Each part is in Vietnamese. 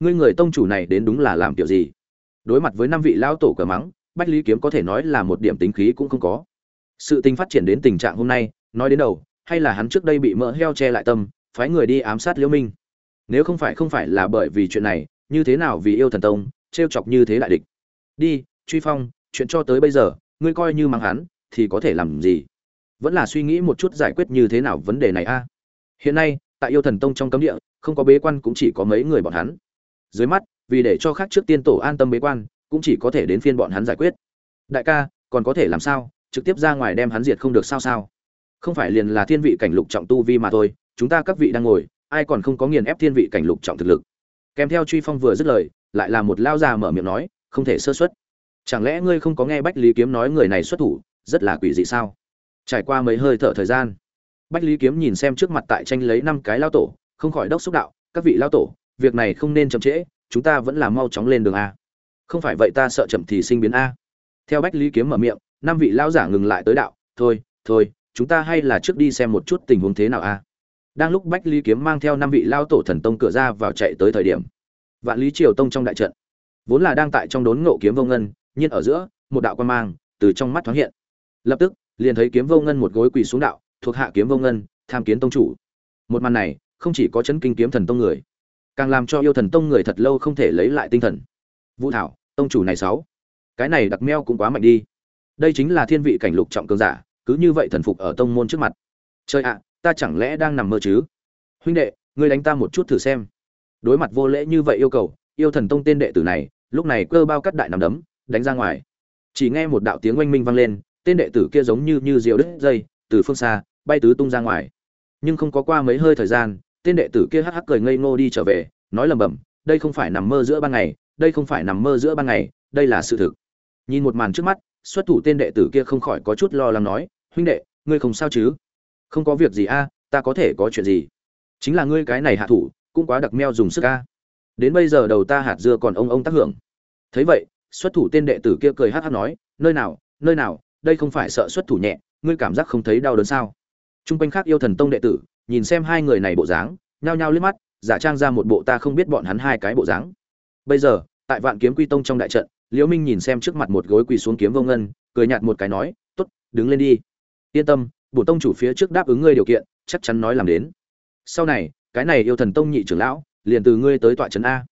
ngươi người tông chủ này đến đúng là làm kiểu gì? Đối mặt với năm vị lão tổ cờ mắng, bách lý kiếm có thể nói là một điểm tính khí cũng không có. Sự tình phát triển đến tình trạng hôm nay, nói đến đầu, hay là hắn trước đây bị mỡ heo che lại tâm, phái người đi ám sát liễu minh? Nếu không phải không phải là bởi vì chuyện này, như thế nào vì yêu thần tông, trêu chọc như thế lại địch? Đi, truy phong, chuyện cho tới bây giờ, ngươi coi như mang hắn, thì có thể làm gì? Vẫn là suy nghĩ một chút giải quyết như thế nào vấn đề này a. Hiện nay, tại yêu thần tông trong cấm địa, không có bế quan cũng chỉ có mấy người bọn hắn dưới mắt, vì để cho khác trước tiên tổ an tâm bế quan, cũng chỉ có thể đến phiên bọn hắn giải quyết. Đại ca, còn có thể làm sao? Trực tiếp ra ngoài đem hắn diệt không được sao sao? Không phải liền là thiên vị cảnh lục trọng tu vi mà thôi, chúng ta các vị đang ngồi, ai còn không có nghiền ép thiên vị cảnh lục trọng thực lực? Kèm theo truy phong vừa dứt lời, lại là một lao già mở miệng nói, không thể sơ xuất chẳng lẽ ngươi không có nghe bách lý kiếm nói người này xuất thủ, rất là quỷ dị sao? Trải qua mấy hơi thở thời gian, bách lý kiếm nhìn xem trước mặt tại tranh lấy năm cái lao tổ, không khỏi đốc xúc đạo, các vị lao tổ việc này không nên chậm trễ, chúng ta vẫn là mau chóng lên đường a. Không phải vậy ta sợ chậm thì sinh biến a. Theo bách lý kiếm mở miệng, năm vị Lão giả ngừng lại tới đạo, thôi thôi, chúng ta hay là trước đi xem một chút tình huống thế nào a. Đang lúc bách lý kiếm mang theo năm vị lao tổ thần tông cửa ra vào chạy tới thời điểm, vạn lý triều tông trong đại trận, vốn là đang tại trong đốn ngộ kiếm vô ngân, nhiên ở giữa, một đạo quan mang từ trong mắt thoáng hiện. Lập tức, liền thấy kiếm vô ngân một gối quỳ xuống đạo, thuộc hạ kiếm vô ngân, tham kiến tông chủ. Một màn này, không chỉ có chấn kinh kiếm thần tông người càng làm cho yêu thần tông người thật lâu không thể lấy lại tinh thần. Vũ thảo, tông chủ này sáu. Cái này đặc meo cũng quá mạnh đi. Đây chính là thiên vị cảnh lục trọng cường giả, cứ như vậy thần phục ở tông môn trước mặt. Trời ạ, ta chẳng lẽ đang nằm mơ chứ? Huynh đệ, ngươi đánh ta một chút thử xem. Đối mặt vô lễ như vậy yêu cầu, yêu thần tông tên đệ tử này, lúc này cơ bao cắt đại nằm đấm, đánh ra ngoài. Chỉ nghe một đạo tiếng oanh minh vang lên, tên đệ tử kia giống như như diều đứt dây, từ phương xa, bay tứ tung ra ngoài. Nhưng không có qua mấy hơi thời gian tên đệ tử kia hắc hắc cười ngây ngô đi trở về, nói lầm bầm, đây không phải nằm mơ giữa ban ngày, đây không phải nằm mơ giữa ban ngày, đây là sự thực. Nhìn một màn trước mắt, xuất thủ tên đệ tử kia không khỏi có chút lo lắng nói, huynh đệ, ngươi không sao chứ? Không có việc gì a, ta có thể có chuyện gì? Chính là ngươi cái này hạ thủ, cũng quá đặc meo dùng sức a. Đến bây giờ đầu ta hạt dưa còn ông ông tác hưởng. Thấy vậy, xuất thủ tên đệ tử kia cười hắc hắc nói, nơi nào nơi nào, đây không phải sợ xuất thủ nhẹ, ngươi cảm giác không thấy đau đớn sao? Trung quanh khác yêu thần tông đệ tử nhìn xem hai người này bộ dáng nhao nhao liếc mắt giả trang ra một bộ ta không biết bọn hắn hai cái bộ dáng. Bây giờ tại vạn kiếm quy tông trong đại trận liễu minh nhìn xem trước mặt một gối quỳ xuống kiếm vô ngân cười nhạt một cái nói tốt, đứng lên đi. Yên tâm bổ tông chủ phía trước đáp ứng ngươi điều kiện chắc chắn nói làm đến. Sau này cái này yêu thần tông nhị trưởng lão liền từ ngươi tới tọa trấn a.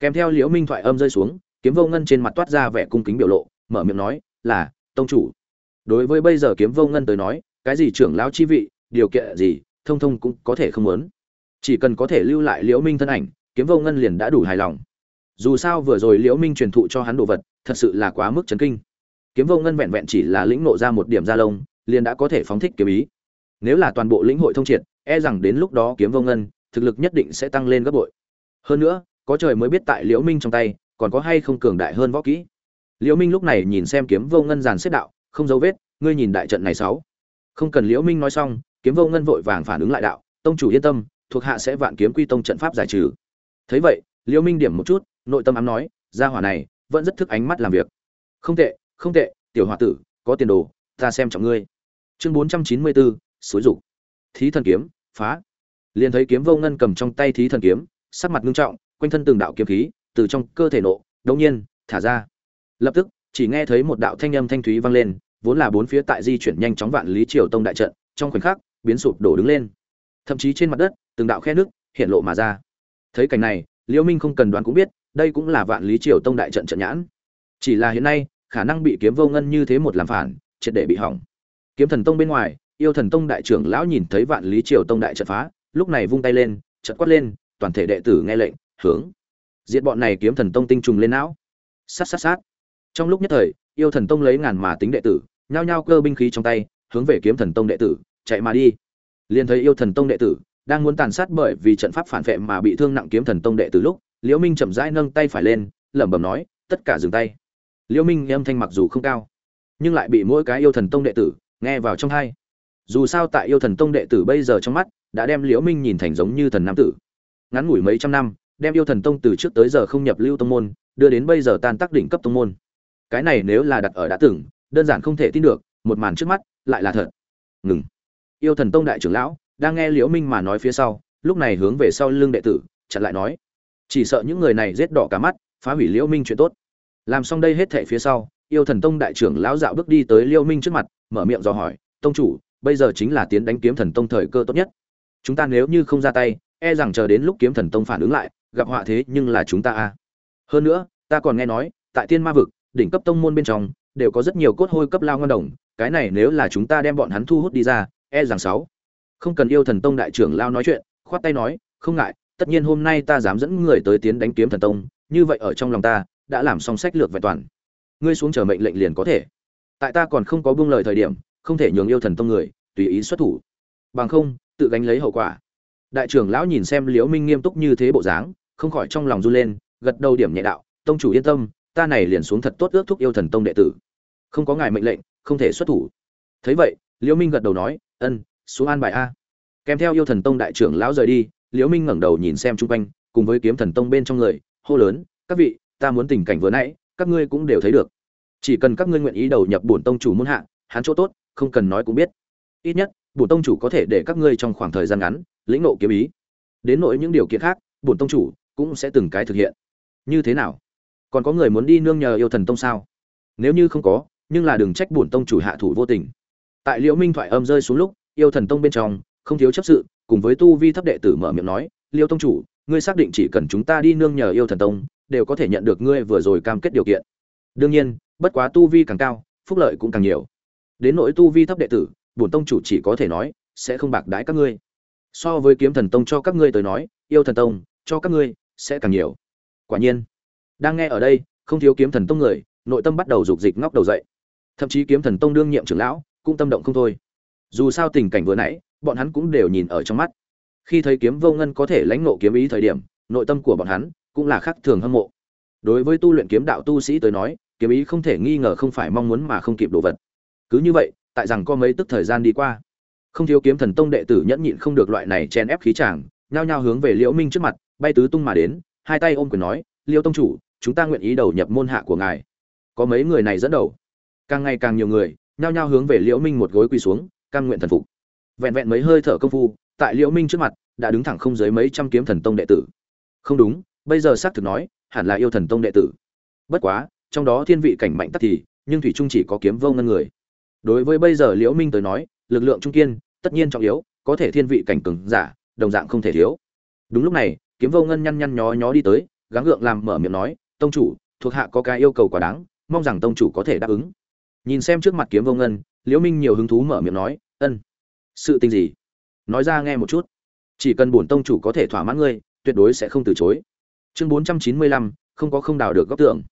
Kèm theo liễu minh thoại âm rơi xuống kiếm vô ngân trên mặt toát ra vẻ cung kính biểu lộ mở miệng nói là tông chủ. Đối với bây giờ kiếm vô ngân tới nói cái gì trưởng lão chi vị điều kiện gì thông thông cũng có thể không muốn. Chỉ cần có thể lưu lại liễu minh thân ảnh, kiếm vô ngân liền đã đủ hài lòng. Dù sao vừa rồi liễu minh truyền thụ cho hắn đồ vật, thật sự là quá mức chấn kinh. Kiếm vô ngân vẹn vẹn chỉ là lĩnh nộ ra một điểm gia lông, liền đã có thể phóng thích kiếm ý. Nếu là toàn bộ lĩnh hội thông triệt e rằng đến lúc đó kiếm vô ngân, thực lực nhất định sẽ tăng lên gấp bội. Hơn nữa, có trời mới biết tại liễu minh trong tay, còn có hay không cường đại hơn võ kỹ. Liễu minh lúc này nhìn xem kiếm vô ngân giàn xếp đạo, không dấu vết, ngươi nhìn đại trận này sáu. Không cần liễu minh nói xong kiếm vô ngân vội vàng phản ứng lại đạo tông chủ yên tâm thuộc hạ sẽ vạn kiếm quy tông trận pháp giải trừ. Thấy vậy Liêu minh điểm một chút nội tâm ám nói gia hỏa này vẫn rất thức ánh mắt làm việc. Không tệ không tệ tiểu hòa tử có tiền đồ ta xem trọng ngươi. Chương 494, suối rủ thí thần kiếm phá. Liền thấy kiếm vô ngân cầm trong tay thí thần kiếm sắc mặt nghiêm trọng quanh thân từng đạo kiếm khí từ trong cơ thể nộ đột nhiên thả ra. Lập tức chỉ nghe thấy một đạo thanh âm thanh thúy vang lên vốn là bốn phía tại di chuyển nhanh chóng vạn lý triều tông đại trận trong khoảnh khắc biến sụp đổ đứng lên. Thậm chí trên mặt đất, từng đạo khe nước hiện lộ mà ra. Thấy cảnh này liễu minh không cần đoán cũng biết, đây cũng là vạn lý triều tông đại trận trận nhãn. Chỉ là hiện nay, khả năng bị kiếm vô ngân như thế một làm phản, triệt để bị hỏng. Kiếm thần tông bên ngoài, yêu thần tông đại trưởng lão nhìn thấy vạn lý triều tông đại trận phá, lúc này vung tay lên trận quát lên, toàn thể đệ tử nghe lệnh, hướng. Diệt bọn này kiếm thần tông tinh trùng lên não. Sát sát sát. Trong lúc nhất thời, yêu thần tông lấy ngàn mà tính đệ tử, nhao nhao cơ binh khí trong tay, hướng về kiếm thần tông đệ tử chạy mà đi. Liền thấy yêu thần tông đệ tử đang muốn tàn sát bởi vì trận pháp phản vệ mà bị thương nặng kiếm thần tông đệ tử lúc, liễu minh chậm rãi nâng tay phải lên, lẩm bẩm nói, tất cả dừng tay. Liễu minh âm thanh mặc dù không cao, nhưng lại bị mỗi cái yêu thần tông đệ tử nghe vào trong tai. Dù sao tại yêu thần tông đệ tử bây giờ trong mắt, đã đem liễu minh nhìn thành giống như thần nam tử. Ngắn ngủi mấy trăm năm, đem yêu thần tông từ trước tới giờ không nhập lưu tông môn, đưa đến bây giờ tan tác đỉnh cấp tông môn. Cái này nếu là đặt ở đã từng, đơn giản không thể tin được, một màn trước mắt lại là thật. Ngừng yêu thần tông đại trưởng lão, đang nghe liễu minh mà nói phía sau, lúc này hướng về sau lưng đệ tử, chặn lại nói, chỉ sợ những người này rết đỏ cả mắt, phá hủy liễu minh chuyện tốt. Làm xong đây hết thệ phía sau, yêu thần tông đại trưởng lão dạo bước đi tới liễu minh trước mặt, mở miệng dò hỏi, tông chủ, bây giờ chính là tiến đánh kiếm thần tông thời cơ tốt nhất. Chúng ta nếu như không ra tay e rằng chờ đến lúc kiếm thần tông phản ứng lại, gặp họa thế nhưng là chúng ta a. Hơn nữa, ta còn nghe nói, tại tiên ma vực, đỉnh cấp tông môn bên trong, đều có rất nhiều cốt hôi cấp lao ngon đồng, cái này nếu là chúng ta đem bọn hắn thu hút đi ra e rằng sáu. Không cần yêu thần tông đại trưởng lao nói chuyện, khoát tay nói, không ngại, tất nhiên hôm nay ta dám dẫn người tới tiến đánh kiếm thần tông, như vậy ở trong lòng ta, đã làm xong sách lược vẹn toàn. Ngươi xuống chờ mệnh lệnh liền có thể. Tại ta còn không có buông lời thời điểm, không thể nhường yêu thần tông người, tùy ý xuất thủ. Bằng không, tự gánh lấy hậu quả. Đại trưởng lão nhìn xem liễu minh nghiêm túc như thế bộ dáng, không khỏi trong lòng run lên, gật đầu điểm nhẹ đạo, tông chủ yên tâm, ta này liền xuống thật tốt ước thúc yêu thần tông đệ tử. Không có ngài mệnh lệnh, không thể xuất thủ. Thấy vậy liễu minh gật đầu nói, ân, xuống an bài a. Kèm theo yêu thần tông đại trưởng lão rời đi, liễu minh ngẩng đầu nhìn xem chung quanh, cùng với kiếm thần tông bên trong người, hô lớn, các vị, ta muốn tình cảnh vừa nãy, các ngươi cũng đều thấy được. Chỉ cần các ngươi nguyện ý đầu nhập bổn tông chủ muốn hạ, hắn chỗ tốt, không cần nói cũng biết. Ít nhất, bổn tông chủ có thể để các ngươi trong khoảng thời gian ngắn, lĩnh nộ kiếm ý. Đến nỗi những điều kiện khác, bổn tông chủ cũng sẽ từng cái thực hiện. Như thế nào? Còn có người muốn đi nương nhờ yêu thần tông sao? Nếu như không có, nhưng là đừng trách bổn tông chủ hạ thủ vô tình tại liễu minh thoại âm rơi xuống lúc, yêu thần tông bên trong, không thiếu chấp sự, cùng với tu vi thấp đệ tử mở miệng nói, liêu tông chủ, ngươi xác định chỉ cần chúng ta đi nương nhờ yêu thần tông, đều có thể nhận được ngươi vừa rồi cam kết điều kiện. Đương nhiên, bất quá tu vi càng cao, phúc lợi cũng càng nhiều. Đến nỗi tu vi thấp đệ tử, bổn tông chủ chỉ có thể nói, sẽ không bạc đái các ngươi. So với kiếm thần tông cho các ngươi tới nói, yêu thần tông, cho các ngươi, sẽ càng nhiều. Quả nhiên, đang nghe ở đây, không thiếu kiếm thần tông người, nội tâm bắt đầu rục dịch ngóc đầu dậy. Thậm chí kiếm thần tông đương nhiệm trưởng lão cũng tâm động không thôi. Dù sao tình cảnh vừa nãy, bọn hắn cũng đều nhìn ở trong mắt. Khi thấy kiếm vô ngân có thể lãnh ngộ kiếm ý thời điểm, nội tâm của bọn hắn cũng là khác thường hâm mộ. Đối với tu luyện kiếm đạo tu sĩ tới nói, kiếm ý không thể nghi ngờ không phải mong muốn mà không kịp đồ vật. Cứ như vậy, tại rằng có mấy tức thời gian đi qua, không thiếu kiếm thần tông đệ tử nhẫn nhịn không được loại này chen ép khí chàng, nhao nhao hướng về liễu minh trước mặt, bay tứ tung mà đến, hai tay ôm quyền nói liễu tông chủ, chúng ta nguyện ý đầu nhập môn hạ của ngài. Có mấy người này dẫn đầu. Càng ngày càng nhiều người nhao nhao hướng về liễu minh một gối quỳ xuống, cam nguyện thần phục. Vẹn vẹn mấy hơi thở công phu, tại liễu minh trước mặt, đã đứng thẳng không dưới mấy trăm kiếm thần tông đệ tử. Không đúng, bây giờ xác thực nói, hẳn là yêu thần tông đệ tử. Bất quá, trong đó thiên vị cảnh mạnh tắc thì, nhưng thủy trung chỉ có kiếm vô ngân người. Đối với bây giờ liễu minh tới nói, lực lượng trung kiên, tất nhiên trọng yếu, có thể thiên vị cảnh cường giả, đồng dạng không thể thiếu. Đúng lúc này, kiếm vô ngân nhăn nhăn nhó nhó đi tới, gắng gượng làm mở miệng nói, tông chủ, thuộc hạ có cái yêu cầu quá đáng, mong rằng tông chủ có thể đáp ứng nhìn xem trước mặt kiếm vô ngân, liễu minh nhiều hứng thú mở miệng nói, ân, sự tình gì? Nói ra nghe một chút. Chỉ cần bổn tông chủ có thể thỏa mãn ngươi, tuyệt đối sẽ không từ chối. Chương bốn trăm chín mươi lăm, không có không đào được góc tượng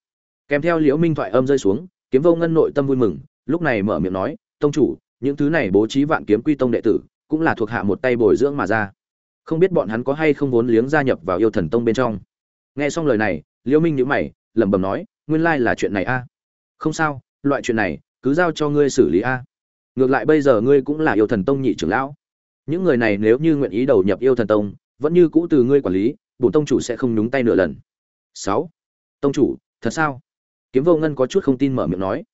kèm theo liễu minh thoại âm rơi xuống, kiếm vô ngân nội tâm vui mừng, lúc này mở miệng nói, tông chủ, những thứ này bố trí vạn kiếm quy tông đệ tử, cũng là thuộc hạ một tay bồi dưỡng mà ra. Không biết bọn hắn có hay không vốn liếng gia nhập vào yêu thần tông bên trong? Nghe xong lời này, liễu minh nhíu mày, lẩm bẩm nói, nguyên lai là chuyện này a. Không sao loại chuyện này, cứ giao cho ngươi xử lý a. Ngược lại bây giờ ngươi cũng là yêu thần tông nhị trưởng lão. Những người này nếu như nguyện ý đầu nhập yêu thần tông, vẫn như cũ từ ngươi quản lý bổn tông chủ sẽ không nhúng tay nửa lần. Sáu. Tông chủ, thật sao? Kiếm vô ngân có chút không tin mở miệng nói.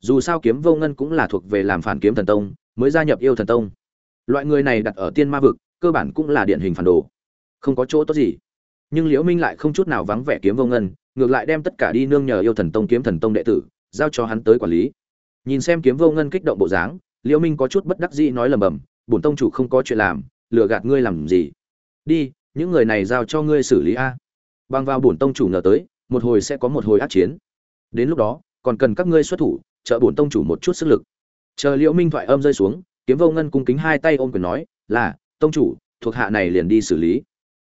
Dù sao kiếm vô ngân cũng là thuộc về làm phản kiếm thần tông, mới gia nhập yêu thần tông. Loại người này đặt ở tiên ma vực, cơ bản cũng là điển hình phản đồ. Không có chỗ tốt gì. Nhưng liễu minh lại không chút nào vắng vẻ kiếm vô ngân, ngược lại đem tất cả đi nương nhờ yêu thần tông kiếm thần tông đệ tử giao cho hắn tới quản lý. Nhìn xem kiếm vô ngân kích động bộ dáng, liễu minh có chút bất đắc dĩ nói lầm bầm, bổn tông chủ không có chuyện làm, lừa gạt ngươi làm gì? Đi, những người này giao cho ngươi xử lý a. Bằng vào bổn tông chủ ngờ tới, một hồi sẽ có một hồi ác chiến. Đến lúc đó, còn cần các ngươi xuất thủ, trợ bổn tông chủ một chút sức lực. Chờ liễu minh thoại âm rơi xuống, kiếm vô ngân cung kính hai tay ôm quyền nói, là, tông chủ, thuộc hạ này liền đi xử lý.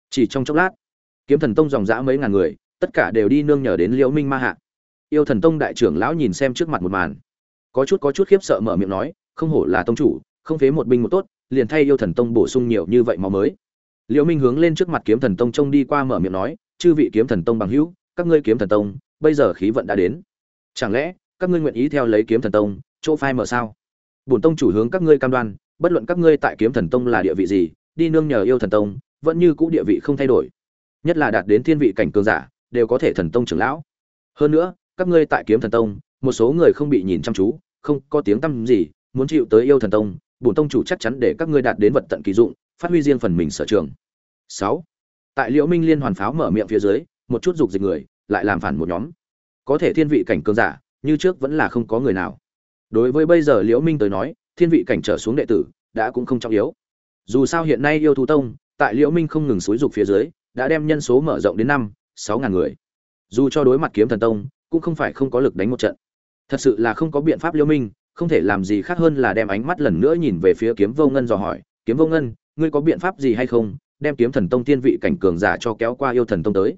Chỉ trong chốc lát, kiếm thần tông dòng dã mấy ngàn người, tất cả đều đi nương nhờ đến liễu minh ma hạ yêu thần tông đại trưởng lão nhìn xem trước mặt một màn. Có chút có chút khiếp sợ mở miệng nói, không hổ là tông chủ, không phế một binh một tốt, liền thay yêu thần tông bổ sung nhiều như vậy máu mới. Liễu minh hướng lên trước mặt kiếm thần tông trông đi qua mở miệng nói, chư vị kiếm thần tông bằng hữu, các ngươi kiếm thần tông, bây giờ khí vận đã đến. Chẳng lẽ, các ngươi nguyện ý theo lấy kiếm thần tông, chỗ phai mở sao? Bổn tông chủ hướng các ngươi cam đoan, bất luận các ngươi tại kiếm thần tông là địa vị gì, đi nương nhờ yêu thần tông, vẫn như cũ địa vị không thay đổi. Nhất là đạt đến thiên vị cảnh cường giả, đều có thể thần tông trưởng lão. Hơn nữa các ngươi tại kiếm thần tông, một số người không bị nhìn chăm chú, không có tiếng tăm gì, muốn chịu tới yêu thần tông, bổn tông chủ chắc chắn để các ngươi đạt đến vật tận kỳ dụng, phát huy riêng phần mình sở trường. Sáu. Tại liễu minh liên hoàn pháo mở miệng phía dưới, một chút dục dịch người, lại làm phản một nhóm. Có thể thiên vị cảnh cường giả, như trước vẫn là không có người nào. Đối với bây giờ liễu minh tới nói, thiên vị cảnh trở xuống đệ tử, đã cũng không trọng yếu. Dù sao hiện nay yêu thú tông, tại liễu minh không ngừng xúi dục phía dưới, đã đem nhân số mở rộng đến năm, sáu ngàn người. Dù cho đối mặt kiếm thần tông cũng không phải không có lực đánh một trận. Thật sự là không có biện pháp liêu minh, không thể làm gì khác hơn là đem ánh mắt lần nữa nhìn về phía kiếm vô ngân dò hỏi, kiếm vô ngân, ngươi có biện pháp gì hay không, đem kiếm thần tông tiên vị cảnh cường giả cho kéo qua yêu thần tông tới?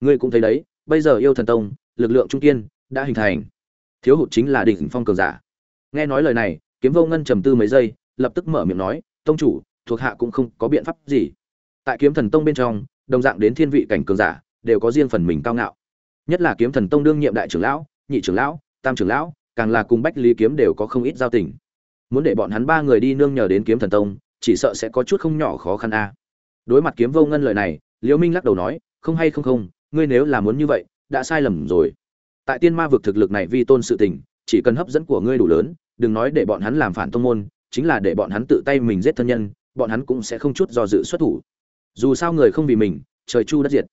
Ngươi cũng thấy đấy, bây giờ yêu thần tông, lực lượng trung kiên đã hình thành. Thiếu hụt chính là đỉnh phong cường giả. Nghe nói lời này, kiếm vô ngân trầm tư mấy giây, lập tức mở miệng nói, tông chủ, thuộc hạ cũng không có biện pháp gì. Tại kiếm thần tông bên trong, đồng dạng đến thiên vị cảnh cường giả, đều có riêng phần mình cao ngạo nhất là kiếm thần tông đương nhiệm đại trưởng lão, nhị trưởng lão, tam trưởng lão, càng là cùng bách lý kiếm đều có không ít giao tình. Muốn để bọn hắn ba người đi nương nhờ đến kiếm thần tông, chỉ sợ sẽ có chút không nhỏ khó khăn a. Đối mặt kiếm vô ngân lời này, liễu minh lắc đầu nói, không hay không không, ngươi nếu là muốn như vậy, đã sai lầm rồi. Tại tiên ma vực thực lực này vi tôn sự tình, chỉ cần hấp dẫn của ngươi đủ lớn, đừng nói để bọn hắn làm phản tông môn, chính là để bọn hắn tự tay mình giết thân nhân, bọn hắn cũng sẽ không chút do dự xuất thủ. Dù sao người không vì mình, trời chu đất diệt.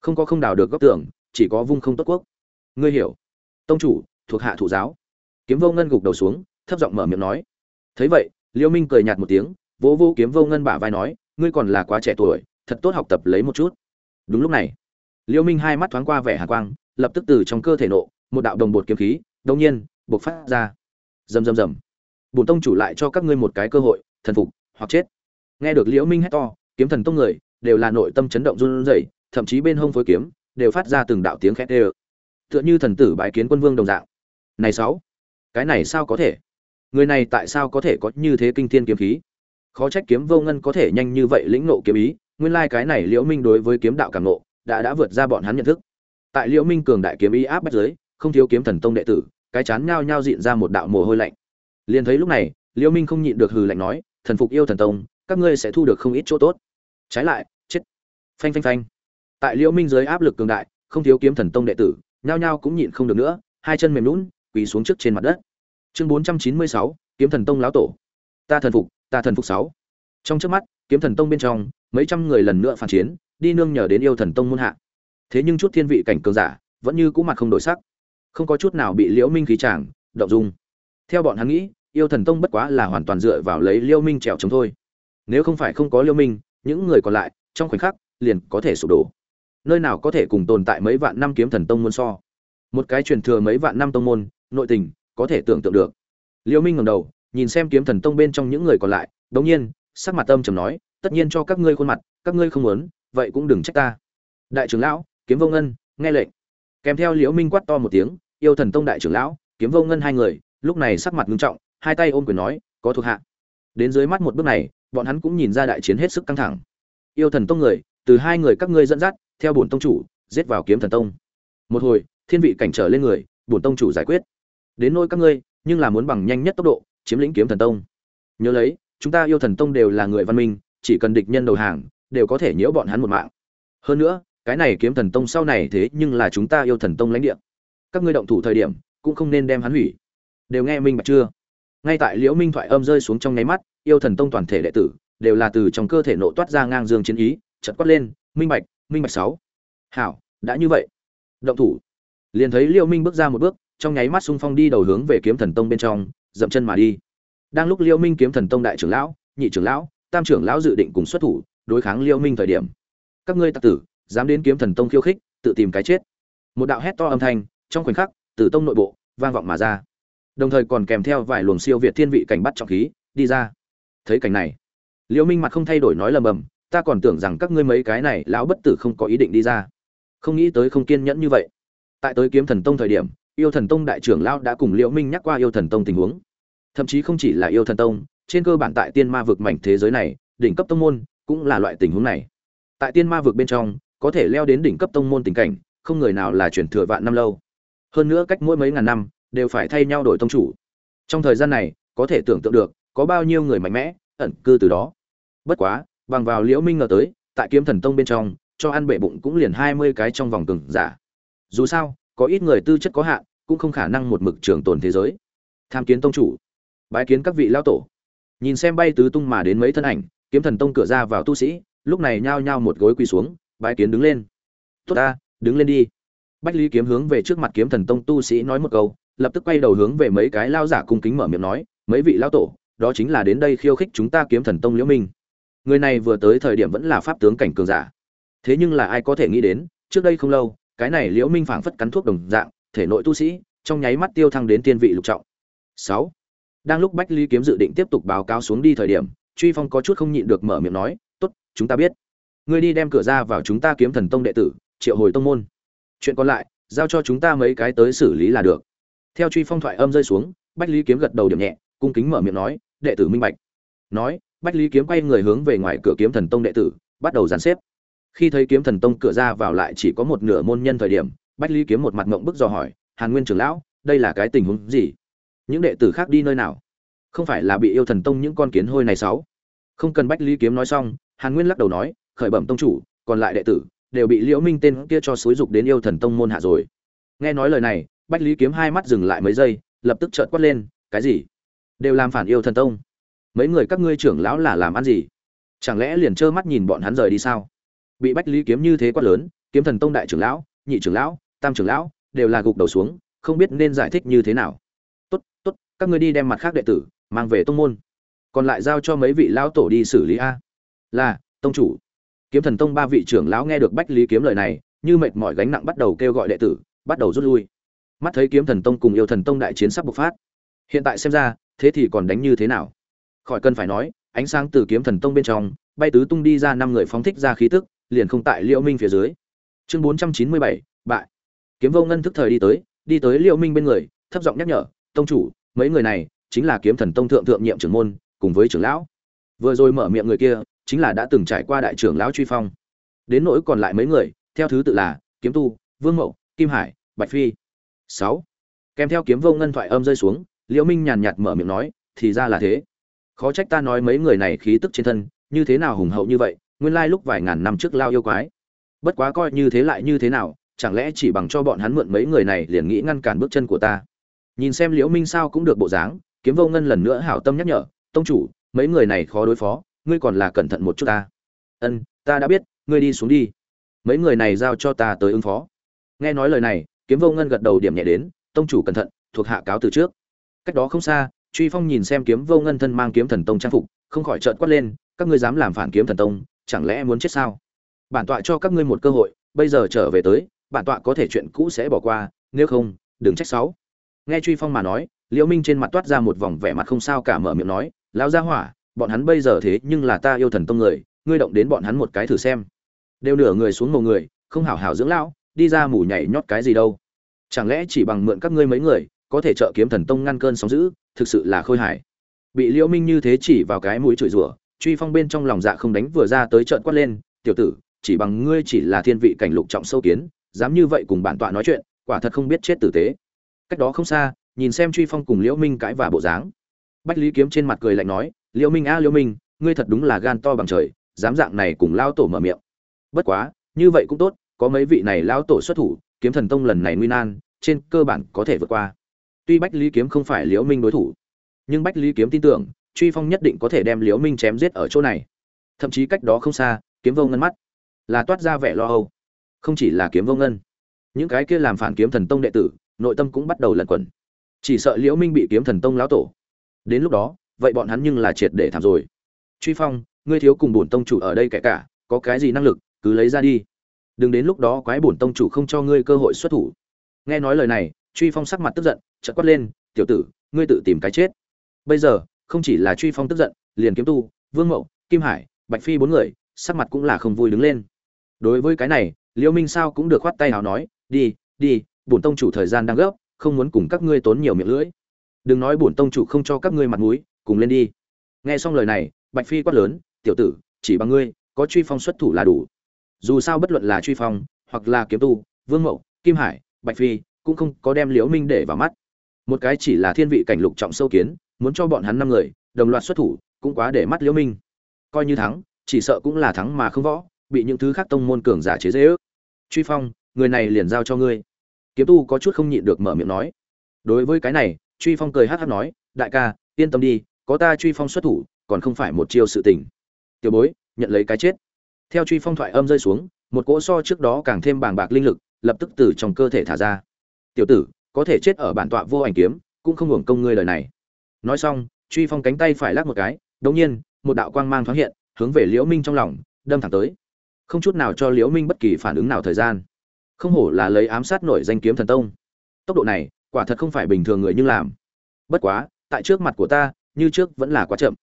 Không có không đào được góc tưởng chỉ có vung không tốt quốc. Ngươi hiểu. Tông chủ, thuộc hạ thủ giáo. Kiếm vô ngân gục đầu xuống, thấp giọng mở miệng nói. Thấy vậy, liêu minh cười nhạt một tiếng, vỗ vô kiếm vô ngân bả vai nói, ngươi còn là quá trẻ tuổi, thật tốt học tập lấy một chút. Đúng lúc này, liêu minh hai mắt thoáng qua vẻ hàn quang, lập tức từ trong cơ thể nộ, một đạo đồng bột kiếm khí đông nhiên, bộc phát ra. Rầm rầm rầm. Bổn tông chủ lại cho các ngươi một cái cơ hội, thần phục hoặc chết. Nghe được liễu minh hét to, kiếm thần tông người, đều là nội tâm chấn động run rẩy, thậm chí bên hông phối kiếm đều phát ra từng đạo tiếng khét ê tựa như thần tử bái kiến quân vương đồng dạng. Này sáu, cái này sao có thể? Người này tại sao có thể có như thế kinh thiên kiếm khí? Khó trách kiếm vô ngân có thể nhanh như vậy lĩnh nộ kiếm ý, nguyên lai cái này liễu minh đối với kiếm đạo càng nộ đã đã vượt ra bọn hắn nhận thức. Tại liễu minh cường đại kiếm ý áp bách giới không thiếu kiếm thần tông đệ tử, cái chán nhao nhao dịn ra một đạo mồ hôi lạnh. Liền thấy lúc này, liễu minh không nhịn được hừ lạnh nói, thần phục yêu thần tông, các ngươi sẽ thu được không ít chỗ tốt. Trái lại, chết. Phanh phanh phanh tại liễu minh dưới áp lực cường đại không thiếu kiếm thần tông đệ tử nhao nhao cũng nhịn không được nữa hai chân mềm lún quỳ xuống trước trên mặt đất. Chương 496, kiếm thần tông lão tổ. Ta thần phục ta thần phục sáu. Trong trước mắt kiếm thần tông bên trong mấy trăm người lần nữa phản chiến đi nương nhờ đến yêu thần tông môn hạ. Thế nhưng chút thiên vị cảnh cường giả vẫn như cũ mặt không đổi sắc. Không có chút nào bị liễu minh khí chàng động dung. Theo bọn hắn nghĩ yêu thần tông bất quá là hoàn toàn dựa vào lấy liễu minh trèo chống thôi. Nếu không phải không có liễu minh những người còn lại trong khoảnh khắc liền có thể sụp đổ nơi nào có thể cùng tồn tại mấy vạn năm kiếm thần tông môn so. Một cái truyền thừa mấy vạn năm tông môn, nội tình, có thể tưởng tượng được. Liễu minh ngẩng đầu, nhìn xem kiếm thần tông bên trong những người còn lại đống nhiên, sắc mặt tâm trầm nói, tất nhiên cho các ngươi khuôn mặt, các ngươi không muốn, vậy cũng đừng trách ta. Đại trưởng lão, kiếm vô ngân, nghe lệnh. Kèm theo liễu minh quát to một tiếng, yêu thần tông đại trưởng lão, kiếm vô ngân hai người. Lúc này sắc mặt nghiêm trọng, hai tay ôm quyền nói, có thuộc hạ. Đến dưới mắt một bước này, bọn hắn cũng nhìn ra đại chiến hết sức căng thẳng. Yêu thần tông người, từ hai người các ngươi dẫn dắt theo bổn tông chủ, giết vào kiếm thần tông. Một hồi, thiên vị cảnh trở lên người, bổn tông chủ giải quyết. Đến nỗi các ngươi, nhưng là muốn bằng nhanh nhất tốc độ, chiếm lĩnh kiếm thần tông. Nhớ lấy, chúng ta yêu thần tông đều là người văn minh, chỉ cần địch nhân đầu hàng, đều có thể nhiễu bọn hắn một mạng. Hơn nữa, cái này kiếm thần tông sau này thế nhưng là chúng ta yêu thần tông lãnh địa. Các ngươi động thủ thời điểm, cũng không nên đem hắn hủy. Đều nghe minh bạch chưa? Ngay tại liễu minh thoại âm rơi xuống trong nháy mắt, yêu thần tông toàn thể đệ tử, đều là từ trong cơ thể nộ toát ra ngang dương chiến ý, chợt quát lên, minh bạch minh bạch sáu. Hảo, đã như vậy. Động thủ. Liền thấy Liêu minh bước ra một bước, trong nháy mắt xung phong đi đầu hướng về kiếm thần tông bên trong, dậm chân mà đi. Đang lúc Liêu minh kiếm thần tông đại trưởng lão, nhị trưởng lão, tam trưởng lão dự định cùng xuất thủ, đối kháng Liêu minh thời điểm, các ngươi tặc tử, dám đến kiếm thần tông khiêu khích, tự tìm cái chết. Một đạo hét to âm thanh, trong khoảnh khắc, từ tông nội bộ, vang vọng mà ra. Đồng thời còn kèm theo vài luồng siêu việt thiên vị cảnh bắt trọng khí, đi ra. Thấy cảnh này, Liêu minh mặt không thay đổi nói lầm bầm ta còn tưởng rằng các ngươi mấy cái này lão bất tử không có ý định đi ra. Không nghĩ tới không kiên nhẫn như vậy. Tại tới kiếm thần tông thời điểm, yêu thần tông đại trưởng lão đã cùng liễu minh nhắc qua yêu thần tông tình huống. Thậm chí không chỉ là yêu thần tông, trên cơ bản tại tiên ma vực mảnh thế giới này, đỉnh cấp tông môn cũng là loại tình huống này. Tại tiên ma vực bên trong, có thể leo đến đỉnh cấp tông môn tình cảnh, không người nào là chuyển thừa vạn năm lâu. Hơn nữa cách mỗi mấy ngàn năm, đều phải thay nhau đổi tông chủ. Trong thời gian này, có thể tưởng tượng được, có bao nhiêu người mạnh mẽ, ẩn cư từ đó. Bất quá bằng vào liễu minh ngờ tới, tại kiếm thần tông bên trong, cho ăn bệ bụng cũng liền hai mươi cái trong vòng cường giả. Dù sao, có ít người tư chất có hạn, cũng không khả năng một mực trường tồn thế giới. Tham kiến tông chủ. Bái kiến các vị lao tổ. Nhìn xem bay tứ tung mà đến mấy thân ảnh, kiếm thần tông cửa ra vào tu sĩ, lúc này nhao nhao một gối quỳ xuống, bái kiến đứng lên. Tốt ta, đứng lên đi. Bách lý kiếm hướng về trước mặt kiếm thần tông tu sĩ nói một câu, lập tức quay đầu hướng về mấy cái lao giả cung kính mở miệng nói, mấy vị lao tổ, đó chính là đến đây khiêu khích chúng ta kiếm thần tông liễu minh người này vừa tới thời điểm vẫn là pháp tướng cảnh cường giả. Thế nhưng là ai có thể nghĩ đến trước đây không lâu cái này liễu minh phảng phất cắn thuốc đồng dạng thể nội tu sĩ trong nháy mắt tiêu thăng đến tiên vị lục trọng. Sáu, đang lúc bách lý kiếm dự định tiếp tục báo cáo xuống đi thời điểm truy phong có chút không nhịn được mở miệng nói tốt chúng ta biết. Ngươi đi đem cửa ra vào chúng ta kiếm thần tông đệ tử triệu hồi tông môn. Chuyện còn lại giao cho chúng ta mấy cái tới xử lý là được. Theo truy phong thoại âm rơi xuống bách lý kiếm gật đầu điểm nhẹ cung kính mở miệng nói đệ tử minh bạch. Nói bách lý kiếm quay người hướng về ngoài cửa kiếm thần tông đệ tử, bắt đầu dàn xếp. Khi thấy kiếm thần tông cửa ra vào lại chỉ có một nửa môn nhân thời điểm, bách lý kiếm một mặt ngộng bức dò hỏi, hàn nguyên trưởng lão, đây là cái tình huống gì? Những đệ tử khác đi nơi nào? Không phải là bị yêu thần tông những con kiến hôi này sáu? Không cần bách lý kiếm nói xong, hàn nguyên lắc đầu nói, khởi bẩm tông chủ, còn lại đệ tử đều bị liễu minh tên kia cho xúi dục đến yêu thần tông môn hạ rồi. Nghe nói lời này, bách lý kiếm hai mắt dừng lại mấy giây, lập tức trợn quát lên, cái gì? Đều làm phản yêu thần tông? Mấy người các ngươi trưởng lão là làm ăn gì? Chẳng lẽ liền trơ mắt nhìn bọn hắn rời đi sao? Bị bách lý kiếm như thế quát lớn, kiếm thần tông đại trưởng lão, nhị trưởng lão, tam trưởng lão đều là gục đầu xuống, không biết nên giải thích như thế nào. Tốt tốt, các ngươi đi đem mặt khác đệ tử mang về tông môn. Còn lại giao cho mấy vị lão tổ đi xử lý a. Là, tông chủ. Kiếm thần tông ba vị trưởng lão nghe được bách lý kiếm lời này, như mệt mỏi gánh nặng bắt đầu kêu gọi đệ tử, bắt đầu rút lui. Mắt thấy kiếm thần tông cùng yêu thần tông đại chiến sắp bộc phát. Hiện tại xem ra, thế thì còn đánh như thế nào? Khỏi cần phải nói, ánh sáng từ kiếm thần tông bên trong, bay tứ tung đi ra năm người phóng thích ra khí tức, liền không tại liễu minh phía dưới. Chương bốn trăm chín mươi bảy, bại. Kiếm vô ngân thức thời đi tới đi tới liễu minh bên người, thấp giọng nhắc nhở, tông chủ, mấy người này chính là kiếm thần tông thượng thượng nhiệm trưởng môn, cùng với trưởng lão. Vừa rồi mở miệng người kia, chính là đã từng trải qua đại trưởng lão truy phong. Đến nỗi còn lại mấy người, theo thứ tự là kiếm tu, vương mậu, kim hải, bạch phi. Sáu. Kèm theo kiếm vô ngân thoại âm rơi xuống, liễu minh nhàn nhạt mở miệng nói, thì ra là thế khó trách ta nói mấy người này khí tức trên thân, như thế nào hùng hậu như vậy, nguyên lai lúc vài ngàn năm trước lao yêu quái. Bất quá coi như thế lại như thế nào, chẳng lẽ chỉ bằng cho bọn hắn mượn mấy người này liền nghĩ ngăn cản bước chân của ta? Nhìn xem liễu minh sao cũng được bộ dáng, kiếm vô ngân lần nữa hảo tâm nhắc nhở, tông chủ, mấy người này khó đối phó, ngươi còn là cẩn thận một chút ta. Ân, ta đã biết, ngươi đi xuống đi. Mấy người này giao cho ta tới ứng phó. Nghe nói lời này, kiếm vô ngân gật đầu điểm nhẹ đến, tông chủ cẩn thận, thuộc hạ cáo từ trước. Cách đó không xa truy phong nhìn xem kiếm vô ngân thân mang kiếm thần tông trang phục, không khỏi trợn quát lên, các ngươi dám làm phản kiếm thần tông, chẳng lẽ muốn chết sao? Bản tọa cho các ngươi một cơ hội, bây giờ trở về tới, bản tọa có thể chuyện cũ sẽ bỏ qua, nếu không, đừng trách sáu. Nghe truy phong mà nói, liễu minh trên mặt toát ra một vòng vẻ mặt không sao cả mở miệng nói, lão gia hỏa, bọn hắn bây giờ thế nhưng là ta yêu thần tông người, ngươi động đến bọn hắn một cái thử xem. Đều nửa người xuống một người, không hảo hảo dưỡng lão, đi ra mủ nhảy nhót cái gì đâu. Chẳng lẽ chỉ bằng mượn các ngươi mấy người có thể trợ kiếm thần tông ngăn cơn sóng dữ, thực sự là khôi hài. Bị liễu minh như thế chỉ vào cái mũi chửi rủa, truy phong bên trong lòng dạ không đánh vừa ra tới trợn quát lên, tiểu tử, chỉ bằng ngươi chỉ là thiên vị cảnh lục trọng sâu kiến, dám như vậy cùng bản tọa nói chuyện, quả thật không biết chết tử tế. Cách đó không xa, nhìn xem truy phong cùng liễu minh cãi và bộ dáng. Bách lý kiếm trên mặt cười lạnh nói, liễu minh a, liễu minh, ngươi thật đúng là gan to bằng trời, dám dạng này cùng lao tổ mở miệng. Bất quá, như vậy cũng tốt, có mấy vị này lao tổ xuất thủ, kiếm thần tông lần này nguy nan, trên cơ bản có thể vượt qua tuy bách lý kiếm không phải liễu minh đối thủ, nhưng bách lý kiếm tin tưởng, truy phong nhất định có thể đem liễu minh chém giết ở chỗ này. Thậm chí cách đó không xa, kiếm vô ngân mắt là toát ra vẻ lo âu. Không chỉ là kiếm vô ngân, những cái kia làm phản kiếm thần tông đệ tử, nội tâm cũng bắt đầu lẩn quẩn. Chỉ sợ liễu minh bị kiếm thần tông lão tổ. Đến lúc đó, vậy bọn hắn nhưng là triệt để thảm rồi. Truy phong, ngươi thiếu cùng bổn tông chủ ở đây kẻ cả, có cái gì năng lực, cứ lấy ra đi. Đừng đến lúc đó quái bổn tông chủ không cho ngươi cơ hội xuất thủ. Nghe nói lời này truy phong sắc mặt tức giận, chợt quát lên, tiểu tử, ngươi tự tìm cái chết. Bây giờ, không chỉ là truy phong tức giận, liền kiếm tu, vương mậu, kim hải, bạch phi bốn người, sắc mặt cũng là không vui đứng lên. Đối với cái này liễu minh sao cũng được khoát tay nào nói, đi đi, bổn tông chủ thời gian đang gấp, không muốn cùng các ngươi tốn nhiều miệng lưỡi. Đừng nói bổn tông chủ không cho các ngươi mặt mũi, cùng lên đi. Nghe xong lời này, bạch phi quát lớn, tiểu tử, chỉ bằng ngươi, có truy phong xuất thủ là đủ. Dù sao bất luận là truy phong, hoặc là kiếm tu, vương mậu, kim hải, bạch phi cũng không có đem liễu minh để vào mắt. Một cái chỉ là thiên vị cảnh lục trọng sâu kiến, muốn cho bọn hắn năm người, đồng loạt xuất thủ, cũng quá để mắt liễu minh. Coi như thắng, chỉ sợ cũng là thắng mà không võ, bị những thứ khác tông môn cường giả chế dễ ước truy phong, người này liền giao cho ngươi. Kiếm tu có chút không nhịn được mở miệng nói. Đối với cái này, truy phong cười hát hát nói, đại ca, yên tâm đi, có ta truy phong xuất thủ, còn không phải một chiêu sự tình. Tiểu bối, nhận lấy cái chết. Theo truy phong thoại âm rơi xuống, một cỗ so trước đó càng thêm bàng bạc linh lực, lập tức từ trong cơ thể thả ra tiểu tử, có thể chết ở bản tọa vô ảnh kiếm, cũng không hưởng công ngươi lời này. Nói xong, truy phong cánh tay phải lắc một cái, đống nhiên, một đạo quang mang thoáng hiện, hướng về liễu minh trong lòng, đâm thẳng tới. Không chút nào cho liễu minh bất kỳ phản ứng nào thời gian. Không hổ là lấy ám sát nổi danh kiếm thần tông. Tốc độ này, quả thật không phải bình thường người nhưng làm. Bất quá, tại trước mặt của ta, như trước vẫn là quá chậm.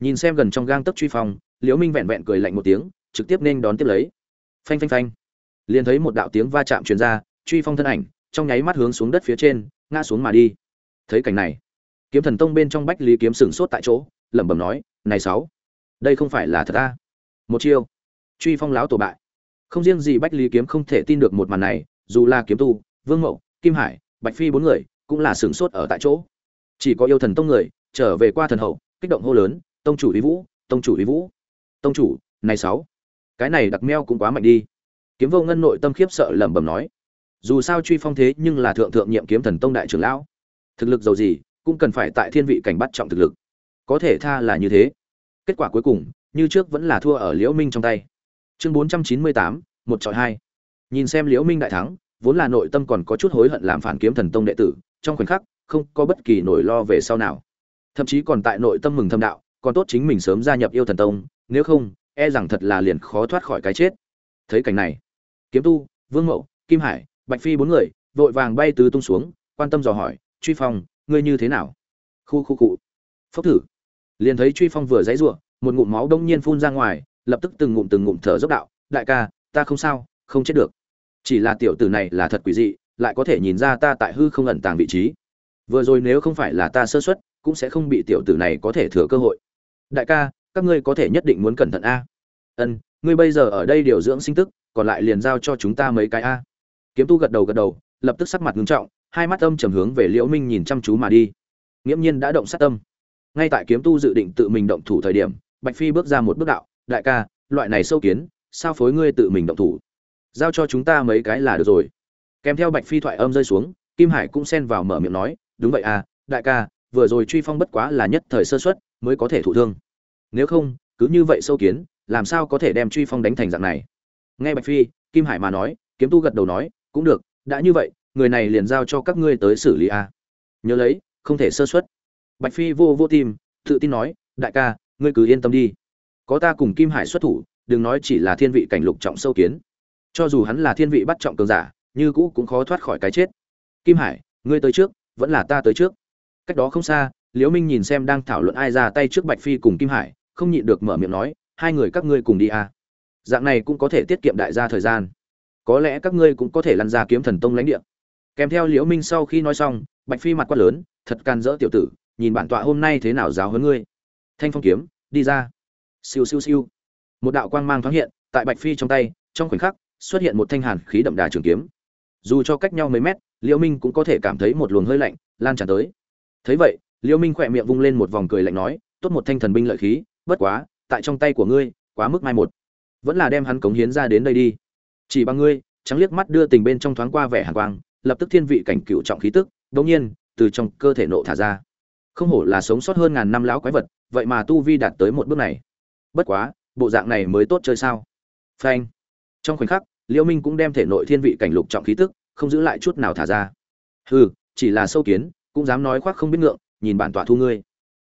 Nhìn xem gần trong gang tấc truy phong, liễu minh vẹn vẹn cười lạnh một tiếng, trực tiếp nên đón tiếp lấy. Phanh phanh phanh. Liền thấy một đạo tiếng va chạm truyền ra, truy phong thân ảnh trong nháy mắt hướng xuống đất phía trên, ngã xuống mà đi. Thấy cảnh này, kiếm thần tông bên trong bách lý kiếm sừng sốt tại chỗ, lẩm bẩm nói, này sáu, đây không phải là thật ta một chiêu, truy phong láo tổ bại. Không riêng gì bách lý kiếm không thể tin được một màn này, dù là kiếm tu, vương mậu, kim hải, bạch phi bốn người cũng là sửng sốt ở tại chỗ. Chỉ có yêu thần tông người trở về qua thần hậu, kích động hô lớn, tông chủ ý vũ, tông chủ ý vũ, tông chủ, này sáu, cái này đặc meo cũng quá mạnh đi. Kiếm vô ngân nội tâm khiếp sợ lẩm bẩm nói dù sao truy phong thế nhưng là thượng thượng nhiệm kiếm thần tông đại trưởng lão. Thực lực giàu gì, cũng cần phải tại thiên vị cảnh bắt trọng thực lực. Có thể tha là như thế. Kết quả cuối cùng, như trước vẫn là thua ở liễu minh trong tay. Chương bốn trăm chín mươi tám, một trọi hai. Nhìn xem liễu minh đại thắng, vốn là nội tâm còn có chút hối hận làm phản kiếm thần tông đệ tử, trong khoảnh khắc, không có bất kỳ nỗi lo về sau nào. Thậm chí còn tại nội tâm mừng thâm đạo, còn tốt chính mình sớm gia nhập yêu thần tông, nếu không e rằng thật là liền khó thoát khỏi cái chết. Thấy cảnh này, kiếm tu, vương mậu, kim hải bạch phi bốn người, vội vàng bay tứ tung xuống, quan tâm dò hỏi, truy phong, ngươi như thế nào? Khu khu cụ phốc thử. Liền thấy truy phong vừa dãy rủa, một ngụm máu đông nhiên phun ra ngoài, lập tức từng ngụm từng ngụm thở dốc đạo, đại ca, ta không sao, không chết được. Chỉ là tiểu tử này là thật quỷ dị, lại có thể nhìn ra ta tại hư không ẩn tàng vị trí. Vừa rồi nếu không phải là ta sơ xuất cũng sẽ không bị tiểu tử này có thể thừa cơ hội. Đại ca, các ngươi có thể nhất định muốn cẩn thận a. Ân, ngươi bây giờ ở đây điều dưỡng sinh tức, còn lại liền giao cho chúng ta mấy cái a kiếm tu gật đầu gật đầu, lập tức sắc mặt ngưng trọng, hai mắt âm trầm hướng về liễu minh nhìn chăm chú mà đi. Nghiễm nhiên đã động sát tâm. Ngay tại kiếm tu dự định tự mình động thủ thời điểm, bạch phi bước ra một bước đạo, đại ca, loại này sâu kiến, sao phối ngươi tự mình động thủ? Giao cho chúng ta mấy cái là được rồi. Kèm theo bạch phi thoại âm rơi xuống, kim hải cũng xen vào mở miệng nói, đúng vậy à đại ca, vừa rồi truy phong bất quá là nhất thời sơ suất, mới có thể thụ thương. Nếu không, cứ như vậy sâu kiến, làm sao có thể đem truy phong đánh thành dạng này? Nghe bạch phi, kim hải mà nói, kiếm tu gật đầu nói cũng được, đã như vậy, người này liền giao cho các ngươi tới xử lý a. Nhớ lấy, không thể sơ suất. Bạch phi vô vô tim, tự tin nói, đại ca, ngươi cứ yên tâm đi. Có ta cùng kim hải xuất thủ, đừng nói chỉ là thiên vị cảnh lục trọng sâu kiến. Cho dù hắn là thiên vị bắt trọng cường giả, như cũ cũng khó thoát khỏi cái chết. Kim hải, ngươi tới trước, vẫn là ta tới trước. Cách đó không xa, liễu minh nhìn xem đang thảo luận ai ra tay trước bạch phi cùng kim hải, không nhịn được mở miệng nói, hai người các ngươi cùng đi à. dạng này cũng có thể tiết kiệm đại gia thời gian có lẽ các ngươi cũng có thể lăn ra kiếm thần tông lãnh địa. Kèm theo liễu minh sau khi nói xong, bạch phi mặt quát lớn, thật can dỡ tiểu tử, nhìn bản tọa hôm nay thế nào giáo huấn ngươi. Thanh phong kiếm, đi ra. Siêu siêu siêu. Một đạo quang mang thoáng hiện tại bạch phi trong tay, trong khoảnh khắc, xuất hiện một thanh hàn khí đậm đà trường kiếm. Dù cho cách nhau mấy mét, liễu minh cũng có thể cảm thấy một luồng hơi lạnh lan tràn tới. Thấy vậy, liễu minh khoẹt miệng vung lên một vòng cười lạnh nói, tốt một thanh thần binh lợi khí, bất quá, tại trong tay của ngươi, quá mức mai một. Vẫn là đem hắn cống hiến ra đến đây đi chỉ bằng ngươi, trắng liếc mắt đưa tình bên trong thoáng qua vẻ hàn quang, lập tức thiên vị cảnh cựu trọng khí tức đống nhiên, từ trong cơ thể nộ thả ra. Không hổ là sống sót hơn ngàn năm lão quái vật, vậy mà tu vi đạt tới một bước này. Bất quá, bộ dạng này mới tốt chơi sao? Phanh. Trong khoảnh khắc, liễu minh cũng đem thể nội thiên vị cảnh lục trọng khí tức, không giữ lại chút nào thả ra. Hừ, chỉ là sâu kiến, cũng dám nói khoác không biết ngượng, nhìn bản tọa thu ngươi.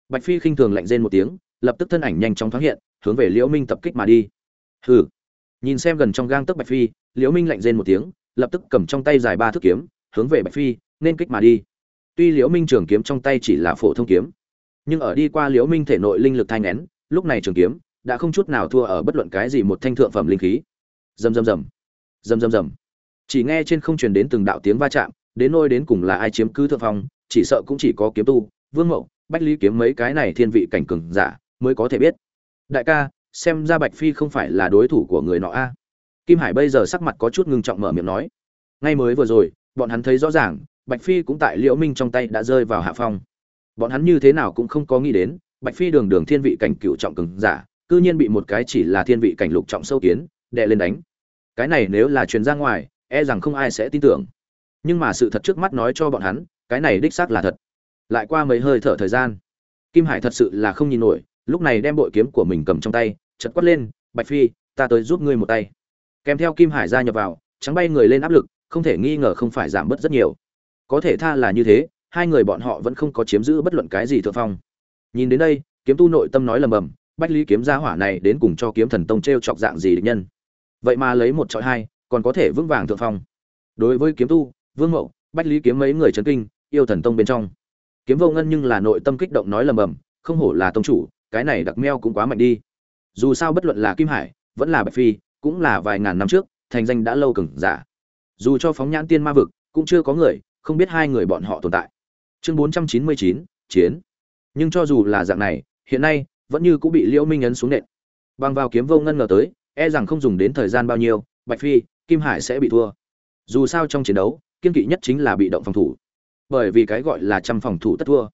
Bạch phi khinh thường lạnh rên một tiếng, lập tức thân ảnh nhanh chóng thoáng hiện, hướng về liễu minh tập kích mà đi. Hừ nhìn xem gần trong gang tấc bạch phi, liễu minh lạnh rên một tiếng, lập tức cầm trong tay dài ba thước kiếm, hướng về bạch phi, nên kích mà đi. Tuy liễu minh trường kiếm trong tay chỉ là phổ thông kiếm, nhưng ở đi qua liễu minh thể nội linh lực thanh nén lúc này trường kiếm đã không chút nào thua ở bất luận cái gì một thanh thượng phẩm linh khí. Rầm rầm rầm rầm rầm rầm. Chỉ nghe trên không truyền đến từng đạo tiếng va chạm, đến nôi đến cùng là ai chiếm cứ thượng phong, chỉ sợ cũng chỉ có kiếm tu, vương mậu, bách lý kiếm mấy cái này thiên vị cảnh cường giả mới có thể biết. Đại ca xem ra bạch phi không phải là đối thủ của người nọ a. Kim hải bây giờ sắc mặt có chút ngưng trọng mở miệng nói. Ngay mới vừa rồi, bọn hắn thấy rõ ràng, bạch phi cũng tại liễu minh trong tay đã rơi vào hạ phong. Bọn hắn như thế nào cũng không có nghĩ đến, bạch phi đường đường thiên vị cảnh cựu trọng cường giả, cư nhiên bị một cái chỉ là thiên vị cảnh lục trọng sâu kiến, đè lên đánh. Cái này nếu là truyền ra ngoài e rằng không ai sẽ tin tưởng. Nhưng mà sự thật trước mắt nói cho bọn hắn, cái này đích xác là thật. Lại qua mấy hơi thở thời gian, kim hải thật sự là không nhìn nổi, lúc này đem bội kiếm của mình cầm trong tay chật quát lên, bạch phi, ta tới giúp ngươi một tay. Kèm theo kim hải gia nhập vào, trắng bay người lên áp lực, không thể nghi ngờ không phải giảm bớt rất nhiều. Có thể tha là như thế, hai người bọn họ vẫn không có chiếm giữ bất luận cái gì thượng phong. Nhìn đến đây, kiếm tu nội tâm nói lầm bầm, bách lý kiếm gia hỏa này đến cùng cho kiếm thần tông t r e o chọc dạng gì địch nhân? Vậy mà lấy một trọi hai, còn có thể vững vàng thượng phong. Đối với kiếm tu, vương mậu, bách lý kiếm mấy người c kinh, yêu thần tông bên trong. Kiếm vô ngân nhưng là nội tâm kích động nói lầm bầm, không hổ là tông chủ, cái này đặc meo cũng quá mạnh đi dù sao bất luận là kim hải, vẫn là bạch phi, cũng là vài ngàn năm trước, thành danh đã lâu cừng giả. Dù cho phóng nhãn tiên ma vực, cũng chưa có người, không biết hai người bọn họ tồn tại. Chương bốn trăm chín mươi chín, chiến. Nhưng cho dù là dạng này, hiện nay, vẫn như cũng bị liễu minh ấn xuống nện. Bằng vào kiếm vô ngân ngờ tới e rằng không dùng đến thời gian bao nhiêu, bạch phi, kim hải sẽ bị thua. Dù sao trong chiến đấu, kiên kỵ nhất chính là bị động phòng thủ. Bởi vì cái gọi là trăm phòng thủ tất thua.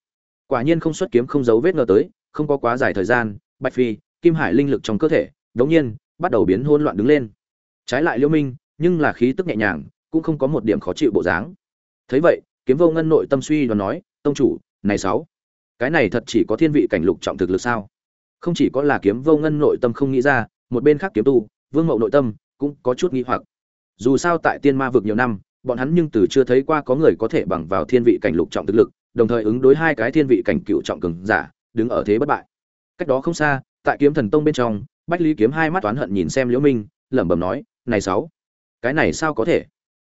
Quả nhiên không xuất kiếm không giấu vết ngờ tới, không có quá dài thời gian, bạch phi kim hải linh lực trong cơ thể, đống nhiên, bắt đầu biến hỗn loạn đứng lên. Trái lại liễu minh, nhưng là khí tức nhẹ nhàng, cũng không có một điểm khó chịu bộ dáng. Thấy vậy, kiếm vô ngân nội tâm suy đoán nói, tông chủ, này sáu, cái này thật chỉ có thiên vị cảnh lục trọng thực lực sao? Không chỉ có là kiếm vô ngân nội tâm không nghĩ ra, một bên khác kiếm tu, vương mậu nội tâm cũng có chút nghi hoặc. Dù sao tại tiên ma vực nhiều năm, bọn hắn nhưng từ chưa thấy qua có người có thể bằng vào thiên vị cảnh lục trọng thực lực, đồng thời ứng đối hai cái thiên vị cảnh cựu trọng cường giả, đứng ở thế bất bại. Cách đó không xa tại kiếm thần tông bên trong, bách lý kiếm hai mắt toán hận nhìn xem liễu minh, lẩm bẩm nói, này sáu, cái này sao có thể?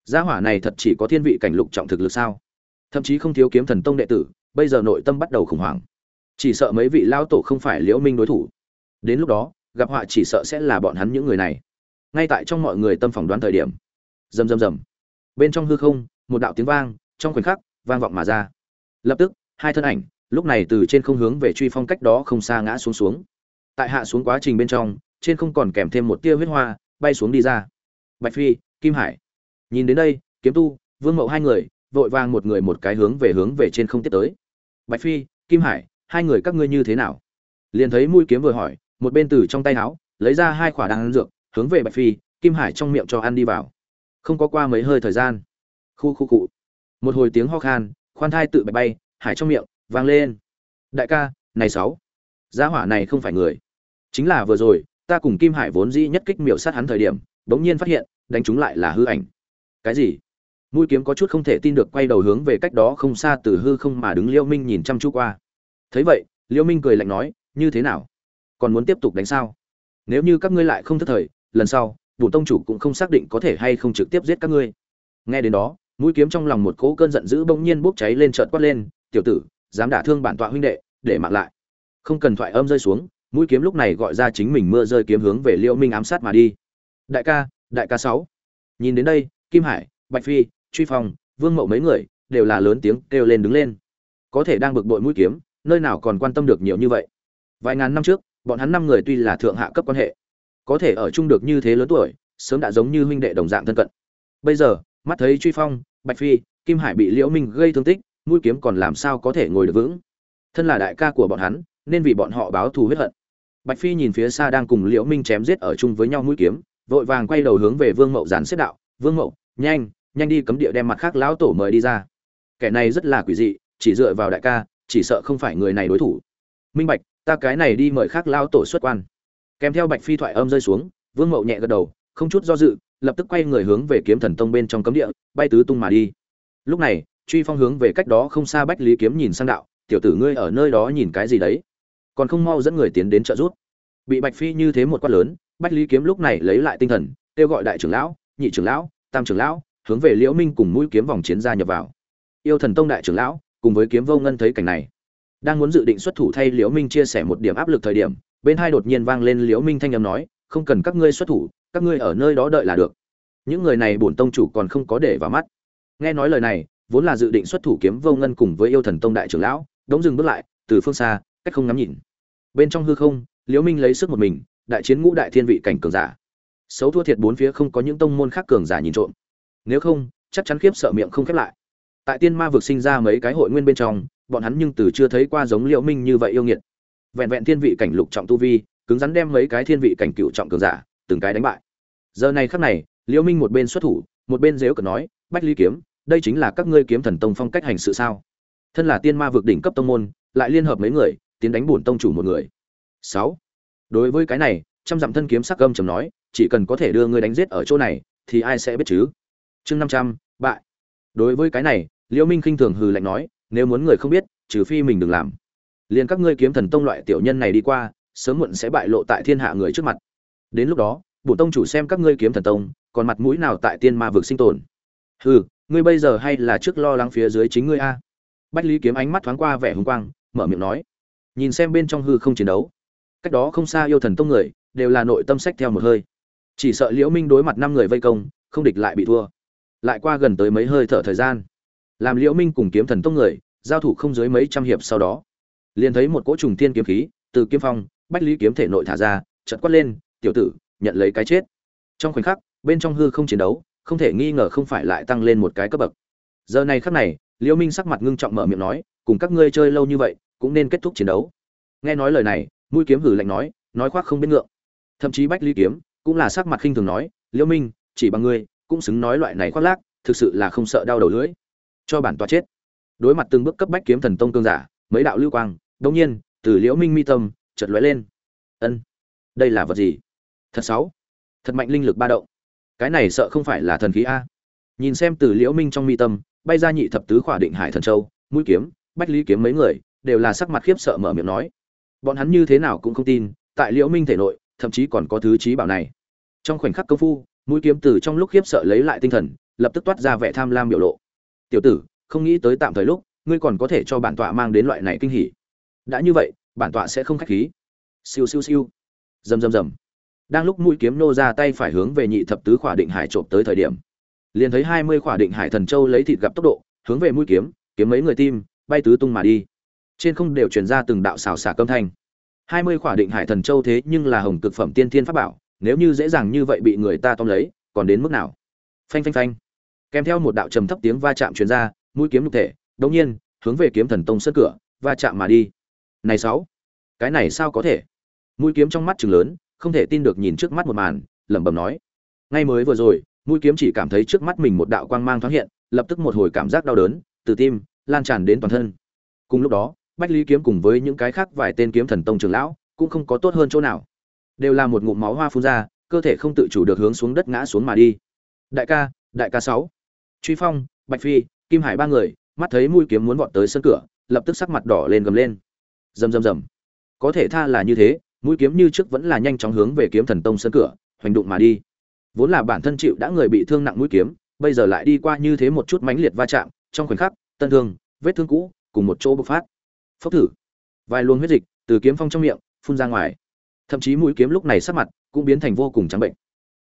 Gia hỏa này thật chỉ có thiên vị cảnh lục trọng thực lực sao? Thậm chí không thiếu kiếm thần tông đệ tử, bây giờ nội tâm bắt đầu khủng hoảng. Chỉ sợ mấy vị lao tổ không phải liễu minh đối thủ. Đến lúc đó, gặp họa chỉ sợ sẽ là bọn hắn những người này. Ngay tại trong mọi người tâm phỏng đoán thời điểm, rầm rầm rầm. Bên trong hư không, một đạo tiếng vang, trong khoảnh khắc, vang vọng mà ra. Lập tức, hai thân ảnh, lúc này từ trên không hướng về truy phong cách đó không xa ngã xuống xuống tại hạ xuống quá trình bên trong, trên không còn kèm thêm một tia huyết hoa, bay xuống đi ra. Bạch phi, kim hải. Nhìn đến đây, kiếm tu, vương mậu hai người, vội vàng một người một cái hướng về hướng về trên không tiếp tới. Bạch phi, kim hải, hai người các ngươi như thế nào? Liền thấy mũi kiếm vừa hỏi, một bên từ trong tay áo lấy ra hai quả đan dược, hướng về bạch phi, kim hải trong miệng cho ăn đi vào. Không có qua mấy hơi thời gian. Khu khu cụ. Một hồi tiếng ho khan, khoan thai tự bạch bay, hải trong miệng, vang lên. Đại ca, này sáu. Gia hỏa này không phải người chính là vừa rồi, ta cùng kim hải vốn dĩ nhất kích miểu sát hắn thời điểm, bỗng nhiên phát hiện, đánh chúng lại là hư ảnh. Cái gì? Mũi kiếm có chút không thể tin được quay đầu hướng về cách đó không xa từ hư không mà đứng liêu minh nhìn chăm chú qua. Thấy vậy, liêu minh cười lạnh nói, như thế nào? Còn muốn tiếp tục đánh sao? Nếu như các ngươi lại không thất thời, lần sau bùn tông chủ cũng không xác định có thể hay không trực tiếp giết các ngươi. Nghe đến đó, mũi kiếm trong lòng một cỗ cơn giận dữ bỗng nhiên bốc cháy lên trợt quát lên, tiểu tử, dám đả thương bản tọa huynh đệ, để mạng lại. Không cần thoại âm rơi xuống mũi kiếm lúc này gọi ra chính mình mưa rơi kiếm hướng về Liễu minh ám sát mà đi. Đại ca đại ca sáu. Nhìn đến đây, kim hải, bạch phi, truy phong, vương mậu mấy người đều là lớn tiếng kêu lên đứng lên. Có thể đang bực bội mũi kiếm, nơi nào còn quan tâm được nhiều như vậy? Vài ngàn năm trước, bọn hắn năm người tuy là thượng hạ cấp quan hệ, có thể ở chung được như thế lớn tuổi, sớm đã giống như huynh đệ đồng dạng thân cận. Bây giờ, mắt thấy truy phong, bạch phi, kim hải bị liễu minh gây thương tích, mũi kiếm còn làm sao có thể ngồi được vững? Thân là đại ca của bọn hắn nên vì bọn họ báo thù huyết hận. Bạch phi nhìn phía xa đang cùng liễu minh chém giết ở chung với nhau mũi kiếm, vội vàng quay đầu hướng về vương mậu giàn xếp đạo, vương mậu, nhanh nhanh đi cấm địa đem mặt khác lão tổ mời đi ra. Kẻ này rất là quỷ dị, chỉ dựa vào đại ca, chỉ sợ không phải người này đối thủ. Minh bạch, ta cái này đi mời khác lão tổ xuất quan. Kèm theo bạch phi thoại âm rơi xuống, vương mậu nhẹ gật đầu, không chút do dự, lập tức quay người hướng về kiếm thần tông bên trong cấm địa, bay tứ tung mà đi. Lúc này, truy phong hướng về cách đó không xa bách lý kiếm nhìn sang đạo, tiểu tử ngươi ở nơi đó nhìn cái gì đấy? Còn không mau dẫn người tiến đến trợ giúp. Bị bạch phi như thế một quát lớn, bách lý kiếm lúc này lấy lại tinh thần, kêu gọi đại trưởng lão, nhị trưởng lão, tam trưởng lão, hướng về liễu minh cùng mũi kiếm vòng chiến gia nhập vào. Yêu thần tông đại trưởng lão, cùng với kiếm vô ngân thấy cảnh này, đang muốn dự định xuất thủ thay liễu minh chia sẻ một điểm áp lực thời điểm, bên hai đột nhiên vang lên liễu minh thanh âm nói, không cần các ngươi xuất thủ, các ngươi ở nơi đó đợi là được. Những người này bổn tông chủ còn không có để vào mắt. Nghe nói lời này, vốn là dự định xuất thủ kiếm vô ngân cùng với yêu thần tông đại trưởng lão, đống dừng bước lại, từ phương xa, cách không ngắm nhìn bên trong hư không, liễu minh lấy sức một mình, đại chiến ngũ đại thiên vị cảnh cường giả. Xấu thua thiệt bốn phía không có những tông môn khác cường giả nhìn trộm. Nếu không, chắc chắn khiếp sợ miệng không khép lại. Tại tiên ma vực sinh ra mấy cái hội nguyên bên trong, bọn hắn nhưng từ chưa thấy qua giống liễu minh như vậy yêu nghiệt. Vẹn vẹn thiên vị cảnh lục trọng tu vi, cứng rắn đem mấy cái thiên vị cảnh cựu trọng cường giả, từng cái đánh bại. Giờ này khắc này, liễu minh một bên xuất thủ, một bên dếu cờ nói, bách ly kiếm, đây chính là các ngươi kiếm thần tông phong cách hành sự sao? Thân là tiên ma vực đỉnh cấp tông môn, lại liên hợp mấy người tiến đánh bổn tông chủ một người. Sáu. Đối với cái này, trăm dặm thân kiếm sắc gầm trầm nói, chỉ cần có thể đưa ngươi đánh giết ở chỗ này, thì ai sẽ biết chứ? Chương năm trăm, bại. Đối với cái này, liễu minh khinh thường hừ lạnh nói, nếu muốn người không biết, trừ phi mình đừng làm. Liền các ngươi kiếm thần tông loại tiểu nhân này đi qua, sớm muộn sẽ bại lộ tại thiên hạ người trước mặt. Đến lúc đó, bổn tông chủ xem các ngươi kiếm thần tông, còn mặt mũi nào tại tiên ma vực sinh tồn? Hừ, ngươi bây giờ hay là trước lo lắng phía dưới chính ngươi a? Bách lý kiếm ánh mắt thoáng qua vẻ hùng quang, mở miệng nói nhìn xem bên trong hư không chiến đấu. Cách đó không xa yêu thần tông người, đều là nội tâm sách theo một hơi. Chỉ sợ liễu minh đối mặt năm người vây công, không địch lại bị thua. Lại qua gần tới mấy hơi thở thời gian, làm liễu minh cùng kiếm thần tông người, giao thủ không dưới mấy trăm hiệp sau đó, liền thấy một cỗ trùng thiên kiếm khí từ kiếm phong, bách lý kiếm thể nội thả ra, chợt quát lên, tiểu tử, nhận lấy cái chết. Trong khoảnh khắc, bên trong hư không chiến đấu, không thể nghi ngờ không phải lại tăng lên một cái cấp bậc. Giờ này khắc này, liễu minh sắc mặt ngưng trọng mở miệng nói, cùng các ngươi chơi lâu như vậy cũng nên kết thúc chiến đấu. Nghe nói lời này, mũi kiếm hử lạnh nói nói khoác không biết ngượng. Thậm chí bách lý kiếm cũng là sắc mặt khinh thường nói, liễu minh, chỉ bằng ngươi, cũng xứng nói loại này khoác lác, thực sự là không sợ đau đầu lưỡi. Cho bản tòa chết. Đối mặt từng bước cấp bách kiếm thần tông cương giả, mấy đạo lưu quang đống nhiên, từ liễu minh mi tâm, chợt lóe lên. Ân, đây là vật gì? Thật xấu thật mạnh linh lực ba động. Cái này sợ không phải là thần khí a. Nhìn xem từ liễu minh trong mi tâm, bay ra nhị thập tứ khỏa định hải thần châu, mũi kiếm, bách lý kiếm mấy người đều là sắc mặt khiếp sợ mở miệng nói. Bọn hắn như thế nào cũng không tin, tại liễu minh thể nội, thậm chí còn có thứ trí bảo này. Trong khoảnh khắc công phu, mũi kiếm từ trong lúc khiếp sợ lấy lại tinh thần, lập tức toát ra vẻ tham lam biểu lộ. Tiểu tử, không nghĩ tới tạm thời lúc, ngươi còn có thể cho bản tọa mang đến loại này kinh hỉ. Đã như vậy, bản tọa sẽ không khách khí. Siêu siêu siêu. Rầm rầm rầm. Đang lúc mũi kiếm nô ra tay phải hướng về nhị thập tứ khỏa định hải trộm tới thời điểm, liền thấy hai mươi khỏa định hải thần châu lấy thịt gặp tốc độ, hướng về mũi kiếm kiếm mấy người tim, bay tứ tung mà đi trên không đều truyền ra từng đạo xào xả câm thanh. Hai mươi khỏa định hải thần châu thế nhưng là hồng cực phẩm tiên thiên pháp bảo, nếu như dễ dàng như vậy bị người ta tóm lấy, còn đến mức nào? Phanh phanh phanh. Kèm theo một đạo trầm thấp tiếng va chạm truyền ra, mũi kiếm lục thể, đột nhiên, hướng về kiếm thần tông sân cửa, va chạm mà đi. Này sáu, cái này sao có thể? Mũi kiếm trong mắt trừng lớn, không thể tin được nhìn trước mắt một màn, lẩm bẩm nói. Ngay mới vừa rồi, mũi kiếm chỉ cảm thấy trước mắt mình một đạo quang mang thoáng hiện, lập tức một hồi cảm giác đau đớn, từ tim, lan tràn đến toàn thân. Cùng lúc đó bách lý kiếm cùng với những cái khác vài tên kiếm thần tông trưởng lão, cũng không có tốt hơn chỗ nào. Đều là một ngụm máu hoa phun ra, cơ thể không tự chủ được hướng xuống đất ngã xuống mà đi. Đại ca đại ca sáu. Truy phong, bạch phi, kim hải ba người, mắt thấy mũi kiếm muốn vọt tới sân cửa, lập tức sắc mặt đỏ lên gầm lên. Rầm rầm rầm. Có thể tha là như thế, mũi kiếm như trước vẫn là nhanh chóng hướng về kiếm thần tông sân cửa, hoành đụng mà đi. Vốn là bản thân chịu đã người bị thương nặng mũi kiếm, bây giờ lại đi qua như thế một chút mãnh liệt va chạm, trong khoảnh khắc, tân thương, vết thương cũ, cùng một chỗ bộc phát phốc thử. Vài luồng huyết dịch từ kiếm phong trong miệng phun ra ngoài. Thậm chí mũi kiếm lúc này sắc mặt cũng biến thành vô cùng trắng bệnh.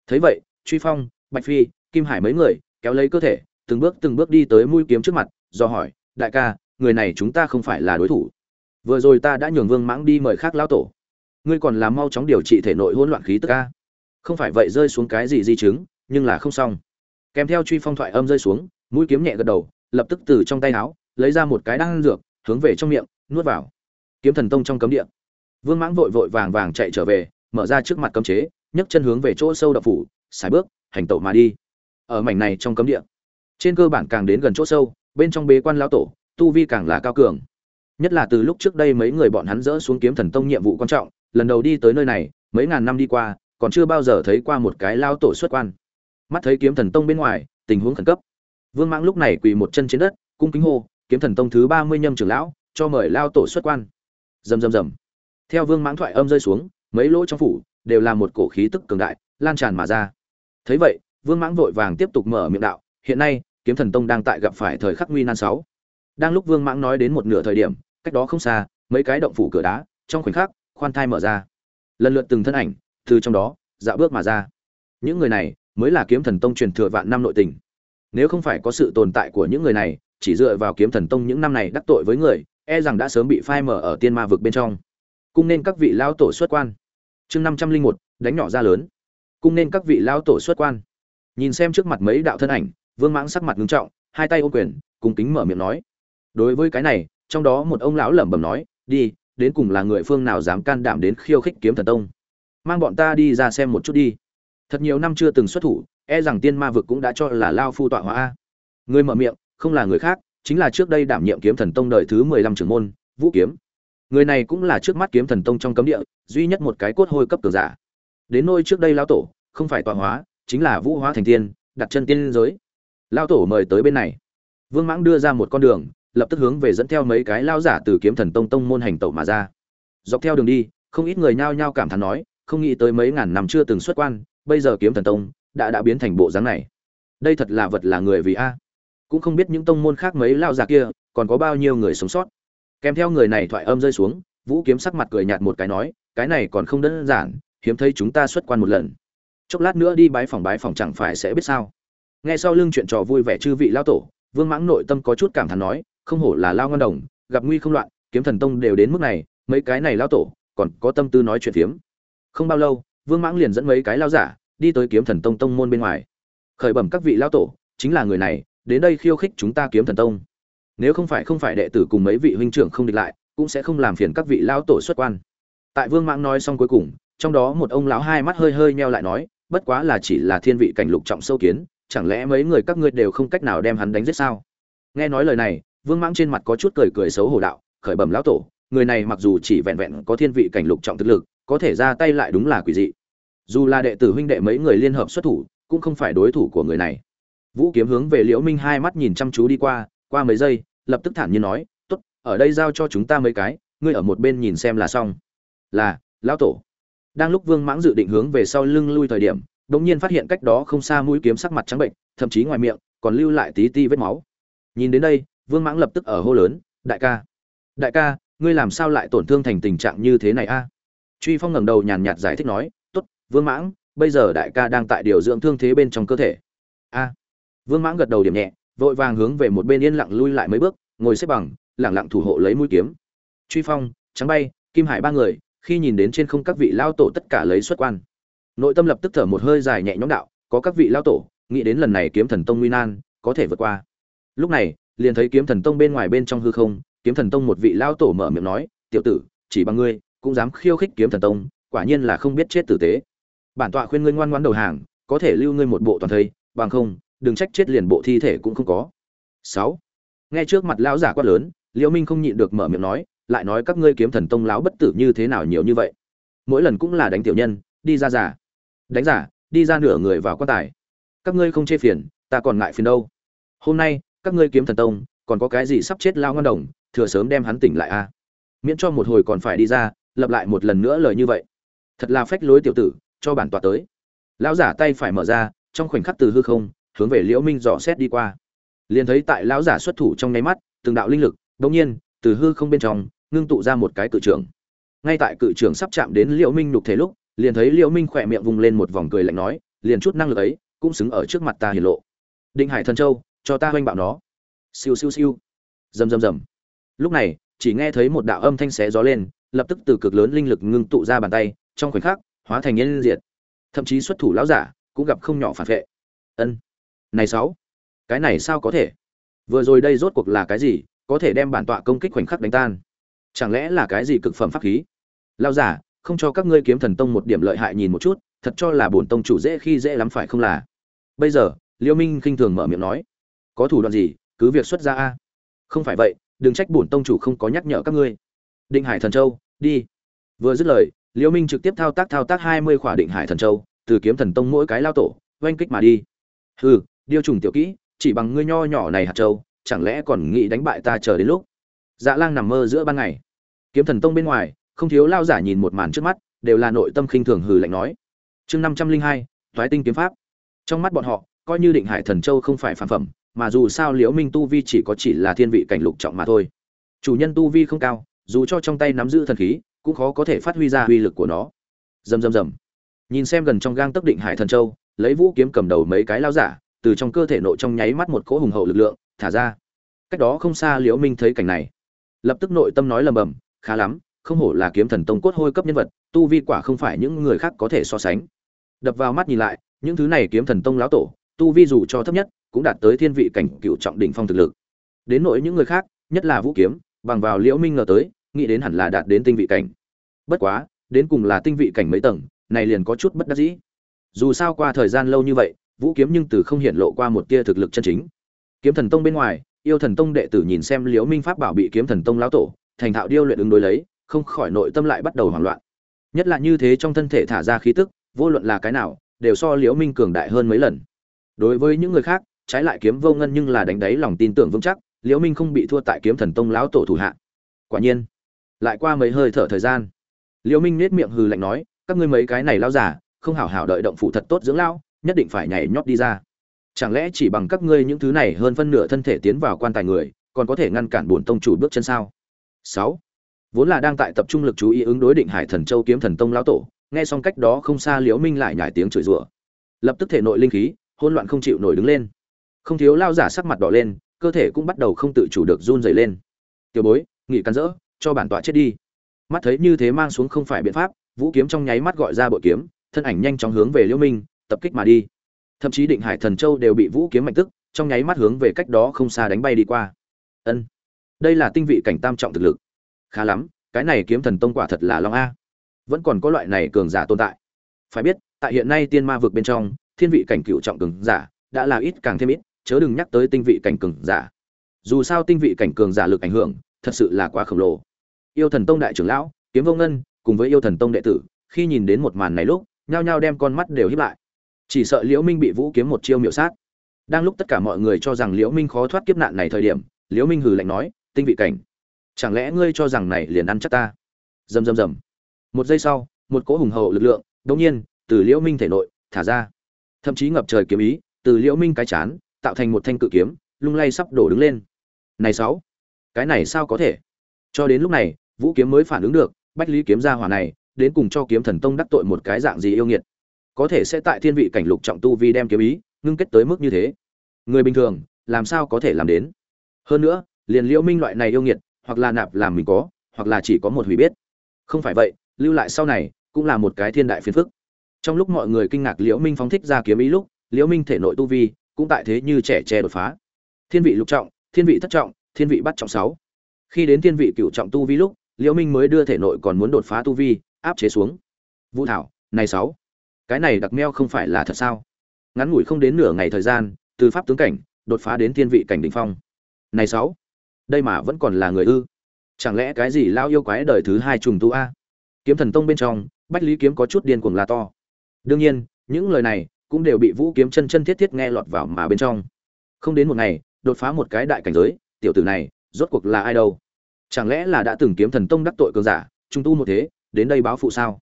Thấy vậy, truy phong, bạch phi, kim hải mấy người kéo lấy cơ thể, từng bước từng bước đi tới mũi kiếm trước mặt, do hỏi, đại ca, người này chúng ta không phải là đối thủ. Vừa rồi ta đã nhường vương mãng đi mời khác lão tổ. Ngươi còn làm mau chóng điều trị thể nội hỗn loạn khí tức ca không phải vậy rơi xuống cái gì di chứng, nhưng là không xong. Kèm theo truy phong thoại âm rơi xuống, mũi kiếm nhẹ gật đầu, lập tức từ trong tay áo, lấy ra một cái đan dược, hướng về trong miệng nuốt vào. Kiếm thần tông trong cấm địa. Vương mãng vội vội vàng vàng chạy trở về, mở ra trước mặt cấm chế, nhấc chân hướng về chỗ sâu đậu phủ, xài bước, hành tẩu mà đi. Ở mảnh này trong cấm địa, trên cơ bản càng đến gần chỗ sâu, bên trong bế quan lão tổ, tu vi càng là cao cường. Nhất là từ lúc trước đây mấy người bọn hắn dỡ xuống kiếm thần tông nhiệm vụ quan trọng, lần đầu đi tới nơi này, mấy ngàn năm đi qua, còn chưa bao giờ thấy qua một cái lao tổ xuất quan. Mắt thấy kiếm thần tông bên ngoài, tình huống khẩn cấp. Vương mãng lúc này quỳ một chân trên đất, cung kính hô, kiếm thần tông thứ ba mươi nhâm trưởng lão cho mời lao tổ xuất quan. Rầm rầm rầm. Theo vương mãng thoại âm rơi xuống, mấy lỗ trong phủ đều là một cổ khí tức cường đại, lan tràn mà ra. Thấy vậy, vương mãng vội vàng tiếp tục mở miệng đạo, hiện nay, kiếm thần tông đang tại gặp phải thời khắc nguy nan sáu. Đang lúc vương mãng nói đến một nửa thời điểm, cách đó không xa, mấy cái động phủ cửa đá, trong khoảnh khắc, khoan thai mở ra. Lần lượt từng thân ảnh, từ trong đó, dạo bước mà ra. Những người này, mới là kiếm thần tông truyền thừa vạn năm nội tình. Nếu không phải có sự tồn tại của những người này, chỉ dựa vào kiếm thần tông những năm này đắc tội với người e rằng đã sớm bị phai mở ở tiên ma vực bên trong. Cung nên các vị lão tổ xuất quan. Chương năm trăm linh một, đánh nhỏ ra lớn. Cung nên các vị lão tổ xuất quan. Nhìn xem trước mặt mấy đạo thân ảnh, vương mãng sắc mặt ngưng trọng, hai tay ô quyền cùng kính mở miệng nói. Đối với cái này, trong đó một ông lão lẩm bẩm nói, đi, đến cùng là người phương nào dám can đảm đến khiêu khích kiếm thần tông? Mang bọn ta đi ra xem một chút đi. Thật nhiều năm chưa từng xuất thủ e rằng tiên ma vực cũng đã cho là lao phu tọa hóa người mở miệng, không là người khác chính là trước đây đảm nhiệm kiếm thần tông đời thứ mười lăm trưởng môn, vũ kiếm. Người này cũng là trước mắt kiếm thần tông trong cấm địa, duy nhất một cái cốt hôi cấp cường giả. Đến nôi trước đây lão tổ, không phải tọa hóa, chính là vũ hóa thành tiên, đặt chân tiên giới. Lão tổ mời tới bên này. Vương mãng đưa ra một con đường, lập tức hướng về dẫn theo mấy cái lao giả từ kiếm thần tông tông môn hành tẩu mà ra. Dọc theo đường đi, không ít người nhao nhao cảm thán nói, không nghĩ tới mấy ngàn năm chưa từng xuất quan, bây giờ kiếm thần tông đã đã biến thành bộ dáng này. Đây thật là vật là người vì a cũng không biết những tông môn khác mấy lao già kia còn có bao nhiêu người sống sót. Kèm theo người này thoại âm rơi xuống, vũ kiếm sắc mặt cười nhạt một cái nói, cái này còn không đơn giản, hiếm thấy chúng ta xuất quan một lần. Chốc lát nữa đi bái phòng bái phòng chẳng phải sẽ biết sao. Nghe sau lưng chuyện trò vui vẻ chư vị lao tổ, vương mãng nội tâm có chút cảm thán nói, không hổ là lao ngân đồng, gặp nguy không loạn, kiếm thần tông đều đến mức này, mấy cái này lao tổ còn có tâm tư nói chuyện phiếm. Không bao lâu, vương mãng liền dẫn mấy cái lao giả đi tới kiếm thần tông tông môn bên ngoài. Khởi bẩm các vị lao tổ, chính là người này đến đây khiêu khích chúng ta kiếm thần tông. Nếu không phải không phải đệ tử cùng mấy vị huynh trưởng không địch lại, cũng sẽ không làm phiền các vị lão tổ xuất quan. Tại vương mãng nói xong cuối cùng, trong đó một ông lão hai mắt hơi hơi meo lại nói, bất quá là chỉ là thiên vị cảnh lục trọng sâu kiến, chẳng lẽ mấy người các ngươi đều không cách nào đem hắn đánh giết sao? Nghe nói lời này, vương mãng trên mặt có chút cười cười xấu hổ đạo, khởi bẩm lão tổ, người này mặc dù chỉ vẹn vẹn có thiên vị cảnh lục trọng thực lực, có thể ra tay lại đúng là quỷ dị. Dù là đệ tử huynh đệ mấy người liên hợp xuất thủ, cũng không phải đối thủ của người này vũ kiếm hướng về liễu minh hai mắt nhìn chăm chú đi qua qua mấy giây, lập tức thản nhiên nói, tốt, ở đây giao cho chúng ta mấy cái, ngươi ở một bên nhìn xem là xong. Là, lão tổ. Đang lúc vương mãng dự định hướng về sau lưng lui thời điểm, đột nhiên phát hiện cách đó không xa mũi kiếm sắc mặt trắng bệnh, thậm chí ngoài miệng còn lưu lại tí ti vết máu. Nhìn đến đây, vương mãng lập tức ở hô lớn, đại ca đại ca, ngươi làm sao lại tổn thương thành tình trạng như thế này a? Truy phong ngẩng đầu nhàn nhạt giải thích nói, tốt, vương mãng, bây giờ đại ca đang tại điều dưỡng thương thế bên trong cơ thể. A vương mãng gật đầu điểm nhẹ, vội vàng hướng về một bên yên lặng lui lại mấy bước, ngồi xếp bằng, lặng lặng thủ hộ lấy mũi kiếm. Truy phong, trắng bay, kim hải ba người, khi nhìn đến trên không các vị lao tổ tất cả lấy xuất quan. Nội tâm lập tức thở một hơi dài nhẹ nhõm đạo, có các vị lao tổ, nghĩ đến lần này kiếm thần tông nguy nan, có thể vượt qua. Lúc này, liền thấy kiếm thần tông bên ngoài bên trong hư không, kiếm thần tông một vị lao tổ mở miệng nói, tiểu tử, chỉ bằng ngươi, cũng dám khiêu khích kiếm thần tông, quả nhiên là không biết chết tử tế. Bản tọa khuyên ngươi ngoan ngoãn đầu hàng, có thể lưu ngươi một bộ toàn thây, bằng không đừng trách chết liền bộ thi thể cũng không có. Sáu. Nghe trước mặt lão giả quát lớn, liễu minh không nhịn được mở miệng nói, lại nói các ngươi kiếm thần tông lão bất tử như thế nào nhiều như vậy. Mỗi lần cũng là đánh tiểu nhân, đi ra giả. Đánh giả, đi ra nửa người vào quan tài. Các ngươi không chê phiền, ta còn ngại phiền đâu. Hôm nay, các ngươi kiếm thần tông, còn có cái gì sắp chết lao ngon đồng, thừa sớm đem hắn tỉnh lại a miễn cho một hồi còn phải đi ra lặp lại một lần nữa lời như vậy. Thật là phách lối tiểu tử, cho bản tọa tới. Lão giả tay phải mở ra, trong khoảnh khắc từ hư không hướng về liễu minh dò xét đi qua. Liền thấy tại lão giả xuất thủ trong nháy mắt, từng đạo linh lực, đột nhiên, từ hư không bên trong, ngưng tụ ra một cái cự trưởng. Ngay tại cự trưởng sắp chạm đến liễu minh nhục thể lúc, liền thấy liễu minh khỏe miệng vùng lên một vòng cười lạnh nói, liền chút năng lực ấy, cũng xứng ở trước mặt ta hiển lộ. Định hải thần châu, cho ta hoanh bạo nó. Siêu siêu siêu. Rầm rầm rầm. Lúc này, chỉ nghe thấy một đạo âm thanh xé gió lên, lập tức từ cực lớn linh lực ngưng tụ ra bàn tay, trong khoảnh khắc, hóa thành nhân diệt. Thậm chí xuất thủ lão giả cũng gặp không nhỏ phản vệ. Ân này sáu, cái này sao có thể? Vừa rồi đây rốt cuộc là cái gì, có thể đem bản tọa công kích khoảnh khắc đánh tan? Chẳng lẽ là cái gì cực phẩm pháp khí? Lao giả, không cho các ngươi kiếm thần tông một điểm lợi hại nhìn một chút, thật cho là bổn tông chủ dễ khi dễ lắm phải không là? Bây giờ, liêu minh khinh thường mở miệng nói, có thủ đoạn gì, cứ việc xuất ra a. Không phải vậy, đừng trách bổn tông chủ không có nhắc nhở các ngươi. Định hải thần châu, đi. Vừa dứt lời, liêu minh trực tiếp thao tác thao tác hai mươi khỏa định hải thần châu, từ kiếm thần tông mỗi cái lao tổ, oanh kích mà đi. Hừ điêu trùng tiểu kỹ, chỉ bằng ngươi nho nhỏ này hạt châu, chẳng lẽ còn nghĩ đánh bại ta chờ đến lúc? Dạ lang nằm mơ giữa ban ngày. Kiếm thần tông bên ngoài, không thiếu lao giả nhìn một màn trước mắt, đều là nội tâm khinh thường hừ lạnh nói. Chương năm trăm linh hai thoái tinh kiếm pháp. Trong mắt bọn họ, coi như định hải thần châu không phải phản phẩm, mà dù sao liễu minh tu vi chỉ có chỉ là thiên vị cảnh lục trọng mà thôi. Chủ nhân tu vi không cao, dù cho trong tay nắm giữ thần khí, cũng khó có thể phát huy ra uy lực của nó. Rầm rầm rầm. Nhìn xem gần trong gang tấc định hải thần châu, lấy vũ kiếm cầm đầu mấy cái lao giả từ trong cơ thể nội trong nháy mắt một cỗ hùng hậu lực lượng, thả ra. Cách đó không xa liễu minh thấy cảnh này. Lập tức nội tâm nói lầm bầm, khá lắm, không hổ là kiếm thần tông cốt hôi cấp nhân vật, tu vi quả không phải những người khác có thể so sánh. Đập vào mắt nhìn lại, những thứ này kiếm thần tông lão tổ, tu vi dù cho thấp nhất, cũng đạt tới thiên vị cảnh cựu trọng đỉnh phong thực lực. Đến nỗi những người khác, nhất là vũ kiếm, bằng vào liễu minh ngờ tới, nghĩ đến hẳn là đạt đến tinh vị cảnh. Bất quá, đến cùng là tinh vị cảnh mấy tầng, này liền có chút bất đắc dĩ. Dù sao qua thời gian lâu như vậy vũ kiếm nhưng từ không hiện lộ qua một tia thực lực chân chính. Kiếm thần tông bên ngoài, yêu thần tông đệ tử nhìn xem liễu minh pháp bảo bị kiếm thần tông lão tổ, thành thạo điêu luyện ứng đối lấy, không khỏi nội tâm lại bắt đầu hoảng loạn. Nhất là như thế trong thân thể thả ra khí tức, vô luận là cái nào, đều so liễu minh cường đại hơn mấy lần. Đối với những người khác, trái lại kiếm vô ngân nhưng là đánh đáy lòng tin tưởng vững chắc, liễu minh không bị thua tại kiếm thần tông lão tổ thủ hạ. Quả nhiên, lại qua mấy hơi thở thời gian, liễu minh nét miệng hừ lạnh nói, các ngươi mấy cái này lao giả không hảo hảo đợi động phủ thật tốt dưỡng lão nhất định phải nhảy nhót đi ra. Chẳng lẽ chỉ bằng các ngươi những thứ này hơn phân nửa thân thể tiến vào quan tài người còn có thể ngăn cản bổn tông chủ bước chân sao? Sáu, vốn là đang tại tập trung lực chú ý ứng đối định hải thần châu kiếm thần tông lão tổ nghe xong cách đó không xa liễu minh lại nhảy tiếng chửi rủa. Lập tức thể nội linh khí hỗn loạn không chịu nổi đứng lên. Không thiếu lao giả sắc mặt đỏ lên cơ thể cũng bắt đầu không tự chủ được run rẩy lên. Tiểu bối nghỉ cắn rỡ cho bản tọa chết đi. Mắt thấy như thế mang xuống không phải biện pháp vũ kiếm trong nháy mắt gọi ra bội kiếm thân ảnh nhanh chóng hướng về liễu minh tập kích mà đi. Thậm chí định hải thần châu đều bị vũ kiếm mạnh tức, trong nháy mắt hướng về cách đó không xa đánh bay đi qua. Ân, đây là tinh vị cảnh tam trọng thực lực. Khá lắm, cái này kiếm thần tông quả thật là long a. Vẫn còn có loại này cường giả tồn tại. Phải biết, tại hiện nay tiên ma vực bên trong, thiên vị cảnh cựu trọng cường giả đã là ít càng thêm ít, chớ đừng nhắc tới tinh vị cảnh cường giả. Dù sao tinh vị cảnh cường giả lực ảnh hưởng, thật sự là quá khổng lồ. Yêu thần tông đại trưởng lão, kiếm vô ngân, cùng với yêu thần tông đệ tử, khi nhìn đến một màn này lúc, nhao nhao đem con mắt đều hiếp lại chỉ sợ liễu minh bị vũ kiếm một chiêu miểu sát. Đang lúc tất cả mọi người cho rằng liễu minh khó thoát kiếp nạn này thời điểm, liễu minh hừ lạnh nói, tinh vị cảnh, chẳng lẽ ngươi cho rằng này liền ăn chắc ta? Rầm rầm rầm. Một giây sau, một cỗ hùng hậu lực lượng, đột nhiên, từ liễu minh thể nội, thả ra. Thậm chí ngập trời kiếm ý, từ liễu minh cái chán, tạo thành một thanh cự kiếm, lung lay sắp đổ đứng lên. Này sáu, cái này sao có thể? Cho đến lúc này, vũ kiếm mới phản ứng được, bách lý kiếm gia hỏa này, đến cùng cho kiếm thần tông đắc tội một cái dạng gì yêu nghiệt có thể sẽ tại thiên vị cảnh lục trọng tu vi đem kiếm ý, ngưng kết tới mức như thế. Người bình thường, làm sao có thể làm đến? Hơn nữa, liền liễu minh loại này yêu nghiệt, hoặc là nạp làm mình có, hoặc là chỉ có một hủy biết. Không phải vậy, lưu lại sau này, cũng là một cái thiên đại phiền phức. Trong lúc mọi người kinh ngạc liễu minh phóng thích ra kiếm ý lúc, liễu minh thể nội tu vi, cũng tại thế như trẻ tre đột phá. Thiên vị lục trọng, thiên vị thất trọng, thiên vị bắt trọng sáu. Khi đến thiên vị cửu trọng tu vi lúc, liễu minh mới đưa thể nội còn muốn đột phá tu vi, áp chế xuống. Vũ thảo, này sáu cái này đặc meo không phải là thật sao? Ngắn ngủi không đến nửa ngày thời gian, từ pháp tướng cảnh, đột phá đến thiên vị cảnh đỉnh phong. Này sáu, đây mà vẫn còn là người ư? Chẳng lẽ cái gì lao yêu quái đời thứ hai trùng tu a? Kiếm thần tông bên trong, bách lý kiếm có chút điên cuồng la to. Đương nhiên, những lời này cũng đều bị vũ kiếm chân chân thiết thiết nghe lọt vào mà bên trong. Không đến một ngày, đột phá một cái đại cảnh giới, tiểu tử này rốt cuộc là ai đâu? Chẳng lẽ là đã từng kiếm thần tông đắc tội cường giả trung tu một thế, đến đây báo phụ sao?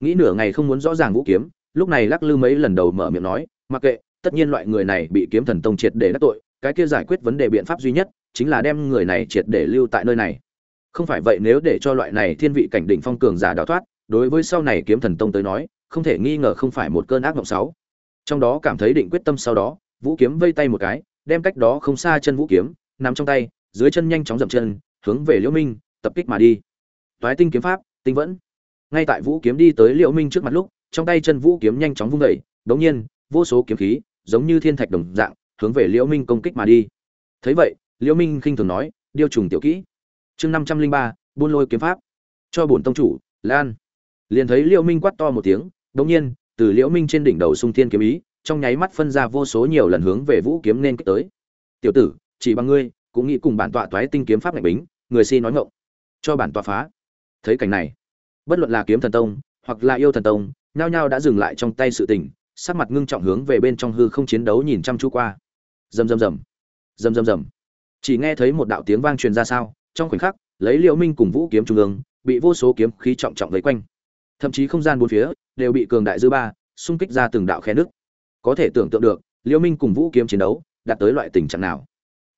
Nghĩ nửa ngày không muốn rõ ràng vũ kiếm lúc này lắc lư mấy lần đầu mở miệng nói, mặc kệ, tất nhiên loại người này bị kiếm thần tông triệt để đắc tội, cái kia giải quyết vấn đề biện pháp duy nhất chính là đem người này triệt để lưu tại nơi này. Không phải vậy nếu để cho loại này thiên vị cảnh đỉnh phong cường giả đào thoát, đối với sau này kiếm thần tông tới nói, không thể nghi ngờ không phải một cơn ác mộng sáu. Trong đó cảm thấy định quyết tâm sau đó, vũ kiếm vây tay một cái, đem cách đó không xa chân vũ kiếm nằm trong tay, dưới chân nhanh chóng dậm chân, hướng về liễu minh, tập kích mà đi. Toái tinh kiếm pháp, tinh vẫn. Ngay tại vũ kiếm đi tới liễu minh trước mặt lúc trong tay chân vũ kiếm nhanh chóng vung dậy, đống nhiên, vô số kiếm khí, giống như thiên thạch đồng dạng, hướng về liễu minh công kích mà đi. Thấy vậy, liễu minh khinh thường nói, điêu trùng tiểu kỹ. Chương năm trăm linh ba, buôn lôi kiếm pháp. Cho bổn tông chủ, lan. Liền thấy liễu minh quát to một tiếng, đống nhiên, từ liễu minh trên đỉnh đầu sung thiên kiếm ý, trong nháy mắt phân ra vô số nhiều lần hướng về vũ kiếm nên kích tới. Tiểu tử, chỉ bằng ngươi, cũng nghĩ cùng bản tọa toái tinh kiếm pháp ngạch bính, người si nói ngọng, cho bản tọa phá. Thấy cảnh này, bất luận là kiếm thần tông, hoặc là yêu thần tông nhao nhao đã dừng lại trong tay sự tình, sắc mặt ngưng trọng hướng về bên trong hư không chiến đấu nhìn chăm chú qua. Rầm rầm rầm. Rầm rầm rầm. Chỉ nghe thấy một đạo tiếng vang truyền ra sao, trong khoảnh khắc, lấy liễu minh cùng vũ kiếm trung ương, bị vô số kiếm khí trọng trọng vây quanh. Thậm chí không gian bốn phía, đều bị cường đại dư ba, xung kích ra từng đạo khe nước. Có thể tưởng tượng được, liễu minh cùng vũ kiếm chiến đấu, đạt tới loại tình trạng nào.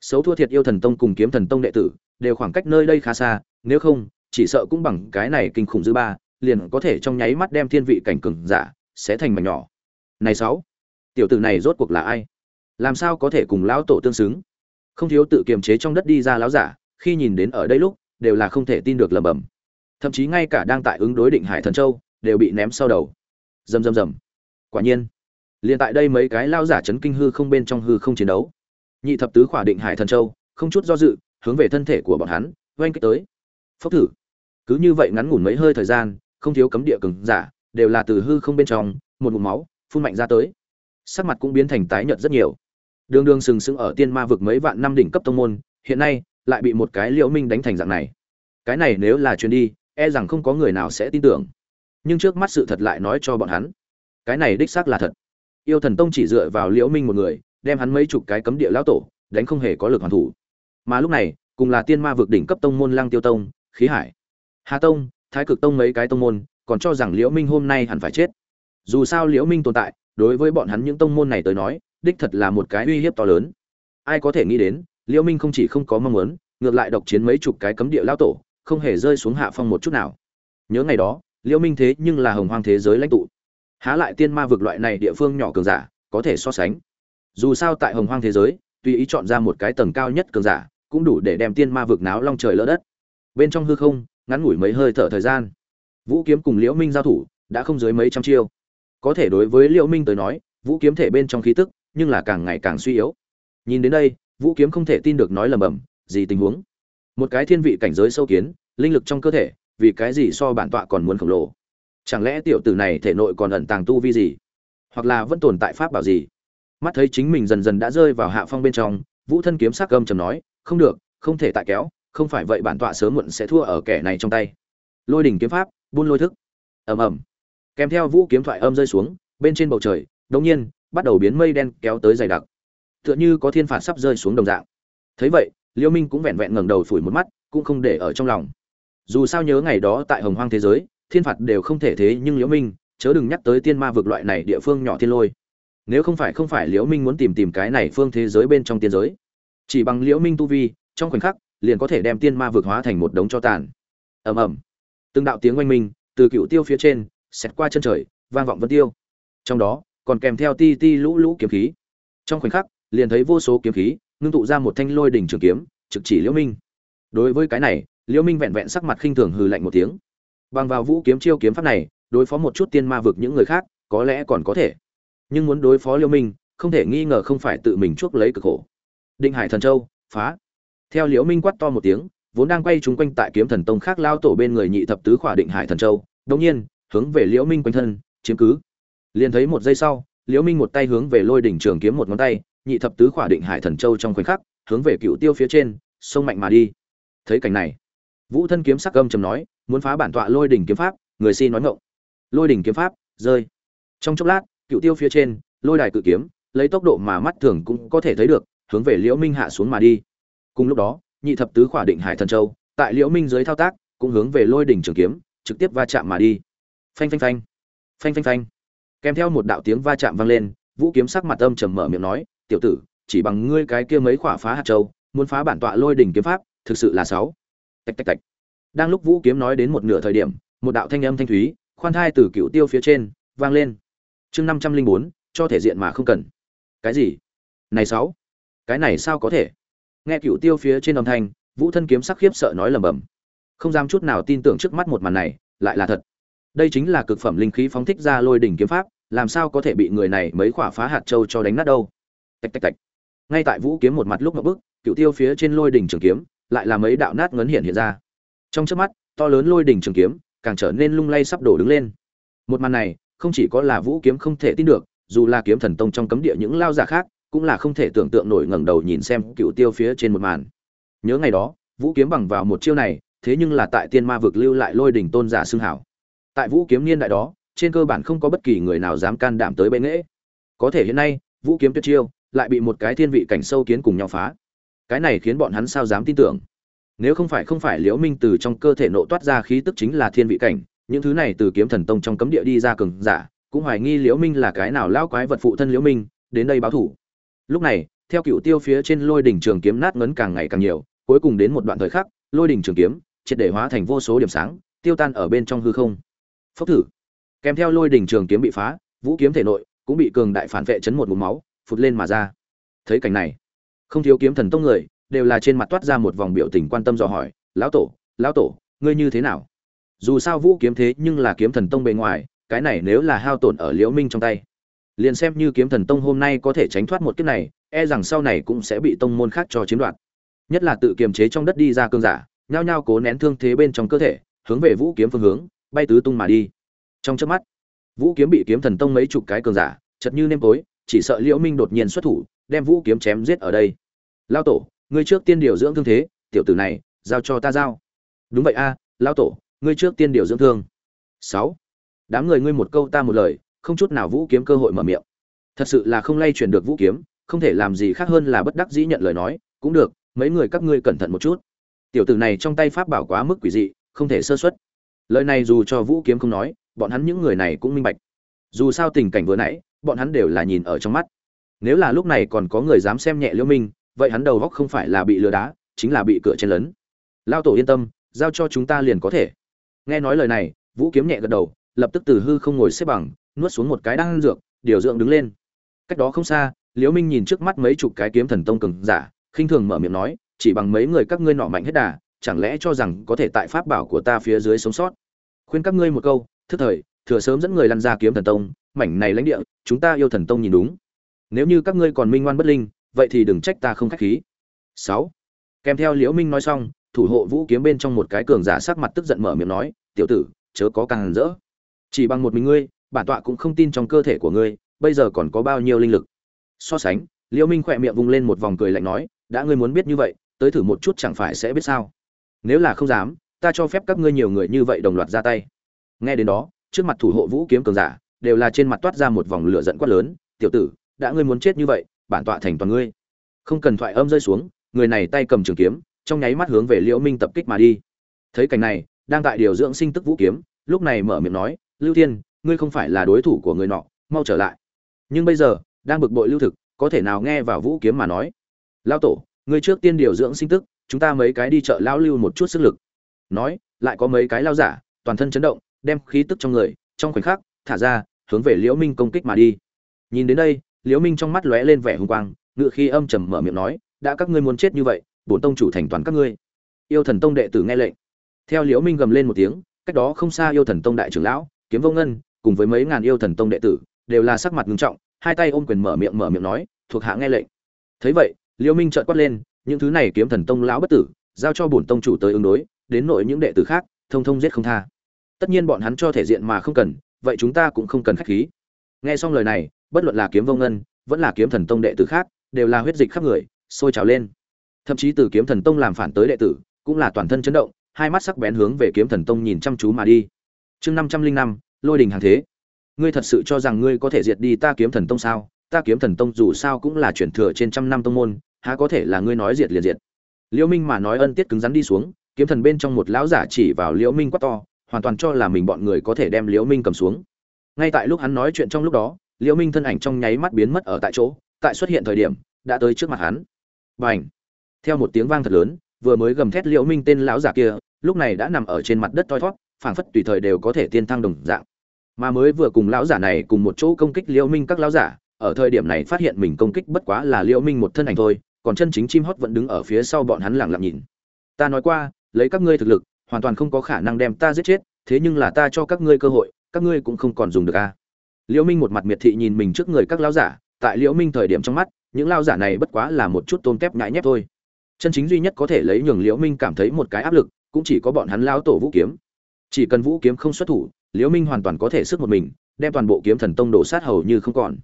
Xấu thua thiệt yêu thần tông cùng kiếm thần tông đệ tử, đều khoảng cách nơi đây khá xa, nếu không, chỉ sợ cũng bằng cái này kinh khủng dư ba liền có thể trong nháy mắt đem thiên vị cảnh cường giả sẽ thành mảnh nhỏ. Này sáu, tiểu tử này rốt cuộc là ai? Làm sao có thể cùng lão tổ tương xứng? Không thiếu tự kiềm chế trong đất đi ra lão giả, khi nhìn đến ở đây lúc, đều là không thể tin được lẩm bẩm. thậm chí ngay cả đang tại ứng đối định hải thần châu, đều bị ném sau đầu. Rầm rầm rầm. Quả nhiên, liền tại đây mấy cái lão giả chấn kinh hư không bên trong hư không chiến đấu. Nhị thập tứ khỏa định hải thần châu, không chút do dự, hướng về thân thể của bọn hắn, oanh kích tới. Phốc thử. Cứ như vậy ngắn ngủn mấy hơi thời gian không thiếu cấm địa cứng giả, đều là từ hư không bên trong, một ngụm máu, phun mạnh ra tới. Sắc mặt cũng biến thành tái nhợt rất nhiều. Đường đường sừng sững ở tiên ma vực mấy vạn năm đỉnh cấp tông môn, hiện nay lại bị một cái liễu minh đánh thành dạng này. Cái này nếu là truyền đi e rằng không có người nào sẽ tin tưởng. Nhưng trước mắt sự thật lại nói cho bọn hắn. Cái này đích xác là thật. Yêu thần tông chỉ dựa vào liễu minh một người, đem hắn mấy chục cái cấm địa lão tổ, đánh không hề có lực hoàn thủ. Mà lúc này, cùng là tiên ma vực đỉnh cấp tông môn lăng tiêu tông, khí hải. Hà tông thái cực tông mấy cái tông môn, còn cho rằng liễu minh hôm nay hẳn phải chết. Dù sao liễu minh tồn tại, đối với bọn hắn những tông môn này tới nói, đích thật là một cái uy hiếp to lớn. Ai có thể nghĩ đến, liễu minh không chỉ không có mong muốn, ngược lại độc chiến mấy chục cái cấm địa lão tổ, không hề rơi xuống hạ phong một chút nào. Nhớ ngày đó, liễu minh thế nhưng là hồng hoang thế giới lãnh tụ. Há lại tiên ma vực loại này địa phương nhỏ cường giả, có thể so sánh. Dù sao tại hồng hoang thế giới, tùy ý chọn ra một cái tầng cao nhất cường giả, cũng đủ để đem tiên ma vực náo long trời lỡ đất. Bên trong hư không ngắn ngủi mấy hơi thở thời gian. Vũ kiếm cùng liễu minh giao thủ đã không dưới mấy trăm chiêu. Có thể đối với liễu minh tới nói, vũ kiếm thể bên trong khí tức nhưng là càng ngày càng suy yếu. Nhìn đến đây, vũ kiếm không thể tin được nói lầm bầm, gì tình huống? Một cái thiên vị cảnh giới sâu kiến, linh lực trong cơ thể, vì cái gì so bản tọa còn muốn khổng lồ? Chẳng lẽ tiểu tử này thể nội còn ẩn tàng tu vi gì? Hoặc là vẫn tồn tại pháp bảo gì? Mắt thấy chính mình dần dần đã rơi vào hạ phong bên trong, vũ thân kiếm sắc gâm trầm nói, không được, không thể tại kéo không phải vậy bản tọa sớm muộn sẽ thua ở kẻ này trong tay. Lôi đỉnh kiếm pháp, buôn lôi thức. Ầm ầm. Kèm theo vũ kiếm thoại âm rơi xuống, bên trên bầu trời, đột nhiên, bắt đầu biến mây đen kéo tới dày đặc. Tựa như có thiên phạt sắp rơi xuống đồng dạng. Thấy vậy, liêu minh cũng vẹn vẹn ngẩng đầu phủi một mắt, cũng không để ở trong lòng. Dù sao nhớ ngày đó tại hồng hoang thế giới, thiên phạt đều không thể thế nhưng liễu minh, chớ đừng nhắc tới tiên ma vực loại này địa phương nhỏ thiên lôi. Nếu không phải không phải liễu minh muốn tìm tìm cái này phương thế giới bên trong tiên giới. Chỉ bằng liễu minh tu vi, trong khoảnh khắc liền có thể đem tiên ma vực hóa thành một đống cho tàn. Ầm ầm. Từng đạo tiếng oanh minh, từ cựu tiêu phía trên, xẹt qua chân trời, vang vọng vân tiêu. Trong đó, còn kèm theo ti ti lũ lũ kiếm khí. Trong khoảnh khắc, liền thấy vô số kiếm khí, ngưng tụ ra một thanh lôi đỉnh trường kiếm, trực chỉ liễu minh. Đối với cái này, liễu minh vẹn vẹn sắc mặt khinh thường hừ lạnh một tiếng. Bằng vào vũ kiếm chiêu kiếm pháp này, đối phó một chút tiên ma vực những người khác, có lẽ còn có thể. Nhưng muốn đối phó liễu minh, không thể nghi ngờ không phải tự mình chuốc lấy cực khổ. Định hải thần châu, phá theo liễu minh quát to một tiếng vốn đang quay chúng quanh tại kiếm thần tông khác lao tổ bên người nhị thập tứ khỏa định hải thần châu đống nhiên hướng về liễu minh quanh thân chiếm cứ. Liền thấy một giây sau liễu minh một tay hướng về lôi đỉnh trường kiếm một ngón tay nhị thập tứ khỏa định hải thần châu trong khoảnh khắc hướng về cựu tiêu phía trên sông mạnh mà đi. Thấy cảnh này vũ thân kiếm sắc âm trầm nói muốn phá bản tọa lôi đỉnh kiếm pháp người xin nói ngọng, lôi đỉnh kiếm pháp rơi. Trong chốc lát cựu tiêu phía trên lôi đài cự kiếm lấy tốc độ mà mắt thường cũng có thể thấy được hướng về liễu minh hạ xuống mà đi cùng lúc đó, nhị thập tứ khỏa định hải thần châu, tại liễu minh dưới thao tác, cũng hướng về lôi đỉnh trường kiếm, trực tiếp va chạm mà đi. Phanh phanh phanh. Phanh phanh phanh. Kèm theo một đạo tiếng va chạm vang lên, vũ kiếm sắc mặt âm trầm mở miệng nói, tiểu tử, chỉ bằng ngươi cái kia mấy khỏa phá hạt châu, muốn phá bản tọa lôi đỉnh kiếm pháp, thực sự là sáu. Tạch tạch tạch. Đang lúc vũ kiếm nói đến một nửa thời điểm, một đạo thanh âm thanh thúy, khoan thai từ cựu tiêu phía trên, vang lên. Chương năm trăm linh bốn, cho thể diện mà không cần. Cái gì? Này sáu? Cái này sao có thể? Nghe cựu tiêu phía trên âm thanh, vũ thân kiếm sắc khiếp sợ nói lầm bầm. Không dám chút nào tin tưởng trước mắt một màn này, lại là thật. Đây chính là cực phẩm linh khí phóng thích ra lôi đỉnh kiếm pháp, làm sao có thể bị người này mấy quả phá hạt châu cho đánh nát đâu? Tạch tạch tạch. Ngay tại vũ kiếm một mặt lúc ngập bức, cựu tiêu phía trên lôi đỉnh trường kiếm, lại là mấy đạo nát ngấn hiện hiện ra. Trong trước mắt, to lớn lôi đỉnh trường kiếm, càng trở nên lung lay sắp đổ đứng lên. Một màn này, không chỉ có là vũ kiếm không thể tin được, dù là kiếm thần tông trong cấm địa những lao giả khác cũng là không thể tưởng tượng nổi ngẩng đầu nhìn xem cựu tiêu phía trên một màn. Nhớ ngày đó, vũ kiếm bằng vào một chiêu này, thế nhưng là tại tiên ma vực lưu lại lôi đỉnh tôn giả xưng hảo. Tại vũ kiếm niên đại đó, trên cơ bản không có bất kỳ người nào dám can đảm tới bệ nghễ. Có thể hiện nay, vũ kiếm tuyệt chiêu, lại bị một cái thiên vị cảnh sâu kiến cùng nhau phá. Cái này khiến bọn hắn sao dám tin tưởng? Nếu không phải không phải liễu minh từ trong cơ thể nộ toát ra khí tức chính là thiên vị cảnh, những thứ này từ kiếm thần tông trong cấm địa đi ra cường giả, cũng hoài nghi liễu minh là cái nào lão quái vật phụ thân liễu minh, đến đây báo thủ lúc này, theo cựu tiêu phía trên lôi đỉnh trường kiếm nát ngấn càng ngày càng nhiều, cuối cùng đến một đoạn thời khắc, lôi đỉnh trường kiếm triệt để hóa thành vô số điểm sáng, tiêu tan ở bên trong hư không. Phốc thử. Kèm theo lôi đỉnh trường kiếm bị phá, vũ kiếm thể nội cũng bị cường đại phản vệ chấn một ngụm máu, phụt lên mà ra. Thấy cảnh này, không thiếu kiếm thần tông người đều là trên mặt toát ra một vòng biểu tình quan tâm dò hỏi, lão tổ lão tổ, ngươi như thế nào? Dù sao vũ kiếm thế nhưng là kiếm thần tông bề ngoài, cái này nếu là hao tổn ở liễu minh trong tay liền xem như kiếm thần tông hôm nay có thể tránh thoát một kiếp này e rằng sau này cũng sẽ bị tông môn khác cho chiếm đoạt. Nhất là tự kiềm chế trong đất đi ra cương giả, nhao nhao cố nén thương thế bên trong cơ thể, hướng về vũ kiếm phương hướng, bay tứ tung mà đi. Trong chớp mắt, vũ kiếm bị kiếm thần tông mấy chục cái cường giả, chật như nêm tối, chỉ sợ liễu minh đột nhiên xuất thủ, đem vũ kiếm chém giết ở đây. Lao tổ, ngươi trước tiên điều dưỡng thương thế, tiểu tử này, giao cho ta giao. Đúng vậy a lao tổ, ngươi trước tiên điều dưỡng thương. Sáu, đám người ngươi một câu ta một lời không chút nào vũ kiếm cơ hội mở miệng. Thật sự là không lay chuyển được vũ kiếm, không thể làm gì khác hơn là bất đắc dĩ nhận lời nói, cũng được, mấy người các ngươi cẩn thận một chút. Tiểu tử này trong tay pháp bảo quá mức quỷ dị, không thể sơ xuất lời này dù cho vũ kiếm không nói, bọn hắn những người này cũng minh bạch. Dù sao tình cảnh vừa nãy, bọn hắn đều là nhìn ở trong mắt. Nếu là lúc này còn có người dám xem nhẹ liễu minh, vậy hắn đầu góc không phải là bị lừa đá, chính là bị cửa chen lấn. Lao tổ yên tâm, giao cho chúng ta liền có thể. Nghe nói lời này, vũ kiếm nhẹ gật đầu, lập tức từ hư không ngồi xếp bằng nuốt xuống một cái đan dược, điều dưỡng đứng lên. Cách đó không xa, liễu minh nhìn trước mắt mấy chục cái kiếm thần tông cường giả, khinh thường mở miệng nói, chỉ bằng mấy người các ngươi nọ mạnh hết đà, chẳng lẽ cho rằng có thể tại pháp bảo của ta phía dưới sống sót? Khuyên các ngươi một câu, thức thời, thừa sớm dẫn người lăn ra kiếm thần tông, mảnh này lãnh địa, chúng ta yêu thần tông nhìn đúng. Nếu như các ngươi còn minh ngoan bất linh, vậy thì đừng trách ta không khách khí. Sáu. Kèm theo liễu minh nói xong, thủ hộ vũ kiếm bên trong một cái cường giả sắc mặt tức giận mở miệng nói, tiểu tử, chớ có càng rỡ. Chỉ bằng một mình ngươi bản tọa cũng không tin trong cơ thể của ngươi, bây giờ còn có bao nhiêu linh lực? So sánh liễu minh khỏe miệng vung lên một vòng cười lạnh nói, đã ngươi muốn biết như vậy, tới thử một chút chẳng phải sẽ biết sao? Nếu là không dám, ta cho phép các ngươi nhiều người như vậy đồng loạt ra tay. Nghe đến đó, trước mặt thủ hộ vũ kiếm cường giả, đều là trên mặt toát ra một vòng lửa giận quát lớn, tiểu tử, đã ngươi muốn chết như vậy, bản tọa thành toàn ngươi. Không cần thoại âm rơi xuống, người này tay cầm trường kiếm, trong nháy mắt hướng về liễu minh tập kích mà đi. Thấy cảnh này, đang tại điều dưỡng sinh tức vũ kiếm, lúc này mở miệng nói, lưu thiên ngươi không phải là đối thủ của người nọ, mau trở lại. Nhưng bây giờ, đang bực bội lưu thực, có thể nào nghe vào vũ kiếm mà nói? Lao tổ, ngươi trước tiên điều dưỡng sinh tức, chúng ta mấy cái đi chợ lao lưu một chút sức lực. Nói, lại có mấy cái lao giả, toàn thân chấn động, đem khí tức trong người, trong khoảnh khắc, thả ra, hướng về liễu minh công kích mà đi. Nhìn đến đây, liễu minh trong mắt lóe lên vẻ hung quang, ngự khi âm trầm mở miệng nói, đã các ngươi muốn chết như vậy, bổn tông chủ thành toàn các ngươi. Yêu thần tông đệ tử nghe lệnh. Theo liễu minh gầm lên một tiếng, cách đó không xa yêu thần tông đại trưởng lão, kiếm vô ngân cùng với mấy ngàn yêu thần tông đệ tử, đều là sắc mặt nghiêm trọng, hai tay ôm quyền mở miệng mở miệng nói, thuộc hạ nghe lệnh. Thấy vậy, liêu minh trợn quát lên, những thứ này kiếm thần tông lão bất tử, giao cho bổn tông chủ tới ứng đối, đến nội những đệ tử khác, thông thông giết không tha. Tất nhiên bọn hắn cho thể diện mà không cần, vậy chúng ta cũng không cần khách khí. Nghe xong lời này, bất luận là kiếm vô ngân, vẫn là kiếm thần tông đệ tử khác, đều là huyết dịch khắp người, sôi trào lên. Thậm chí từ kiếm thần tông làm phản tới đệ tử, cũng là toàn thân chấn động, hai mắt sắc bén hướng về kiếm thần tông nhìn chăm chú mà đi. Chương năm trăm linh năm lôi đình hàng thế. Ngươi thật sự cho rằng ngươi có thể diệt đi ta kiếm thần tông sao? Ta kiếm thần tông dù sao cũng là chuyển thừa trên trăm năm tông môn, há có thể là ngươi nói diệt liền diệt? Liễu minh mà nói ân tiết cứng rắn đi xuống, kiếm thần bên trong một lão giả chỉ vào liễu minh quát to, hoàn toàn cho là mình bọn người có thể đem liễu minh cầm xuống. Ngay tại lúc hắn nói chuyện trong lúc đó, liễu minh thân ảnh trong nháy mắt biến mất ở tại chỗ, tại xuất hiện thời điểm, đã tới trước mặt hắn. Bành! Theo một tiếng vang thật lớn, vừa mới gầm thét liễu minh tên lão giả kia, lúc này đã nằm ở trên mặt đất toi thoát phảng phất tùy thời đều có thể tiên thăng đồng dạng. Mà mới vừa cùng lão giả này cùng một chỗ công kích liễu minh các lão giả, ở thời điểm này phát hiện mình công kích bất quá là liễu minh một thân ảnh thôi, còn chân chính chim hót vẫn đứng ở phía sau bọn hắn lặng lặng nhìn. Ta nói qua, lấy các ngươi thực lực, hoàn toàn không có khả năng đem ta giết chết, thế nhưng là ta cho các ngươi cơ hội, các ngươi cũng không còn dùng được a liễu minh một mặt miệt thị nhìn mình trước người các lão giả, tại liễu minh thời điểm trong mắt, những lão giả này bất quá là một chút tôm tép nhãi nhép thôi. Chân chính duy nhất có thể lấy nhường liễu minh cảm thấy một cái áp lực, cũng chỉ có bọn hắn lão tổ vũ kiếm chỉ cần vũ kiếm không xuất thủ, liễu minh hoàn toàn có thể sức một mình, đem toàn bộ kiếm thần tông đổ sát hầu như không còn.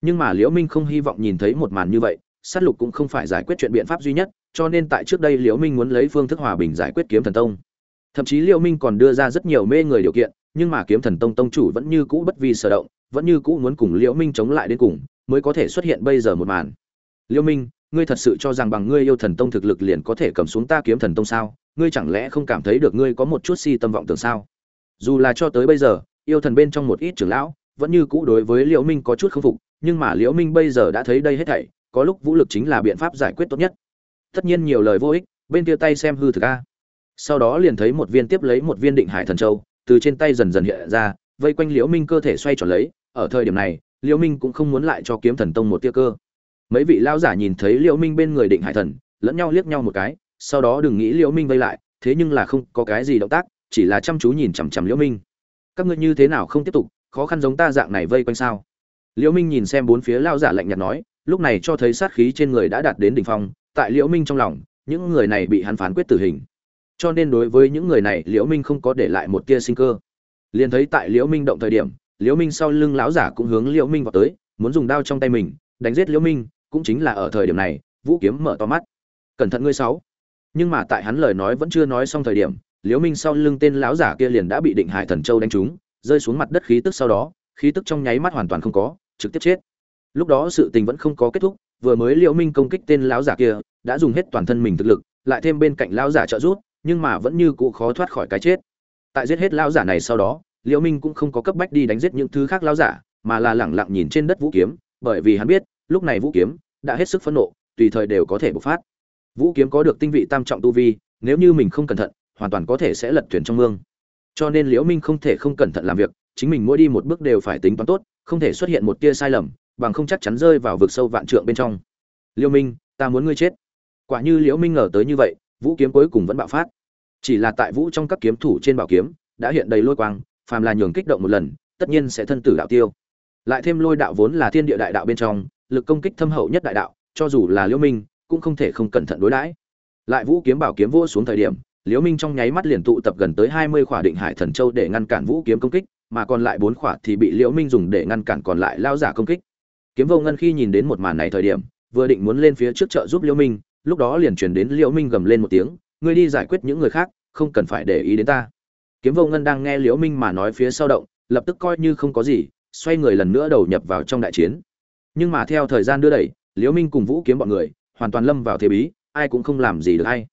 Nhưng mà liễu minh không hy vọng nhìn thấy một màn như vậy, sát lục cũng không phải giải quyết chuyện biện pháp duy nhất, cho nên tại trước đây liễu minh muốn lấy phương thức hòa bình giải quyết kiếm thần tông. Thậm chí liễu minh còn đưa ra rất nhiều mê người điều kiện, nhưng mà kiếm thần tông tông chủ vẫn như cũ bất vi sở động, vẫn như cũ muốn cùng liễu minh chống lại đến cùng, mới có thể xuất hiện bây giờ một màn. Liễu minh, ngươi thật sự cho rằng bằng ngươi yêu thần tông thực lực liền có thể cầm xuống ta kiếm thần tông sao? Ngươi chẳng lẽ không cảm thấy được ngươi có một chút si tâm vọng tưởng sao? Dù là cho tới bây giờ, yêu thần bên trong một ít trưởng lão, vẫn như cũ đối với liễu minh có chút không phục, nhưng mà liễu minh bây giờ đã thấy đây hết thảy, có lúc vũ lực chính là biện pháp giải quyết tốt nhất. Tất nhiên nhiều lời vô ích, bên kia tay xem hư thực a. Sau đó liền thấy một viên tiếp lấy một viên định hải thần châu, từ trên tay dần dần hiện ra, vây quanh liễu minh cơ thể xoay tròn lấy, ở thời điểm này, liễu minh cũng không muốn lại cho kiếm thần tông một tia cơ. Mấy vị lão giả nhìn thấy liễu minh bên người định hải thần, lẫn nhau liếc nhau một cái sau đó đừng nghĩ liễu minh vây lại, thế nhưng là không có cái gì động tác, chỉ là chăm chú nhìn chằm chằm liễu minh. Các ngươi như thế nào không tiếp tục, khó khăn giống ta dạng này vây quanh sao? Liễu minh nhìn xem bốn phía lão giả lạnh nhạt nói, lúc này cho thấy sát khí trên người đã đạt đến đỉnh phong, tại liễu minh trong lòng, những người này bị hắn phán quyết tử hình. Cho nên đối với những người này, liễu minh không có để lại một tia sinh cơ. Liền thấy tại liễu minh động thời điểm, liễu minh sau lưng lão giả cũng hướng liễu minh vào tới, muốn dùng đao trong tay mình, đánh giết liễu minh, cũng chính là ở thời điểm này, vũ kiếm mở to mắt. Cẩn thận ngươi sáu nhưng mà tại hắn lời nói vẫn chưa nói xong thời điểm, liễu minh sau lưng tên lão giả kia liền đã bị định hải thần châu đánh trúng, rơi xuống mặt đất khí tức sau đó, khí tức trong nháy mắt hoàn toàn không có, trực tiếp chết. Lúc đó sự tình vẫn không có kết thúc, vừa mới liễu minh công kích tên lão giả kia, đã dùng hết toàn thân mình thực lực, lại thêm bên cạnh lão giả trợ giúp, nhưng mà vẫn như cũ khó thoát khỏi cái chết. Tại giết hết lão giả này sau đó, liễu minh cũng không có cấp bách đi đánh giết những thứ khác lão giả, mà là lẳng lặng nhìn trên đất vũ kiếm, bởi vì hắn biết, lúc này vũ kiếm đã hết sức phẫn nộ, tùy thời đều có thể bộc phát vũ kiếm có được tinh vị tam trọng tu vi, nếu như mình không cẩn thận, hoàn toàn có thể sẽ lật thuyền trong mương. Cho nên liễu minh không thể không cẩn thận làm việc, chính mình mỗi đi một bước đều phải tính toán tốt, không thể xuất hiện một tia sai lầm, bằng không chắc chắn rơi vào vực sâu vạn trượng bên trong. Liễu minh, ta muốn ngươi chết. Quả như liễu minh ngờ tới như vậy, vũ kiếm cuối cùng vẫn bạo phát. Chỉ là tại vũ trong các kiếm thủ trên bảo kiếm, đã hiện đầy lôi quang, phàm là nhường kích động một lần, tất nhiên sẽ thân tử đạo tiêu. Lại thêm lôi đạo vốn là thiên địa đại đạo bên trong, lực công kích thâm hậu nhất đại đạo, cho dù là liễu minh cũng không thể không cẩn thận đối đãi. Lại vũ kiếm bảo kiếm vô xuống thời điểm, liễu minh trong nháy mắt liền tụ tập gần tới hai mươi khỏa định hải thần châu để ngăn cản vũ kiếm công kích, mà còn lại bốn khỏa thì bị liễu minh dùng để ngăn cản còn lại lao giả công kích. Kiếm vô ngân khi nhìn đến một màn này thời điểm, vừa định muốn lên phía trước trợ giúp liễu minh, lúc đó liền truyền đến liễu minh gầm lên một tiếng, ngươi đi giải quyết những người khác, không cần phải để ý đến ta. Kiếm vô ngân đang nghe liễu minh mà nói phía sau động, lập tức coi như không có gì, xoay người lần nữa đầu nhập vào trong đại chiến. Nhưng mà theo thời gian đưa đẩy, liễu minh cùng vũ kiếm bọn người hoàn toàn lâm vào thế bí ai cũng không làm gì được hay.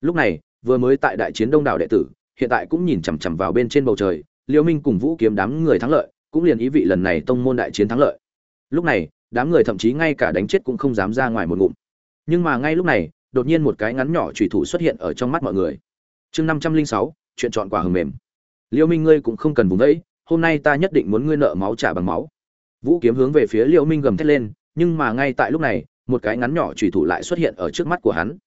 Lúc này vừa mới tại đại chiến đông đảo đệ tử hiện tại cũng nhìn chằm chằm vào bên trên bầu trời liễu minh cùng vũ kiếm đám người thắng lợi cũng liền ý vị lần này tông môn đại chiến thắng lợi. Lúc này đám người thậm chí ngay cả đánh chết cũng không dám ra ngoài một ngụm. Nhưng mà ngay lúc này đột nhiên một cái ngắn nhỏ chủy thủ xuất hiện ở trong mắt mọi người. Chương năm trăm linh sáu chuyện chọn quả hầm mềm. Liễu minh ngươi cũng không cần vùng vẫy, hôm nay ta nhất định muốn ngươi nợ máu trả bằng máu. Vũ kiếm hướng về phía liễu minh gầm thét lên nhưng mà ngay tại lúc này một cái ngắn nhỏ chủy thủ lại xuất hiện ở trước mắt của hắn.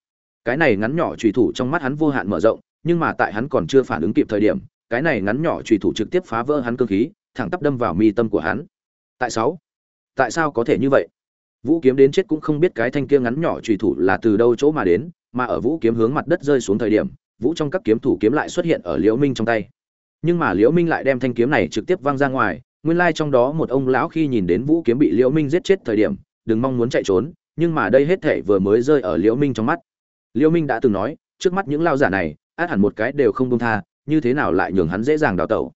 Cái này ngắn nhỏ chủy thủ trong mắt hắn vô hạn mở rộng, nhưng mà tại hắn còn chưa phản ứng kịp thời điểm, cái này ngắn nhỏ chủy thủ trực tiếp phá vỡ hắn cơ khí, thẳng tắp đâm vào mi tâm của hắn. Tại sao? Tại sao có thể như vậy? Vũ kiếm đến chết cũng không biết cái thanh kia ngắn nhỏ chủy thủ là từ đâu chỗ mà đến, mà ở vũ kiếm hướng mặt đất rơi xuống thời điểm, vũ trong các kiếm thủ kiếm lại xuất hiện ở liễu minh trong tay. Nhưng mà liễu minh lại đem thanh kiếm này trực tiếp văng ra ngoài, nguyên lai trong đó một ông lão khi nhìn đến vũ kiếm bị liễu minh giết chết thời điểm, đừng mong muốn chạy trốn nhưng mà đây hết thể vừa mới rơi ở liễu minh trong mắt. Liễu minh đã từng nói, trước mắt những lao giả này, át hẳn một cái đều không buông tha, như thế nào lại nhường hắn dễ dàng đào tẩu.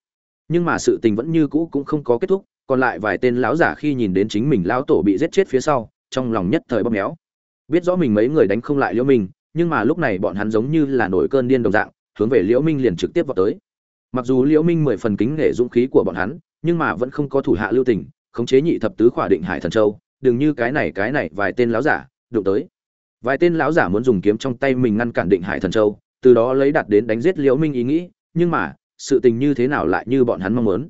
Nhưng mà sự tình vẫn như cũ cũng không có kết thúc, còn lại vài tên lão giả khi nhìn đến chính mình lão tổ bị giết chết phía sau, trong lòng nhất thời bóp méo. Biết rõ mình mấy người đánh không lại liễu minh, nhưng mà lúc này bọn hắn giống như là nổi cơn điên đồng dạng, hướng về liễu minh liền trực tiếp vào tới. Mặc dù liễu minh mười phần kính nể dũng khí của bọn hắn, nhưng mà vẫn không có thủ hạ lưu tình, khống chế nhị thập tứ khỏa định hải thần châu đừng như cái này cái này, vài tên lão giả, đụng tới. Vài tên lão giả muốn dùng kiếm trong tay mình ngăn cản định hải thần châu, từ đó lấy đặt đến đánh giết liễu minh ý nghĩ, nhưng mà, sự tình như thế nào lại như bọn hắn mong muốn.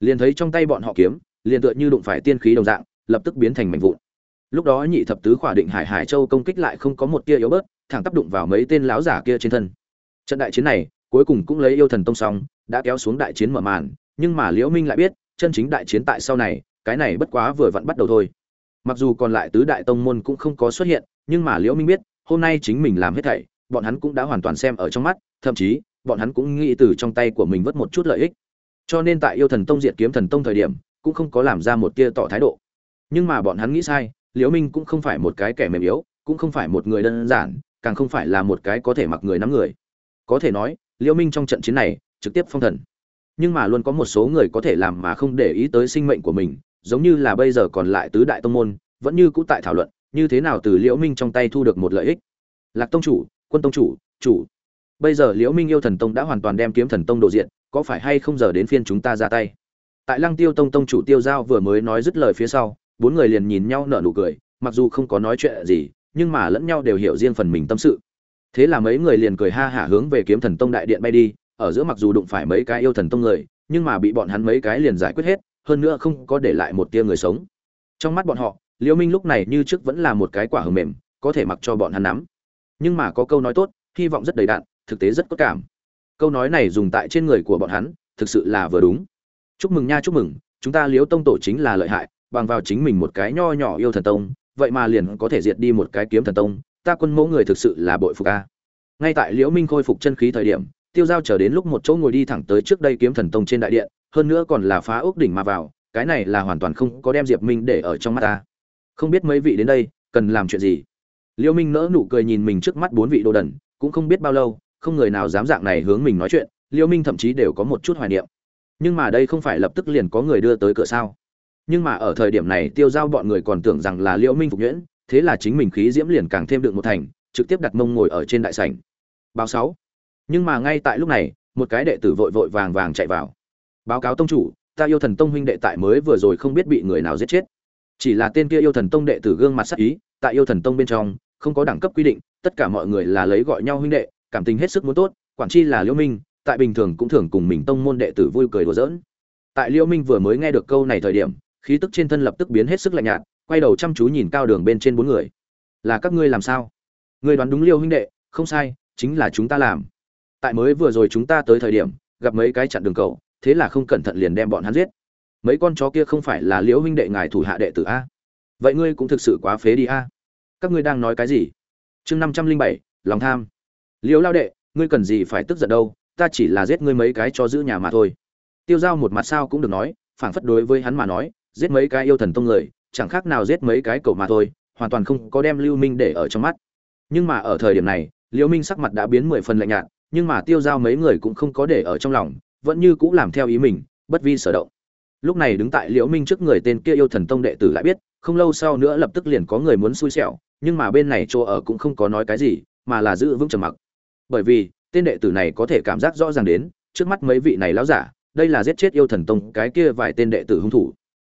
Liền thấy trong tay bọn họ kiếm, liền tựa như đụng phải tiên khí đồng dạng, lập tức biến thành mảnh vụn. Lúc đó nhị thập tứ khỏa định hải hải châu công kích lại không có một tia yếu bớt, thẳng tác đụng vào mấy tên lão giả kia trên thân. Trận đại chiến này, cuối cùng cũng lấy yêu thần tông xong, đã kéo xuống đại chiến mở màn, nhưng mà liễu minh lại biết, chân chính đại chiến tại sau này, cái này bất quá vừa vặn bắt đầu thôi mặc dù còn lại tứ đại tông môn cũng không có xuất hiện, nhưng mà liễu minh biết, hôm nay chính mình làm hết thảy, bọn hắn cũng đã hoàn toàn xem ở trong mắt, thậm chí, bọn hắn cũng nghĩ từ trong tay của mình vớt một chút lợi ích. Cho nên tại yêu thần tông diệt kiếm thần tông thời điểm, cũng không có làm ra một tia tỏ thái độ. Nhưng mà bọn hắn nghĩ sai, liễu minh cũng không phải một cái kẻ mềm yếu, cũng không phải một người đơn giản, càng không phải là một cái có thể mặc người nắm người. Có thể nói, liễu minh trong trận chiến này, trực tiếp phong thần. Nhưng mà luôn có một số người có thể làm mà không để ý tới sinh mệnh của mình giống như là bây giờ còn lại tứ đại tông môn, vẫn như cũ tại thảo luận, như thế nào từ liễu minh trong tay thu được một lợi ích. Lạc tông chủ, quân tông chủ chủ. Bây giờ liễu minh yêu thần tông đã hoàn toàn đem kiếm thần tông đồ diện, có phải hay không giờ đến phiên chúng ta ra tay? Tại lăng tiêu tông tông chủ tiêu giao vừa mới nói dứt lời phía sau, bốn người liền nhìn nhau nở nụ cười, mặc dù không có nói chuyện gì, nhưng mà lẫn nhau đều hiểu riêng phần mình tâm sự. Thế là mấy người liền cười ha hả hướng về kiếm thần tông đại điện bay đi, ở giữa mặc dù đụng phải mấy cái yêu thần tông người, nhưng mà bị bọn hắn mấy cái liền giải quyết hết hơn nữa không có để lại một tia người sống. Trong mắt bọn họ, liễu minh lúc này như trước vẫn là một cái quả hờ mềm, có thể mặc cho bọn hắn nắm. Nhưng mà có câu nói tốt, hy vọng rất đầy đạn thực tế rất có cảm. Câu nói này dùng tại trên người của bọn hắn, thực sự là vừa đúng. Chúc mừng nha, chúc mừng, chúng ta liễu tông tổ chính là lợi hại, bằng vào chính mình một cái nho nhỏ yêu thần tông, vậy mà liền có thể diệt đi một cái kiếm thần tông, ta quân mẫu người thực sự là bội phục a. Ngay tại liễu minh khôi phục chân khí thời điểm, tiêu giao chờ đến lúc một chỗ ngồi đi thẳng tới trước đây kiếm thần tông trên đại điện hơn nữa còn là phá ốc đỉnh mà vào, cái này là hoàn toàn không có đem diệp minh để ở trong mắt ta. Không biết mấy vị đến đây, cần làm chuyện gì? Liêu minh nỡ nụ cười nhìn mình trước mắt bốn vị đồ đần, cũng không biết bao lâu, không người nào dám dạng này hướng mình nói chuyện, liêu minh thậm chí đều có một chút hoài niệm. Nhưng mà đây không phải lập tức liền có người đưa tới cửa sao? Nhưng mà ở thời điểm này tiêu giao bọn người còn tưởng rằng là liễu minh phục nhuyễn, thế là chính mình khí diễm liền càng thêm được một thành, trực tiếp đặt mông ngồi ở trên đại sảnh. Báo sáu. Nhưng mà ngay tại lúc này, một cái đệ tử vội vội vàng vàng chạy vào báo cáo tông chủ, ta yêu thần tông huynh đệ tại mới vừa rồi không biết bị người nào giết chết. Chỉ là tên kia yêu thần tông đệ tử gương mặt sắc ý, tại yêu thần tông bên trong, không có đẳng cấp quy định, tất cả mọi người là lấy gọi nhau huynh đệ, cảm tình hết sức muốn tốt, quản chi là liễu minh, tại bình thường cũng thường cùng mình tông môn đệ tử vui cười đùa giỡn. Tại liễu minh vừa mới nghe được câu này thời điểm, khí tức trên thân lập tức biến hết sức lạnh nhạt, quay đầu chăm chú nhìn cao đường bên trên bốn người. Là các ngươi làm sao? Ngươi đoán đúng liêu huynh đệ, không sai, chính là chúng ta làm. Tại mới vừa rồi chúng ta tới thời điểm, gặp mấy cái chặn đường cầu thế là không cẩn thận liền đem bọn hắn giết. Mấy con chó kia không phải là liễu huynh đệ ngài thủ hạ đệ tử a? Vậy ngươi cũng thực sự quá phế đi a? Các ngươi đang nói cái gì? Chương năm trăm linh bảy, lòng tham. Liễu lao đệ, ngươi cần gì phải tức giận đâu, ta chỉ là giết ngươi mấy cái cho giữ nhà mà thôi. Tiêu g i a o một mặt sao cũng được nói, phảng phất đối với hắn mà nói, giết mấy cái yêu thần tông người, chẳng khác nào giết mấy cái cậu mà thôi, hoàn toàn không có đem lưu minh để ở trong mắt. Nhưng mà ở thời điểm này, liễu minh sắc mặt đã biến mười phần lạnh nhạt, nhưng mà tiêu giao mấy người cũng không có để ở trong lòng vẫn như cũng làm theo ý mình, bất vi sở động. Lúc này đứng tại liễu minh trước người tên kia yêu thần tông đệ tử lại biết, không lâu sau nữa lập tức liền có người muốn xui xẻo, nhưng mà bên này chỗ ở cũng không có nói cái gì, mà là giữ vững trầm mặc. Bởi vì, tên đệ tử này có thể cảm giác rõ ràng đến, trước mắt mấy vị này lão giả, đây là giết chết yêu thần tông cái kia vài tên đệ tử hung thủ.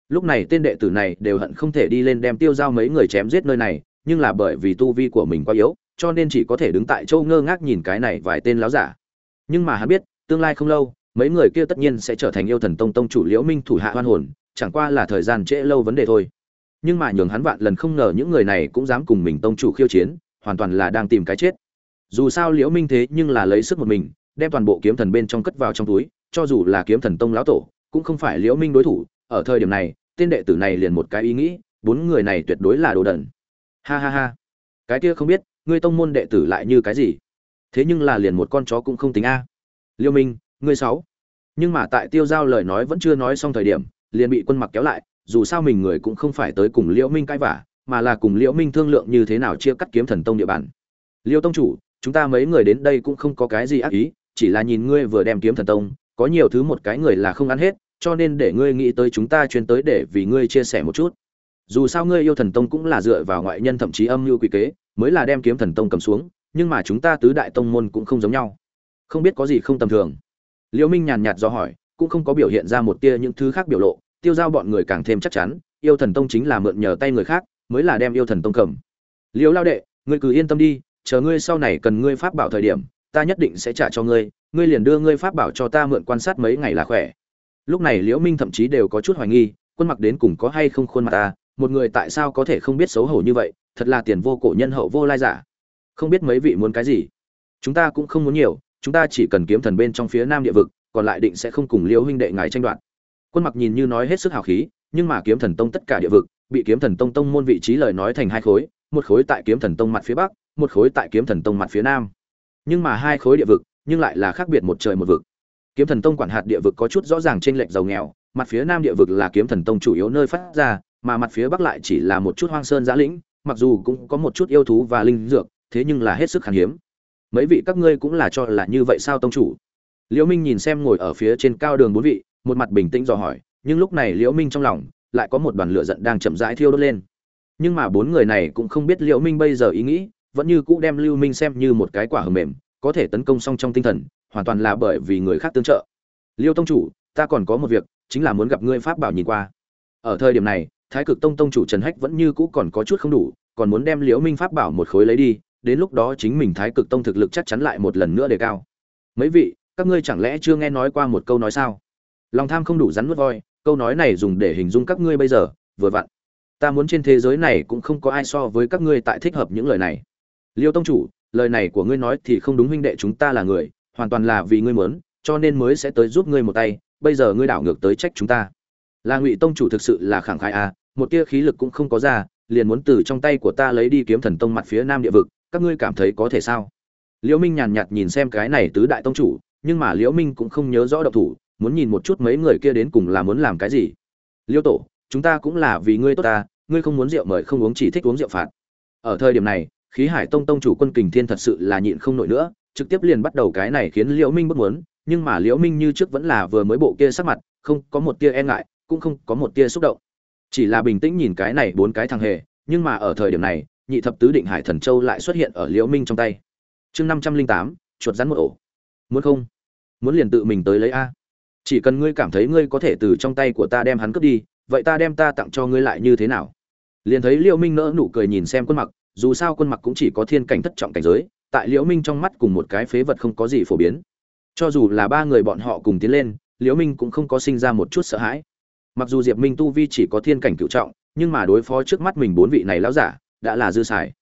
Lúc này tên đệ tử này đều hận không thể đi lên đem tiêu giao mấy người chém giết nơi này, nhưng là bởi vì tu vi của mình quá yếu, cho nên chỉ có thể đứng tại châu ngơ ngác nhìn cái này vài tên láo giả. Nhưng mà hắn biết, tương lai không lâu mấy người kia tất nhiên sẽ trở thành yêu thần tông tông chủ liễu minh thủ hạ hoan hồn, chẳng qua là thời gian trễ lâu vấn đề thôi. Nhưng mà nhường hắn vạn lần không ngờ những người này cũng dám cùng mình tông chủ khiêu chiến, hoàn toàn là đang tìm cái chết. Dù sao liễu minh thế nhưng là lấy sức một mình, đem toàn bộ kiếm thần bên trong cất vào trong túi, cho dù là kiếm thần tông lão tổ, cũng không phải liễu minh đối thủ, ở thời điểm này, tên đệ tử này liền một cái ý nghĩ, bốn người này tuyệt đối là đồ đần. Ha ha ha. Cái kia không biết, ngươi tông môn đệ tử lại như cái gì? Thế nhưng là liền một con chó cũng không tính a. Liễu minh ngươi sáu. Nhưng mà tại tiêu giao lời nói vẫn chưa nói xong thời điểm, liền bị quân mặc kéo lại, dù sao mình người cũng không phải tới cùng liễu minh cãi vả mà là cùng liễu minh thương lượng như thế nào chia cắt kiếm thần tông địa bàn. Liêu tông chủ, chúng ta mấy người đến đây cũng không có cái gì ác ý, chỉ là nhìn ngươi vừa đem kiếm thần tông, có nhiều thứ một cái người là không ăn hết, cho nên để ngươi nghĩ tới chúng ta chuyên tới để vì ngươi chia sẻ một chút. Dù sao ngươi yêu thần tông cũng là dựa vào ngoại nhân thậm chí âm mưu quỷ kế, mới là đem kiếm thần tông cầm xuống, nhưng mà chúng ta tứ đại tông môn cũng không giống nhau. Không biết có gì không tầm thường liễu minh nhàn nhạt do hỏi, cũng không có biểu hiện ra một tia những thứ khác biểu lộ, tiêu giao bọn người càng thêm chắc chắn, yêu thần tông chính là mượn nhờ tay người khác, mới là đem yêu thần tông cầm. Liễu lao đệ, ngươi cứ yên tâm đi, chờ ngươi sau này cần ngươi pháp bảo thời điểm, ta nhất định sẽ trả cho ngươi ngươi liền đưa ngươi pháp bảo cho ta mượn quan sát mấy ngày là khỏe. Lúc này liễu minh thậm chí đều có chút hoài nghi, quân mặc đến cùng có hay không khuôn mặt ta, một người tại sao có thể không biết xấu hổ như vậy, thật là tiền vô cổ nhân hậu vô lai giả. Không biết mấy vị muốn cái gì. Chúng ta cũng không muốn nhiều chúng ta chỉ cần kiếm thần bên trong phía nam địa vực, còn lại định sẽ không cùng liêu huynh đệ ngài tranh đoạt. Quân mặc nhìn như nói hết sức hào khí, nhưng mà kiếm thần tông tất cả địa vực, bị kiếm thần tông tông môn vị trí lời nói thành hai khối, một khối tại kiếm thần tông mặt phía bắc, một khối tại kiếm thần tông mặt phía nam. Nhưng mà hai khối địa vực, nhưng lại là khác biệt một trời một vực. Kiếm thần tông quản hạt địa vực có chút rõ ràng trên lệch giàu nghèo, mặt phía nam địa vực là kiếm thần tông chủ yếu nơi phát ra, mà mặt phía bắc lại chỉ là một chút hoang sơn giã lĩnh, mặc dù cũng có một chút yêu thú và linh dược, thế nhưng là hết sức khan hiếm mấy vị các ngươi cũng là cho là như vậy sao tông chủ? Liễu minh nhìn xem ngồi ở phía trên cao đường bốn vị, một mặt bình tĩnh dò hỏi, nhưng lúc này liễu minh trong lòng lại có một đoàn lửa giận đang chậm rãi thiêu đốt lên. Nhưng mà bốn người này cũng không biết liễu minh bây giờ ý nghĩ, vẫn như cũ đem lưu minh xem như một cái quả hầm mềm, có thể tấn công song trong tinh thần, hoàn toàn là bởi vì người khác tương trợ. Liêu tông chủ, ta còn có một việc, chính là muốn gặp ngươi pháp bảo nhìn qua. Ở thời điểm này, thái cực tông tông chủ trần hách vẫn như cũ còn có chút không đủ, còn muốn đem liễu minh pháp bảo một khối lấy đi đến lúc đó chính mình thái cực tông thực lực chắc chắn lại một lần nữa đề cao. Mấy vị, các ngươi chẳng lẽ chưa nghe nói qua một câu nói sao? Lòng tham không đủ rắn nuốt voi, câu nói này dùng để hình dung các ngươi bây giờ, vừa vặn. Ta muốn trên thế giới này cũng không có ai so với các ngươi tại thích hợp những lời này. Liêu tông chủ, lời này của ngươi nói thì không đúng huynh đệ chúng ta là người, hoàn toàn là vì ngươi muốn, cho nên mới sẽ tới giúp ngươi một tay, bây giờ ngươi đảo ngược tới trách chúng ta. Là ngụy tông chủ thực sự là khẳng khái à một tia khí lực cũng không có ra, liền muốn từ trong tay của ta lấy đi kiếm thần tông mặt phía nam địa vực các ngươi cảm thấy có thể sao? Liễu minh nhàn nhạt nhìn xem cái này tứ đại tông chủ, nhưng mà liễu minh cũng không nhớ rõ độc thủ, muốn nhìn một chút mấy người kia đến cùng là muốn làm cái gì. Liễu tổ, chúng ta cũng là vì ngươi tốt ta, ngươi không muốn rượu mời không uống chỉ thích uống rượu phạt. Ở thời điểm này, khí hải tông tông chủ quân kình thiên thật sự là nhịn không nổi nữa, trực tiếp liền bắt đầu cái này khiến liễu minh bất muốn, nhưng mà liễu minh như trước vẫn là vừa mới bộ kia sắc mặt, không có một tia e ngại, cũng không có một tia xúc động. Chỉ là bình tĩnh nhìn cái này bốn cái thằng hề, nhưng mà ở thời điểm này nhị thập tứ định hải thần châu lại xuất hiện ở liễu minh trong tay. Chương năm trăm linh tám, chuột rắn một ổ. Muốn không? Muốn liền tự mình tới lấy a. Chỉ cần ngươi cảm thấy ngươi có thể từ trong tay của ta đem hắn cướp đi, vậy ta đem ta tặng cho ngươi lại như thế nào? Liền thấy liễu minh nỡ nụ cười nhìn xem quân mặc, dù sao quân mặc cũng chỉ có thiên cảnh thất trọng cảnh giới, tại liễu minh trong mắt cùng một cái phế vật không có gì phổ biến. Cho dù là ba người bọn họ cùng tiến lên, liễu minh cũng không có sinh ra một chút sợ hãi. Mặc dù diệp minh tu vi chỉ có thiên cảnh cựu trọng, nhưng mà đối phó trước mắt mình bốn vị này lão giả đã là dư xài.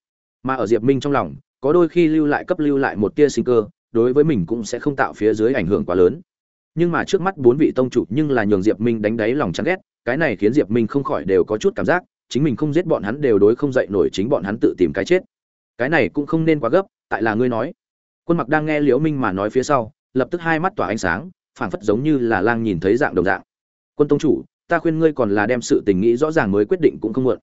Mà ở diệp minh trong lòng, có đôi khi lưu lại cấp lưu lại một tia sinh cơ, đối với mình cũng sẽ không tạo phía dưới ảnh hưởng quá lớn. Nhưng mà trước mắt bốn vị tông chủ nhưng là nhường diệp minh đánh đáy lòng chán ghét, cái này khiến diệp minh không khỏi đều có chút cảm giác, chính mình không giết bọn hắn đều đối không dậy nổi chính bọn hắn tự tìm cái chết. Cái này cũng không nên quá gấp, tại là ngươi nói. Quân mặc đang nghe liễu minh mà nói phía sau, lập tức hai mắt tỏa ánh sáng, phảng phất giống như là lang nhìn thấy dạng đồng dạng. Quân tông chủ, ta khuyên ngươi còn là đem sự tình nghĩ rõ ràng mới quyết định cũng không muộn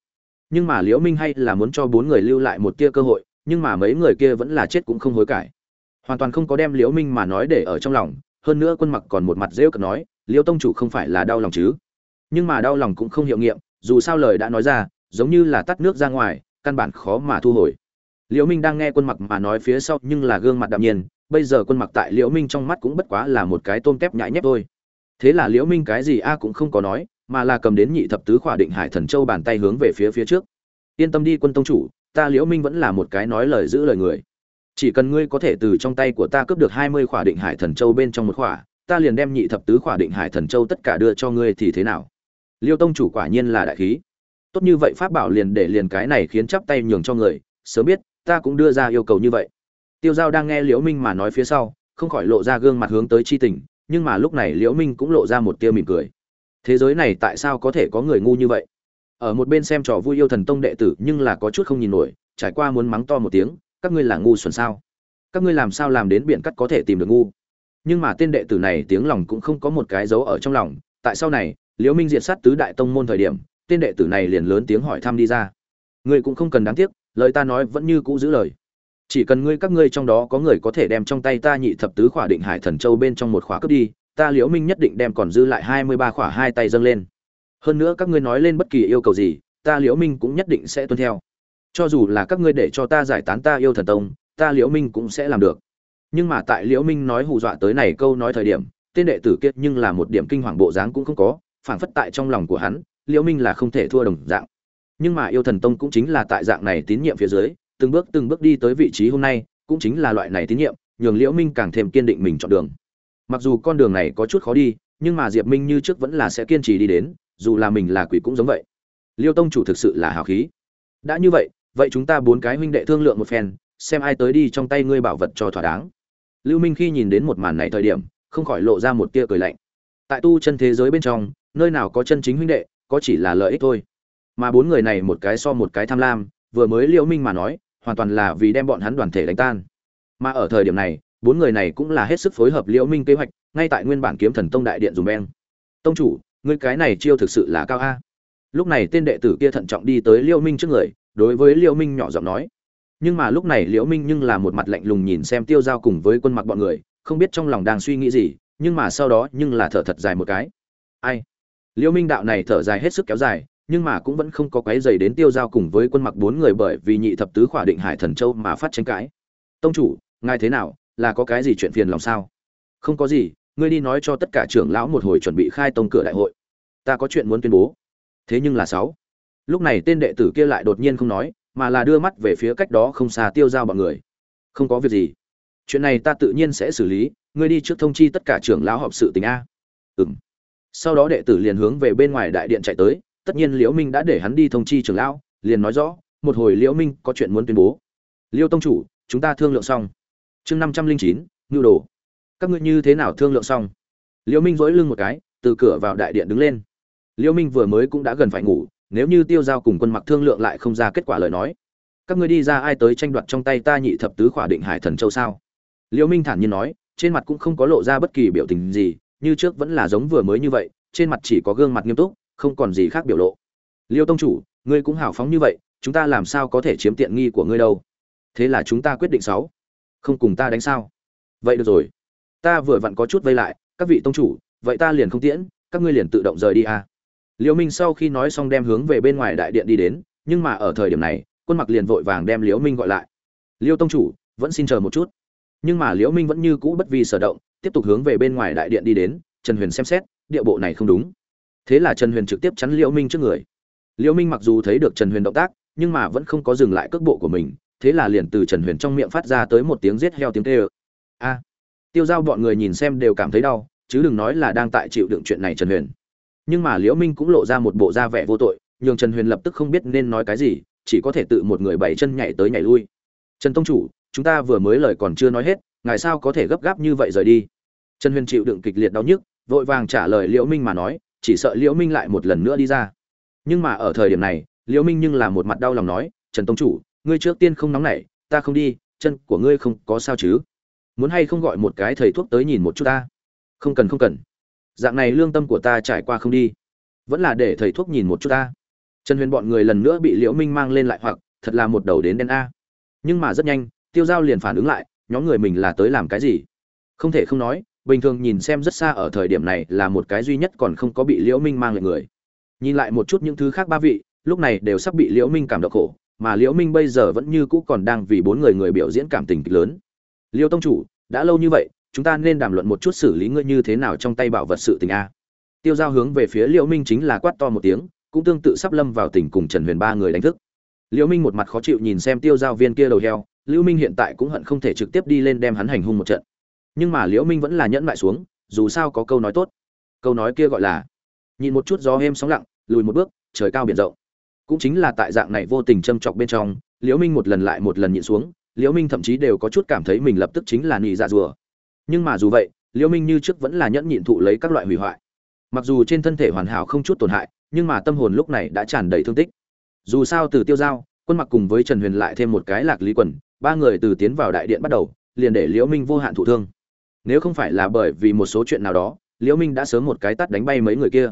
nhưng mà liễu minh hay là muốn cho bốn người lưu lại một tia cơ hội, nhưng mà mấy người kia vẫn là chết cũng không hối cải. Hoàn toàn không có đem liễu minh mà nói để ở trong lòng, hơn nữa quân mặc còn một mặt rêu cợt nói, liễu tông chủ không phải là đau lòng chứ? Nhưng mà đau lòng cũng không hiệu nghiệm, dù sao lời đã nói ra, giống như là tắt nước ra ngoài, căn bản khó mà thu hồi. Liễu minh đang nghe quân mặc mà nói phía sau nhưng là gương mặt đạm nhiên, bây giờ quân mặc tại liễu minh trong mắt cũng bất quá là một cái tôm tép nhãi nhép thôi. Thế là liễu minh cái gì a cũng không có nói mà là cầm đến nhị thập tứ khỏa định hải thần châu bàn tay hướng về phía phía trước. Yên tâm đi quân tông chủ, ta liễu minh vẫn là một cái nói lời giữ lời người. Chỉ cần ngươi có thể từ trong tay của ta cướp được hai mươi khỏa định hải thần châu bên trong một khỏa, ta liền đem nhị thập tứ khỏa định hải thần châu tất cả đưa cho ngươi thì thế nào? Liêu tông chủ quả nhiên là đại khí. Tốt như vậy pháp bảo liền để liền cái này khiến chắp tay nhường cho người, sớm biết, ta cũng đưa ra yêu cầu như vậy. Tiêu giao đang nghe liễu minh mà nói phía sau, không khỏi lộ ra gương mặt hướng tới chi tình, nhưng mà lúc này liễu minh cũng lộ ra một tia mỉm cười thế giới này tại sao có thể có người ngu như vậy? Ở một bên xem trò vui yêu thần tông đệ tử nhưng là có chút không nhìn nổi, trải qua muốn mắng to một tiếng, các ngươi là ngu xuẩn sao? Các ngươi làm sao làm đến biển cắt có thể tìm được ngu? Nhưng mà tên đệ tử này tiếng lòng cũng không có một cái dấu ở trong lòng, tại sau này, liễu minh diệt sát tứ đại tông môn thời điểm, tên đệ tử này liền lớn tiếng hỏi thăm đi ra. Ngươi cũng không cần đáng tiếc, lời ta nói vẫn như cũ giữ lời. Chỉ cần ngươi các ngươi trong đó có người có thể đem trong tay ta nhị thập tứ khỏa định hải thần châu bên trong một khóa cướp đi ta liễu minh nhất định đem còn dư lại hai mươi ba khỏa hai tay dâng lên. Hơn nữa các ngươi nói lên bất kỳ yêu cầu gì, ta liễu minh cũng nhất định sẽ tuân theo. Cho dù là các ngươi để cho ta giải tán ta yêu thần tông, ta liễu minh cũng sẽ làm được. Nhưng mà tại liễu minh nói hù dọa tới này câu nói thời điểm, tên đệ tử kiệt nhưng là một điểm kinh hoàng bộ dáng cũng không có phản phất tại trong lòng của hắn, liễu minh là không thể thua đồng dạng. Nhưng mà yêu thần tông cũng chính là tại dạng này tín nhiệm phía dưới, từng bước từng bước đi tới vị trí hôm nay, cũng chính là loại này tín nhiệm, nhường liễu minh càng thêm kiên định mình chọn đường mặc dù con đường này có chút khó đi, nhưng mà diệp minh như trước vẫn là sẽ kiên trì đi đến, dù là mình là quỷ cũng giống vậy. Liêu tông chủ thực sự là hào khí. Đã như vậy vậy chúng ta bốn cái huynh đệ thương lượng một phen, xem ai tới đi trong tay ngươi bảo vật cho thỏa đáng. Lưu minh khi nhìn đến một màn này thời điểm, không khỏi lộ ra một tia cười lạnh. Tại tu chân thế giới bên trong, nơi nào có chân chính huynh đệ, có chỉ là lợi ích thôi. Mà bốn người này một cái so một cái tham lam, vừa mới liễu minh mà nói, hoàn toàn là vì đem bọn hắn đoàn thể đánh tan. Mà ở thời điểm này bốn người này cũng là hết sức phối hợp liễu minh kế hoạch, ngay tại nguyên bản kiếm thần tông đại điện dùng beng. Tông chủ, ngươi cái này chiêu thực sự là cao a. Lúc này tên đệ tử kia thận trọng đi tới liễu minh trước người, đối với liễu minh nhỏ giọng nói. Nhưng mà lúc này liễu minh nhưng là một mặt lạnh lùng nhìn xem tiêu giao cùng với quân mặc bọn người, không biết trong lòng đang suy nghĩ gì, nhưng mà sau đó nhưng là thở thật dài một cái. Ai? Liễu minh đạo này thở dài hết sức kéo dài, nhưng mà cũng vẫn không có quấy dày đến tiêu giao cùng với quân mặc bốn người bởi vì nhị thập tứ khỏa định hải thần châu mà phát tranh cãi. Tông chủ, ngài thế nào? Là có cái gì chuyện phiền lòng sao? Không có gì, ngươi đi nói cho tất cả trưởng lão một hồi chuẩn bị khai tông cửa đại hội. Ta có chuyện muốn tuyên bố. Thế nhưng là sáu. Lúc này tên đệ tử kia lại đột nhiên không nói, mà là đưa mắt về phía cách đó không xa tiêu giao bọn người. Không có việc gì. Chuyện này ta tự nhiên sẽ xử lý, ngươi đi trước thông chi tất cả trưởng lão họp sự tình a. Ừm. Sau đó đệ tử liền hướng về bên ngoài đại điện chạy tới, tất nhiên liễu minh đã để hắn đi thông chi trưởng lão, liền nói rõ, một hồi liễu minh có chuyện muốn tuyên bố. Liêu tông chủ, chúng ta thương lượng xong chương năm trăm linh chín, nhu đồ. Các ngươi như thế nào thương lượng xong? Liễu minh dỗi lưng một cái, từ cửa vào đại điện đứng lên. Liễu minh vừa mới cũng đã gần phải ngủ, nếu như tiêu giao cùng quân mặc thương lượng lại không ra kết quả lời nói, các ngươi đi ra ai tới tranh đoạt trong tay ta nhị thập tứ khỏa định hải thần châu sao? Liễu minh thản nhiên nói, trên mặt cũng không có lộ ra bất kỳ biểu tình gì, như trước vẫn là giống vừa mới như vậy, trên mặt chỉ có gương mặt nghiêm túc, không còn gì khác biểu lộ. Liêu tông chủ, ngươi cũng hào phóng như vậy, chúng ta làm sao có thể chiếm tiện nghi của ngươi đâu? Thế là chúng ta quyết định sáu không cùng ta đánh sao? Vậy được rồi. Ta vừa vặn có chút vây lại, các vị tông chủ, vậy ta liền không tiễn, các ngươi liền tự động rời đi à. liễu minh sau khi nói xong đem hướng về bên ngoài đại điện đi đến, nhưng mà ở thời điểm này quân mặc liền vội vàng đem liễu minh gọi lại. Liêu tông chủ, vẫn xin chờ một chút. Nhưng mà liễu minh vẫn như cũ bất vi sở động, tiếp tục hướng về bên ngoài đại điện đi đến, trần huyền xem xét, địa bộ này không đúng. Thế là trần huyền trực tiếp chắn liễu minh trước người. Liễu minh mặc dù thấy được trần huyền động tác, nhưng mà vẫn không có dừng lại cước bộ của mình thế là liền từ trần huyền trong miệng phát ra tới một tiếng giết heo tiếng tê a. Tiêu giao bọn người nhìn xem đều cảm thấy đau, chứ đừng nói là đang tại chịu đựng chuyện này trần huyền. Nhưng mà liễu minh cũng lộ ra một bộ da vẻ vô tội, nhường trần huyền lập tức không biết nên nói cái gì, chỉ có thể tự một người bảy chân nhảy tới nhảy lui. Trần tông chủ, chúng ta vừa mới lời còn chưa nói hết, ngài sao có thể gấp gáp như vậy rời đi? Trần huyền chịu đựng kịch liệt đau nhức, vội vàng trả lời liễu minh mà nói, chỉ sợ liễu minh lại một lần nữa đi ra. Nhưng mà ở thời điểm này, liễu minh nhưng là một mặt đau lòng nói, trần tông chủ ngươi trước tiên không nóng nảy, ta không đi, chân của ngươi không có sao chứ? Muốn hay không gọi một cái thầy thuốc tới nhìn một chút ta? Không cần không cần. Dạng này lương tâm của ta trải qua không đi. Vẫn là để thầy thuốc nhìn một chút ta. Trần huyền bọn người lần nữa bị liễu minh mang lên lại hoặc, thật là một đầu đến đen a. Nhưng mà rất nhanh, tiêu giao liền phản ứng lại, nhóm người mình là tới làm cái gì? Không thể không nói, bình thường nhìn xem rất xa ở thời điểm này là một cái duy nhất còn không có bị liễu minh mang lại người. Nhìn lại một chút những thứ khác ba vị, lúc này đều sắp bị liễu minh cảm động khổ mà liễu minh bây giờ vẫn như cũ còn đang vì bốn người người biểu diễn cảm tình kịch lớn. Liêu tông chủ, đã lâu như vậy, chúng ta nên đàm luận một chút xử lý ngươi như thế nào trong tay bảo vật sự tình a. Tiêu giao hướng về phía liễu minh chính là quát to một tiếng, cũng tương tự sắp lâm vào tình cùng trần huyền ba người đánh thức. Liễu minh một mặt khó chịu nhìn xem tiêu giao viên kia đầu heo, liễu minh hiện tại cũng hận không thể trực tiếp đi lên đem hắn hành hung một trận. Nhưng mà liễu minh vẫn là nhẫn lại xuống, dù sao có câu nói tốt. Câu nói kia gọi là, nhìn một chút gió êm sóng lặng, lùi một bước, trời cao biển rộng cũng chính là tại dạng này vô tình châm chọc bên trong, liễu minh một lần lại một lần nhịn xuống, liễu minh thậm chí đều có chút cảm thấy mình lập tức chính là nhị dạ rùa. Nhưng mà dù vậy, liễu minh như trước vẫn là nhẫn nhịn thụ lấy các loại hủy hoại. Mặc dù trên thân thể hoàn hảo không chút tổn hại, nhưng mà tâm hồn lúc này đã tràn đầy thương tích. Dù sao từ tiêu giao, quân mặc cùng với trần huyền lại thêm một cái lạc lý quần, ba người từ tiến vào đại điện bắt đầu, liền để liễu minh vô hạn thụ thương. Nếu không phải là bởi vì một số chuyện nào đó, liễu minh đã sớm một cái tát đánh bay mấy người kia.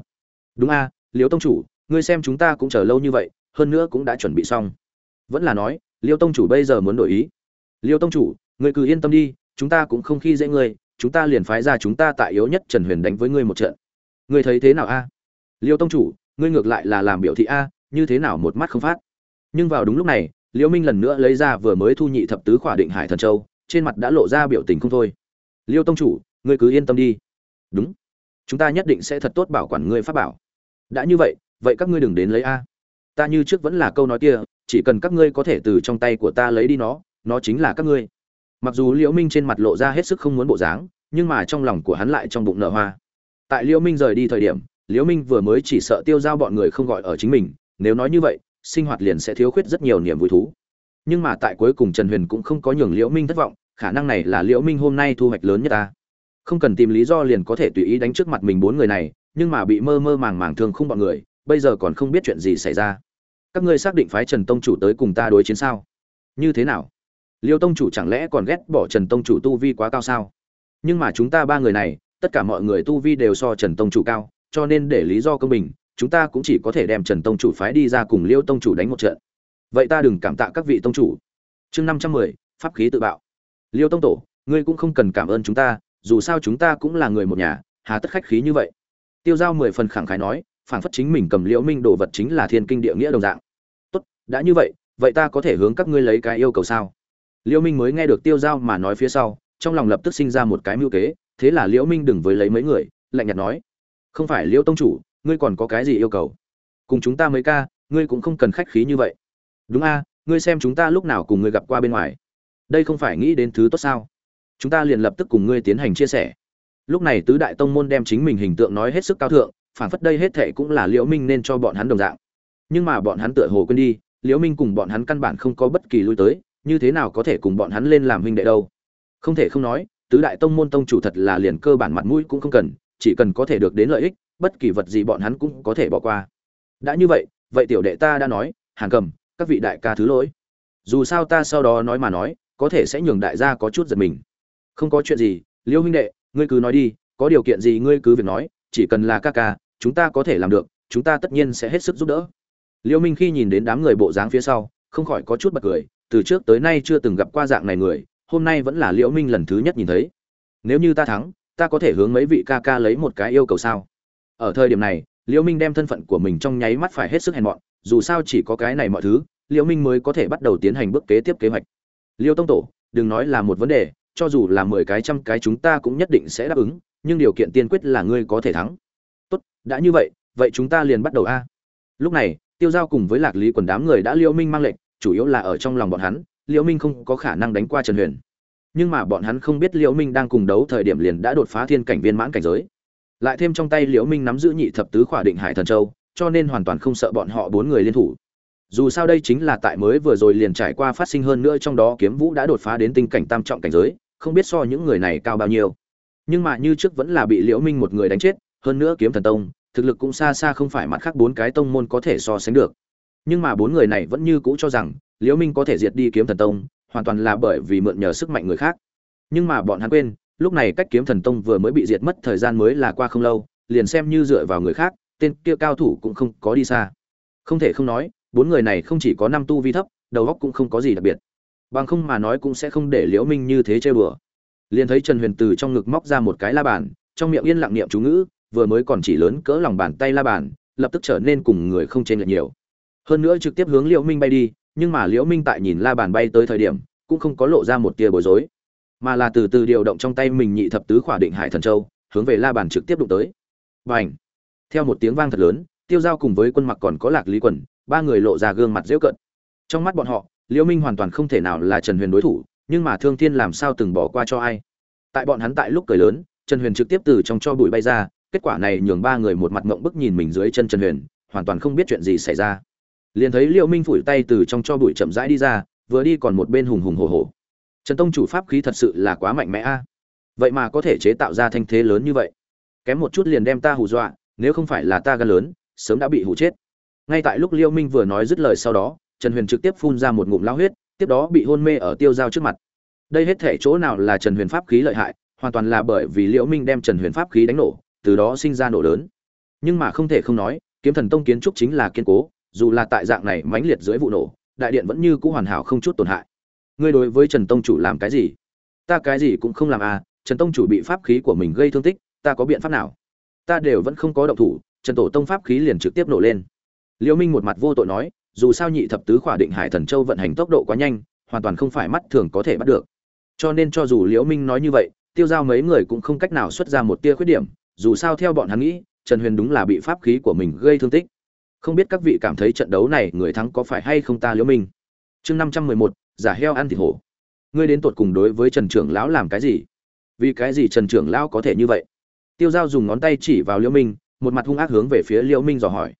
Đúng a, liễu tông chủ ngươi xem chúng ta cũng chờ lâu như vậy, hơn nữa cũng đã chuẩn bị xong. Vẫn là nói, liêu tông chủ bây giờ muốn đổi ý. Liêu tông chủ, ngươi cứ yên tâm đi, chúng ta cũng không khi dễ ngươi, chúng ta liền phái ra chúng ta tại yếu nhất trần huyền đánh với ngươi một trận. Ngươi thấy thế nào a? Liêu tông chủ, ngươi ngược lại là làm biểu thị a, như thế nào một mắt không phát. Nhưng vào đúng lúc này liễu minh lần nữa lấy ra vừa mới thu nhị thập tứ khỏa định hải thần châu, trên mặt đã lộ ra biểu tình không thôi. Liêu tông chủ, ngươi cứ yên tâm đi. Đúng. Chúng ta nhất định sẽ thật tốt bảo quản ngươi pháp bảo. Đã như vậy vậy các ngươi đừng đến lấy a. Ta như trước vẫn là câu nói kia, chỉ cần các ngươi có thể từ trong tay của ta lấy đi nó nó chính là các ngươi. Mặc dù liễu minh trên mặt lộ ra hết sức không muốn bộ dáng, nhưng mà trong lòng của hắn lại trong bụng nở hoa. Tại liễu minh rời đi thời điểm, liễu minh vừa mới chỉ sợ tiêu giao bọn người không gọi ở chính mình, nếu nói như vậy, sinh hoạt liền sẽ thiếu khuyết rất nhiều niềm vui thú. Nhưng mà tại cuối cùng trần huyền cũng không có nhường liễu minh thất vọng, khả năng này là liễu minh hôm nay thu hoạch lớn nhất ta. Không cần tìm lý do liền có thể tùy ý đánh trước mặt mình bốn người này, nhưng mà bị mơ mơ màng màng thương không bọn người bây giờ còn không biết chuyện gì xảy ra. Các ngươi xác định phái trần tông chủ tới cùng ta đối chiến sao? Như thế nào? Liêu tông chủ chẳng lẽ còn ghét bỏ trần tông chủ tu vi quá cao sao? Nhưng mà chúng ta ba người này, tất cả mọi người tu vi đều so trần tông chủ cao, cho nên để lý do công bình, chúng ta cũng chỉ có thể đem trần tông chủ phái đi ra cùng liêu tông chủ đánh một trận. Vậy ta đừng cảm tạ các vị tông chủ. Chương năm trăm mười, pháp khí tự bạo. Liêu tông tổ, ngươi cũng không cần cảm ơn chúng ta, dù sao chúng ta cũng là người một nhà, hà tất khách khí như vậy. Tiêu giao mười phần khẳng khái nói phảng phất chính mình cầm liễu minh đồ vật chính là thiên kinh địa nghĩa đồng dạng. Tốt, đã như vậy vậy ta có thể hướng các ngươi lấy cái yêu cầu sao? Liễu minh mới nghe được tiêu giao mà nói phía sau, trong lòng lập tức sinh ra một cái mưu kế, thế là liễu minh đừng với lấy mấy người, lạnh nhạt nói, không phải liễu tông chủ, ngươi còn có cái gì yêu cầu? Cùng chúng ta mấy ca, ngươi cũng không cần khách khí như vậy. Đúng a, ngươi xem chúng ta lúc nào cùng ngươi gặp qua bên ngoài. Đây không phải nghĩ đến thứ tốt sao? Chúng ta liền lập tức cùng ngươi tiến hành chia sẻ. Lúc này tứ đại tông môn đem chính mình hình tượng nói hết sức cao thượng phản phất đây hết thệ cũng là liễu minh nên cho bọn hắn đồng dạng. Nhưng mà bọn hắn tựa hồ quên đi, liễu minh cùng bọn hắn căn bản không có bất kỳ lui tới, như thế nào có thể cùng bọn hắn lên làm huynh đệ đâu? Không thể không nói, tứ đại tông môn tông chủ thật là liền cơ bản mặt mũi cũng không cần, chỉ cần có thể được đến lợi ích, bất kỳ vật gì bọn hắn cũng có thể bỏ qua. Đã như vậy vậy tiểu đệ ta đã nói hàng cầm, các vị đại ca thứ lỗi. Dù sao ta sau đó nói mà nói, có thể sẽ nhường đại gia có chút giật mình. Không có chuyện gì, liễu huynh đệ, ngươi cứ nói đi, có điều kiện gì ngươi cứ việc nói, chỉ cần là ca ca chúng ta có thể làm được, chúng ta tất nhiên sẽ hết sức giúp đỡ. Liêu minh khi nhìn đến đám người bộ dáng phía sau, không khỏi có chút bật cười, từ trước tới nay chưa từng gặp qua dạng này người, hôm nay vẫn là liễu minh lần thứ nhất nhìn thấy. Nếu như ta thắng, ta có thể hướng mấy vị ca ca lấy một cái yêu cầu sao? Ở thời điểm này liễu minh đem thân phận của mình trong nháy mắt phải hết sức hèn mọn, dù sao chỉ có cái này mọi thứ liễu minh mới có thể bắt đầu tiến hành bước kế tiếp kế hoạch. Liêu tông tổ, đừng nói là một vấn đề, cho dù là mười cái trăm cái chúng ta cũng nhất định sẽ đáp ứng, nhưng điều kiện tiên quyết là ngươi có thể thắng tốt, đã như vậy vậy chúng ta liền bắt đầu a. Lúc này, tiêu giao cùng với lạc lý quần đám người đã liễu minh mang lệnh, chủ yếu là ở trong lòng bọn hắn, liễu minh không có khả năng đánh qua trần huyền. Nhưng mà bọn hắn không biết liễu minh đang cùng đấu thời điểm liền đã đột phá thiên cảnh viên mãn cảnh giới. Lại thêm trong tay liễu minh nắm giữ nhị thập tứ khỏa định hải thần châu, cho nên hoàn toàn không sợ bọn họ bốn người liên thủ. Dù sao đây chính là tại mới vừa rồi liền trải qua phát sinh hơn nữa trong đó kiếm vũ đã đột phá đến tinh cảnh tam trọng cảnh giới, không biết so những người này cao bao nhiêu. Nhưng mà như trước vẫn là bị liễu minh một người đánh chết hơn nữa kiếm thần tông, thực lực cũng xa xa không phải mặt khác bốn cái tông môn có thể so sánh được. Nhưng mà bốn người này vẫn như cũ cho rằng, liễu minh có thể diệt đi kiếm thần tông, hoàn toàn là bởi vì mượn nhờ sức mạnh người khác. Nhưng mà bọn hắn quên, lúc này cách kiếm thần tông vừa mới bị diệt mất thời gian mới là qua không lâu, liền xem như dựa vào người khác, tên kia cao thủ cũng không có đi xa. Không thể không nói, bốn người này không chỉ có năm tu vi thấp, đầu óc cũng không có gì đặc biệt. Bằng không mà nói cũng sẽ không để liễu minh như thế chơi bừa liền thấy trần huyền từ trong ngực móc ra một cái la bàn, trong miệng yên lặng niệm chú ngữ vừa mới còn chỉ lớn cỡ lòng bàn tay la bàn, lập tức trở nên cùng người không trên lệch nhiều. Hơn nữa trực tiếp hướng liễu minh bay đi, nhưng mà liễu minh tại nhìn la bàn bay tới thời điểm, cũng không có lộ ra một tia bối rối, mà là từ từ điều động trong tay mình nhị thập tứ khỏa định hải thần châu, hướng về la bàn trực tiếp đụng tới. Bành! Theo một tiếng vang thật lớn, tiêu giao cùng với quân mặc còn có lạc lý quần, ba người lộ ra gương mặt dễ cận trong mắt bọn họ, liễu minh hoàn toàn không thể nào là trần huyền đối thủ, nhưng mà thương thiên làm sao từng bỏ qua cho ai? Tại bọn hắn tại lúc cười lớn, trần huyền trực tiếp từ trong cho bụi bay ra kết quả này nhường ba người một mặt ngộng bức nhìn mình dưới chân trần huyền, hoàn toàn không biết chuyện gì xảy ra. Liền thấy liễu minh phủi tay từ trong cho bụi chậm rãi đi ra, vừa đi còn một bên hùng hùng hổ hổ. Trần tông chủ pháp khí thật sự là quá mạnh mẽ a. Vậy mà có thể chế tạo ra thanh thế lớn như vậy. Kém một chút liền đem ta hù dọa, nếu không phải là ta gan lớn, sớm đã bị hù chết. Ngay tại lúc Liễu minh vừa nói dứt lời sau đó, trần huyền trực tiếp phun ra một ngụm lao huyết, tiếp đó bị hôn mê ở tiêu dao trước mặt. Đây hết thể chỗ nào là trần huyền pháp khí lợi hại, hoàn toàn là bởi vì liễu minh đem trần huyền pháp khí đánh nổ từ đó sinh ra nổ lớn. Nhưng mà không thể không nói, kiếm thần tông kiến trúc chính là kiên cố, dù là tại dạng này mãnh liệt dưới vụ nổ, đại điện vẫn như cũ hoàn hảo không chút tổn hại. Ngươi đối với trần tông chủ làm cái gì? Ta cái gì cũng không làm à trần tông chủ bị pháp khí của mình gây thương tích, ta có biện pháp nào? Ta đều vẫn không có động thủ, trần tổ tông pháp khí liền trực tiếp nổ lên. Liễu minh một mặt vô tội nói, dù sao nhị thập tứ khỏa định hải thần châu vận hành tốc độ quá nhanh, hoàn toàn không phải mắt thường có thể bắt được. Cho nên cho dù liễu minh nói như vậy, tiêu giao mấy người cũng không cách nào xuất ra một tia khuyết điểm dù sao theo bọn hắn nghĩ, trần huyền đúng là bị pháp khí của mình gây thương tích. Không biết các vị cảm thấy trận đấu này người thắng có phải hay không ta liễu minh? Chương năm trăm mười một, giả heo ăn thịt hổ. Ngươi đến tột cùng đối với trần trưởng lão làm cái gì? Vì cái gì trần trưởng lão có thể như vậy? Tiêu giao dùng ngón tay chỉ vào liễu minh, một mặt hung ác hướng về phía liễu minh dò hỏi.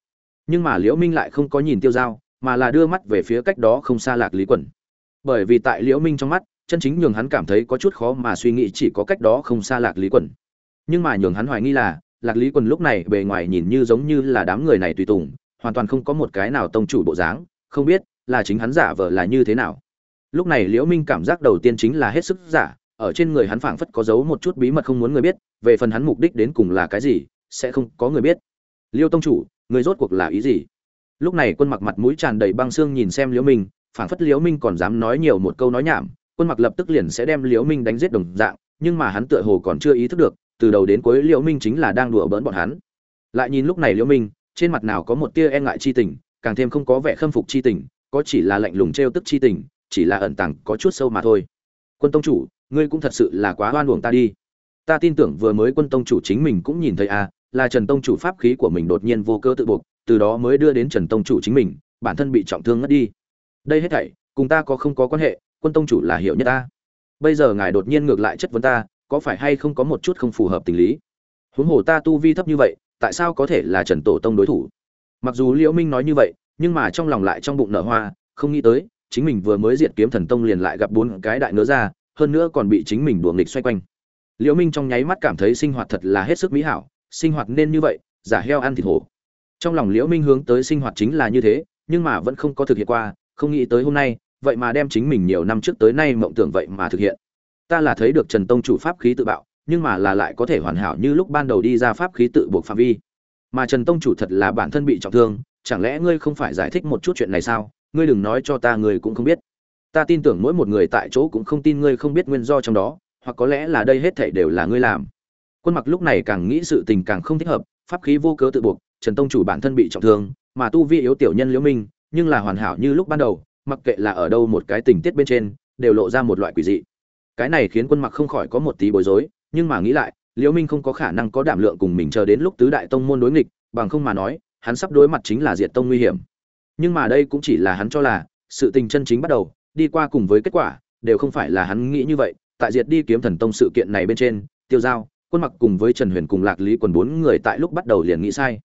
Nhưng mà liễu minh lại không có nhìn tiêu giao, mà là đưa mắt về phía cách đó không xa lạc lý quẩn. Bởi vì tại liễu minh trong mắt, chân chính nhường hắn cảm thấy có chút khó mà suy nghĩ chỉ có cách đó không xa lạc lý quẩn nhưng mà nhường hắn hoài nghi là, lạc lý quần lúc này bề ngoài nhìn như giống như là đám người này tùy tùng, hoàn toàn không có một cái nào tông chủ bộ dáng, không biết là chính hắn giả vờ là như thế nào. Lúc này liễu minh cảm giác đầu tiên chính là hết sức giả, ở trên người hắn phảng phất có giấu một chút bí mật không muốn người biết, về phần hắn mục đích đến cùng là cái gì, sẽ không có người biết. Liêu tông chủ, người rốt cuộc là ý gì? Lúc này quân mặc mặt mũi tràn đầy băng xương nhìn xem liễu minh, phảng phất liễu minh còn dám nói nhiều một câu nói nhảm, quân mặc lập tức liền sẽ đem liễu minh đánh giết đồng dạng, nhưng mà hắn tựa hồ còn chưa ý thức được từ đầu đến cuối liễu minh chính là đang đùa bỡn bọn hắn. Lại nhìn lúc này liễu minh, trên mặt nào có một tia e ngại chi tình, càng thêm không có vẻ khâm phục chi tình, có chỉ là lạnh lùng trêu tức chi tình, chỉ là ẩn tàng có chút sâu mà thôi. Quân tông chủ, ngươi cũng thật sự là quá oan uổng ta đi. Ta tin tưởng vừa mới quân tông chủ chính mình cũng nhìn thấy à là trần tông chủ pháp khí của mình đột nhiên vô cơ tự buộc, từ đó mới đưa đến trần tông chủ chính mình, bản thân bị trọng thương ngất đi. Đây hết thảy, cùng ta có không có quan hệ, quân tông chủ là hiểu nhất ta. Bây giờ ngài đột nhiên ngược lại chất vấn ta có phải hay không có một chút không phù hợp tình lý? Huống hồ ta tu vi thấp như vậy, tại sao có thể là trần tổ tông đối thủ? Mặc dù liễu minh nói như vậy, nhưng mà trong lòng lại trong bụng nở hoa, không nghĩ tới, chính mình vừa mới diệt kiếm thần tông liền lại gặp bốn cái đại nứa ra, hơn nữa còn bị chính mình đuổi nghịch xoay quanh. Liễu minh trong nháy mắt cảm thấy sinh hoạt thật là hết sức mỹ hảo, sinh hoạt nên như vậy, giả heo ăn thịt hổ. Trong lòng liễu minh hướng tới sinh hoạt chính là như thế, nhưng mà vẫn không có thực hiện qua, không nghĩ tới hôm nay, vậy mà đem chính mình nhiều năm trước tới nay mộng tưởng vậy mà thực hiện ta là thấy được trần tông chủ pháp khí tự bạo, nhưng mà là lại có thể hoàn hảo như lúc ban đầu đi ra pháp khí tự buộc phạm vi. Mà trần tông chủ thật là bản thân bị trọng thương, chẳng lẽ ngươi không phải giải thích một chút chuyện này sao? Ngươi đừng nói cho ta người cũng không biết. Ta tin tưởng mỗi một người tại chỗ cũng không tin ngươi không biết nguyên do trong đó, hoặc có lẽ là đây hết thảy đều là ngươi làm. Quân mặc lúc này càng nghĩ sự tình càng không thích hợp, pháp khí vô cớ tự buộc, trần tông chủ bản thân bị trọng thương, mà tu vi yếu tiểu nhân liễu minh, nhưng là hoàn hảo như lúc ban đầu, mặc kệ là ở đâu một cái tình tiết bên trên, đều lộ ra một loại quỷ dị cái này khiến quân mặc không khỏi có một tí bối rối, nhưng mà nghĩ lại, liễu minh không có khả năng có đảm lượng cùng mình chờ đến lúc tứ đại tông môn đối nghịch, bằng không mà nói, hắn sắp đối mặt chính là diệt tông nguy hiểm. Nhưng mà đây cũng chỉ là hắn cho là, sự tình chân chính bắt đầu, đi qua cùng với kết quả, đều không phải là hắn nghĩ như vậy. Tại diệt đi kiếm thần tông sự kiện này bên trên, tiêu giao, quân mặc cùng với trần huyền cùng lạc lý quần bốn người tại lúc bắt đầu liền nghĩ sai.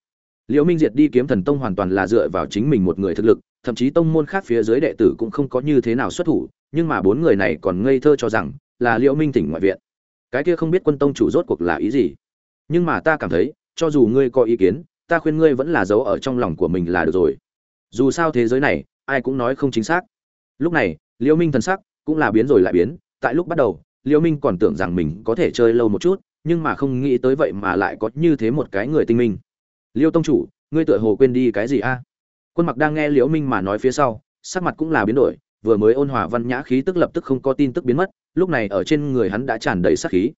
Liễu minh diệt đi kiếm thần tông hoàn toàn là dựa vào chính mình một người thực lực, thậm chí tông môn khác phía dưới đệ tử cũng không có như thế nào xuất thủ nhưng mà bốn người này còn ngây thơ cho rằng là liễu minh tỉnh ngoại viện. Cái kia không biết quân tông chủ rốt cuộc là ý gì? Nhưng mà ta cảm thấy, cho dù ngươi có ý kiến, ta khuyên ngươi vẫn là giấu ở trong lòng của mình là được rồi. Dù sao thế giới này, ai cũng nói không chính xác. Lúc này, liễu minh thần sắc cũng là biến rồi lại biến. Tại lúc bắt đầu, liễu minh còn tưởng rằng mình có thể chơi lâu một chút, nhưng mà không nghĩ tới vậy mà lại có như thế một cái người tinh minh. Liêu tông chủ, ngươi tựa hồ quên đi cái gì a? Quân mặc đang nghe liễu minh mà nói phía sau, sắc mặt cũng là biến đổi vừa mới ôn hòa văn nhã khí tức lập tức không có tin tức biến mất, lúc này ở trên người hắn đã tràn đầy sát khí.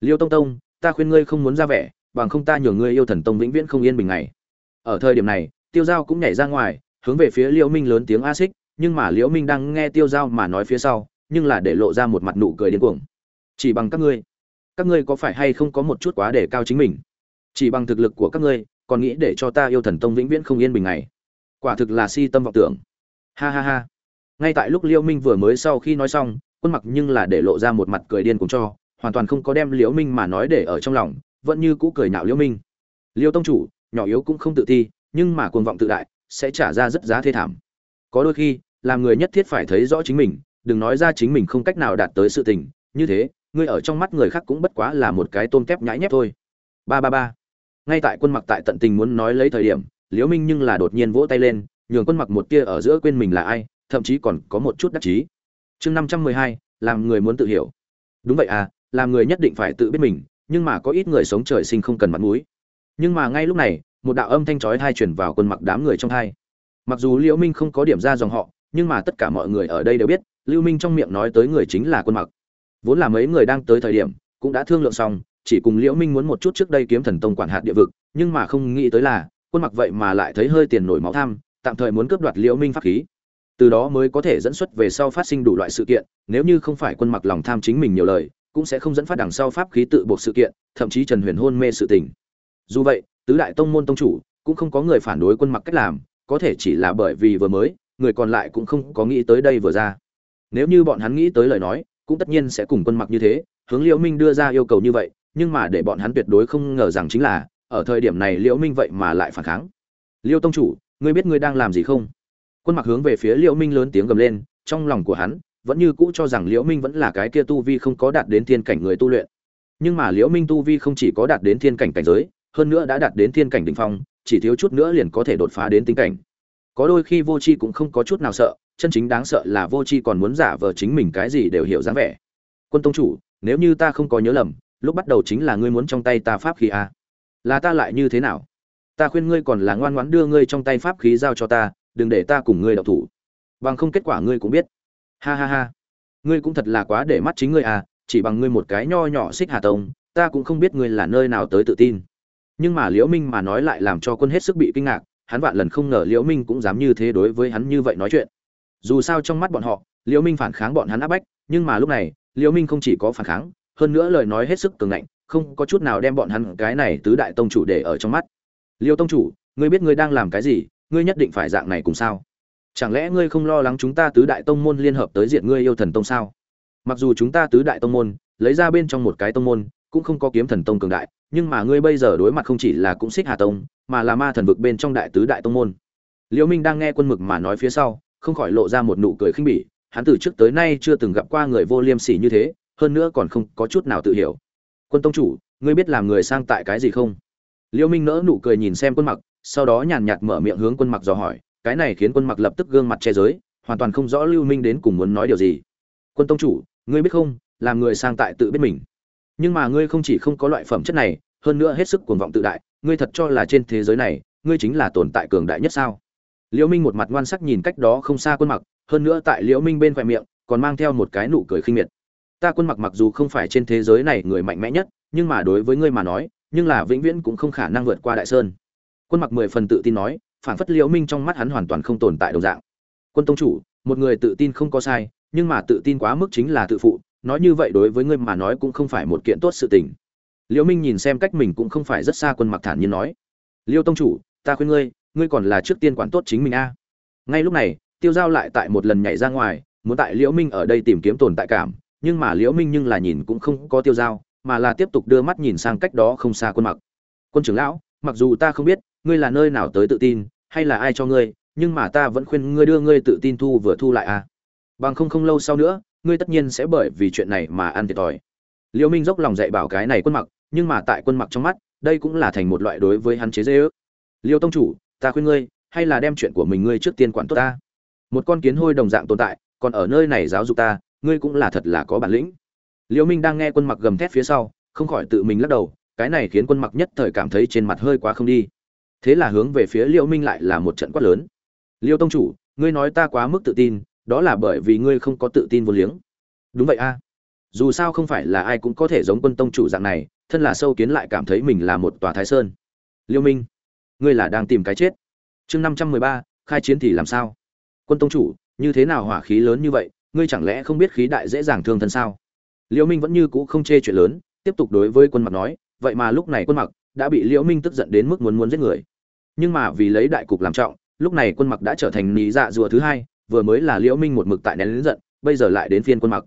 Liêu tông tông, ta khuyên ngươi không muốn ra vẻ, bằng không ta nhường ngươi yêu thần tông vĩnh viễn không yên bình ngày ở thời điểm này, tiêu giao cũng nhảy ra ngoài, hướng về phía liễu minh lớn tiếng a xích, nhưng mà liễu minh đang nghe tiêu giao mà nói phía sau, nhưng là để lộ ra một mặt nụ cười điên cuồng. Chỉ bằng các ngươi các ngươi có phải hay không có một chút quá để cao chính mình? Chỉ bằng thực lực của các ngươi, còn nghĩ để cho ta yêu thần tông vĩnh viễn không yên bình ngày quả thực là si tâm vọng tưởng. Ha ha ha ngay tại lúc liễu minh vừa mới sau khi nói xong, quân mặc nhưng là để lộ ra một mặt cười điên cùng cho, hoàn toàn không có đem liễu minh mà nói để ở trong lòng, vẫn như cũ cười nhạo liễu minh. Liêu tông chủ, nhỏ yếu cũng không tự ti, nhưng mà cuồng vọng tự đại, sẽ trả ra rất giá thê thảm. Có đôi khi, làm người nhất thiết phải thấy rõ chính mình, đừng nói ra chính mình không cách nào đạt tới sự tình, như thế, ngươi ở trong mắt người khác cũng bất quá là một cái tôm kép nhãi nhép thôi. Ba ba ba. Ngay tại quân mặc tại tận tình muốn nói lấy thời điểm, liễu minh nhưng là đột nhiên vỗ tay lên, nhường quân mặc một tia ở giữa quên mình là ai thậm chí còn có một chút đắc chí. Chương năm trăm mười hai, làm người muốn tự hiểu. Đúng vậy à làm người nhất định phải tự biết mình, nhưng mà có ít người sống trời sinh không cần mặt mũi. Nhưng mà ngay lúc này, một đạo âm thanh chói tai truyền vào quân mặc đám người trong hai. Mặc dù liễu minh không có điểm ra dòng họ, nhưng mà tất cả mọi người ở đây đều biết, lưu minh trong miệng nói tới người chính là quân mặc. Vốn là mấy người đang tới thời điểm, cũng đã thương lượng xong, chỉ cùng liễu minh muốn một chút trước đây kiếm thần tông quản hạt địa vực, nhưng mà không nghĩ tới là, quân mặc vậy mà lại thấy hơi tiền nổi máu tham, tạm thời muốn cướp đoạt liễu minh pháp khí từ đó mới có thể dẫn xuất về sau phát sinh đủ loại sự kiện, nếu như không phải quân mặc lòng tham chính mình nhiều lời, cũng sẽ không dẫn phát đằng sau pháp khí tự buộc sự kiện, thậm chí trần huyền hôn mê sự tình. Dù vậy, tứ đại tông môn tông chủ cũng không có người phản đối quân mặc cách làm, có thể chỉ là bởi vì vừa mới, người còn lại cũng không có nghĩ tới đây vừa ra. Nếu như bọn hắn nghĩ tới lời nói, cũng tất nhiên sẽ cùng quân mặc như thế, hướng liễu minh đưa ra yêu cầu như vậy, nhưng mà để bọn hắn tuyệt đối không ngờ rằng chính là, ở thời điểm này liễu minh vậy mà lại phản kháng. Liêu tông chủ, ngươi biết ngươi đang làm gì không? Quân mặc hướng về phía liễu minh lớn tiếng gầm lên, trong lòng của hắn, vẫn như cũ cho rằng liễu minh vẫn là cái kia tu vi không có đạt đến thiên cảnh người tu luyện. Nhưng mà liễu minh tu vi không chỉ có đạt đến thiên cảnh cảnh giới, hơn nữa đã đạt đến thiên cảnh đỉnh phong, chỉ thiếu chút nữa liền có thể đột phá đến tinh cảnh. Có đôi khi vô chi cũng không có chút nào sợ, chân chính đáng sợ là vô chi còn muốn giả vờ chính mình cái gì đều hiểu dáng vẻ. Quân tông chủ, nếu như ta không có nhớ lầm, lúc bắt đầu chính là ngươi muốn trong tay ta pháp khí à? là ta lại như thế nào? Ta khuyên ngươi còn là ngoan ngoãn đưa ngươi trong tay pháp khí giao cho ta đừng để ta cùng ngươi đậu thủ. Bằng không kết quả ngươi cũng biết. Ha ha ha. Ngươi cũng thật là quá để mắt chính ngươi à chỉ bằng ngươi một cái nho nhỏ xích hà tông, ta cũng không biết ngươi là nơi nào tới tự tin. Nhưng mà liễu minh mà nói lại làm cho quân hết sức bị kinh ngạc, hắn vạn lần không ngờ liễu minh cũng dám như thế đối với hắn như vậy nói chuyện. Dù sao trong mắt bọn họ, liễu minh phản kháng bọn hắn áp bách, nhưng mà lúc này, liễu minh không chỉ có phản kháng, hơn nữa lời nói hết sức cường ngạnh, không có chút nào đem bọn hắn cái này tứ đại tông chủ để ở trong mắt. Liêu tông chủ, ngươi biết ngươi đang làm cái gì ngươi nhất định phải dạng này cùng sao? Chẳng lẽ ngươi không lo lắng chúng ta tứ đại tông môn liên hợp tới diện ngươi yêu thần tông sao? Mặc dù chúng ta tứ đại tông môn, lấy ra bên trong một cái tông môn, cũng không có kiếm thần tông cường đại, nhưng mà ngươi bây giờ đối mặt không chỉ là cũng xích hà tông, mà là ma thần vực bên trong đại tứ đại tông môn. Liễu minh đang nghe quân mực mà nói phía sau, không khỏi lộ ra một nụ cười khinh bỉ, hắn từ trước tới nay chưa từng gặp qua người vô liêm sỉ như thế, hơn nữa còn không có chút nào tự hiểu. Quân tông chủ, ngươi biết làm người sang tại cái gì không? Liễu minh nỡ nụ cười nhìn xem quân mặc sau đó nhàn nhạt mở miệng hướng quân mặc dò hỏi, cái này khiến quân mặc lập tức gương mặt che giới, hoàn toàn không rõ lưu minh đến cùng muốn nói điều gì. Quân tông chủ, ngươi biết không, làm người sang tại tự biết mình. Nhưng mà ngươi không chỉ không có loại phẩm chất này, hơn nữa hết sức cuồng vọng tự đại, ngươi thật cho là trên thế giới này, ngươi chính là tồn tại cường đại nhất sao? Liễu minh một mặt ngoan sắc nhìn cách đó không xa quân mặc, hơn nữa tại liễu minh bên khoe miệng, còn mang theo một cái nụ cười khinh miệt. Ta quân mặc mặc dù không phải trên thế giới này người mạnh mẽ nhất, nhưng mà đối với ngươi mà nói, nhưng là vĩnh viễn cũng không khả năng vượt qua đại sơn quân mặc mười phần tự tin nói phản phất liễu minh trong mắt hắn hoàn toàn không tồn tại đồng dạng. Quân tông chủ, một người tự tin không có sai, nhưng mà tự tin quá mức chính là tự phụ, nói như vậy đối với ngươi mà nói cũng không phải một kiện tốt sự tình. Liễu minh nhìn xem cách mình cũng không phải rất xa quân mặc thản nhiên nói, liêu tông chủ, ta khuyên ngươi ngươi còn là trước tiên quản tốt chính mình a. Ngay lúc này, tiêu giao lại tại một lần nhảy ra ngoài, muốn tại liễu minh ở đây tìm kiếm tồn tại cảm, nhưng mà liễu minh nhưng là nhìn cũng không có tiêu giao, mà là tiếp tục đưa mắt nhìn sang cách đó không xa quân mặc. Quân trưởng lão, mặc dù ta không biết ngươi là nơi nào tới tự tin, hay là ai cho ngươi, nhưng mà ta vẫn khuyên ngươi đưa ngươi tự tin thu vừa thu lại à? bằng không không lâu sau nữa, ngươi tất nhiên sẽ bởi vì chuyện này mà ăn thiệt thòi. Liễu minh dốc lòng dạy bảo cái này quân mặc, nhưng mà tại quân mặc trong mắt, đây cũng là thành một loại đối với hắn chế dễ ước liêu tông chủ, ta khuyên ngươi, hay là đem chuyện của mình ngươi trước tiên quản tốt ta. Một con kiến hôi đồng dạng tồn tại, còn ở nơi này giáo dục ta, ngươi cũng là thật là có bản lĩnh. Liêu minh đang nghe quân mặc gầm thét phía sau, không khỏi tự mình lắc đầu, cái này khiến quân mặc nhất thời cảm thấy trên mặt hơi quá không đi thế là hướng về phía liêu minh lại là một trận quát lớn. Liêu tông chủ, ngươi nói ta quá mức tự tin, đó là bởi vì ngươi không có tự tin vô liếng. Đúng vậy a. Dù sao không phải là ai cũng có thể giống quân tông chủ dạng này, thân là sâu kiến lại cảm thấy mình là một tòa thái sơn. Liêu minh, ngươi là đang tìm cái chết. Chương năm trăm mười ba, khai chiến thì làm sao? Quân tông chủ, như thế nào hỏa khí lớn như vậy, ngươi chẳng lẽ không biết khí đại dễ dàng thương thân sao? Liêu minh vẫn như cũ không chê chuyện lớn, tiếp tục đối với quân mặc nói, vậy mà lúc này quân mặc đã bị liễu minh tức giận đến mức muốn muốn giết người nhưng mà vì lấy đại cục làm trọng, lúc này quân mặc đã trở thành lý dạ rùa thứ hai, vừa mới là liễu minh một mực tại nén lớn giận, bây giờ lại đến phiên quân mặc.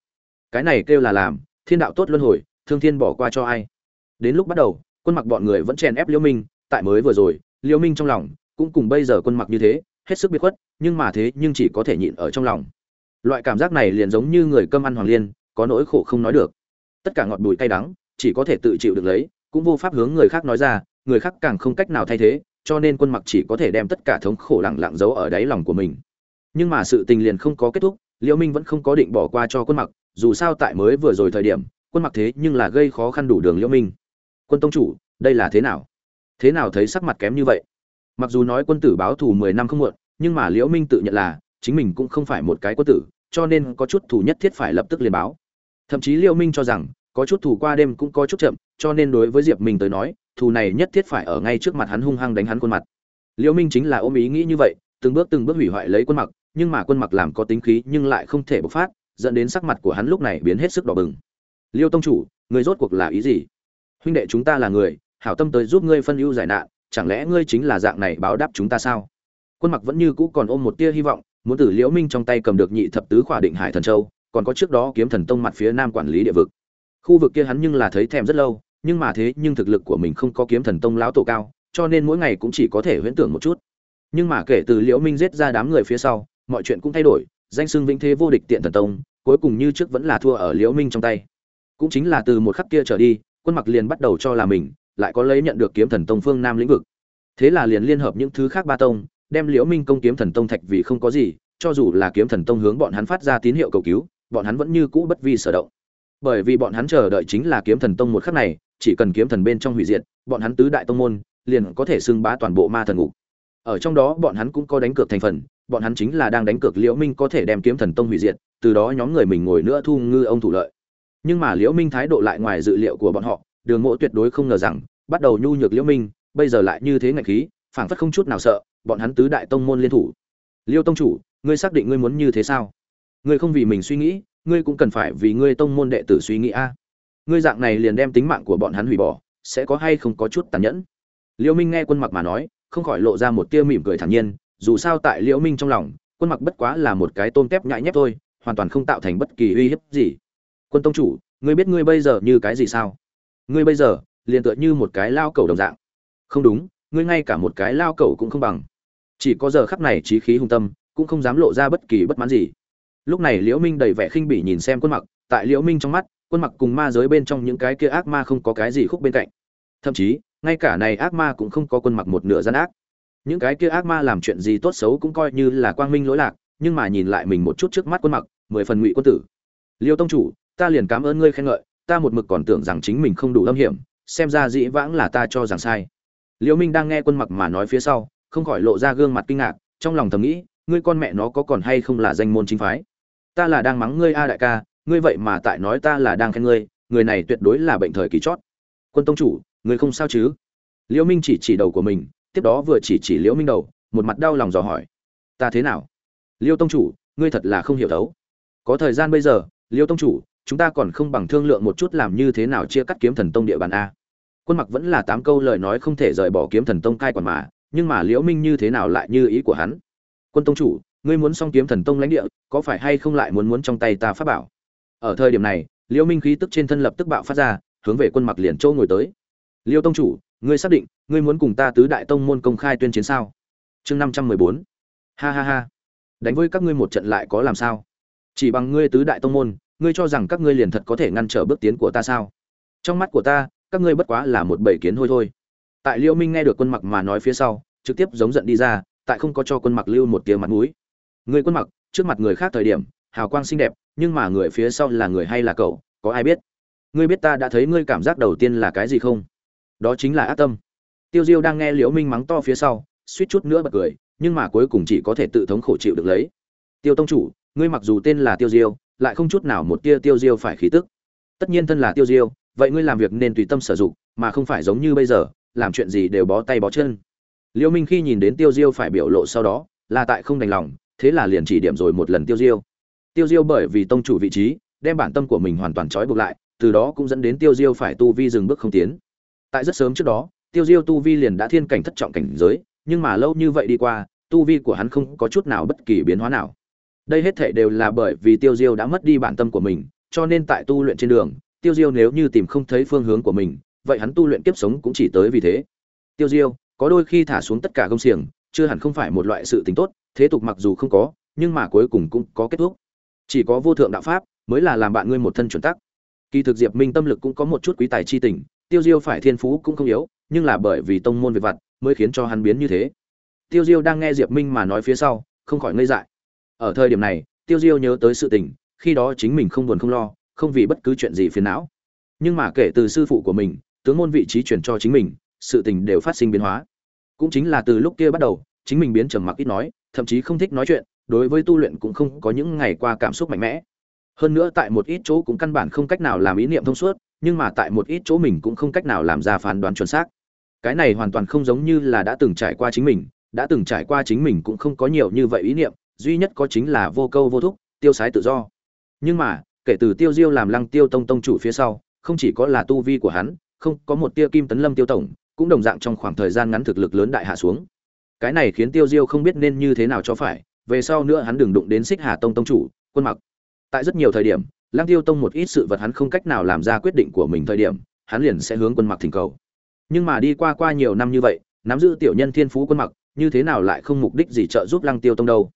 Cái này kêu là làm, thiên đạo tốt luân hồi, thương thiên bỏ qua cho ai? Đến lúc bắt đầu, quân mặc bọn người vẫn chèn ép liễu minh, tại mới vừa rồi, liễu minh trong lòng cũng cùng bây giờ quân mặc như thế, hết sức biệt khuất, nhưng mà thế nhưng chỉ có thể nhịn ở trong lòng. Loại cảm giác này liền giống như người cơm ăn hoàng liên, có nỗi khổ không nói được. Tất cả ngọt bùi cay đắng, chỉ có thể tự chịu được lấy, cũng vô pháp hướng người khác nói ra, người khác càng không cách nào thay thế cho nên quân mặc chỉ có thể đem tất cả thống khổ lặng lặng giấu ở đáy lòng của mình. Nhưng mà sự tình liền không có kết thúc, liễu minh vẫn không có định bỏ qua cho quân mặc, dù sao tại mới vừa rồi thời điểm, quân mặc thế nhưng là gây khó khăn đủ đường liễu minh. Quân tông chủ, đây là thế nào? Thế nào thấy sắc mặt kém như vậy? Mặc dù nói quân tử báo thù mười năm không muộn, nhưng mà liễu minh tự nhận là, chính mình cũng không phải một cái quân tử, cho nên có chút thù nhất thiết phải lập tức liền báo. Thậm chí liễu minh cho rằng, có chút thù qua đêm cũng có chút chậm, cho nên đối với diệp minh tới nói thù này nhất thiết phải ở ngay trước mặt hắn hung hăng đánh hắn khuôn mặt. Liễu minh chính là ôm ý nghĩ như vậy, từng bước từng bước hủy hoại lấy quân mặc, nhưng mà quân mặc làm có tính khí nhưng lại không thể bộc phát, dẫn đến sắc mặt của hắn lúc này biến hết sức đỏ bừng. Liêu tông chủ, người rốt cuộc là ý gì? Huynh đệ chúng ta là người, hảo tâm tới giúp ngươi phân ưu giải nạn, chẳng lẽ ngươi chính là dạng này báo đáp chúng ta sao? Quân mặc vẫn như cũ còn ôm một tia hy vọng, muốn từ liễu minh trong tay cầm được nhị thập tứ khỏa định hải thần châu, còn có trước đó kiếm thần tông mặt phía nam quản lý địa vực. Khu vực kia hắn nhưng là thấy thèm rất lâu nhưng mà thế nhưng thực lực của mình không có kiếm thần tông lão tổ cao, cho nên mỗi ngày cũng chỉ có thể huyễn tưởng một chút. Nhưng mà kể từ liễu minh giết ra đám người phía sau, mọi chuyện cũng thay đổi, danh xưng vĩnh thế vô địch tiện thần tông, cuối cùng như trước vẫn là thua ở liễu minh trong tay. Cũng chính là từ một khắc kia trở đi, quân mặc liền bắt đầu cho là mình lại có lấy nhận được kiếm thần tông phương nam lĩnh vực. Thế là liền liên hợp những thứ khác ba tông, đem liễu minh công kiếm thần tông thạch vì không có gì, cho dù là kiếm thần tông hướng bọn hắn phát ra tín hiệu cầu cứu, bọn hắn vẫn như cũ bất vi sở động. Bởi vì bọn hắn chờ đợi chính là kiếm thần tông một khắc này chỉ cần kiếm thần bên trong hủy diệt, bọn hắn tứ đại tông môn liền có thể xưng bá toàn bộ ma thần ngục. Ở trong đó, bọn hắn cũng có đánh cược thành phần, bọn hắn chính là đang đánh cược liễu minh có thể đem kiếm thần tông hủy diệt, từ đó nhóm người mình ngồi nữa thu ngư ông thủ lợi. Nhưng mà liễu minh thái độ lại ngoài dự liệu của bọn họ, đường mộ tuyệt đối không ngờ rằng, bắt đầu nhu nhược liễu minh, bây giờ lại như thế ngạnh khí, phảng phất không chút nào sợ, bọn hắn tứ đại tông môn liên thủ. Liêu tông chủ, ngươi xác định ngươi muốn như thế sao? Ngươi không vì mình suy nghĩ, ngươi cũng cần phải vì ngươi tông môn đệ tử suy nghĩ a ngươi dạng này liền đem tính mạng của bọn hắn hủy bỏ, sẽ có hay không có chút tàn nhẫn? Liễu minh nghe quân mặc mà nói, không khỏi lộ ra một tia mỉm cười thản nhiên, dù sao tại liễu minh trong lòng, quân mặc bất quá là một cái tôm tép nhãi nhép thôi, hoàn toàn không tạo thành bất kỳ uy hiếp gì. Quân tông chủ, ngươi biết ngươi bây giờ như cái gì sao? Ngươi bây giờ, liền tựa như một cái lao cầu đồng dạng. Không đúng, ngươi ngay cả một cái lao cầu cũng không bằng. Chỉ có giờ khắc này trí khí hung tâm, cũng không dám lộ ra bất kỳ bất mãn gì. Lúc này liễu minh đầy vẻ khinh bỉ nhìn xem quân mặc, tại liễu minh trong mắt quân mặc cùng ma giới bên trong những cái kia ác ma không có cái gì khúc bên cạnh. Thậm chí, ngay cả này ác ma cũng không có quân mặc một nửa gian ác. Những cái kia ác ma làm chuyện gì tốt xấu cũng coi như là quang minh lỗi lạc, nhưng mà nhìn lại mình một chút trước mắt quân mặc, mười phần ngụy quân tử. Liêu tông chủ, ta liền cảm ơn ngươi khen ngợi, ta một mực còn tưởng rằng chính mình không đủ lâm hiểm, xem ra dĩ vãng là ta cho rằng sai. Liêu minh đang nghe quân mặc mà nói phía sau, không khỏi lộ ra gương mặt kinh ngạc, trong lòng thầm nghĩ, ngươi con mẹ nó có còn hay không là danh môn chính phái? Ta là đang mắng ngươi a đại ca ngươi vậy mà tại nói ta là đang khen ngươi, người này tuyệt đối là bệnh thời kỳ chót. Quân tông chủ, ngươi không sao chứ? Liễu minh chỉ chỉ đầu của mình, tiếp đó vừa chỉ chỉ liễu minh đầu, một mặt đau lòng dò hỏi. Ta thế nào? Liêu tông chủ, ngươi thật là không hiểu thấu. Có thời gian bây giờ, liêu tông chủ, chúng ta còn không bằng thương lượng một chút làm như thế nào chia cắt kiếm thần tông địa bàn a. Quân mặc vẫn là tám câu lời nói không thể rời bỏ kiếm thần tông cai quản mà, nhưng mà liễu minh như thế nào lại như ý của hắn? Quân tông chủ, ngươi muốn xong kiếm thần tông lãnh địa, có phải hay không lại muốn muốn trong tay ta pháp bảo? Ở thời điểm này liễu minh khí tức trên thân lập tức bạo phát ra, hướng về quân mặc liền châu ngồi tới. Liêu tông chủ, ngươi xác định, ngươi muốn cùng ta tứ đại tông môn công khai tuyên chiến sao? Chương năm trăm mười bốn. Ha ha ha. Đánh với các ngươi một trận lại có làm sao? Chỉ bằng ngươi tứ đại tông môn, ngươi cho rằng các ngươi liền thật có thể ngăn trở bước tiến của ta sao? Trong mắt của ta, các ngươi bất quá là một bầy kiến hôi thôi. Tại liễu minh nghe được quân mặc mà nói phía sau, trực tiếp giống giận đi ra, tại không có cho quân mặc lưu một tiếng mặt mũi. Người quân mặc, trước mặt người khác thời điểm, hào quang xinh đẹp nhưng mà người phía sau là người hay là cậu, có ai biết? Ngươi biết ta đã thấy ngươi cảm giác đầu tiên là cái gì không? Đó chính là ác tâm. Tiêu diêu đang nghe liễu minh mắng to phía sau, suýt chút nữa bật cười, nhưng mà cuối cùng chỉ có thể tự thống khổ chịu được lấy. Tiêu tông chủ, ngươi mặc dù tên là tiêu diêu, lại không chút nào một tia tiêu diêu phải khí tức. Tất nhiên thân là tiêu diêu, vậy ngươi làm việc nên tùy tâm sử dụng, mà không phải giống như bây giờ, làm chuyện gì đều bó tay bó chân. Liễu minh khi nhìn đến tiêu diêu phải biểu lộ sau đó, là tại không đành lòng, thế là liền chỉ điểm rồi một lần tiêu diêu tiêu diêu bởi vì tông chủ vị trí, đem bản tâm của mình hoàn toàn trói buộc lại, từ đó cũng dẫn đến tiêu diêu phải tu vi dừng bước không tiến. Tại rất sớm trước đó, tiêu diêu tu vi liền đã thiên cảnh thất trọng cảnh giới, nhưng mà lâu như vậy đi qua, tu vi của hắn không có chút nào bất kỳ biến hóa nào. Đây hết thảy đều là bởi vì tiêu diêu đã mất đi bản tâm của mình, cho nên tại tu luyện trên đường, tiêu diêu nếu như tìm không thấy phương hướng của mình, vậy hắn tu luyện kiếp sống cũng chỉ tới vì thế. Tiêu diêu, có đôi khi thả xuống tất cả công xiềng, chưa hẳn không phải một loại sự tính tốt, thế tục mặc dù không có, nhưng mà cuối cùng cũng có kết thúc chỉ có vô thượng đạo pháp mới là làm bạn ngươi một thân chuẩn tắc. Kỳ thực diệp minh tâm lực cũng có một chút quý tài chi tình, tiêu diêu phải thiên phú cũng không yếu, nhưng là bởi vì tông môn về vặt mới khiến cho hắn biến như thế. Tiêu diêu đang nghe diệp minh mà nói phía sau, không khỏi ngây dại. Ở thời điểm này, tiêu diêu nhớ tới sự tình, khi đó chính mình không buồn không lo, không vì bất cứ chuyện gì phiền não. Nhưng mà kể từ sư phụ của mình, tướng môn vị trí chuyển cho chính mình, sự tình đều phát sinh biến hóa. Cũng chính là từ lúc kia bắt đầu, chính mình biến trầm mặc ít nói, thậm chí không thích nói chuyện đối với tu luyện cũng không có những ngày qua cảm xúc mạnh mẽ. Hơn nữa tại một ít chỗ cũng căn bản không cách nào làm ý niệm thông suốt, nhưng mà tại một ít chỗ mình cũng không cách nào làm ra phán đoán chuẩn xác. Cái này hoàn toàn không giống như là đã từng trải qua chính mình, đã từng trải qua chính mình cũng không có nhiều như vậy ý niệm, duy nhất có chính là vô câu vô thúc, tiêu sái tự do. Nhưng mà, kể từ tiêu diêu làm lăng tiêu tông tông chủ phía sau, không chỉ có là tu vi của hắn, không có một tia kim tấn lâm tiêu tổng, cũng đồng dạng trong khoảng thời gian ngắn thực lực lớn đại hạ xuống. Cái này khiến tiêu diêu không biết nên như thế nào cho phải về sau nữa hắn đừng đụng đến xích hà tông tông chủ, quân mặc. Tại rất nhiều thời điểm, lăng tiêu tông một ít sự vật hắn không cách nào làm ra quyết định của mình thời điểm, hắn liền sẽ hướng quân mặc thỉnh cầu. Nhưng mà đi qua qua nhiều năm như vậy, nắm giữ tiểu nhân thiên phú quân mặc, như thế nào lại không mục đích gì trợ giúp lăng tiêu tông đâu?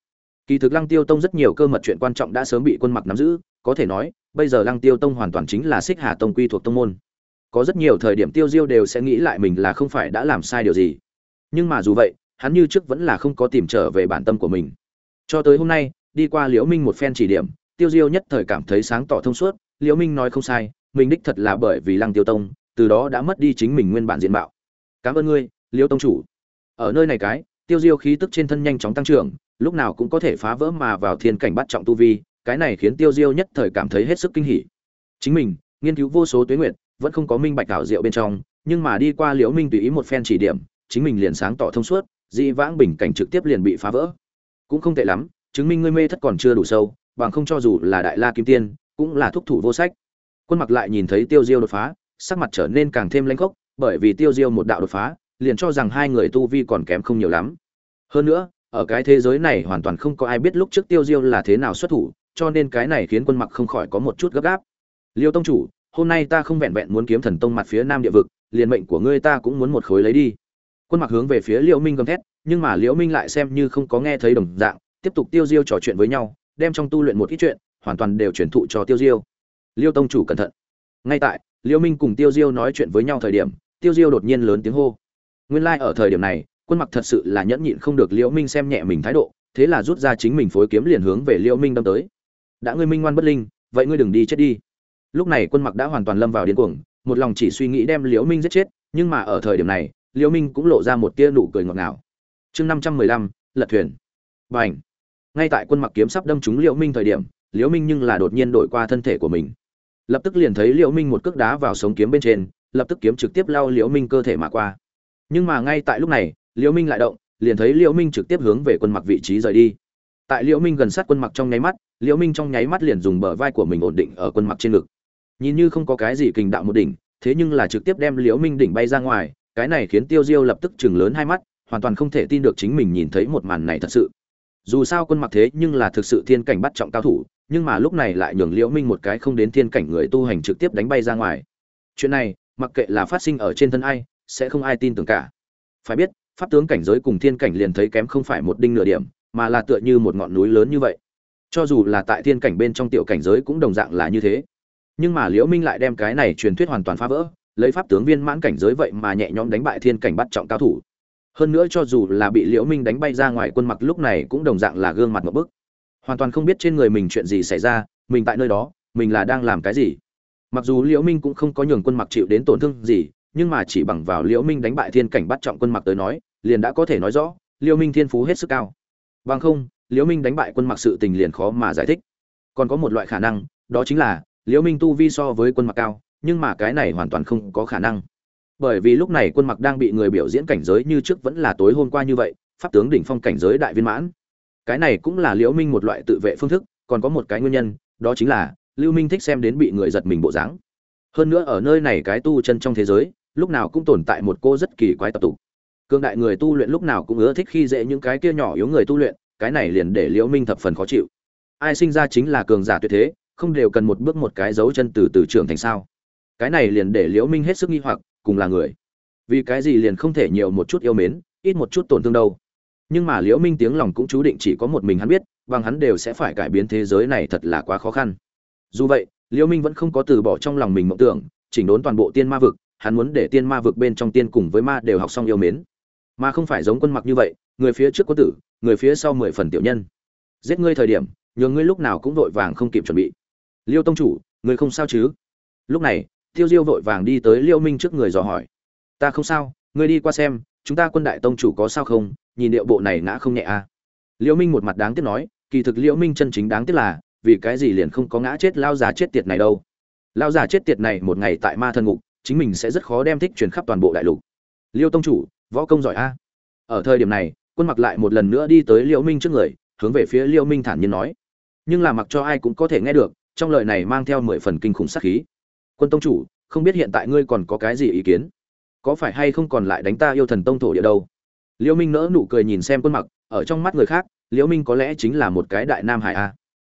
Kỳ thực lăng tiêu tông rất nhiều cơ mật chuyện quan trọng đã sớm bị quân mặc nắm giữ, có thể nói, bây giờ lăng tiêu tông hoàn toàn chính là xích hà tông quy thuộc tông môn. Có rất nhiều thời điểm tiêu diêu đều sẽ nghĩ lại mình là không phải đã làm sai điều gì. Nhưng mà dù vậy, hắn như trước vẫn là không có tìm trở về bản tâm của mình cho tới hôm nay, đi qua liễu minh một phen chỉ điểm, tiêu diêu nhất thời cảm thấy sáng tỏ thông suốt, liễu minh nói không sai, mình đích thật là bởi vì lăng tiêu tông, từ đó đã mất đi chính mình nguyên bản diện mạo. Cảm ơn ngươi, liễu tông chủ. Ở nơi này cái, tiêu diêu khí tức trên thân nhanh chóng tăng trưởng, lúc nào cũng có thể phá vỡ mà vào thiên cảnh bắt trọng tu vi, cái này khiến tiêu diêu nhất thời cảm thấy hết sức kinh hỉ. Chính mình, nghiên cứu vô số tuyến nguyện vẫn không có minh bạch ảo diệu bên trong, nhưng mà đi qua liễu minh tùy ý một phen chỉ điểm, chính mình liền sáng tỏ thông suốt, dị vãng bình cảnh trực tiếp liền bị phá vỡ cũng không tệ lắm, chứng minh ngươi mê thất còn chưa đủ sâu, bằng không cho dù là đại la kim tiên, cũng là thúc thủ vô sách. Quân mặc lại nhìn thấy tiêu diêu đột phá, sắc mặt trở nên càng thêm lãnh khốc, bởi vì tiêu diêu một đạo đột phá, liền cho rằng hai người tu vi còn kém không nhiều lắm. Hơn nữa, ở cái thế giới này hoàn toàn không có ai biết lúc trước tiêu diêu là thế nào xuất thủ, cho nên cái này khiến quân mặc không khỏi có một chút gấp gáp. Liêu tông chủ, hôm nay ta không vẹn vẹn muốn kiếm thần tông mặt phía nam địa vực, liền mệnh của ngươi ta cũng muốn một khối lấy đi. Quân mặc hướng về phía liễu minh gầm thét nhưng mà liễu minh lại xem như không có nghe thấy đồng dạng, tiếp tục tiêu diêu trò chuyện với nhau, đem trong tu luyện một ít chuyện, hoàn toàn đều truyền thụ cho tiêu diêu. Liêu tông chủ cẩn thận. Ngay tại, liễu minh cùng tiêu diêu nói chuyện với nhau thời điểm, tiêu diêu đột nhiên lớn tiếng hô. Nguyên lai like ở thời điểm này, quân mặc thật sự là nhẫn nhịn không được liễu minh xem nhẹ mình thái độ, thế là rút ra chính mình phối kiếm liền hướng về liễu minh đâm tới. Đã ngươi minh ngoan bất linh, vậy ngươi đừng đi chết đi. Lúc này quân mặc đã hoàn toàn lâm vào điên cuồng, một lòng chỉ suy nghĩ đem liễu minh giết chết, nhưng mà ở thời điểm này, liễu minh cũng lộ ra một tia nụ cười ngọt ngào chương năm trăm mười lăm, lật thuyền. Bành. Ngay tại quân mặc kiếm sắp đâm trúng liễu minh thời điểm, liễu minh nhưng là đột nhiên đổi qua thân thể của mình. Lập tức liền thấy liễu minh một cước đá vào sống kiếm bên trên, lập tức kiếm trực tiếp lao liễu minh cơ thể mà qua. Nhưng mà ngay tại lúc này, liễu minh lại động, liền thấy liễu minh trực tiếp hướng về quân mặc vị trí rời đi. Tại liễu minh gần sát quân mặc trong nháy mắt, liễu minh trong nháy mắt liền dùng bờ vai của mình ổn định ở quân mặc trên ngực. Nhìn như không có cái gì kình đạo một đỉnh, thế nhưng là trực tiếp đem liễu minh đỉnh bay ra ngoài, cái này khiến tiêu diêu lập tức chừng lớn hai mắt hoàn toàn không thể tin được chính mình nhìn thấy một màn này thật sự. Dù sao quân mặc thế nhưng là thực sự thiên cảnh bắt trọng cao thủ, nhưng mà lúc này lại nhường liễu minh một cái không đến thiên cảnh người tu hành trực tiếp đánh bay ra ngoài. Chuyện này, mặc kệ là phát sinh ở trên thân ai, sẽ không ai tin tưởng cả. Phải biết, pháp tướng cảnh giới cùng thiên cảnh liền thấy kém không phải một đinh nửa điểm, mà là tựa như một ngọn núi lớn như vậy. Cho dù là tại thiên cảnh bên trong tiểu cảnh giới cũng đồng dạng là như thế. Nhưng mà liễu minh lại đem cái này truyền thuyết hoàn toàn phá vỡ, lấy pháp tướng viên mãn cảnh giới vậy mà nhẹ nhõm đánh bại thiên cảnh bắt trọng cao thủ hơn nữa cho dù là bị liễu minh đánh bay ra ngoài quân mặc lúc này cũng đồng dạng là gương mặt một bức. Hoàn toàn không biết trên người mình chuyện gì xảy ra, mình tại nơi đó, mình là đang làm cái gì. Mặc dù liễu minh cũng không có nhường quân mặc chịu đến tổn thương gì, nhưng mà chỉ bằng vào liễu minh đánh bại thiên cảnh bắt trọng quân mặc tới nói, liền đã có thể nói rõ, liễu minh thiên phú hết sức cao. Bằng không, liễu minh đánh bại quân mặc sự tình liền khó mà giải thích. Còn có một loại khả năng, đó chính là, liễu minh tu vi so với quân mặc cao, nhưng mà cái này hoàn toàn không có khả năng bởi vì lúc này quân mặc đang bị người biểu diễn cảnh giới như trước vẫn là tối hôm qua như vậy, pháp tướng đỉnh phong cảnh giới đại viên mãn. Cái này cũng là liễu minh một loại tự vệ phương thức, còn có một cái nguyên nhân, đó chính là lưu minh thích xem đến bị người giật mình bộ dáng. Hơn nữa ở nơi này cái tu chân trong thế giới, lúc nào cũng tồn tại một cô rất kỳ quái tập tục. Cương đại người tu luyện lúc nào cũng ưa thích khi dễ những cái kia nhỏ yếu người tu luyện, cái này liền để liễu minh thập phần khó chịu. Ai sinh ra chính là cường giả tuyệt thế, không đều cần một bước một cái dấu chân từ từ trưởng thành sao? Cái này liền để liễu minh hết sức nghi hoặc cùng là người. Vì cái gì liền không thể nhiều một chút yêu mến, ít một chút tổn thương đâu. Nhưng mà liễu minh tiếng lòng cũng chú định chỉ có một mình hắn biết, bằng hắn đều sẽ phải cải biến thế giới này thật là quá khó khăn. Dù vậy, liễu minh vẫn không có từ bỏ trong lòng mình mộng tưởng, chỉnh đốn toàn bộ tiên ma vực, hắn muốn để tiên ma vực bên trong tiên cùng với ma đều học xong yêu mến. Mà không phải giống quân mặc như vậy, người phía trước có tử, người phía sau mười phần tiểu nhân. Giết ngươi thời điểm, nhường ngươi lúc nào cũng vội vàng không kịp chuẩn bị. Liêu tông chủ, ngươi không sao chứ? Lúc này tiêu diêu vội vàng đi tới liêu minh trước người dò hỏi. Ta không sao, ngươi đi qua xem, chúng ta quân đại tông chủ có sao không? Nhìn điệu bộ này ngã không nhẹ à? Liêu minh một mặt đáng tiếc nói, kỳ thực liễu minh chân chính đáng tiếc là, vì cái gì liền không có ngã chết lao già chết tiệt này đâu. Lao già chết tiệt này một ngày tại ma thân ngục, chính mình sẽ rất khó đem thích truyền khắp toàn bộ đại lục. Liêu tông chủ, võ công giỏi a. Ở thời điểm này, quân mặc lại một lần nữa đi tới liễu minh trước người, hướng về phía liễu minh thản nhiên nói. Nhưng là mặc cho ai cũng có thể nghe được, trong lời này mang theo mười phần kinh khủng sát khí quân tông chủ, không biết hiện tại ngươi còn có cái gì ý kiến? Có phải hay không còn lại đánh ta yêu thần tông thổ địa đâu? Liễu minh nỡ nụ cười nhìn xem quân mặc, ở trong mắt người khác, liễu minh có lẽ chính là một cái đại nam hải a.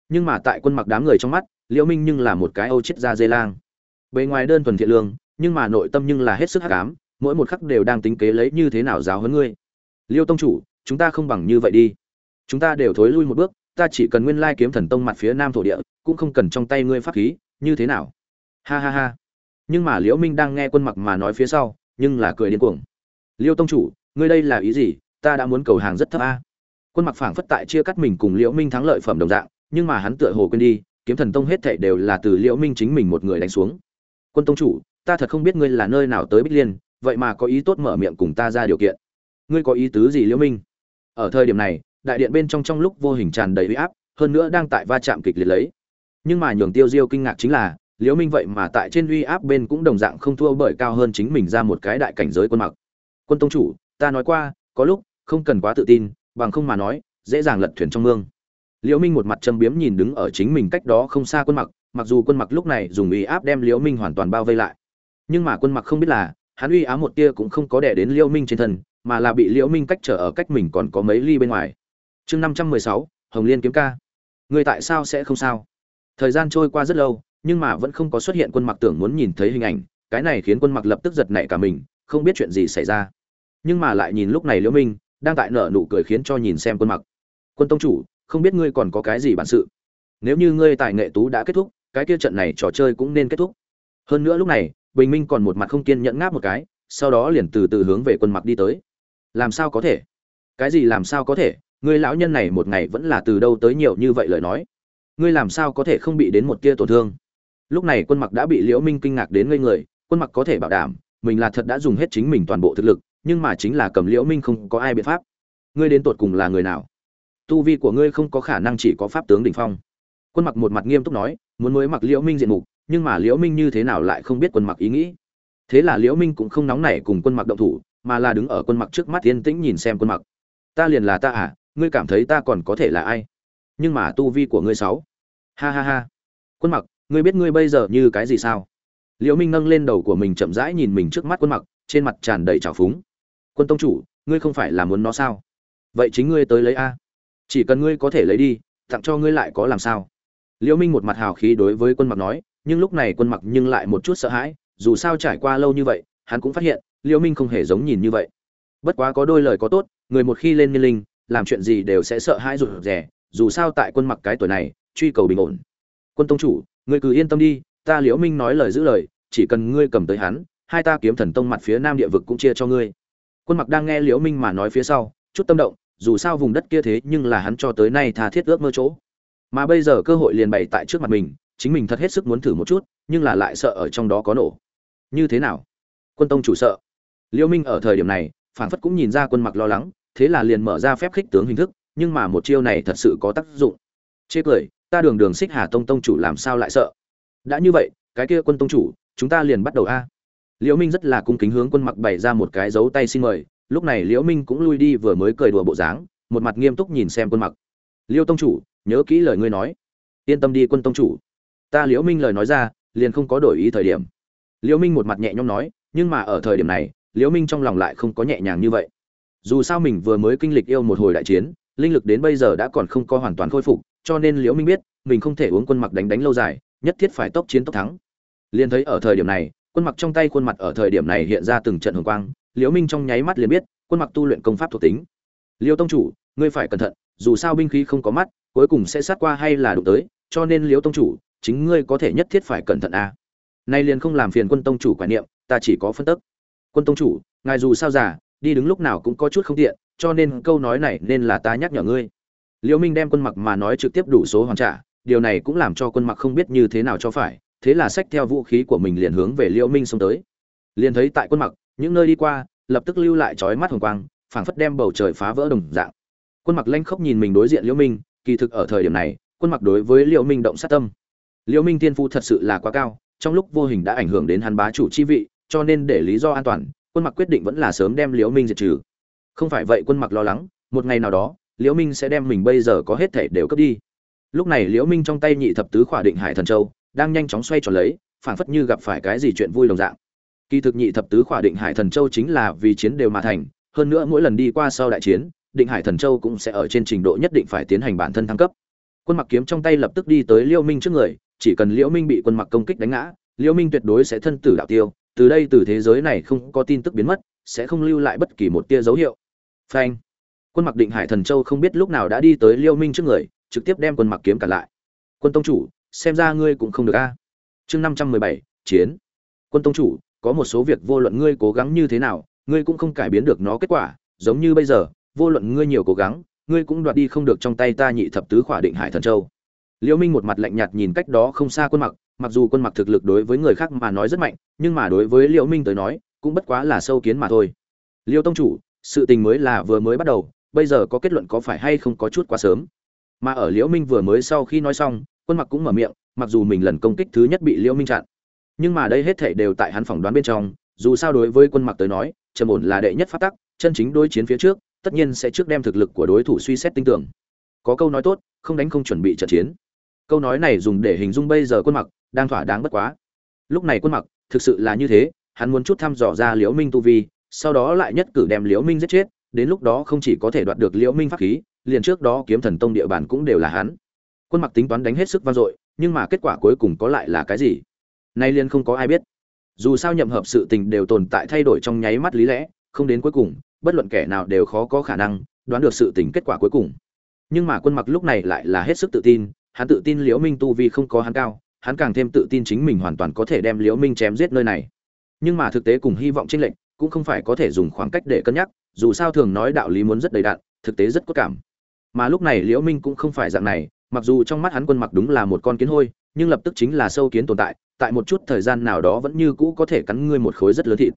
Nhưng mà tại quân mặc đám người trong mắt, liễu minh nhưng là một cái âu chết ra dê lang. Bề ngoài đơn thuần thiện lương, nhưng mà nội tâm nhưng là hết sức hắc ám, mỗi một khắc đều đang tính kế lấy như thế nào giáo huấn ngươi. Liêu tông chủ, chúng ta không bằng như vậy đi. Chúng ta đều thối lui một bước, ta chỉ cần nguyên lai kiếm thần tông mặt phía nam thổ địa, cũng không cần trong tay ngươi pháp khí, như thế nào? Ha ha ha. Nhưng mà liễu minh đang nghe quân mặc mà nói phía sau, nhưng là cười điên cuồng. Liêu tông chủ, ngươi đây là ý gì? Ta đã muốn cầu hàng rất thấp a. Quân mặc phảng phất tại chia cắt mình cùng liễu minh thắng lợi phẩm đồng dạng, nhưng mà hắn tựa hồ quên đi, kiếm thần tông hết thảy đều là từ liễu minh chính mình một người đánh xuống. Quân tông chủ, ta thật không biết ngươi là nơi nào tới bích liên, vậy mà có ý tốt mở miệng cùng ta ra điều kiện. Ngươi có ý tứ gì liễu minh? Ở thời điểm này, đại điện bên trong trong lúc vô hình tràn đầy uy áp, hơn nữa đang tại va chạm kịch liệt lấy. Nhưng mà nhường tiêu diêu kinh ngạc chính là liễu minh vậy mà tại trên uy áp bên cũng đồng dạng không thua bởi cao hơn chính mình ra một cái đại cảnh giới quân mặc. Quân tông chủ, ta nói qua, có lúc, không cần quá tự tin, bằng không mà nói, dễ dàng lật thuyền trong mương. Liễu minh một mặt châm biếm nhìn đứng ở chính mình cách đó không xa quân mặc mặc dù quân mặc lúc này dùng uy áp đem liễu minh hoàn toàn bao vây lại. Nhưng mà quân mặc không biết là, hắn uy áp một tia cũng không có đè đến liễu minh trên thân, mà là bị liễu minh cách trở ở cách mình còn có mấy ly bên ngoài. Chương năm trăm mười sáu, hồng liên kiếm ca. Người tại sao sẽ không sao? Thời gian trôi qua rất lâu nhưng mà vẫn không có xuất hiện quân mặc tưởng muốn nhìn thấy hình ảnh, cái này khiến quân mặc lập tức giật nảy cả mình, không biết chuyện gì xảy ra. Nhưng mà lại nhìn lúc này liễu minh, đang tại nở nụ cười khiến cho nhìn xem quân mặc. Quân tông chủ, không biết ngươi còn có cái gì bản sự? Nếu như ngươi tài nghệ tú đã kết thúc, cái kia trận này trò chơi cũng nên kết thúc. Hơn nữa lúc này, bình minh còn một mặt không kiên nhẫn ngáp một cái, sau đó liền từ từ hướng về quân mặc đi tới. Làm sao có thể? Cái gì làm sao có thể? Ngươi lão nhân này một ngày vẫn là từ đâu tới nhiều như vậy lời nói? Ngươi làm sao có thể không bị đến một tia tổn thương? Lúc này quân mặc đã bị liễu minh kinh ngạc đến ngây người, quân mặc có thể bảo đảm, mình là thật đã dùng hết chính mình toàn bộ thực lực, nhưng mà chính là cầm liễu minh không có ai biện pháp. Ngươi đến tột cùng là người nào? Tu vi của ngươi không có khả năng chỉ có pháp tướng đỉnh phong. Quân mặc một mặt nghiêm túc nói, muốn mới mặc liễu minh diện mục, nhưng mà liễu minh như thế nào lại không biết quân mặc ý nghĩ. Thế là liễu minh cũng không nóng nảy cùng quân mặc động thủ, mà là đứng ở quân mặc trước mắt yên tĩnh nhìn xem quân mặc. Ta liền là ta à ngươi cảm thấy ta còn có thể là ai? Nhưng mà tu vi của ngươi sáu. Ha ha ha. Quân mặc ngươi biết ngươi bây giờ như cái gì sao? Liễu minh nâng lên đầu của mình chậm rãi nhìn mình trước mắt quân mặc trên mặt tràn đầy trào phúng. Quân tông chủ, ngươi không phải là muốn nó sao? Vậy chính ngươi tới lấy a. Chỉ cần ngươi có thể lấy đi, tặng cho ngươi lại có làm sao? Liễu minh một mặt hào khí đối với quân mặc nói, nhưng lúc này quân mặc nhưng lại một chút sợ hãi, dù sao trải qua lâu như vậy, hắn cũng phát hiện, liễu minh không hề giống nhìn như vậy. Bất quá có đôi lời có tốt, người một khi lên niên linh, làm chuyện gì đều sẽ sợ hãi rụt rè, dù sao tại quân mặc cái tuổi này, truy cầu bình ổn. Quân tông chủ ngươi cứ yên tâm đi, ta liễu minh nói lời giữ lời, chỉ cần ngươi cầm tới hắn, hai ta kiếm thần tông mặt phía nam địa vực cũng chia cho ngươi. Quân mặc đang nghe liễu minh mà nói phía sau, chút tâm động, dù sao vùng đất kia thế nhưng là hắn cho tới nay tha thiết ước mơ chỗ. Mà bây giờ cơ hội liền bày tại trước mặt mình, chính mình thật hết sức muốn thử một chút, nhưng là lại sợ ở trong đó có nổ. Như thế nào? Quân tông chủ sợ. Liễu minh ở thời điểm này phản phất cũng nhìn ra quân mặc lo lắng, thế là liền mở ra phép khích tướng hình thức, nhưng mà một chiêu này thật sự có tác dụng. Chê cười ta đường đường xích hà tông tông chủ làm sao lại sợ? Đã như vậy, cái kia quân tông chủ, chúng ta liền bắt đầu a. Liễu minh rất là cung kính hướng quân mặc bày ra một cái dấu tay xin mời, lúc này liễu minh cũng lui đi vừa mới cười đùa bộ dáng, một mặt nghiêm túc nhìn xem quân mặc. Liêu tông chủ, nhớ kỹ lời ngươi nói. Yên tâm đi quân tông chủ. Ta liễu minh lời nói ra, liền không có đổi ý thời điểm. Liễu minh một mặt nhẹ nhõm nói, nhưng mà ở thời điểm này, liễu minh trong lòng lại không có nhẹ nhàng như vậy. Dù sao mình vừa mới kinh lịch yêu một hồi đại chiến, linh lực đến bây giờ đã còn không có hoàn toàn khôi phục cho nên liễu minh biết, mình không thể uống quân mặc đánh đánh lâu dài, nhất thiết phải tốc chiến tốc thắng. Liền thấy ở thời điểm này, quân mặc trong tay khuôn mặt ở thời điểm này hiện ra từng trận hồng quang, liễu minh trong nháy mắt liền biết, quân mặc tu luyện công pháp thuộc tính. Liêu tông chủ, ngươi phải cẩn thận, dù sao binh khí không có mắt, cuối cùng sẽ sát qua hay là đụng tới, cho nên liễu tông chủ, chính ngươi có thể nhất thiết phải cẩn thận a. À. nay liền không làm phiền quân tông chủ quản niệm, ta chỉ có phân tức. Quân tông chủ, ngài dù sao già, đi đứng lúc nào cũng có chút không tiện, cho nên câu nói này nên là ta nhắc nhở ngươi liễu minh đem quân mặc mà nói trực tiếp đủ số hoàn trả, điều này cũng làm cho quân mặc không biết như thế nào cho phải, thế là xách theo vũ khí của mình liền hướng về liễu minh xông tới. Liền thấy tại quân mặc, những nơi đi qua, lập tức lưu lại chói mắt hồng quang, phảng phất đem bầu trời phá vỡ đồng dạng. Quân mặc lanh khốc nhìn mình đối diện liễu minh, kỳ thực ở thời điểm này, quân mặc đối với liễu minh động sát tâm. Liễu minh tiên phu thật sự là quá cao, trong lúc vô hình đã ảnh hưởng đến hắn bá chủ chi vị, cho nên để lý do an toàn, quân mặc quyết định vẫn là sớm đem liễu minh diệt trừ. Không phải vậy quân mặc lo lắng, một ngày nào đó liễu minh sẽ đem mình bây giờ có hết thể đều cướp đi. Lúc này liễu minh trong tay nhị thập tứ khỏa định hải thần châu, đang nhanh chóng xoay tròn lấy, phảng phất như gặp phải cái gì chuyện vui đồng dạng. Kỳ thực nhị thập tứ khỏa định hải thần châu chính là vì chiến đều mà thành, hơn nữa mỗi lần đi qua sau đại chiến, định hải thần châu cũng sẽ ở trên trình độ nhất định phải tiến hành bản thân thăng cấp. Quân mặc kiếm trong tay lập tức đi tới liễu minh trước người, chỉ cần liễu minh bị quân mặc công kích đánh ngã, liễu minh tuyệt đối sẽ thân tử đạo tiêu, từ đây từ thế giới này không có tin tức biến mất, sẽ không lưu lại bất kỳ một tia dấu hiệu. Phanh! Quân mặc định hải thần châu không biết lúc nào đã đi tới Liêu minh trước người, trực tiếp đem quân mặc kiếm cản lại. Quân tông chủ, xem ra ngươi cũng không được a. Chương năm trăm mười bảy, chiến. Quân tông chủ, có một số việc vô luận ngươi cố gắng như thế nào, ngươi cũng không cải biến được nó kết quả, giống như bây giờ, vô luận ngươi nhiều cố gắng, ngươi cũng đoạt đi không được trong tay ta nhị thập tứ khỏa định hải thần châu. Liễu minh một mặt lạnh nhạt nhìn cách đó không xa quân mặc mặc dù quân mặc thực lực đối với người khác mà nói rất mạnh, nhưng mà đối với liễu minh tới nói, cũng bất quá là sâu kiến mà thôi. Liêu tông chủ, sự tình mới là vừa mới bắt đầu bây giờ có kết luận có phải hay không có chút quá sớm. Mà ở liễu minh vừa mới sau khi nói xong, quân mặc cũng mở miệng, mặc dù mình lần công kích thứ nhất bị liễu minh chặn, nhưng mà đây hết thảy đều tại hắn phỏng đoán bên trong, dù sao đối với quân mặc tới nói, trầm ổn là đệ nhất phát tắc, chân chính đối chiến phía trước, tất nhiên sẽ trước đem thực lực của đối thủ suy xét tinh tưởng. Có câu nói tốt, không đánh không chuẩn bị trận chiến. Câu nói này dùng để hình dung bây giờ quân mặc đang thỏa đáng bất quá. Lúc này quân mặc thực sự là như thế, hắn muốn chút thăm dò ra liễu minh tu vi, sau đó lại nhất cử đem liễu minh giết chết đến lúc đó không chỉ có thể đoạt được liễu minh pháp khí, liền trước đó kiếm thần tông địa bàn cũng đều là hắn. Quân mặc tính toán đánh hết sức vang dội, nhưng mà kết quả cuối cùng có lại là cái gì? Nay liền không có ai biết. Dù sao nhậm hợp sự tình đều tồn tại thay đổi trong nháy mắt lý lẽ, không đến cuối cùng, bất luận kẻ nào đều khó có khả năng đoán được sự tình kết quả cuối cùng. Nhưng mà quân mặc lúc này lại là hết sức tự tin, hắn tự tin liễu minh tu vi không có hắn cao, hắn càng thêm tự tin chính mình hoàn toàn có thể đem liễu minh chém giết nơi này. Nhưng mà thực tế cùng hy vọng tranh lệch cũng không phải có thể dùng khoảng cách để cân nhắc, dù sao thường nói đạo lý muốn rất đầy đặn, thực tế rất có cảm. Mà lúc này liễu minh cũng không phải dạng này, mặc dù trong mắt hắn quân mặc đúng là một con kiến hôi, nhưng lập tức chính là sâu kiến tồn tại tại một chút thời gian nào đó vẫn như cũ có thể cắn ngươi một khối rất lớn thịt.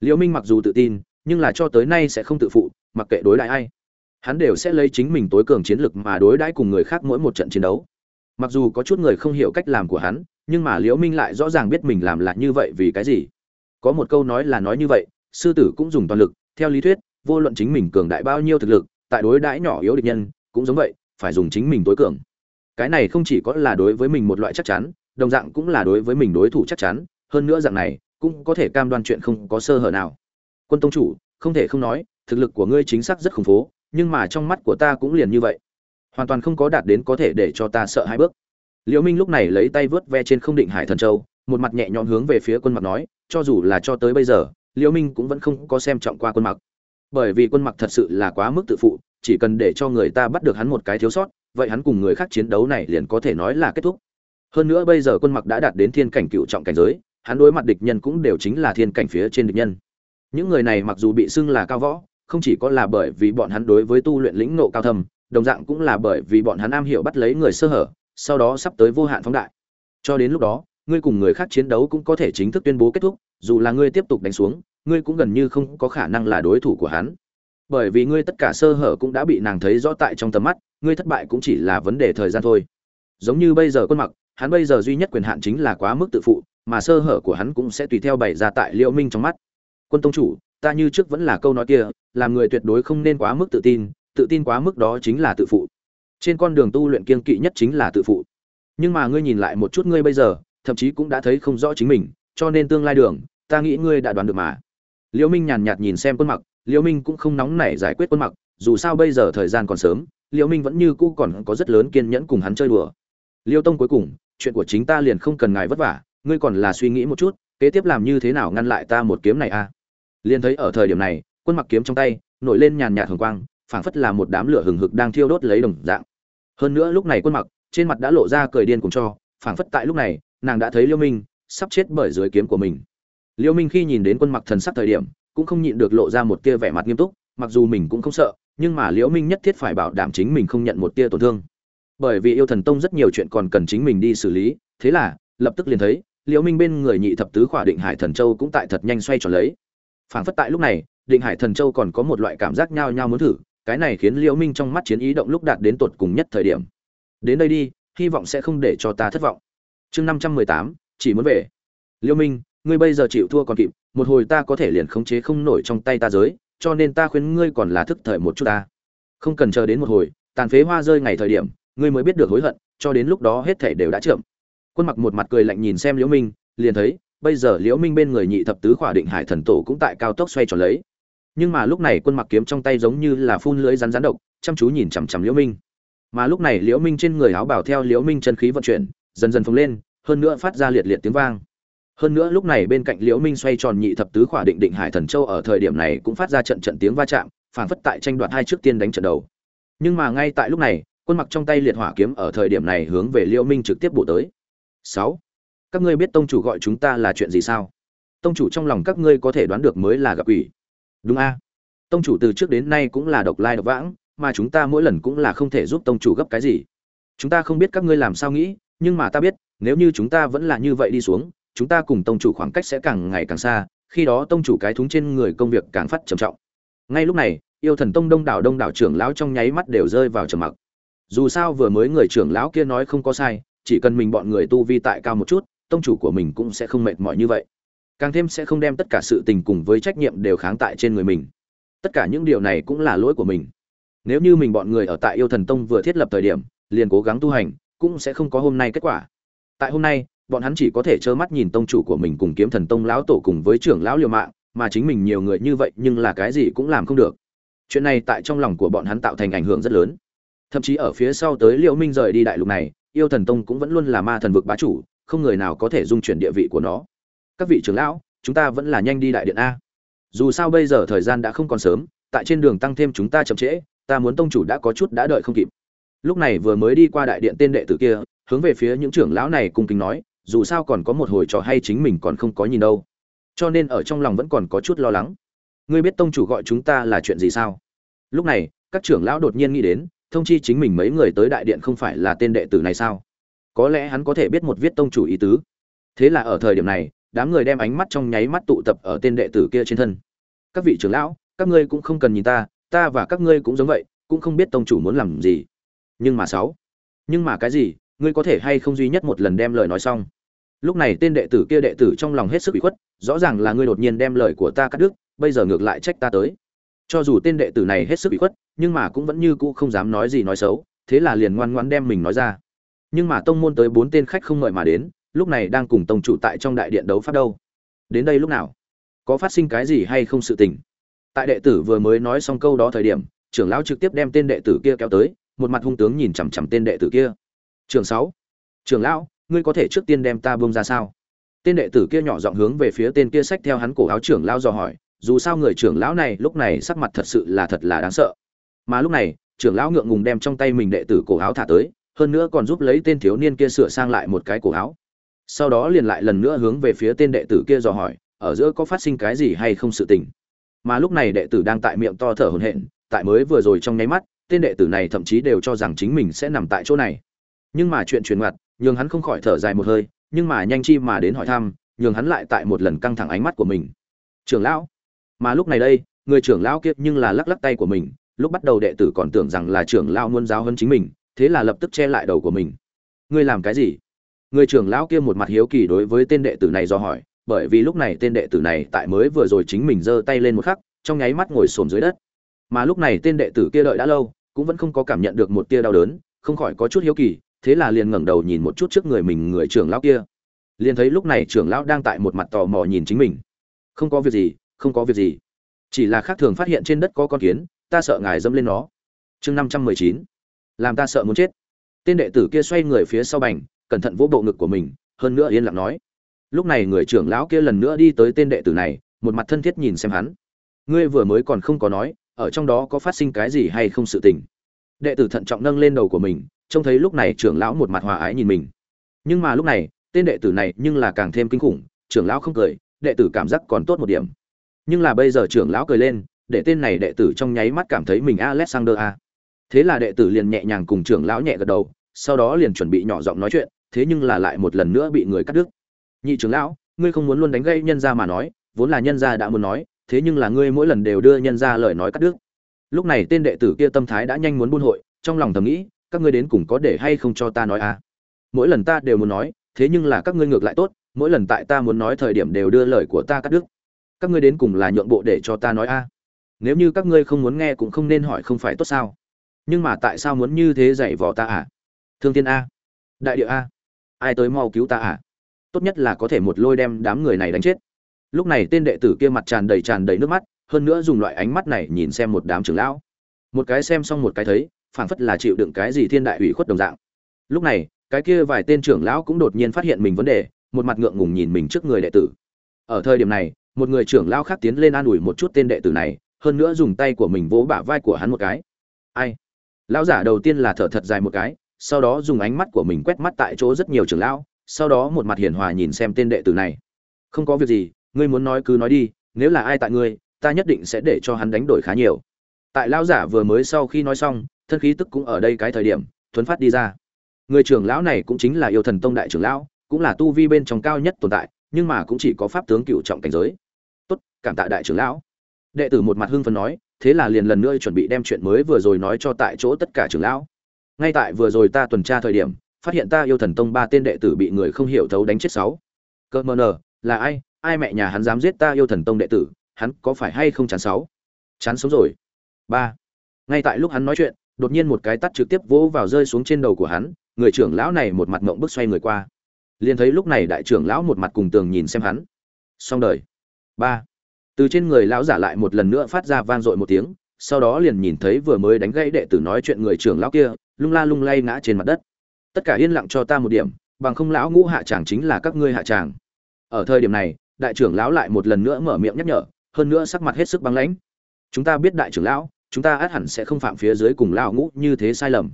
Liễu minh mặc dù tự tin, nhưng là cho tới nay sẽ không tự phụ, mặc kệ đối đãi ai. Hắn đều sẽ lấy chính mình tối cường chiến lực mà đối đãi cùng người khác mỗi một trận chiến đấu. Mặc dù có chút người không hiểu cách làm của hắn, nhưng mà liễu minh lại rõ ràng biết mình làm là như vậy vì cái gì. Có một câu nói là nói như vậy sư tử cũng dùng toàn lực, theo lý thuyết, vô luận chính mình cường đại bao nhiêu thực lực, tại đối đãi nhỏ yếu địch nhân, cũng giống vậy, phải dùng chính mình tối cường. Cái này không chỉ có là đối với mình một loại chắc chắn, đồng dạng cũng là đối với mình đối thủ chắc chắn, hơn nữa dạng này, cũng có thể cam đoan chuyện không có sơ hở nào. Quân tông chủ, không thể không nói, thực lực của ngươi chính xác rất khủng phố, nhưng mà trong mắt của ta cũng liền như vậy. Hoàn toàn không có đạt đến có thể để cho ta sợ hai bước. Liễu minh lúc này lấy tay vớt ve trên không định hải thần châu, một mặt nhẹ nhõm hướng về phía quân mặt nói, cho dù là cho tới bây giờ liễu minh cũng vẫn không có xem trọng qua quân mặc. Bởi vì quân mặc thật sự là quá mức tự phụ chỉ cần để cho người ta bắt được hắn một cái thiếu sót vậy hắn cùng người khác chiến đấu này liền có thể nói là kết thúc. Hơn nữa bây giờ quân mặc đã đạt đến thiên cảnh cựu trọng cảnh giới hắn đối mặt địch nhân cũng đều chính là thiên cảnh phía trên địch nhân. Những người này mặc dù bị xưng là cao võ không chỉ có là bởi vì bọn hắn đối với tu luyện lĩnh nộ cao thầm, đồng dạng cũng là bởi vì bọn hắn am hiểu bắt lấy người sơ hở sau đó sắp tới vô hạn phóng đại. Cho đến lúc đó ngươi cùng người khác chiến đấu cũng có thể chính thức tuyên bố kết thúc, dù là ngươi tiếp tục đánh xuống, ngươi cũng gần như không có khả năng là đối thủ của hắn. Bởi vì ngươi tất cả sơ hở cũng đã bị nàng thấy rõ tại trong tầm mắt, ngươi thất bại cũng chỉ là vấn đề thời gian thôi. Giống như bây giờ quân mặc, hắn bây giờ duy nhất quyền hạn chính là quá mức tự phụ, mà sơ hở của hắn cũng sẽ tùy theo bày ra tại liễu minh trong mắt. Quân tông chủ, ta như trước vẫn là câu nói kia, làm người tuyệt đối không nên quá mức tự tin tự tin quá mức đó chính là tự phụ. Trên con đường tu luyện kiên kỵ nhất chính là tự phụ. Nhưng mà ngươi nhìn lại một chút ngươi bây giờ thậm chí cũng đã thấy không rõ chính mình, cho nên tương lai đường, ta nghĩ ngươi đã đoán được mà. Liễu minh nhàn nhạt nhìn xem quân mặc, liễu minh cũng không nóng nảy giải quyết quân mặc, dù sao bây giờ thời gian còn sớm, liễu minh vẫn như cũ còn có rất lớn kiên nhẫn cùng hắn chơi đùa. Liêu tông cuối cùng, chuyện của chính ta liền không cần ngài vất vả, ngươi còn là suy nghĩ một chút, kế tiếp làm như thế nào ngăn lại ta một kiếm này a à? liền thấy ở thời điểm này, quân mặc kiếm trong tay, nổi lên nhàn nhạt hồng quang, phảng phất là một đám lửa hừng hực đang thiêu đốt lấy đồng dạng. Hơn nữa lúc này quân mặc, trên mặt đã lộ ra cười điên cùng cho phảng phất tại lúc này, nàng đã thấy liêu minh sắp chết bởi dưới kiếm của mình. Liêu minh khi nhìn đến quân mặc thần sắc thời điểm, cũng không nhịn được lộ ra một tia vẻ mặt nghiêm túc, mặc dù mình cũng không sợ, nhưng mà liễu minh nhất thiết phải bảo đảm chính mình không nhận một tia tổn thương. Bởi vì yêu thần tông rất nhiều chuyện còn cần chính mình đi xử lý, thế là, lập tức liền thấy liễu minh bên người nhị thập tứ khỏa định hải thần châu cũng tại thật nhanh xoay tròn lấy. Phảng phất tại lúc này, định hải thần châu còn có một loại cảm giác nhao nhao muốn thử, cái này khiến liễu minh trong mắt chiến ý động lúc đạt đến tột cùng nhất thời điểm. Đến đây đi hy vọng sẽ không để cho ta thất vọng. Chương năm trăm mười tám, chỉ muốn về. Liễu minh, ngươi bây giờ chịu thua còn kịp, một hồi ta có thể liền khống chế không nổi trong tay ta giới, cho nên ta khuyên ngươi còn là thức thời một chút ta. Không cần chờ đến một hồi, tàn phế hoa rơi ngày thời điểm, ngươi mới biết được hối hận, cho đến lúc đó hết thể đều đã chậm quân mặc một mặt cười lạnh nhìn xem liễu minh, liền thấy, bây giờ liễu minh bên người nhị thập tứ khỏa định hải thần tổ cũng tại cao tốc xoay tròn lấy. Nhưng mà lúc này quân mặc kiếm trong tay giống như là phun lưới rắn rắn độc, chăm chú nhìn chằm chằm liễu minh mà lúc này liễu minh trên người áo bảo theo liễu minh chân khí vận chuyển, dần dần phồng lên, hơn nữa phát ra liệt liệt tiếng vang. Hơn nữa lúc này bên cạnh liễu minh xoay tròn nhị thập tứ khỏa định định hải thần châu ở thời điểm này cũng phát ra trận trận tiếng va chạm phản phất tại tranh đoạt hai trước tiên đánh trận đầu. Nhưng mà ngay tại lúc này, quân mặc trong tay liệt hỏa kiếm ở thời điểm này hướng về liễu minh trực tiếp bổ tới. Sáu. Các ngươi biết tông chủ gọi chúng ta là chuyện gì sao? Tông chủ trong lòng các ngươi có thể đoán được mới là gặp ủy đúng a. Tông chủ từ trước đến nay cũng là độc lai độc vãng mà chúng ta mỗi lần cũng là không thể giúp tông chủ gấp cái gì. Chúng ta không biết các ngươi làm sao nghĩ, nhưng mà ta biết, nếu như chúng ta vẫn là như vậy đi xuống, chúng ta cùng tông chủ khoảng cách sẽ càng ngày càng xa, khi đó tông chủ cái thúng trên người công việc càng phát trầm trọng. Ngay lúc này, yêu thần tông đông đảo đông đảo trưởng lão trong nháy mắt đều rơi vào trầm mặc. Dù sao vừa mới người trưởng lão kia nói không có sai, chỉ cần mình bọn người tu vi tại cao một chút, tông chủ của mình cũng sẽ không mệt mỏi như vậy. Càng thêm sẽ không đem tất cả sự tình cùng với trách nhiệm đều kháng tại trên người mình. Tất cả những điều này cũng là lỗi của mình nếu như mình bọn người ở tại yêu thần tông vừa thiết lập thời điểm, liền cố gắng tu hành, cũng sẽ không có hôm nay kết quả. Tại hôm nay, bọn hắn chỉ có thể trơ mắt nhìn tông chủ của mình cùng kiếm thần tông lão tổ cùng với trưởng lão liều mạng, mà chính mình nhiều người như vậy nhưng là cái gì cũng làm không được. Chuyện này tại trong lòng của bọn hắn tạo thành ảnh hưởng rất lớn. Thậm chí ở phía sau tới liễu minh rời đi đại lục này, yêu thần tông cũng vẫn luôn là ma thần vực bá chủ, không người nào có thể dung chuyển địa vị của nó. Các vị trưởng lão, chúng ta vẫn là nhanh đi đại điện a. Dù sao bây giờ thời gian đã không còn sớm, tại trên đường tăng thêm chúng ta chậm trễ ta muốn tông chủ đã có chút đã đợi không kịp. Lúc này vừa mới đi qua đại điện tên đệ tử kia, hướng về phía những trưởng lão này cung kính nói, dù sao còn có một hồi trò hay chính mình còn không có nhìn đâu. Cho nên ở trong lòng vẫn còn có chút lo lắng. Ngươi biết tông chủ gọi chúng ta là chuyện gì sao? Lúc này, các trưởng lão đột nhiên nghĩ đến, thông chi chính mình mấy người tới đại điện không phải là tên đệ tử này sao? Có lẽ hắn có thể biết một viết tông chủ ý tứ. Thế là ở thời điểm này, đám người đem ánh mắt trong nháy mắt tụ tập ở tên đệ tử kia trên thân. Các vị trưởng lão, các ngươi cũng không cần nhìn ta ta và các ngươi cũng giống vậy, cũng không biết tông chủ muốn làm gì. Nhưng mà sáu. Nhưng mà cái gì, ngươi có thể hay không duy nhất một lần đem lời nói xong? Lúc này tên đệ tử kia đệ tử trong lòng hết sức bị khuất, rõ ràng là ngươi đột nhiên đem lời của ta cắt đứt, bây giờ ngược lại trách ta tới. Cho dù tên đệ tử này hết sức bị khuất, nhưng mà cũng vẫn như cũ không dám nói gì nói xấu, thế là liền ngoan ngoãn đem mình nói ra. Nhưng mà tông môn tới bốn tên khách không mời mà đến, lúc này đang cùng tông chủ tại trong đại điện đấu pháp đâu. Đến đây lúc nào? Có phát sinh cái gì hay không sự tình? Tại đệ tử vừa mới nói xong câu đó thời điểm, trưởng lão trực tiếp đem tên đệ tử kia kéo tới, một mặt hung tướng nhìn chằm chằm tên đệ tử kia. Trường sáu, trưởng lão, ngươi có thể trước tiên đem ta bông ra sao? Tên đệ tử kia nhỏ giọng hướng về phía tên kia sách theo hắn cổ áo trưởng lão dò hỏi, dù sao người trưởng lão này lúc này sắc mặt thật sự là thật là đáng sợ. Mà lúc này, trưởng lão ngượng ngùng đem trong tay mình đệ tử cổ áo thả tới, hơn nữa còn giúp lấy tên thiếu niên kia sửa sang lại một cái cổ áo. Sau đó liền lại lần nữa hướng về phía tên đệ tử kia dò hỏi, ở giữa có phát sinh cái gì hay không sự tình? Mà lúc này đệ tử đang tại miệng to thở hổn hển, tại mới vừa rồi trong nháy mắt, tên đệ tử này thậm chí đều cho rằng chính mình sẽ nằm tại chỗ này. Nhưng mà chuyện truyền ngặt nhường hắn không khỏi thở dài một hơi, nhưng mà nhanh chi mà đến hỏi thăm, nhường hắn lại tại một lần căng thẳng ánh mắt của mình. Trưởng lão, mà lúc này đây, người trưởng lão kia nhưng là lắc lắc tay của mình, lúc bắt đầu đệ tử còn tưởng rằng là trưởng lão muốn giáo hơn chính mình, thế là lập tức che lại đầu của mình. Ngươi làm cái gì? Người trưởng lão kia một mặt hiếu kỳ đối với tên đệ tử này do hỏi bởi vì lúc này tên đệ tử này tại mới vừa rồi chính mình giơ tay lên một khắc, trong nháy mắt ngồi xổm dưới đất. Mà lúc này tên đệ tử kia đợi đã lâu, cũng vẫn không có cảm nhận được một tia đau đớn, không khỏi có chút hiếu kỳ, thế là liền ngẩng đầu nhìn một chút trước người mình người trưởng lão kia. Liền thấy lúc này trưởng lão đang tại một mặt tò mò nhìn chính mình. Không có việc gì, không có việc gì. Chỉ là khác thường phát hiện trên đất có con kiến, ta sợ ngài dẫm lên nó. Chương năm trăm mười chín. Làm ta sợ muốn chết. Tên đệ tử kia xoay người phía sau bành, cẩn thận vỗ bộ ngực của mình, hơn nữa yên lặng nói lúc này người trưởng lão kia lần nữa đi tới tên đệ tử này, một mặt thân thiết nhìn xem hắn. Ngươi vừa mới còn không có nói, ở trong đó có phát sinh cái gì hay không sự tình? Đệ tử thận trọng nâng lên đầu của mình, trông thấy lúc này trưởng lão một mặt hòa ái nhìn mình. Nhưng mà lúc này, tên đệ tử này nhưng là càng thêm kinh khủng, trưởng lão không cười, đệ tử cảm giác còn tốt một điểm. Nhưng là bây giờ trưởng lão cười lên, để tên này đệ tử trong nháy mắt cảm thấy mình alexander a. Thế là đệ tử liền nhẹ nhàng cùng trưởng lão nhẹ gật đầu, sau đó liền chuẩn bị nhỏ giọng nói chuyện, thế nhưng là lại một lần nữa bị người cắt đứt nhị trưởng lão, ngươi không muốn luôn đánh gây nhân ra mà nói, vốn là nhân gia đã muốn nói, thế nhưng là ngươi mỗi lần đều đưa nhân ra lời nói cắt đứt. Lúc này tên đệ tử kia tâm thái đã nhanh muốn buôn hội, trong lòng thầm nghĩ, các ngươi đến cùng có để hay không cho ta nói à? Mỗi lần ta đều muốn nói, thế nhưng là các ngươi ngược lại tốt, mỗi lần tại ta muốn nói thời điểm đều đưa lời của ta cắt đứt. Các ngươi đến cùng là nhượng bộ để cho ta nói a à. nếu như các ngươi không muốn nghe cũng không nên hỏi không phải tốt sao? Nhưng mà tại sao muốn như thế dạy vò ta à? Thương thiên a. Đại địa a. Ai tới mau cứu ta à? Tốt nhất là có thể một lôi đem đám người này đánh chết. Lúc này tên đệ tử kia mặt tràn đầy tràn đầy nước mắt, hơn nữa dùng loại ánh mắt này nhìn xem một đám trưởng lão. Một cái xem xong một cái thấy, phảng phất là chịu đựng cái gì thiên đại ủy khuất đồng dạng. Lúc này, cái kia vài tên trưởng lão cũng đột nhiên phát hiện mình vấn đề, một mặt ngượng ngùng nhìn mình trước người đệ tử. Ở thời điểm này, một người trưởng lão khác tiến lên an ủi một chút tên đệ tử này, hơn nữa dùng tay của mình vỗ bả vai của hắn một cái. Ai? Lão giả đầu tiên là thở thật dài một cái, sau đó dùng ánh mắt của mình quét mắt tại chỗ rất nhiều trưởng lão sau đó một mặt hiền hòa nhìn xem tên đệ tử này. Không có việc gì, ngươi muốn nói cứ nói đi, nếu là ai tại ngươi, ta nhất định sẽ để cho hắn đánh đổi khá nhiều. Tại lão giả vừa mới sau khi nói xong, thân khí tức cũng ở đây cái thời điểm, thuấn phát đi ra. Người trưởng lão này cũng chính là yêu thần tông đại trưởng lão, cũng là tu vi bên trong cao nhất tồn tại, nhưng mà cũng chỉ có pháp tướng cựu trọng cảnh giới. Tốt, cảm tạ đại trưởng lão. Đệ tử một mặt hưng phấn nói, thế là liền lần nữa chuẩn bị đem chuyện mới vừa rồi nói cho tại chỗ tất cả trưởng lão. Ngay tại vừa rồi ta tuần tra thời điểm phát hiện ta yêu thần tông ba tên đệ tử bị người không hiểu thấu đánh chết sáu. Cơ mờ nờ, là ai? Ai mẹ nhà hắn dám giết ta yêu thần tông đệ tử? Hắn có phải hay không chán sáu? Chán sống rồi. Ba. Ngay tại lúc hắn nói chuyện, đột nhiên một cái tắt trực tiếp vỗ vào rơi xuống trên đầu của hắn, người trưởng lão này một mặt ngộng bước xoay người qua. Liền thấy lúc này đại trưởng lão một mặt cùng tường nhìn xem hắn. Xong đời. Ba. Từ trên người lão giả lại một lần nữa phát ra vang dội một tiếng, sau đó liền nhìn thấy vừa mới đánh gãy đệ tử nói chuyện người trưởng lão kia, lung la lung lay ngã trên mặt đất tất cả yên lặng cho ta một điểm, bằng không lão ngũ hạ tràng chính là các ngươi hạ tràng ở thời điểm này, đại trưởng lão lại một lần nữa mở miệng nhắc nhở, hơn nữa sắc mặt hết sức băng lãnh. Chúng ta biết đại trưởng lão, chúng ta át hẳn sẽ không phạm phía dưới cùng lão ngũ như thế sai lầm.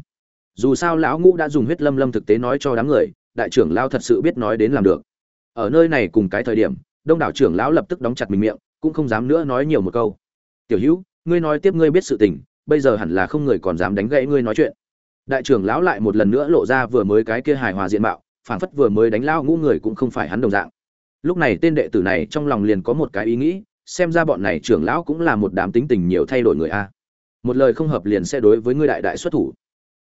Dù sao lão ngũ đã dùng huyết lâm lâm thực tế nói cho đám người, đại trưởng lão thật sự biết nói đến làm được. Ở nơi này cùng cái thời điểm, đông đảo trưởng lão lập tức đóng chặt mình miệng, cũng không dám nữa nói nhiều một câu. Tiểu hữu, ngươi nói tiếp ngươi biết sự tình, bây giờ hẳn là không người còn dám đánh gãy ngươi nói chuyện đại trưởng lão lại một lần nữa lộ ra vừa mới cái kia hài hòa diện mạo, phảng phất vừa mới đánh lao ngũ người cũng không phải hắn đồng dạng. Lúc này tên đệ tử này trong lòng liền có một cái ý nghĩ, xem ra bọn này trưởng lão cũng là một đám tính tình nhiều thay đổi người a. Một lời không hợp liền sẽ đối với ngươi đại đại xuất thủ.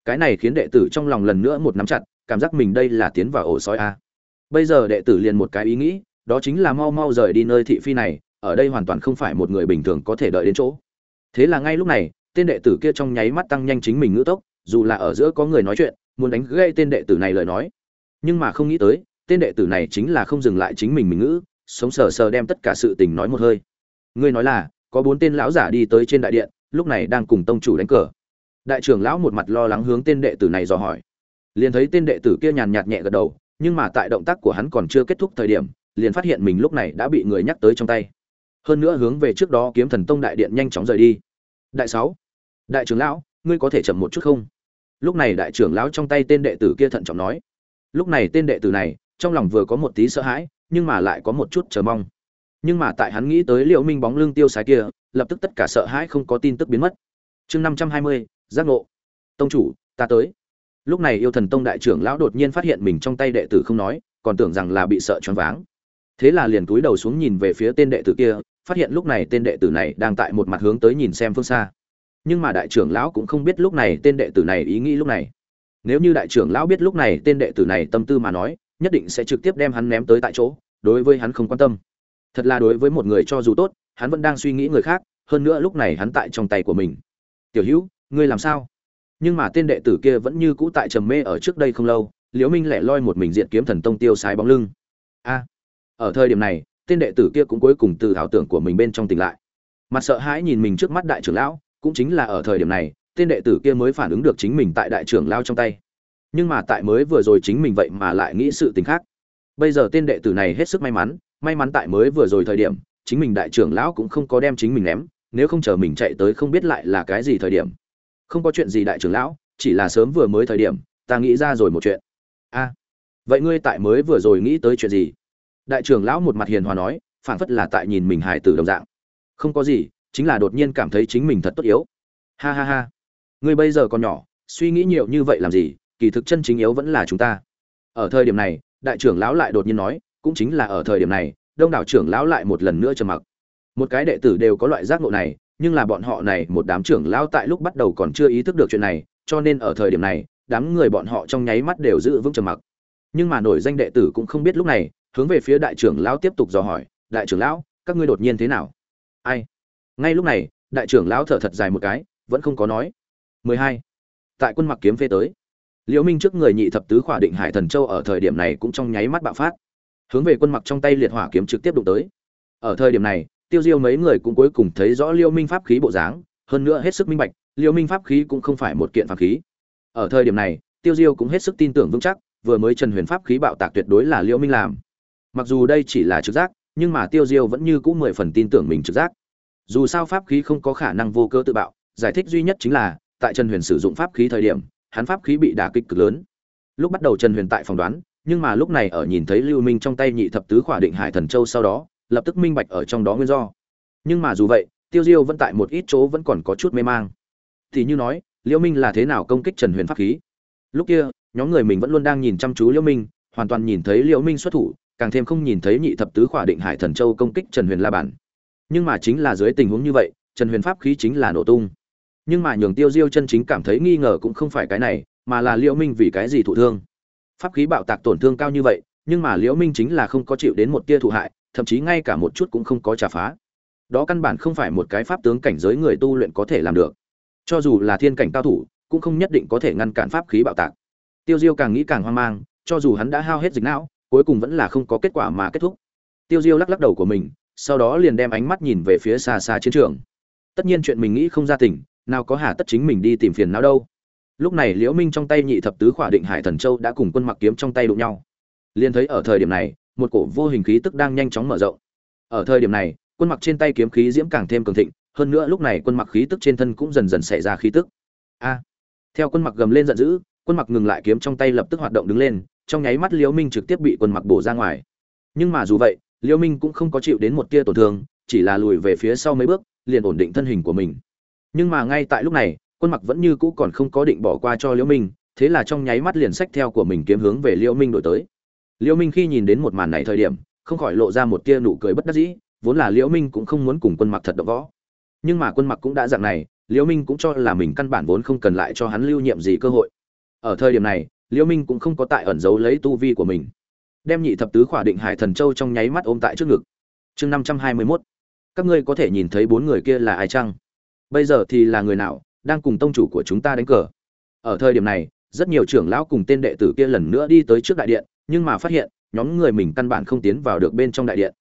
Cái này khiến đệ tử trong lòng lần nữa một nắm chặt, cảm giác mình đây là tiến vào ổ sói a. Bây giờ đệ tử liền một cái ý nghĩ, đó chính là mau mau rời đi nơi thị phi này, ở đây hoàn toàn không phải một người bình thường có thể đợi đến chỗ. Thế là ngay lúc này, tên đệ tử kia trong nháy mắt tăng nhanh chính mình ngữ tốc dù là ở giữa có người nói chuyện, muốn đánh gây tên đệ tử này lời nói. Nhưng mà không nghĩ tới, tên đệ tử này chính là không dừng lại chính mình mình ngữ, sống sờ sờ đem tất cả sự tình nói một hơi. Ngươi nói là, có bốn tên lão giả đi tới trên đại điện, lúc này đang cùng tông chủ đánh cờ. Đại trưởng lão một mặt lo lắng hướng tên đệ tử này dò hỏi. Liền thấy tên đệ tử kia nhàn nhạt nhẹ gật đầu, nhưng mà tại động tác của hắn còn chưa kết thúc thời điểm, liền phát hiện mình lúc này đã bị người nhắc tới trong tay. Hơn nữa hướng về trước đó kiếm thần tông đại điện nhanh chóng rời đi. Đại sáu, đại trưởng lão, ngươi có thể chậm một chút không? Lúc này đại trưởng lão trong tay tên đệ tử kia thận trọng nói, lúc này tên đệ tử này, trong lòng vừa có một tí sợ hãi, nhưng mà lại có một chút chờ mong. Nhưng mà tại hắn nghĩ tới liệu minh bóng lưng tiêu sái kia, lập tức tất cả sợ hãi không có tin tức biến mất. Chương năm trăm hai mươi, giác ngộ. Tông chủ, ta tới. Lúc này yêu thần tông đại trưởng lão đột nhiên phát hiện mình trong tay đệ tử không nói, còn tưởng rằng là bị sợ choáng váng. Thế là liền túi đầu xuống nhìn về phía tên đệ tử kia, phát hiện lúc này tên đệ tử này đang tại một mặt hướng tới nhìn xem phương xa nhưng mà đại trưởng lão cũng không biết lúc này tên đệ tử này ý nghĩ lúc này. Nếu như đại trưởng lão biết lúc này tên đệ tử này tâm tư mà nói, nhất định sẽ trực tiếp đem hắn ném tới tại chỗ, đối với hắn không quan tâm. Thật là đối với một người cho dù tốt, hắn vẫn đang suy nghĩ người khác, hơn nữa lúc này hắn tại trong tay của mình. Tiểu hữu, ngươi làm sao? Nhưng mà tên đệ tử kia vẫn như cũ tại trầm mê ở trước đây không lâu, liễu minh lẻ loi một mình diện kiếm thần tông tiêu sái bóng lưng. A! Ở thời điểm này, tên đệ tử kia cũng cuối cùng từ ảo tưởng của mình bên trong tỉnh lại. Mặt sợ hãi nhìn mình trước mắt đại trưởng lão cũng chính là ở thời điểm này, tên đệ tử kia mới phản ứng được chính mình tại đại trưởng lao trong tay. Nhưng mà tại mới vừa rồi chính mình vậy mà lại nghĩ sự tình khác. Bây giờ tên đệ tử này hết sức may mắn may mắn tại mới vừa rồi thời điểm, chính mình đại trưởng lão cũng không có đem chính mình ném, nếu không chờ mình chạy tới không biết lại là cái gì thời điểm. Không có chuyện gì đại trưởng lão, chỉ là sớm vừa mới thời điểm, ta nghĩ ra rồi một chuyện. A, vậy ngươi tại mới vừa rồi nghĩ tới chuyện gì? Đại trưởng lão một mặt hiền hòa nói, phảng phất là tại nhìn mình hài tử đồng dạng. Không có gì chính là đột nhiên cảm thấy chính mình thật tốt yếu. Ha ha ha. Ngươi bây giờ còn nhỏ, suy nghĩ nhiều như vậy làm gì, kỳ thực chân chính yếu vẫn là chúng ta. Ở thời điểm này, đại trưởng lão lại đột nhiên nói, cũng chính là ở thời điểm này, đông đảo trưởng lão lại một lần nữa trầm mặc. Một cái đệ tử đều có loại giác ngộ này, nhưng là bọn họ này, một đám trưởng lão tại lúc bắt đầu còn chưa ý thức được chuyện này, cho nên ở thời điểm này, đám người bọn họ trong nháy mắt đều giữ vững trầm mặc. Nhưng mà nổi danh đệ tử cũng không biết lúc này, hướng về phía đại trưởng lão tiếp tục dò hỏi, đại trưởng lão, các ngươi đột nhiên thế nào? Ai? Ngay lúc này, đại trưởng lão thở thật dài một cái, vẫn không có nói. 12. tại quân mặc kiếm phê tới, liễu minh trước người nhị thập tứ khỏa định hải thần châu ở thời điểm này cũng trong nháy mắt bạo phát. Hướng về quân mặc trong tay liệt hỏa kiếm trực tiếp đụng tới. Ở thời điểm này, tiêu diêu mấy người cũng cuối cùng thấy rõ liễu minh pháp khí bộ dáng, hơn nữa hết sức minh bạch, liễu minh pháp khí cũng không phải một kiện pháp khí. Ở thời điểm này, tiêu diêu cũng hết sức tin tưởng vững chắc, vừa mới trần huyền pháp khí bạo tạc tuyệt đối là liễu minh làm. Mặc dù đây chỉ là trực giác, nhưng mà tiêu diêu vẫn như cũ mười phần tin tưởng mình trực giác dù sao pháp khí không có khả năng vô cơ tự bạo, giải thích duy nhất chính là, tại trần huyền sử dụng pháp khí thời điểm, hắn pháp khí bị đả kích cực lớn. Lúc bắt đầu trần huyền tại phỏng đoán, nhưng mà lúc này ở nhìn thấy lưu minh trong tay nhị thập tứ khỏa định hải thần châu sau đó, lập tức minh bạch ở trong đó nguyên do. Nhưng mà dù vậy, tiêu diêu vẫn tại một ít chỗ vẫn còn có chút mê mang. Thì như nói liễu minh là thế nào công kích trần huyền pháp khí? Lúc kia, nhóm người mình vẫn luôn đang nhìn chăm chú liễu minh, hoàn toàn nhìn thấy liễu minh xuất thủ, càng thêm không nhìn thấy nhị thập tứ khỏa định hải thần châu công kích trần huyền la bản nhưng mà chính là dưới tình huống như vậy, trần huyền pháp khí chính là nổ tung. Nhưng mà nhường tiêu diêu chân chính cảm thấy nghi ngờ cũng không phải cái này, mà là liễu minh vì cái gì thụ thương. Pháp khí bạo tạc tổn thương cao như vậy, nhưng mà liễu minh chính là không có chịu đến một tia thụ hại, thậm chí ngay cả một chút cũng không có trả phá. Đó căn bản không phải một cái pháp tướng cảnh giới người tu luyện có thể làm được. Cho dù là thiên cảnh cao thủ, cũng không nhất định có thể ngăn cản pháp khí bạo tạc. Tiêu diêu càng nghĩ càng hoang mang, cho dù hắn đã hao hết dịch não, cuối cùng vẫn là không có kết quả mà kết thúc. Tiêu diêu lắc lắc đầu của mình sau đó liền đem ánh mắt nhìn về phía xa xa chiến trường. Tất nhiên chuyện mình nghĩ không ra tỉnh nào có hà tất chính mình đi tìm phiền não đâu. Lúc này liễu minh trong tay nhị thập tứ khỏa định hải thần châu đã cùng quân mặc kiếm trong tay đụng nhau. Liền thấy ở thời điểm này, một cổ vô hình khí tức đang nhanh chóng mở rộng. Ở thời điểm này, quân mặc trên tay kiếm khí diễm càng thêm cường thịnh, hơn nữa lúc này quân mặc khí tức trên thân cũng dần dần xảy ra khí tức. A! Theo quân mặc gầm lên giận dữ, quân mặc ngừng lại kiếm trong tay lập tức hoạt động đứng lên, trong nháy mắt liễu minh trực tiếp bị quân mặc bổ ra ngoài. Nhưng mà dù vậy liễu minh cũng không có chịu đến một tia tổn thương, chỉ là lùi về phía sau mấy bước, liền ổn định thân hình của mình. Nhưng mà ngay tại lúc này quân mặc vẫn như cũ còn không có định bỏ qua cho liễu minh, thế là trong nháy mắt liền sách theo của mình kiếm hướng về liễu minh đổi tới. Liễu minh khi nhìn đến một màn này thời điểm, không khỏi lộ ra một tia nụ cười bất đắc dĩ, vốn là liễu minh cũng không muốn cùng quân mặc thật đọ võ. Nhưng mà quân mặc cũng đã dạng này liễu minh cũng cho là mình căn bản vốn không cần lại cho hắn lưu nhiệm gì cơ hội. Ở thời điểm này liễu minh cũng không có tại ẩn giấu lấy tu vi của mình đem nhị thập tứ khỏa định hải thần châu trong nháy mắt ôm tại trước ngực. Chương năm trăm hai mươi mốt. Các ngươi có thể nhìn thấy bốn người kia là ai chăng? Bây giờ thì là người nào đang cùng tông chủ của chúng ta đánh cờ? Ở thời điểm này, rất nhiều trưởng lão cùng tên đệ tử kia lần nữa đi tới trước đại điện, nhưng mà phát hiện, nhóm người mình căn bản không tiến vào được bên trong đại điện.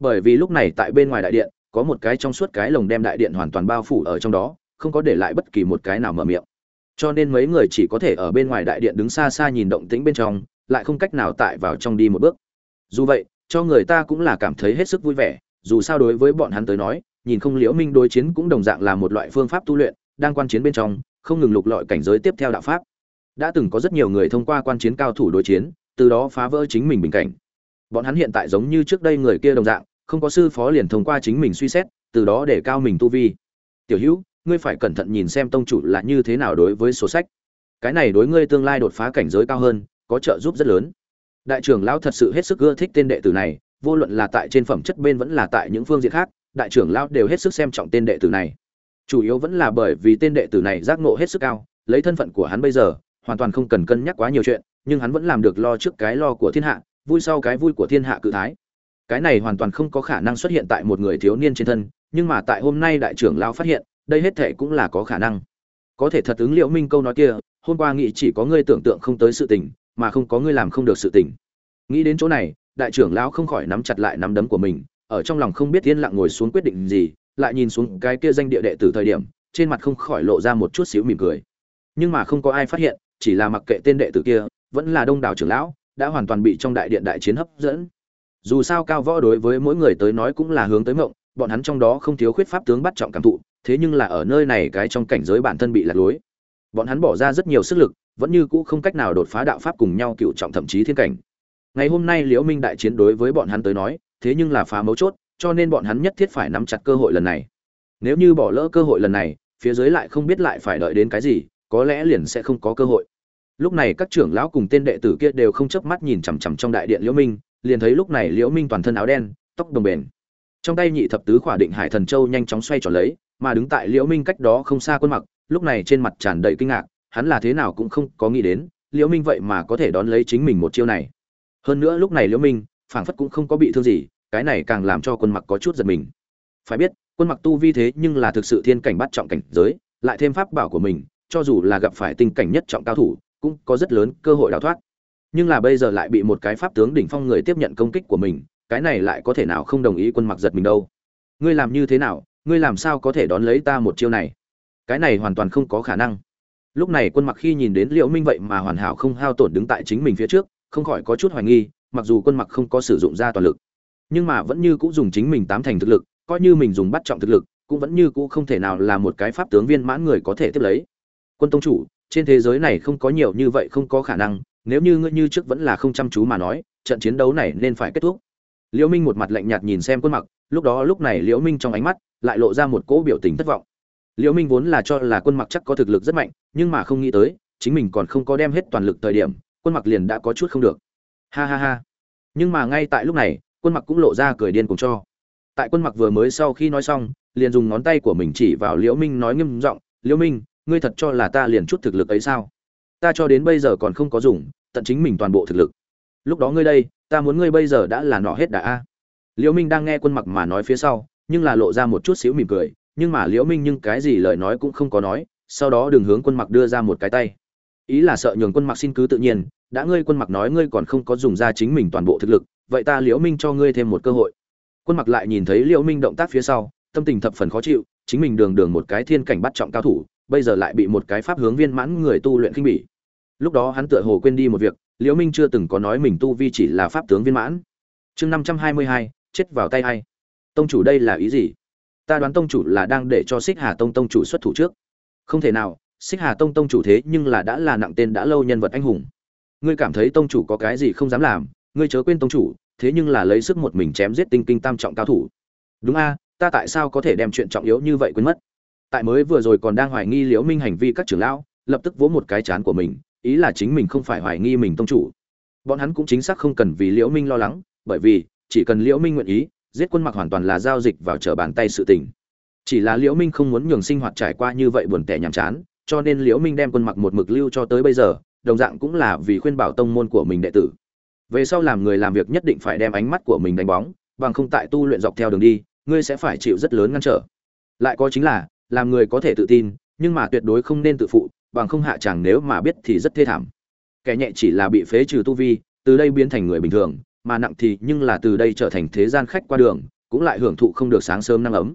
Bởi vì lúc này tại bên ngoài đại điện, có một cái trong suốt cái lồng đem đại điện hoàn toàn bao phủ ở trong đó, không có để lại bất kỳ một cái nào mở miệng. Cho nên mấy người chỉ có thể ở bên ngoài đại điện đứng xa xa nhìn động tĩnh bên trong lại không cách nào tại vào trong đi một bước. Dù vậy, cho người ta cũng là cảm thấy hết sức vui vẻ, dù sao đối với bọn hắn tới nói, nhìn không liễu minh đối chiến cũng đồng dạng là một loại phương pháp tu luyện, đang quan chiến bên trong, không ngừng lục lọi cảnh giới tiếp theo đạo pháp. Đã từng có rất nhiều người thông qua quan chiến cao thủ đối chiến, từ đó phá vỡ chính mình bình cảnh. Bọn hắn hiện tại giống như trước đây người kia đồng dạng, không có sư phó liền thông qua chính mình suy xét, từ đó để cao mình tu vi. Tiểu hữu, ngươi phải cẩn thận nhìn xem tông chủ là như thế nào đối với sổ sách. Cái này đối ngươi tương lai đột phá cảnh giới cao hơn có trợ giúp rất lớn. Đại trưởng lão thật sự hết sức ưa thích tên đệ tử này, vô luận là tại trên phẩm chất bên vẫn là tại những phương diện khác, đại trưởng lão đều hết sức xem trọng tên đệ tử này. Chủ yếu vẫn là bởi vì tên đệ tử này giác ngộ hết sức cao, lấy thân phận của hắn bây giờ, hoàn toàn không cần cân nhắc quá nhiều chuyện, nhưng hắn vẫn làm được lo trước cái lo của thiên hạ, vui sau cái vui của thiên hạ cự thái. Cái này hoàn toàn không có khả năng xuất hiện tại một người thiếu niên trên thân, nhưng mà tại hôm nay đại trưởng lão phát hiện, đây hết thể cũng là có khả năng. Có thể thật ứng liệu minh câu nói kia, hôm qua nghĩ chỉ có ngươi tưởng tượng không tới sự tình mà không có ngươi làm không được sự tình. Nghĩ đến chỗ này, đại trưởng lão không khỏi nắm chặt lại nắm đấm của mình, ở trong lòng không biết yên lặng ngồi xuống quyết định gì, lại nhìn xuống cái kia danh địa đệ từ thời điểm, trên mặt không khỏi lộ ra một chút xíu mỉm cười. Nhưng mà không có ai phát hiện, chỉ là mặc kệ tên đệ tử kia, vẫn là đông đảo trưởng lão, đã hoàn toàn bị trong đại điện đại chiến hấp dẫn. Dù sao cao võ đối với mỗi người tới nói cũng là hướng tới mộng, bọn hắn trong đó không thiếu khuyết pháp tướng bắt trọng cảm thụ, thế nhưng là ở nơi này cái trong cảnh giới bản thân bị lạc lối bọn hắn bỏ ra rất nhiều sức lực, vẫn như cũ không cách nào đột phá đạo pháp cùng nhau cựu trọng thậm chí thiên cảnh. Ngày hôm nay liễu minh đại chiến đối với bọn hắn tới nói, thế nhưng là phá mấu chốt, cho nên bọn hắn nhất thiết phải nắm chặt cơ hội lần này. Nếu như bỏ lỡ cơ hội lần này, phía dưới lại không biết lại phải đợi đến cái gì, có lẽ liền sẽ không có cơ hội. Lúc này các trưởng lão cùng tên đệ tử kia đều không chớp mắt nhìn chằm chằm trong đại điện liễu minh, liền thấy lúc này liễu minh toàn thân áo đen, tóc đồng bền. Trong tay nhị thập tứ khỏa định hải thần châu nhanh chóng xoay tròn lấy, mà đứng tại liễu minh cách đó không xa quân mặc lúc này trên mặt tràn đầy kinh ngạc, hắn là thế nào cũng không có nghĩ đến, liễu minh vậy mà có thể đón lấy chính mình một chiêu này. Hơn nữa lúc này liễu minh, phảng phất cũng không có bị thương gì, cái này càng làm cho quân mặc có chút giật mình. Phải biết, quân mặc tu vi thế nhưng là thực sự thiên cảnh bắt trọng cảnh giới, lại thêm pháp bảo của mình, cho dù là gặp phải tình cảnh nhất trọng cao thủ, cũng có rất lớn cơ hội đào thoát. Nhưng là bây giờ lại bị một cái pháp tướng đỉnh phong người tiếp nhận công kích của mình, cái này lại có thể nào không đồng ý quân mặc giật mình đâu. Ngươi làm như thế nào, ngươi làm sao có thể đón lấy ta một chiêu này? Cái này hoàn toàn không có khả năng. Lúc này quân mặc khi nhìn đến liễu minh vậy mà hoàn hảo không hao tổn đứng tại chính mình phía trước, không khỏi có chút hoài nghi, mặc dù quân mặc không có sử dụng ra toàn lực, nhưng mà vẫn như cũ dùng chính mình tám thành thực lực, coi như mình dùng bắt trọng thực lực, cũng vẫn như cũ không thể nào là một cái pháp tướng viên mãn người có thể tiếp lấy. Quân tông chủ, trên thế giới này không có nhiều như vậy không có khả năng, nếu như ngươi như trước vẫn là không chăm chú mà nói, trận chiến đấu này nên phải kết thúc. Liễu minh một mặt lạnh nhạt nhìn xem quân mặc, lúc đó lúc này liễu minh trong ánh mắt lại lộ ra một cỗ biểu tình thất vọng liễu minh vốn là cho là quân mặc chắc có thực lực rất mạnh, nhưng mà không nghĩ tới, chính mình còn không có đem hết toàn lực thời điểm, quân mặc liền đã có chút không được. Ha ha ha. Nhưng mà ngay tại lúc này, quân mặc cũng lộ ra cười điên cùng cho. Tại quân mặc vừa mới sau khi nói xong, liền dùng ngón tay của mình chỉ vào liễu minh nói nghiêm giọng, liễu minh, ngươi thật cho là ta liền chút thực lực ấy sao? Ta cho đến bây giờ còn không có dùng, tận chính mình toàn bộ thực lực. Lúc đó ngươi đây, ta muốn ngươi bây giờ đã là nọ hết đã a. Liễu minh đang nghe quân mặc mà nói phía sau, nhưng là lộ ra một chút xíu mỉm cười nhưng mà liễu minh nhưng cái gì lời nói cũng không có nói, sau đó đường hướng quân mặc đưa ra một cái tay. Ý là sợ nhường quân mặc xin cứ tự nhiên, đã ngươi quân mặc nói ngươi còn không có dùng ra chính mình toàn bộ thực lực, vậy ta liễu minh cho ngươi thêm một cơ hội. Quân mặc lại nhìn thấy liễu minh động tác phía sau, tâm tình thập phần khó chịu, chính mình đường đường một cái thiên cảnh bắt trọng cao thủ, bây giờ lại bị một cái pháp hướng viên mãn người tu luyện kinh bỉ. Lúc đó hắn tựa hồ quên đi một việc, liễu minh chưa từng có nói mình tu vi chỉ là pháp tướng viên mãn. Chương năm trăm hai mươi hai, chết vào tay ai? Tông chủ đây là ý gì? Ta đoán tông chủ là đang để cho xích hà tông tông chủ xuất thủ trước. Không thể nào, xích hà tông tông chủ thế nhưng là đã là nặng tên đã lâu nhân vật anh hùng. Ngươi cảm thấy tông chủ có cái gì không dám làm, ngươi chớ quên tông chủ, thế nhưng là lấy sức một mình chém giết tinh kinh tam trọng cao thủ. Đúng a, ta tại sao có thể đem chuyện trọng yếu như vậy quên mất? Tại mới vừa rồi còn đang hoài nghi liễu minh hành vi các trưởng lão, lập tức vỗ một cái chán của mình, ý là chính mình không phải hoài nghi mình tông chủ. Bọn hắn cũng chính xác không cần vì liễu minh lo lắng, bởi vì chỉ cần liễu minh nguyện ý giết quân mặc hoàn toàn là giao dịch vào trở bàn tay sự tình. Chỉ là liễu minh không muốn nhường sinh hoạt trải qua như vậy buồn tẻ nhàm chán, cho nên liễu minh đem quân mặc một mực lưu cho tới bây giờ, đồng dạng cũng là vì khuyên bảo tông môn của mình đệ tử. Về sau làm người làm việc nhất định phải đem ánh mắt của mình đánh bóng, bằng không tại tu luyện dọc theo đường đi, ngươi sẽ phải chịu rất lớn ngăn trở. Lại có chính là, làm người có thể tự tin, nhưng mà tuyệt đối không nên tự phụ, bằng không hạ chẳng nếu mà biết thì rất thê thảm. Kẻ nhẹ chỉ là bị phế trừ tu vi, từ đây biến thành người bình thường mà nặng thì nhưng là từ đây trở thành thế gian khách qua đường, cũng lại hưởng thụ không được sáng sớm năng ấm.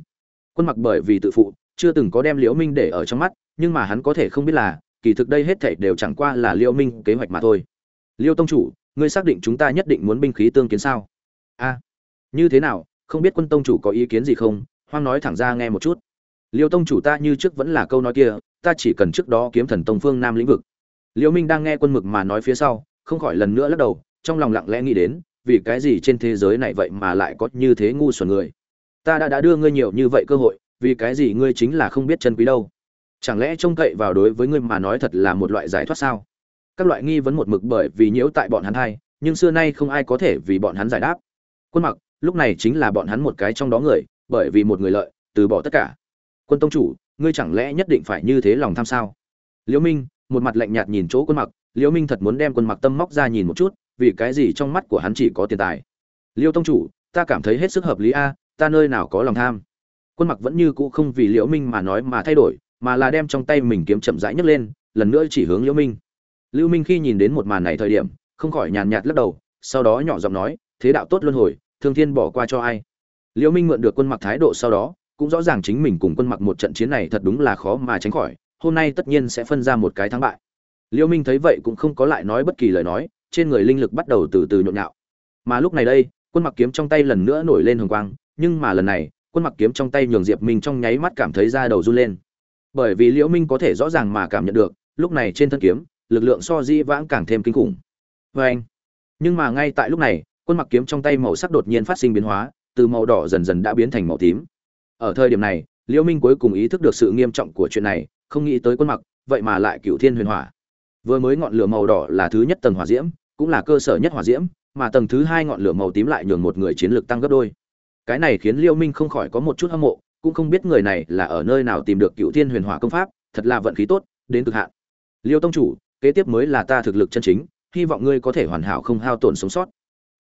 Quân mặc bởi vì tự phụ, chưa từng có đem liễu minh để ở trong mắt, nhưng mà hắn có thể không biết là, kỳ thực đây hết thảy đều chẳng qua là liễu minh kế hoạch mà thôi. Liêu tông chủ, ngươi xác định chúng ta nhất định muốn binh khí tương kiến sao? A, như thế nào, không biết quân tông chủ có ý kiến gì không? Hoang nói thẳng ra nghe một chút. Liêu tông chủ ta như trước vẫn là câu nói kia, ta chỉ cần trước đó kiếm thần tông phương nam lĩnh vực. Liêu minh đang nghe quân mực mà nói phía sau, không khỏi lần nữa lắc đầu, trong lòng lặng lẽ nghĩ đến vì cái gì trên thế giới này vậy mà lại có như thế ngu xuẩn người? Ta đã đã đưa ngươi nhiều như vậy cơ hội, vì cái gì ngươi chính là không biết chân quý đâu? Chẳng lẽ trông cậy vào đối với ngươi mà nói thật là một loại giải thoát sao? Các loại nghi vấn một mực bởi vì nhiễu tại bọn hắn hai, nhưng xưa nay không ai có thể vì bọn hắn giải đáp. Quân mặc, lúc này chính là bọn hắn một cái trong đó người, bởi vì một người lợi, từ bỏ tất cả. Quân tông chủ, ngươi chẳng lẽ nhất định phải như thế lòng tham sao? Liễu minh, một mặt lạnh nhạt nhìn chỗ quân mặc, liễu minh thật muốn đem quân mặc tâm móc ra nhìn một chút vì cái gì trong mắt của hắn chỉ có tiền tài? Liêu tông chủ, ta cảm thấy hết sức hợp lý a, ta nơi nào có lòng tham. Quân mặc vẫn như cũ không vì liễu minh mà nói mà thay đổi, mà là đem trong tay mình kiếm chậm rãi nhấc lên, lần nữa chỉ hướng liễu minh. Lưu minh khi nhìn đến một màn này thời điểm, không khỏi nhàn nhạt lắc đầu, sau đó nhỏ giọng nói, thế đạo tốt luân hồi, thương thiên bỏ qua cho ai? Liễu minh mượn được quân mặc thái độ sau đó, cũng rõ ràng chính mình cùng quân mặc một trận chiến này thật đúng là khó mà tránh khỏi, hôm nay tất nhiên sẽ phân ra một cái thắng bại. Liễu minh thấy vậy cũng không có lại nói bất kỳ lời nói trên người linh lực bắt đầu từ từ nhộn nhạo. Mà lúc này đây, quân mặc kiếm trong tay lần nữa nổi lên hồng quang, nhưng mà lần này, quân mặc kiếm trong tay nhường diệp minh trong nháy mắt cảm thấy da đầu run lên. Bởi vì liễu minh có thể rõ ràng mà cảm nhận được, lúc này trên thân kiếm, lực lượng so di vãng càng thêm kinh khủng. Vê anh, nhưng mà ngay tại lúc này, quân mặc kiếm trong tay màu sắc đột nhiên phát sinh biến hóa, từ màu đỏ dần dần đã biến thành màu tím. Ở thời điểm này, liễu minh cuối cùng ý thức được sự nghiêm trọng của chuyện này, không nghĩ tới quân mặc, vậy mà lại cửu thiên huyền hỏa vừa mới ngọn lửa màu đỏ là thứ nhất tầng hỏa diễm, cũng là cơ sở nhất hỏa diễm, mà tầng thứ hai ngọn lửa màu tím lại nhường một người chiến lược tăng gấp đôi. Cái này khiến liêu minh không khỏi có một chút hâm mộ, cũng không biết người này là ở nơi nào tìm được cựu thiên huyền hỏa công pháp, thật là vận khí tốt, đến cực hạn. Liêu tông chủ, kế tiếp mới là ta thực lực chân chính, hy vọng ngươi có thể hoàn hảo không hao tổn sống sót.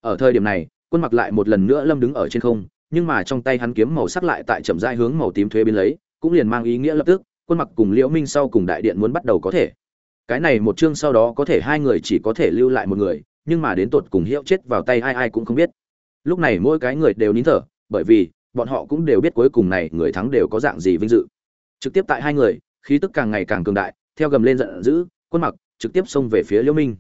Ở thời điểm này, quân mặc lại một lần nữa lâm đứng ở trên không, nhưng mà trong tay hắn kiếm màu sắc lại tại chậm rãi hướng màu tím thuế biến lấy, cũng liền mang ý nghĩa lập tức, quân mặc cùng liễu minh sau cùng đại điện muốn bắt đầu có thể cái này một chương sau đó có thể hai người chỉ có thể lưu lại một người, nhưng mà đến tột cùng hiệu chết vào tay ai ai cũng không biết. Lúc này mỗi cái người đều nín thở, bởi vì, bọn họ cũng đều biết cuối cùng này người thắng đều có dạng gì vinh dự. Trực tiếp tại hai người, khí tức càng ngày càng cường đại, theo gầm lên giận dữ, quân mặc, trực tiếp xông về phía liễu minh.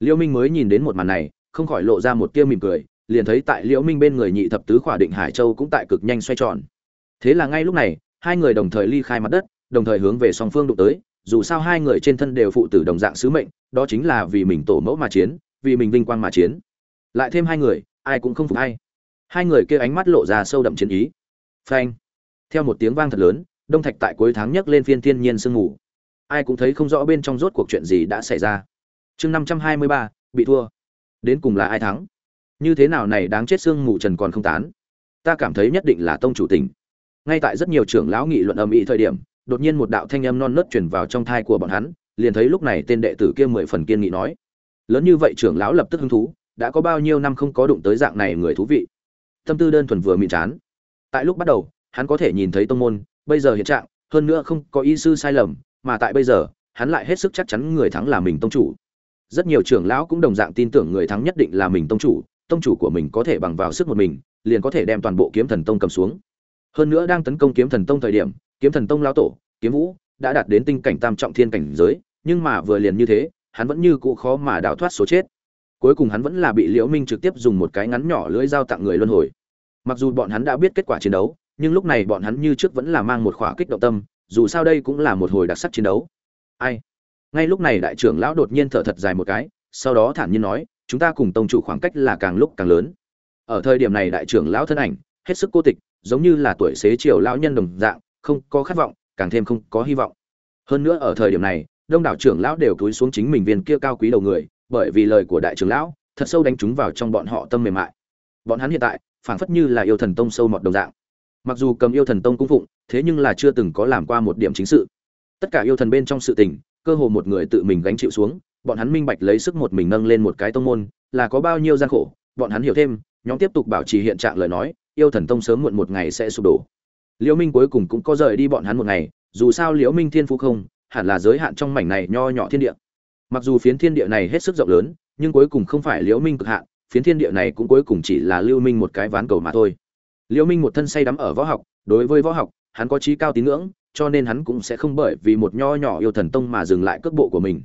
Liễu minh mới nhìn đến một màn này, không khỏi lộ ra một tia mỉm cười, liền thấy tại liễu minh bên người nhị thập tứ khỏa định hải châu cũng tại cực nhanh xoay tròn. Thế là ngay lúc này, hai người đồng thời ly khai mặt đất, đồng thời hướng về song phương đụng tới dù sao hai người trên thân đều phụ tử đồng dạng sứ mệnh, đó chính là vì mình tổ mẫu mà chiến, vì mình vinh quang mà chiến. Lại thêm hai người, ai cũng không phục hay hai người kia ánh mắt lộ ra sâu đậm chiến ý. Phanh. Theo một tiếng vang thật lớn, đông thạch tại cuối tháng nhấc lên phiên thiên nhiên sương ngủ. ai cũng thấy không rõ bên trong rốt cuộc chuyện gì đã xảy ra. Chương năm trăm hai mươi ba, bị thua. Đến cùng là ai thắng? Như thế nào này đáng chết sương mù trần còn không tán? Ta cảm thấy nhất định là tông chủ tỉnh. Ngay tại rất nhiều trưởng lão nghị luận âm ĩ thời điểm đột nhiên một đạo thanh âm non nớt truyền vào trong thai của bọn hắn, liền thấy lúc này tên đệ tử kia mười phần kiên nghị nói, lớn như vậy trưởng lão lập tức hứng thú, đã có bao nhiêu năm không có đụng tới dạng này người thú vị? Tâm tư đơn thuần vừa mịn chán. Tại lúc bắt đầu, hắn có thể nhìn thấy tông môn, bây giờ hiện trạng, hơn nữa không có y sư sai lầm, mà tại bây giờ, hắn lại hết sức chắc chắn người thắng là mình tông chủ. Rất nhiều trưởng lão cũng đồng dạng tin tưởng người thắng nhất định là mình tông chủ tông chủ của mình có thể bằng vào sức một mình, liền có thể đem toàn bộ kiếm thần tông cầm xuống. Hơn nữa đang tấn công kiếm thần tông thời điểm kiếm thần tông lao tổ, kiếm vũ, đã đạt đến tinh cảnh tam trọng thiên cảnh giới, nhưng mà vừa liền như thế, hắn vẫn như cũ khó mà đào thoát số chết. Cuối cùng hắn vẫn là bị liễu minh trực tiếp dùng một cái ngắn nhỏ lưỡi dao tặng người luân hồi. Mặc dù bọn hắn đã biết kết quả chiến đấu, nhưng lúc này bọn hắn như trước vẫn là mang một khỏa kích động tâm, dù sao đây cũng là một hồi đặc sắc chiến đấu. Ai? Ngay lúc này đại trưởng lão đột nhiên thở thật dài một cái, sau đó thản nhiên nói, chúng ta cùng tông chủ khoảng cách là càng lúc càng lớn. Ở thời điểm này đại trưởng lão thân ảnh, hết sức cô tịch, giống như là tuổi xế chiều lão nhân đồng dạng không có khát vọng, càng thêm không có hy vọng. Hơn nữa ở thời điểm này, đông đảo trưởng lão đều cúi xuống chính mình viên kia cao quý đầu người, bởi vì lời của đại trưởng lão, thật sâu đánh trúng vào trong bọn họ tâm mềm mại. Bọn hắn hiện tại, phảng phất như là yêu thần tông sâu mọt đồng dạng. Mặc dù cầm yêu thần tông cung phụng, thế nhưng là chưa từng có làm qua một điểm chính sự. Tất cả yêu thần bên trong sự tình, cơ hồ một người tự mình gánh chịu xuống, bọn hắn minh bạch lấy sức một mình nâng lên một cái tông môn, là có bao nhiêu gian khổ, bọn hắn hiểu thêm, nhóm tiếp tục bảo trì hiện trạng lời nói, yêu thần tông sớm muộn một ngày sẽ sụp đổ liễu minh cuối cùng cũng có rời đi bọn hắn một ngày, dù sao liễu minh thiên phú không, hẳn là giới hạn trong mảnh này nho nhỏ thiên địa. Mặc dù phiến thiên địa này hết sức rộng lớn, nhưng cuối cùng không phải liễu minh cực hạn, phiến thiên địa này cũng cuối cùng chỉ là lưu minh một cái ván cầu mà thôi. Liễu minh một thân say đắm ở võ học, đối với võ học, hắn có trí cao tín ngưỡng, cho nên hắn cũng sẽ không bởi vì một nho nhỏ yêu thần tông mà dừng lại cước bộ của mình.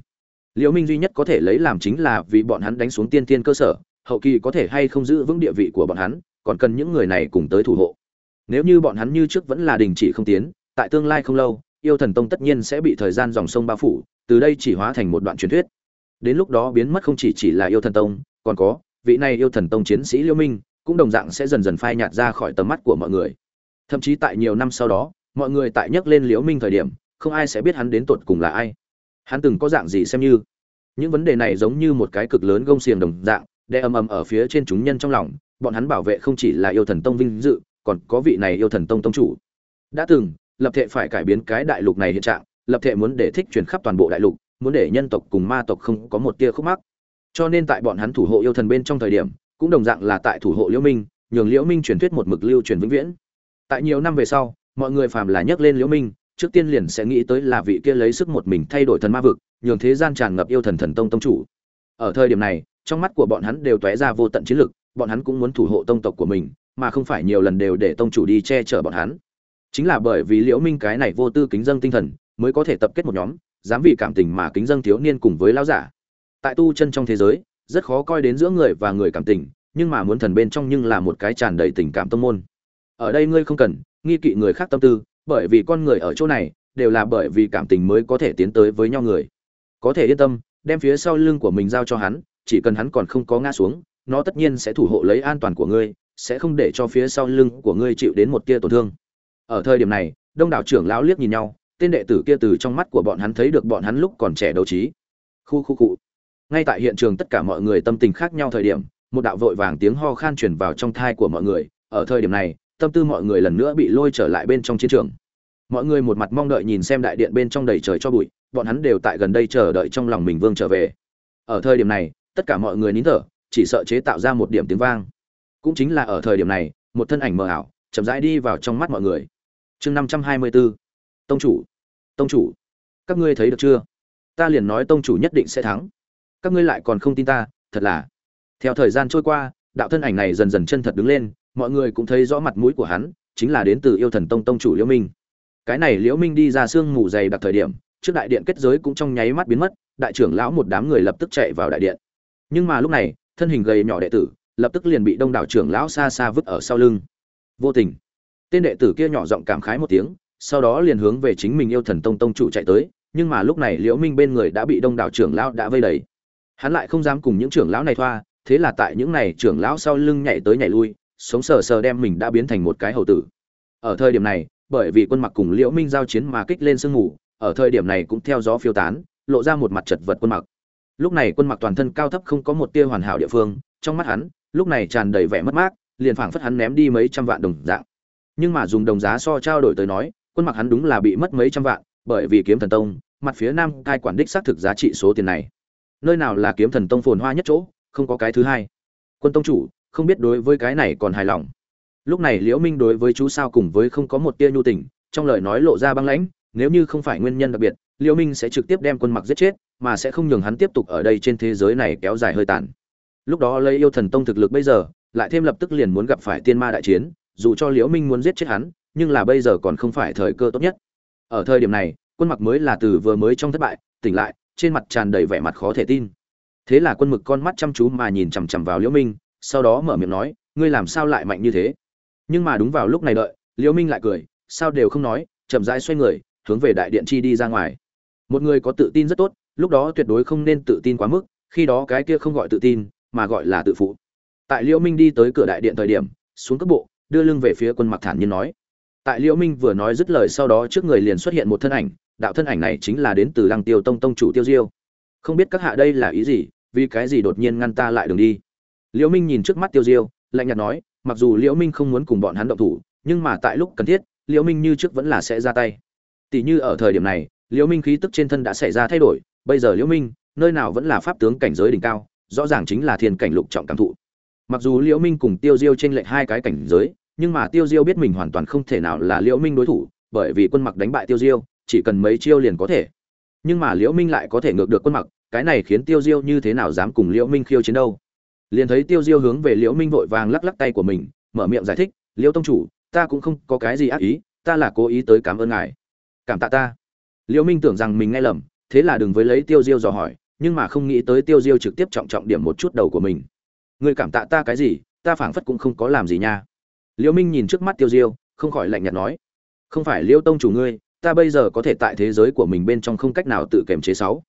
Liễu minh duy nhất có thể lấy làm chính là vì bọn hắn đánh xuống tiên tiên cơ sở, hậu kỳ có thể hay không giữ vững địa vị của bọn hắn, còn cần những người này cùng tới thủ hộ nếu như bọn hắn như trước vẫn là đình chỉ không tiến, tại tương lai không lâu, yêu thần tông tất nhiên sẽ bị thời gian dòng sông bao phủ, từ đây chỉ hóa thành một đoạn truyền thuyết. Đến lúc đó biến mất không chỉ chỉ là yêu thần tông, còn có, vị này yêu thần tông chiến sĩ liễu minh, cũng đồng dạng sẽ dần dần phai nhạt ra khỏi tầm mắt của mọi người. Thậm chí tại nhiều năm sau đó, mọi người tại nhắc lên liễu minh thời điểm, không ai sẽ biết hắn đến tột cùng là ai. Hắn từng có dạng gì xem như. Những vấn đề này giống như một cái cực lớn gông xiềng đồng dạng đe ầm ầm ở phía trên chúng nhân trong lòng, bọn hắn bảo vệ không chỉ là yêu thần tông vinh dự còn có vị này yêu thần tông tông chủ. Đã từng, lập thể phải cải biến cái đại lục này hiện trạng, lập thể muốn để thích truyền khắp toàn bộ đại lục, muốn để nhân tộc cùng ma tộc không có một tia khúc mắc. Cho nên tại bọn hắn thủ hộ yêu thần bên trong thời điểm, cũng đồng dạng là tại thủ hộ liễu minh, nhường liễu minh truyền thuyết một mực lưu truyền vĩnh viễn. Tại nhiều năm về sau, mọi người phàm là nhắc lên liễu minh, trước tiên liền sẽ nghĩ tới là vị kia lấy sức một mình thay đổi thần ma vực, nhường thế gian tràn ngập yêu thần thần tông tông chủ. Ở thời điểm này, trong mắt của bọn hắn đều tóe ra vô tận chiến lực, bọn hắn cũng muốn thủ hộ tông tộc của mình mà không phải nhiều lần đều để tông chủ đi che chở bọn hắn. Chính là bởi vì liễu minh cái này vô tư kính dâng tinh thần, mới có thể tập kết một nhóm, dám vì cảm tình mà kính dâng thiếu niên cùng với lão giả. Tại tu chân trong thế giới, rất khó coi đến giữa người và người cảm tình, nhưng mà muốn thần bên trong nhưng là một cái tràn đầy tình cảm tâm môn. Ở đây ngươi không cần, nghi kỵ người khác tâm tư, bởi vì con người ở chỗ này, đều là bởi vì cảm tình mới có thể tiến tới với nhau người. Có thể yên tâm, đem phía sau lưng của mình giao cho hắn, chỉ cần hắn còn không có ngã xuống, nó tất nhiên sẽ thủ hộ lấy an toàn của ngươi sẽ không để cho phía sau lưng của ngươi chịu đến một tia tổn thương. Ở thời điểm này, đông đảo trưởng lão liếc nhìn nhau, tên đệ tử kia từ trong mắt của bọn hắn thấy được bọn hắn lúc còn trẻ đấu trí. Khu khu cụ ngay tại hiện trường tất cả mọi người tâm tình khác nhau thời điểm, một đạo vội vàng tiếng ho khan truyền vào trong thai của mọi người. Ở thời điểm này, tâm tư mọi người lần nữa bị lôi trở lại bên trong chiến trường. Mọi người một mặt mong đợi nhìn xem đại điện bên trong đầy trời cho bụi, bọn hắn đều tại gần đây chờ đợi trong lòng mình vương trở về. Ở thời điểm này, tất cả mọi người nín thở, chỉ sợ chế tạo ra một điểm tiếng vang cũng chính là ở thời điểm này, một thân ảnh mờ ảo, chậm rãi đi vào trong mắt mọi người. Chương năm trăm hai mươi bốn tông chủ. Tông chủ. Các ngươi thấy được chưa? Ta liền nói tông chủ nhất định sẽ thắng. Các ngươi lại còn không tin ta, thật là. Theo thời gian trôi qua, đạo thân ảnh này dần dần chân thật đứng lên, mọi người cũng thấy rõ mặt mũi của hắn, chính là đến từ yêu thần tông tông chủ liễu minh. Cái này liễu minh đi ra sương mù dày đặc thời điểm, trước đại điện kết giới cũng trong nháy mắt biến mất, đại trưởng lão một đám người lập tức chạy vào đại điện. Nhưng mà lúc này, thân hình gầy nhỏ đệ tử lập tức liền bị đông đảo trưởng lão xa xa vứt ở sau lưng. Vô tình, tên đệ tử kia nhỏ giọng cảm khái một tiếng, sau đó liền hướng về chính mình yêu thần tông tông chủ chạy tới, nhưng mà lúc này liễu minh bên người đã bị đông đảo trưởng lão đã vây đầy. Hắn lại không dám cùng những trưởng lão này thoa, thế là tại những này trưởng lão sau lưng nhảy tới nhảy lui, sống sờ sờ đem mình đã biến thành một cái hầu tử. Ở thời điểm này, bởi vì quân mặc cùng liễu minh giao chiến mà kích lên sương mù, ở thời điểm này cũng theo gió phiêu tán, lộ ra một mặt chật vật quân mặc. Lúc này quân mặc toàn thân cao thấp không có một tia hoàn hảo địa phương, trong mắt hắn lúc này tràn đầy vẻ mất mát, liền phảng phất hắn ném đi mấy trăm vạn đồng dạng. Nhưng mà dùng đồng giá so trao đổi tới nói, quân mặc hắn đúng là bị mất mấy trăm vạn, bởi vì kiếm thần tông, mặt phía nam cai quản đích xác thực giá trị số tiền này. Nơi nào là kiếm thần tông phồn hoa nhất chỗ, không có cái thứ hai. Quân tông chủ, không biết đối với cái này còn hài lòng. Lúc này liễu minh đối với chú sao cùng với không có một tia nhu tình, trong lời nói lộ ra băng lãnh, nếu như không phải nguyên nhân đặc biệt, liễu minh sẽ trực tiếp đem quân mặc giết chết, mà sẽ không nhường hắn tiếp tục ở đây trên thế giới này kéo dài hơi tàn lúc đó lấy yêu thần tông thực lực bây giờ, lại thêm lập tức liền muốn gặp phải tiên ma đại chiến, dù cho liễu minh muốn giết chết hắn, nhưng là bây giờ còn không phải thời cơ tốt nhất. Ở thời điểm này, quân mặc mới là từ vừa mới trong thất bại, tỉnh lại, trên mặt tràn đầy vẻ mặt khó thể tin. Thế là quân mực con mắt chăm chú mà nhìn chằm chằm vào liễu minh, sau đó mở miệng nói, ngươi làm sao lại mạnh như thế? Nhưng mà đúng vào lúc này đợi, liễu minh lại cười, sao đều không nói, chậm rãi xoay người, hướng về đại điện chi đi ra ngoài. Một người có tự tin rất tốt, lúc đó tuyệt đối không nên tự tin quá mức, khi đó cái kia không gọi tự tin mà gọi là tự phụ. Tại liễu minh đi tới cửa đại điện thời điểm, xuống cấp bộ, đưa lưng về phía quân mặc thản nhiên nói. Tại liễu minh vừa nói dứt lời sau đó trước người liền xuất hiện một thân ảnh, đạo thân ảnh này chính là đến từ lăng tiêu tông tông chủ tiêu diêu. Không biết các hạ đây là ý gì, vì cái gì đột nhiên ngăn ta lại đường đi? Liễu minh nhìn trước mắt tiêu diêu, lạnh nhạt nói, mặc dù liễu minh không muốn cùng bọn hắn động thủ, nhưng mà tại lúc cần thiết, liễu minh như trước vẫn là sẽ ra tay. Tỷ như ở thời điểm này, liễu minh khí tức trên thân đã xảy ra thay đổi, bây giờ liễu minh, nơi nào vẫn là pháp tướng cảnh giới đỉnh cao rõ ràng chính là thiên cảnh lục trọng cảm thụ. Mặc dù liễu minh cùng tiêu diêu trên lệnh hai cái cảnh giới, nhưng mà tiêu diêu biết mình hoàn toàn không thể nào là liễu minh đối thủ, bởi vì quân mặc đánh bại tiêu diêu, chỉ cần mấy chiêu liền có thể. Nhưng mà liễu minh lại có thể ngược được quân mặc, cái này khiến tiêu diêu như thế nào dám cùng liễu minh khiêu chiến đâu? Liền thấy tiêu diêu hướng về liễu minh vội vàng lắc lắc tay của mình, mở miệng giải thích, liễu tông chủ, ta cũng không có cái gì ác ý, ta là cố ý tới cảm ơn ngài. Cảm tạ ta. Liễu minh tưởng rằng mình nghe lầm, thế là đừng với lấy tiêu diêu dò hỏi nhưng mà không nghĩ tới tiêu diêu trực tiếp trọng trọng điểm một chút đầu của mình. Người cảm tạ ta cái gì, ta phảng phất cũng không có làm gì nha. Liễu minh nhìn trước mắt tiêu diêu, không khỏi lạnh nhạt nói, không phải liễu tông chủ ngươi, ta bây giờ có thể tại thế giới của mình bên trong không cách nào tự kiềm chế sáu.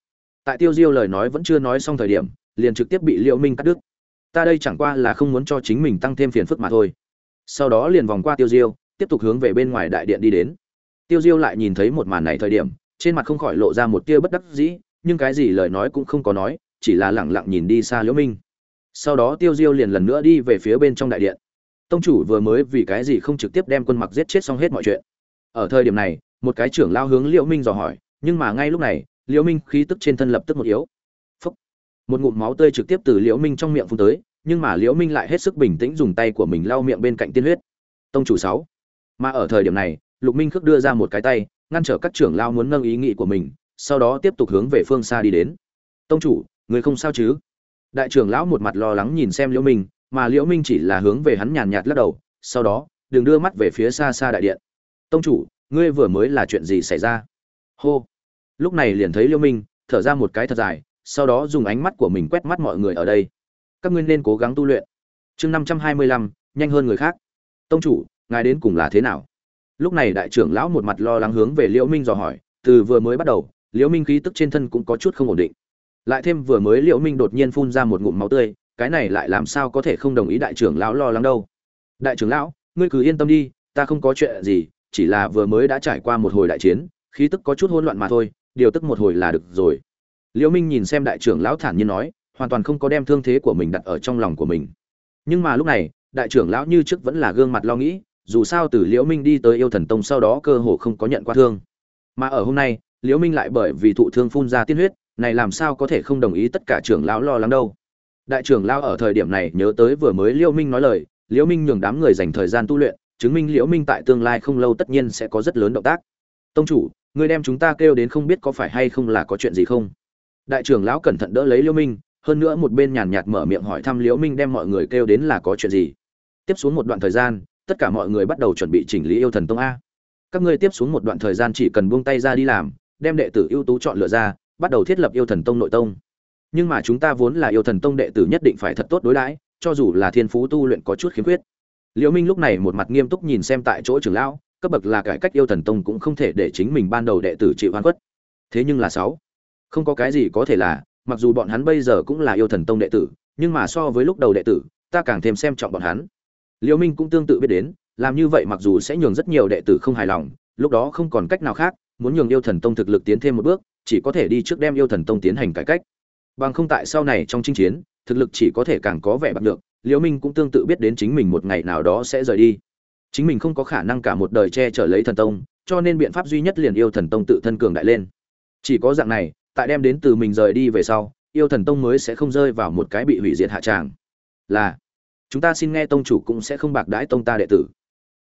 Tại tiêu diêu lời nói vẫn chưa nói xong thời điểm, liền trực tiếp bị liễu minh cắt đứt. Ta đây chẳng qua là không muốn cho chính mình tăng thêm phiền phức mà thôi. Sau đó liền vòng qua tiêu diêu, tiếp tục hướng về bên ngoài đại điện đi đến. Tiêu diêu lại nhìn thấy một màn này thời điểm, trên mặt không khỏi lộ ra một tia bất đắc dĩ nhưng cái gì lời nói cũng không có nói, chỉ là lẳng lặng nhìn đi xa liễu minh. Sau đó tiêu diêu liền lần nữa đi về phía bên trong đại điện. Tông chủ vừa mới vì cái gì không trực tiếp đem quân mặc giết chết xong hết mọi chuyện. Ở thời điểm này, một cái trưởng lao hướng liễu minh dò hỏi, nhưng mà ngay lúc này, liễu minh khí tức trên thân lập tức một yếu. Phúc. một ngụm máu tươi trực tiếp từ liễu minh trong miệng phun tới, nhưng mà liễu minh lại hết sức bình tĩnh dùng tay của mình lau miệng bên cạnh tiên huyết. Tông chủ sáu! Mà ở thời điểm này, lục minh khước đưa ra một cái tay, ngăn trở các trưởng lao muốn nâng ý nghĩ của mình sau đó tiếp tục hướng về phương xa đi đến. Tông chủ, người không sao chứ? Đại trưởng lão một mặt lo lắng nhìn xem liễu minh, mà liễu minh chỉ là hướng về hắn nhàn nhạt lắc đầu, sau đó, đừng đưa mắt về phía xa xa đại điện. Tông chủ, ngươi vừa mới là chuyện gì xảy ra? Hô. Lúc này liền thấy liễu minh, thở ra một cái thật dài, sau đó dùng ánh mắt của mình quét mắt mọi người ở đây. Các ngươi nên cố gắng tu luyện. Chương năm trăm hai mươi lăm, nhanh hơn người khác. Tông chủ, ngài đến cùng là thế nào? Lúc này đại trưởng lão một mặt lo lắng hướng về liễu minh dò hỏi, từ vừa mới bắt đầu liễu minh khí tức trên thân cũng có chút không ổn định. Lại thêm vừa mới liễu minh đột nhiên phun ra một ngụm máu tươi, cái này lại làm sao có thể không đồng ý đại trưởng lão lo lắng đâu. Đại trưởng lão, ngươi cứ yên tâm đi, ta không có chuyện gì, chỉ là vừa mới đã trải qua một hồi đại chiến, khí tức có chút hỗn loạn mà thôi, điều tức một hồi là được rồi. Liễu minh nhìn xem đại trưởng lão thản nhiên nói, hoàn toàn không có đem thương thế của mình đặt ở trong lòng của mình. Nhưng mà lúc này, đại trưởng lão như trước vẫn là gương mặt lo nghĩ, dù sao từ liễu minh đi tới yêu thần tông sau đó cơ hồ không có nhận qua thương. Mà ở hôm nay liễu minh lại bởi vì thụ thương phun ra tiên huyết, này làm sao có thể không đồng ý tất cả trưởng lão lo lắng đâu? Đại trưởng lão ở thời điểm này nhớ tới vừa mới liễu minh nói lời, liễu minh nhường đám người dành thời gian tu luyện, chứng minh liễu minh tại tương lai không lâu tất nhiên sẽ có rất lớn động tác. Tông chủ người đem chúng ta kêu đến không biết có phải hay không là có chuyện gì không? Đại trưởng lão cẩn thận đỡ lấy liễu minh, hơn nữa một bên nhàn nhạt mở miệng hỏi thăm liễu minh đem mọi người kêu đến là có chuyện gì. Tiếp xuống một đoạn thời gian, tất cả mọi người bắt đầu chuẩn bị chỉnh lý yêu thần tông a. Các ngươi tiếp xuống một đoạn thời gian chỉ cần buông tay ra đi làm đem đệ tử ưu tú chọn lựa ra, bắt đầu thiết lập yêu thần tông nội tông. Nhưng mà chúng ta vốn là yêu thần tông đệ tử nhất định phải thật tốt đối đãi, cho dù là thiên phú tu luyện có chút khiếm khuyết. Liễu minh lúc này một mặt nghiêm túc nhìn xem tại chỗ trưởng lão, cấp bậc là cải cách yêu thần tông cũng không thể để chính mình ban đầu đệ tử chịu hoan khuất. thế nhưng là sáu, không có cái gì có thể là, mặc dù bọn hắn bây giờ cũng là yêu thần tông đệ tử, nhưng mà so với lúc đầu đệ tử, ta càng thêm xem trọng bọn hắn. Liễu minh cũng tương tự biết đến, làm như vậy mặc dù sẽ nhường rất nhiều đệ tử không hài lòng, lúc đó không còn cách nào khác muốn nhường yêu thần tông thực lực tiến thêm một bước, chỉ có thể đi trước đem yêu thần tông tiến hành cải cách. Bằng không tại sau này trong chinh chiến, thực lực chỉ có thể càng có vẻ bạc được liễu minh cũng tương tự biết đến chính mình một ngày nào đó sẽ rời đi. Chính mình không có khả năng cả một đời che chở lấy thần tông, cho nên biện pháp duy nhất liền yêu thần tông tự thân cường đại lên. Chỉ có dạng này, tại đem đến từ mình rời đi về sau, yêu thần tông mới sẽ không rơi vào một cái bị hủy diệt hạ tràng. Là, chúng ta xin nghe tông chủ cũng sẽ không bạc đãi tông ta đệ tử.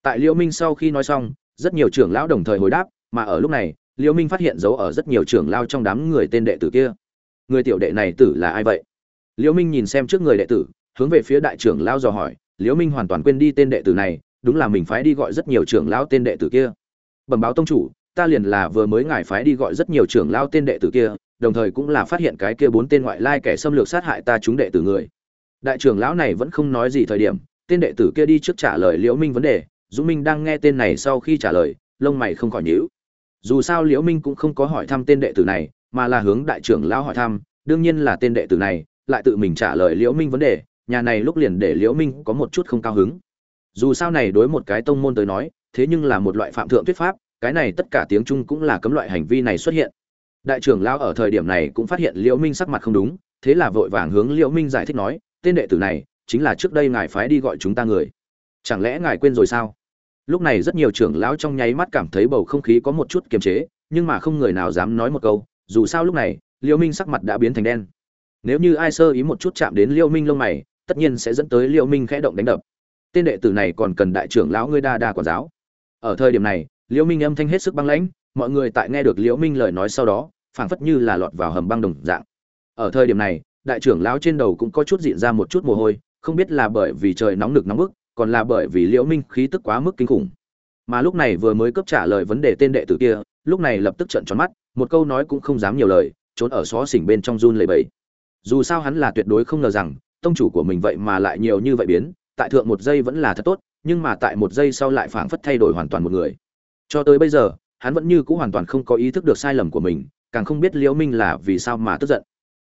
Tại liễu minh sau khi nói xong, rất nhiều trưởng lão đồng thời hồi đáp mà ở lúc này, liễu minh phát hiện dấu ở rất nhiều trưởng lao trong đám người tên đệ tử kia. Người tiểu đệ này tử là ai vậy? Liễu minh nhìn xem trước người đệ tử, hướng về phía đại trưởng lao dò hỏi. Liễu minh hoàn toàn quên đi tên đệ tử này, đúng là mình phái đi gọi rất nhiều trưởng lão tên đệ tử kia. Bẩm báo tông chủ, ta liền là vừa mới ngài phái đi gọi rất nhiều trưởng lão tên đệ tử kia, đồng thời cũng là phát hiện cái kia bốn tên ngoại lai kẻ xâm lược sát hại ta chúng đệ tử người. Đại trưởng lão này vẫn không nói gì thời điểm, tên đệ tử kia đi trước trả lời liễu minh vấn đề. Dũng minh đang nghe tên này sau khi trả lời, lông mày không khỏi nhíu dù sao liễu minh cũng không có hỏi thăm tên đệ tử này, mà là hướng đại trưởng lão hỏi thăm, đương nhiên là tên đệ tử này lại tự mình trả lời liễu minh vấn đề, nhà này lúc liền để liễu minh có một chút không cao hứng. Dù sao này đối một cái tông môn tới nói, thế nhưng là một loại phạm thượng thuyết pháp, cái này tất cả tiếng trung cũng là cấm loại hành vi này xuất hiện. Đại trưởng lão ở thời điểm này cũng phát hiện liễu minh sắc mặt không đúng, thế là vội vàng hướng liễu minh giải thích nói, tên đệ tử này chính là trước đây ngài phái đi gọi chúng ta người. Chẳng lẽ ngài quên rồi sao? Lúc này rất nhiều trưởng lão trong nháy mắt cảm thấy bầu không khí có một chút kiềm chế, nhưng mà không người nào dám nói một câu, dù sao lúc này liễu minh sắc mặt đã biến thành đen. Nếu như ai sơ ý một chút chạm đến liễu minh lông mày, tất nhiên sẽ dẫn tới liễu minh khẽ động đánh đập. Tên đệ tử này còn cần đại trưởng lão ngươi đa đa quản giáo. Ở thời điểm này liễu minh âm thanh hết sức băng lãnh, mọi người tại nghe được liễu minh lời nói sau đó, phảng phất như là lọt vào hầm băng đồng dạng. Ở thời điểm này, đại trưởng lão trên đầu cũng có chút diện ra một chút mồ hôi, không biết là bởi vì trời nóng nực nóng bức còn là bởi vì liễu minh khí tức quá mức kinh khủng. Mà lúc này vừa mới cấp trả lời vấn đề tên đệ tử kia, lúc này lập tức trợn tròn mắt, một câu nói cũng không dám nhiều lời, trốn ở xó xỉnh bên trong run lẩy bẩy. Dù sao hắn là tuyệt đối không ngờ rằng, tông chủ của mình vậy mà lại nhiều như vậy biến, tại thượng một giây vẫn là thật tốt, nhưng mà tại một giây sau lại phảng phất thay đổi hoàn toàn một người. Cho tới bây giờ, hắn vẫn như cũ hoàn toàn không có ý thức được sai lầm của mình, càng không biết liễu minh là vì sao mà tức giận.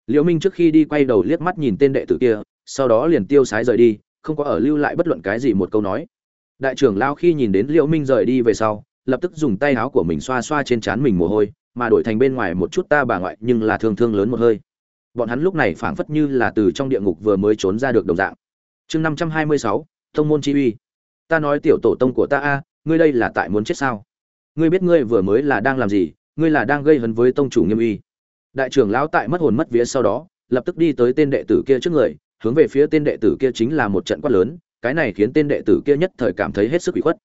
Liễu minh trước khi đi quay đầu liếc mắt nhìn tên đệ tử kia, sau đó liền tiêu sái rời đi không có ở lưu lại bất luận cái gì một câu nói. Đại trưởng lao khi nhìn đến liễu minh rời đi về sau, lập tức dùng tay áo của mình xoa xoa trên trán mình mồ hôi, mà đổi thành bên ngoài một chút ta bà ngoại nhưng là thương thương lớn một hơi. Bọn hắn lúc này phảng phất như là từ trong địa ngục vừa mới trốn ra được đồng dạng. Chương năm trăm hai mươi sáu thông môn chi uy. Ta nói tiểu tổ tông của ta a, ngươi đây là tại muốn chết sao? Ngươi biết ngươi vừa mới là đang làm gì, ngươi là đang gây hấn với tông chủ nghiêm uy. Đại trưởng lão tại mất hồn mất vía sau đó, lập tức đi tới tên đệ tử kia trước người hướng về phía tên đệ tử kia chính là một trận quát lớn, cái này khiến tên đệ tử kia nhất thời cảm thấy hết sức ủy khuất.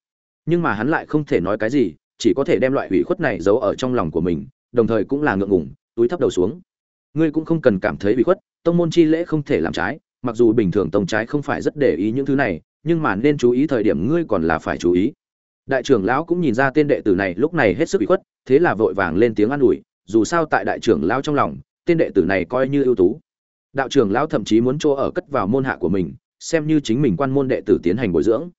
Nhưng mà hắn lại không thể nói cái gì, chỉ có thể đem loại ủy khuất này giấu ở trong lòng của mình, đồng thời cũng là ngượng ngùng, túi thấp đầu xuống. Ngươi cũng không cần cảm thấy ủy khuất, tông môn chi lễ không thể làm trái, mặc dù bình thường tông trái không phải rất để ý những thứ này, nhưng mà nên chú ý thời điểm ngươi còn là phải chú ý. Đại trưởng lão cũng nhìn ra tên đệ tử này lúc này hết sức ủy khuất, thế là vội vàng lên tiếng an ủi, dù sao tại đại trưởng lão trong lòng, tên đệ tử này coi như ưu tú đạo trưởng lão thậm chí muốn cho ở cất vào môn hạ của mình, xem như chính mình quan môn đệ tử tiến hành bồi dưỡng.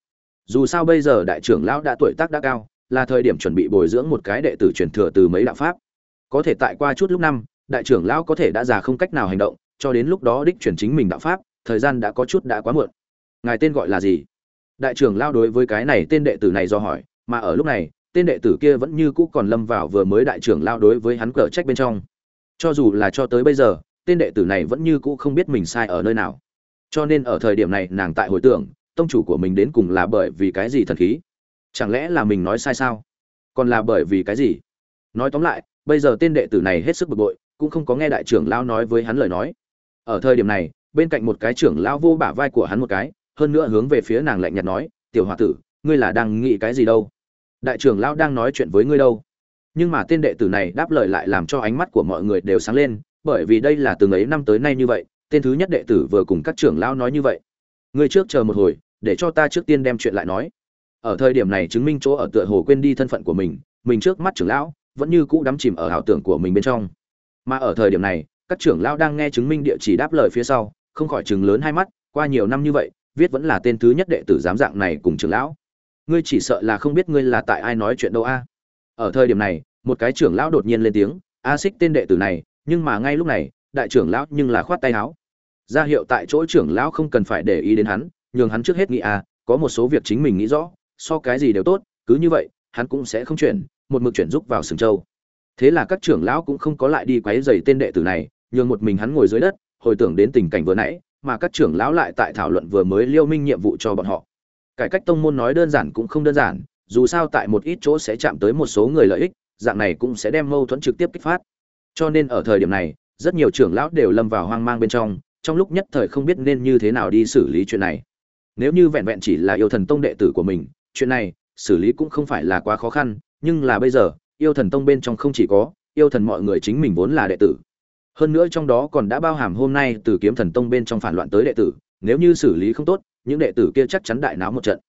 Dù sao bây giờ đại trưởng lão đã tuổi tác đã cao, là thời điểm chuẩn bị bồi dưỡng một cái đệ tử truyền thừa từ mấy đạo pháp. Có thể tại qua chút lúc năm, đại trưởng lão có thể đã già không cách nào hành động, cho đến lúc đó đích chuyển chính mình đạo pháp, thời gian đã có chút đã quá muộn. Ngài tên gọi là gì? Đại trưởng lão đối với cái này tên đệ tử này do hỏi, mà ở lúc này, tên đệ tử kia vẫn như cũ còn lâm vào vừa mới đại trưởng lão đối với hắn cờ trách bên trong. Cho dù là cho tới bây giờ tên đệ tử này vẫn như cũ không biết mình sai ở nơi nào. Cho nên ở thời điểm này nàng tại hồi tưởng, tông chủ của mình đến cùng là bởi vì cái gì thần khí? Chẳng lẽ là mình nói sai sao? Còn là bởi vì cái gì? Nói tóm lại, bây giờ tên đệ tử này hết sức bực bội, cũng không có nghe đại trưởng lão nói với hắn lời nói. Ở thời điểm này, bên cạnh một cái trưởng lão vô bả vai của hắn một cái, hơn nữa hướng về phía nàng lạnh nhạt nói, tiểu h tử, ngươi là đang nghĩ cái gì đâu? Đại trưởng lão đang nói chuyện với ngươi đâu? Nhưng mà tên đệ tử này đáp lời lại làm cho ánh mắt của mọi người đều sáng lên bởi vì đây là từng ấy năm tới nay như vậy, tên thứ nhất đệ tử vừa cùng các trưởng lão nói như vậy. Ngươi trước chờ một hồi, để cho ta trước tiên đem chuyện lại nói. Ở thời điểm này chứng minh chỗ ở tựa hồ quên đi thân phận của mình mình trước mắt trưởng lão vẫn như cũ đắm chìm ở ảo tưởng của mình bên trong. Mà ở thời điểm này, các trưởng lão đang nghe chứng minh địa chỉ đáp lời phía sau, không khỏi chừng lớn hai mắt, qua nhiều năm như vậy, viết vẫn là tên thứ nhất đệ tử giám dạng này cùng trưởng lão. Ngươi chỉ sợ là không biết ngươi là tại ai nói chuyện đâu a. Ở thời điểm này, một cái trưởng lão đột nhiên lên tiếng, a xích tên đệ tử này nhưng mà ngay lúc này, đại trưởng lão nhưng là khoát tay áo. Ra hiệu tại chỗ trưởng lão không cần phải để ý đến hắn, nhường hắn trước hết nghĩ à có một số việc chính mình nghĩ rõ, so cái gì đều tốt, cứ như vậy, hắn cũng sẽ không chuyển, một mực chuyển giúp vào sừng châu. Thế là các trưởng lão cũng không có lại đi quấy rầy tên đệ tử này, nhường một mình hắn ngồi dưới đất, hồi tưởng đến tình cảnh vừa nãy, mà các trưởng lão lại tại thảo luận vừa mới liêu minh nhiệm vụ cho bọn họ. Cải cách tông môn nói đơn giản cũng không đơn giản, dù sao tại một ít chỗ sẽ chạm tới một số người lợi ích, dạng này cũng sẽ đem mâu thuẫn trực tiếp kích phát cho nên ở thời điểm này, rất nhiều trưởng lão đều lâm vào hoang mang bên trong trong lúc nhất thời không biết nên như thế nào đi xử lý chuyện này. Nếu như vẹn vẹn chỉ là yêu thần tông đệ tử của mình, chuyện này xử lý cũng không phải là quá khó khăn, nhưng là bây giờ, yêu thần tông bên trong không chỉ có, yêu thần mọi người chính mình vốn là đệ tử. Hơn nữa trong đó còn đã bao hàm hôm nay từ kiếm thần tông bên trong phản loạn tới đệ tử, nếu như xử lý không tốt, những đệ tử kia chắc chắn đại náo một trận.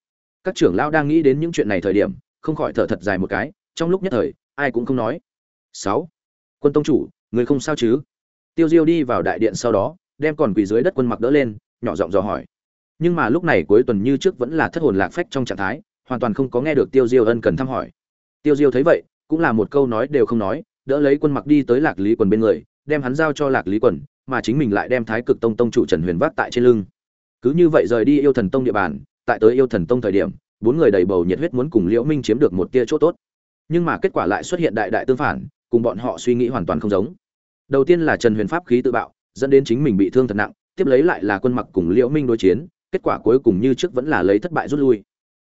Các trưởng lão đang nghĩ đến những chuyện này thời điểm, không khỏi thở thật dài một cái, trong lúc nhất thời, ai cũng không nói. Sáu quân tông chủ, người không sao chứ? Tiêu diêu đi vào đại điện sau đó, đem còn quỳ dưới đất quân mặc đỡ lên, nhỏ giọng dò hỏi. Nhưng mà lúc này cuối tuần như trước vẫn là thất hồn lạc phách trong trạng thái, hoàn toàn không có nghe được tiêu diêu ân cần thăm hỏi. Tiêu diêu thấy vậy, cũng là một câu nói đều không nói, đỡ lấy quân mặc đi tới lạc lý quần bên người, đem hắn giao cho lạc lý quần, mà chính mình lại đem thái cực tông tông chủ trần huyền vác tại trên lưng. Cứ như vậy rời đi yêu thần tông địa bàn, tại tới yêu thần tông thời điểm, bốn người đầy bầu nhiệt huyết muốn cùng liễu minh chiếm được một tia chỗ tốt. Nhưng mà kết quả lại xuất hiện đại đại tương phản cùng bọn họ suy nghĩ hoàn toàn không giống. Đầu tiên là trần huyền pháp khí tự bạo, dẫn đến chính mình bị thương thật nặng, tiếp lấy lại là quân mặc cùng liễu minh đối chiến, kết quả cuối cùng như trước vẫn là lấy thất bại rút lui.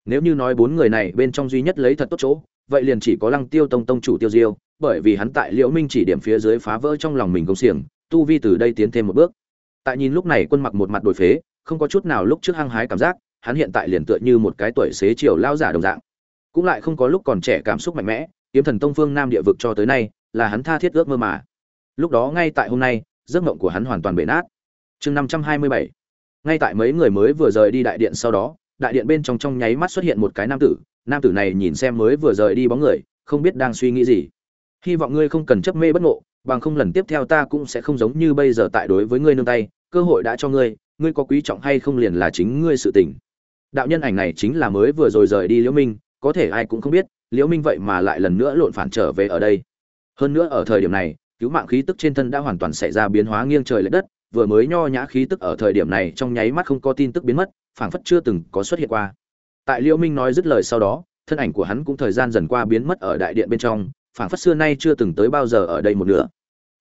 Nếu như nói bốn người này bên trong duy nhất lấy thật tốt chỗ, vậy liền chỉ có lăng tiêu tông tông chủ tiêu diêu, bởi vì hắn tại liễu minh chỉ điểm phía dưới phá vỡ trong lòng mình công xiềng, tu vi từ đây tiến thêm một bước. Tại nhìn lúc này quân mặc một mặt đổi phế, không có chút nào lúc trước hăng hái cảm giác, hắn hiện tại liền tựa như một cái tuổi xế chiều lao giả đồng dạng. Cũng lại không có lúc còn trẻ cảm xúc mạnh mẽ kiếm thần tông phương nam địa vực cho tới nay là hắn tha thiết ước mơ mà. Lúc đó ngay tại hôm nay, giấc mộng của hắn hoàn toàn bể nát. Chương năm trăm hai mươi bảy. Ngay tại mấy người mới vừa rời đi đại điện sau đó, đại điện bên trong trong nháy mắt xuất hiện một cái nam tử. Nam tử này nhìn xem mới vừa rời đi bóng người, không biết đang suy nghĩ gì. Hy vọng ngươi không cần chấp mê bất ngộ, bằng không lần tiếp theo ta cũng sẽ không giống như bây giờ tại đối với ngươi nương tay, cơ hội đã cho ngươi ngươi có quý trọng hay không liền là chính ngươi sự tình. Đạo nhân ảnh này chính là mới vừa rồi rời đi liễu minh có thể ai cũng không biết, liễu minh vậy mà lại lần nữa lộn phản trở về ở đây. Hơn nữa ở thời điểm này, cứu mạng khí tức trên thân đã hoàn toàn xảy ra biến hóa nghiêng trời lệch đất, vừa mới nho nhã khí tức ở thời điểm này trong nháy mắt không có tin tức biến mất, phảng phất chưa từng có xuất hiện qua. Tại liễu minh nói dứt lời sau đó, thân ảnh của hắn cũng thời gian dần qua biến mất ở đại điện bên trong, phảng phất xưa nay chưa từng tới bao giờ ở đây một nửa.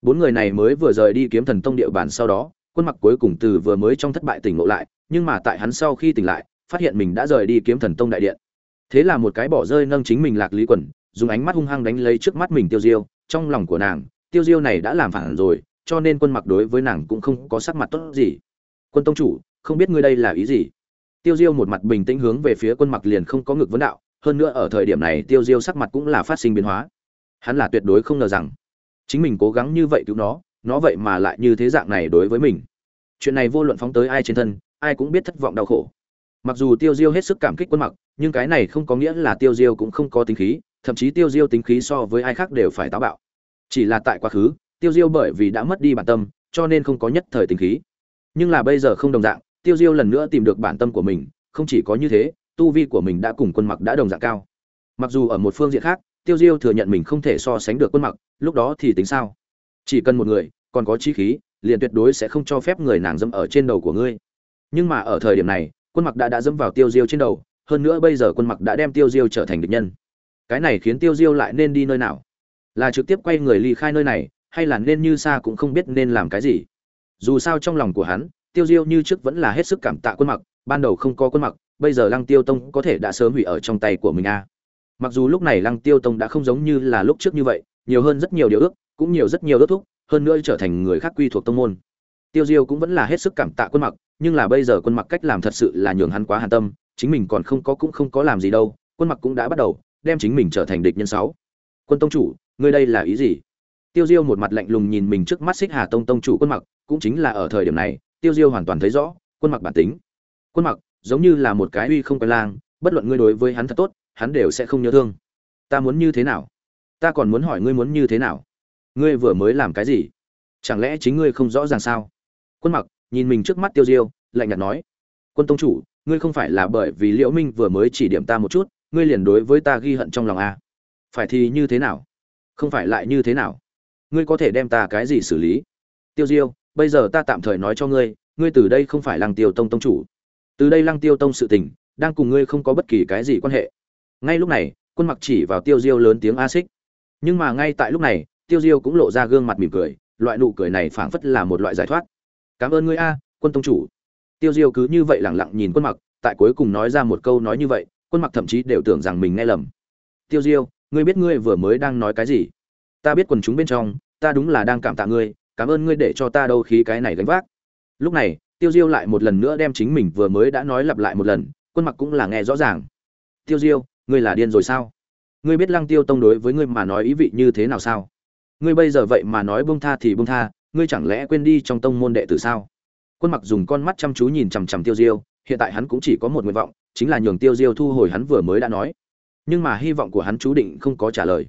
Bốn người này mới vừa rời đi kiếm thần tông địa bàn sau đó, quân mặc cuối cùng từ vừa mới trong thất bại tỉnh ngộ lại, nhưng mà tại hắn sau khi tỉnh lại, phát hiện mình đã rời đi kiếm thần tông đại điện thế là một cái bỏ rơi nâng chính mình lạc lý quần dùng ánh mắt hung hăng đánh lấy trước mắt mình tiêu diêu, trong lòng của nàng, tiêu diêu này đã làm phản rồi, cho nên quân mặc đối với nàng cũng không có sắc mặt tốt gì. Quân tông chủ, không biết ngươi đây là ý gì? Tiêu diêu một mặt bình tĩnh hướng về phía quân mặc liền không có ngực vấn đạo, hơn nữa ở thời điểm này tiêu diêu sắc mặt cũng là phát sinh biến hóa. Hắn là tuyệt đối không ngờ rằng, chính mình cố gắng như vậy cứu nó nó vậy mà lại như thế dạng này đối với mình. Chuyện này vô luận phóng tới ai trên thân, ai cũng biết thất vọng đau khổ. Mặc dù tiêu diêu hết sức cảm kích quân mặc nhưng cái này không có nghĩa là tiêu diêu cũng không có tính khí, thậm chí tiêu diêu tính khí so với ai khác đều phải táo bạo. Chỉ là tại quá khứ, tiêu diêu bởi vì đã mất đi bản tâm, cho nên không có nhất thời tính khí. Nhưng là bây giờ không đồng dạng, tiêu diêu lần nữa tìm được bản tâm của mình, không chỉ có như thế, tu vi của mình đã cùng quân mặc đã đồng dạng cao. Mặc dù ở một phương diện khác, tiêu diêu thừa nhận mình không thể so sánh được quân mặc, lúc đó thì tính sao? Chỉ cần một người, còn có chi khí, liền tuyệt đối sẽ không cho phép người nàng dâm ở trên đầu của ngươi. Nhưng mà ở thời điểm này, quân mặc đã đã dâm vào tiêu diêu trên đầu hơn nữa bây giờ quân mặc đã đem tiêu diêu trở thành địch nhân. Cái này khiến tiêu diêu lại nên đi nơi nào? Là trực tiếp quay người ly khai nơi này, hay là nên như xa cũng không biết nên làm cái gì? Dù sao trong lòng của hắn, tiêu diêu như trước vẫn là hết sức cảm tạ quân mặc, ban đầu không có quân mặc, bây giờ lăng tiêu tông có thể đã sớm hủy ở trong tay của mình a mặc dù lúc này lăng tiêu tông đã không giống như là lúc trước như vậy, nhiều hơn rất nhiều điều ước, cũng nhiều rất nhiều ước thúc, hơn nữa trở thành người khác quy thuộc tông môn. Tiêu diêu cũng vẫn là hết sức cảm tạ quân mặc, nhưng là bây giờ quân mặc cách làm thật sự là nhường hắn quá hàn tâm chính mình còn không có cũng không có làm gì đâu, quân mặc cũng đã bắt đầu, đem chính mình trở thành địch nhân sáu. Quân tông chủ, ngươi đây là ý gì? Tiêu diêu một mặt lạnh lùng nhìn mình trước mắt xích hà tông tông chủ quân mặc, cũng chính là ở thời điểm này, tiêu diêu hoàn toàn thấy rõ, quân mặc bản tính. Quân mặc, giống như là một cái uy không quen lang, bất luận ngươi đối với hắn thật tốt, hắn đều sẽ không nhớ thương. Ta muốn như thế nào? Ta còn muốn hỏi ngươi muốn như thế nào? Ngươi vừa mới làm cái gì? Chẳng lẽ chính ngươi không rõ ràng sao? Quân mặc, nhìn mình trước mắt tiêu diêu, lạnh nhạt nói. Quân tông chủ ngươi không phải là bởi vì liễu minh vừa mới chỉ điểm ta một chút, ngươi liền đối với ta ghi hận trong lòng à? phải thì như thế nào? Không phải lại như thế nào? Ngươi có thể đem ta cái gì xử lý? Tiêu diêu, bây giờ ta tạm thời nói cho ngươi ngươi từ đây không phải lăng tiêu tông tông chủ. Từ đây lăng tiêu tông sự tình, đang cùng ngươi không có bất kỳ cái gì quan hệ. Ngay lúc này, quân mặc chỉ vào tiêu diêu lớn tiếng a xích. Nhưng mà ngay tại lúc này, tiêu diêu cũng lộ ra gương mặt mỉm cười, loại nụ cười này phảng phất là một loại giải thoát. Cảm ơn ngươi a, quân tông chủ tiêu diêu cứ như vậy lẳng lặng nhìn quân mặc, tại cuối cùng nói ra một câu nói như vậy, quân mặc thậm chí đều tưởng rằng mình nghe lầm. Tiêu diêu, ngươi biết ngươi vừa mới đang nói cái gì? Ta biết quần chúng bên trong, ta đúng là đang cảm tạ ngươi, cảm ơn ngươi để cho ta đâu khí cái này gánh vác. Lúc này, tiêu diêu lại một lần nữa đem chính mình vừa mới đã nói lặp lại một lần, quân mặc cũng là nghe rõ ràng. Tiêu diêu, ngươi là điên rồi sao? Ngươi biết lăng tiêu tông đối với ngươi mà nói ý vị như thế nào sao? Ngươi bây giờ vậy mà nói bông tha thì bông tha, ngươi chẳng lẽ quên đi trong tông môn đệ tử sao? Quân mặc dùng con mắt chăm chú nhìn chằm chằm tiêu diêu, hiện tại hắn cũng chỉ có một nguyện vọng, chính là nhường tiêu diêu thu hồi hắn vừa mới đã nói. Nhưng mà hy vọng của hắn chú định không có trả lời.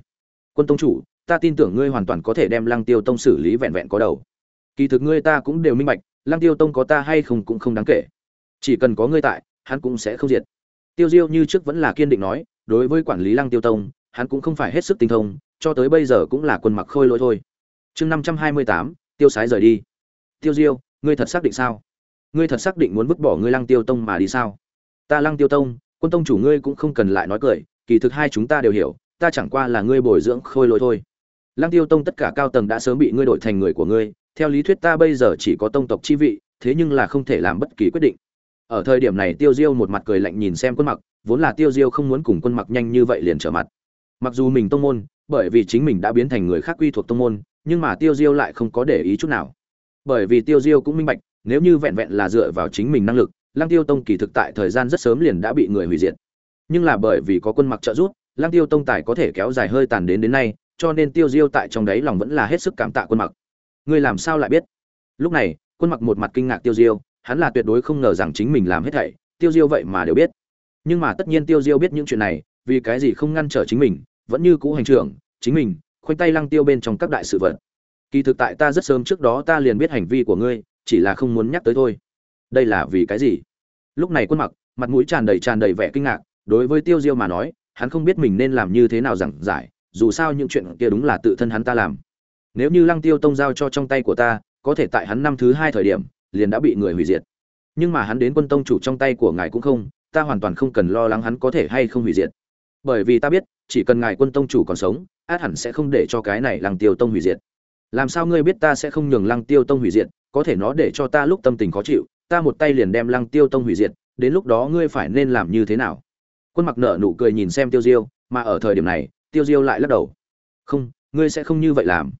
Quân tông chủ, ta tin tưởng ngươi hoàn toàn có thể đem lăng tiêu tông xử lý vẹn vẹn có đầu. Kỳ thực ngươi ta cũng đều minh bạch, lăng tiêu tông có ta hay không cũng không đáng kể. Chỉ cần có ngươi tại, hắn cũng sẽ không diệt. Tiêu diêu như trước vẫn là kiên định nói, đối với quản lý lăng tiêu tông, hắn cũng không phải hết sức tinh thông, cho tới bây giờ cũng là quân mặc khôi lỗi thôi. Chương năm trăm hai mươi tám, tiêu sái rời đi. Tiêu diêu ngươi thật xác định sao? Ngươi thật xác định muốn vứt bỏ ngươi lăng tiêu tông mà đi sao? Ta lăng tiêu tông, quân tông chủ ngươi cũng không cần lại nói cười, kỳ thực hai chúng ta đều hiểu, ta chẳng qua là ngươi bồi dưỡng khôi lỗi thôi. Lăng tiêu tông tất cả cao tầng đã sớm bị ngươi đổi thành người của ngươi, theo lý thuyết ta bây giờ chỉ có tông tộc chi vị, thế nhưng là không thể làm bất kỳ quyết định. Ở thời điểm này tiêu diêu một mặt cười lạnh nhìn xem quân mặc, vốn là tiêu diêu không muốn cùng quân mặc nhanh như vậy liền trở mặt. Mặc dù mình tông môn, bởi vì chính mình đã biến thành người khác quy thuộc tông môn, nhưng mà tiêu diêu lại không có để ý chút nào bởi vì tiêu diêu cũng minh bạch, nếu như vẹn vẹn là dựa vào chính mình năng lực, lăng tiêu tông kỳ thực tại thời gian rất sớm liền đã bị người hủy diệt. Nhưng là bởi vì có quân mặc trợ giúp, lăng tiêu tông tài có thể kéo dài hơi tàn đến đến nay, cho nên tiêu diêu tại trong đấy lòng vẫn là hết sức cảm tạ quân mặc. Ngươi làm sao lại biết? Lúc này, quân mặc một mặt kinh ngạc tiêu diêu, hắn là tuyệt đối không ngờ rằng chính mình làm hết thảy, tiêu diêu vậy mà đều biết. Nhưng mà tất nhiên tiêu diêu biết những chuyện này, vì cái gì không ngăn trở chính mình, vẫn như cũ hành trưởng, chính mình, khoanh tay lăng tiêu bên trong các đại sự vật kỳ thực tại ta rất sớm trước đó ta liền biết hành vi của ngươi, chỉ là không muốn nhắc tới thôi. Đây là vì cái gì? Lúc này quân mặc, mặt mũi tràn đầy tràn đầy vẻ kinh ngạc, đối với tiêu diêu mà nói, hắn không biết mình nên làm như thế nào giảng giải, dù sao những chuyện kia đúng là tự thân hắn ta làm. Nếu như lăng tiêu tông giao cho trong tay của ta, có thể tại hắn năm thứ hai thời điểm, liền đã bị người hủy diệt. Nhưng mà hắn đến quân tông chủ trong tay của ngài cũng không, ta hoàn toàn không cần lo lắng hắn có thể hay không hủy diệt. Bởi vì ta biết, chỉ cần ngài quân tông chủ còn sống, át hẳn sẽ không để cho cái này lăng tiêu tông hủy diệt làm sao ngươi biết ta sẽ không nhường lăng tiêu tông hủy diệt, có thể nó để cho ta lúc tâm tình khó chịu, ta một tay liền đem lăng tiêu tông hủy diệt, đến lúc đó ngươi phải nên làm như thế nào? Quân mặc nợ nụ cười nhìn xem tiêu diêu, mà ở thời điểm này, tiêu diêu lại lắc đầu. Không, ngươi sẽ không như vậy làm.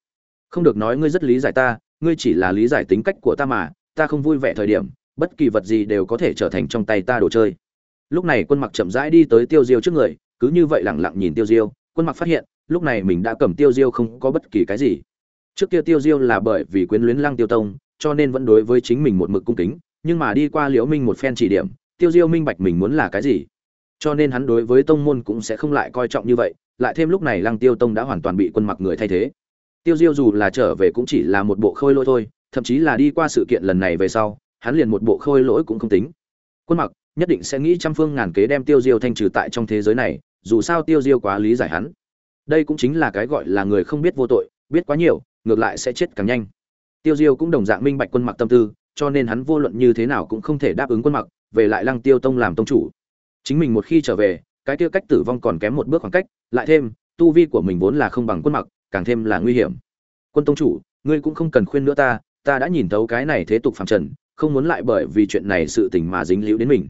Không được nói ngươi rất lý giải ta, ngươi chỉ là lý giải tính cách của ta mà, ta không vui vẻ thời điểm, bất kỳ vật gì đều có thể trở thành trong tay ta đồ chơi. Lúc này quân mặc chậm rãi đi tới tiêu diêu trước người, cứ như vậy lẳng lặng nhìn tiêu diêu, quân mặc phát hiện, lúc này mình đã cầm tiêu diêu không có bất kỳ cái gì trước kia tiêu diêu là bởi vì quyến luyến lăng tiêu tông, cho nên vẫn đối với chính mình một mực cung kính, nhưng mà đi qua liễu minh một phen chỉ điểm, tiêu diêu minh bạch mình muốn là cái gì. Cho nên hắn đối với tông môn cũng sẽ không lại coi trọng như vậy, lại thêm lúc này lăng tiêu tông đã hoàn toàn bị quân mặc người thay thế. Tiêu diêu dù là trở về cũng chỉ là một bộ khôi lỗi thôi, thậm chí là đi qua sự kiện lần này về sau, hắn liền một bộ khôi lỗi cũng không tính. Quân mặc nhất định sẽ nghĩ trăm phương ngàn kế đem tiêu diêu thanh trừ tại trong thế giới này, dù sao tiêu diêu quá lý giải hắn. Đây cũng chính là cái gọi là người không biết vô tội, biết quá nhiều ngược lại sẽ chết càng nhanh. Tiêu diêu cũng đồng dạng minh bạch quân mặc tâm tư, cho nên hắn vô luận như thế nào cũng không thể đáp ứng quân mặc, về lại lăng tiêu tông làm tông chủ. Chính mình một khi trở về, cái tiêu cách tử vong còn kém một bước khoảng cách, lại thêm, tu vi của mình vốn là không bằng quân mặc, càng thêm là nguy hiểm. Quân tông chủ, ngươi cũng không cần khuyên nữa ta ta đã nhìn thấu cái này thế tục phàm trần, không muốn lại bởi vì chuyện này sự tình mà dính líu đến mình.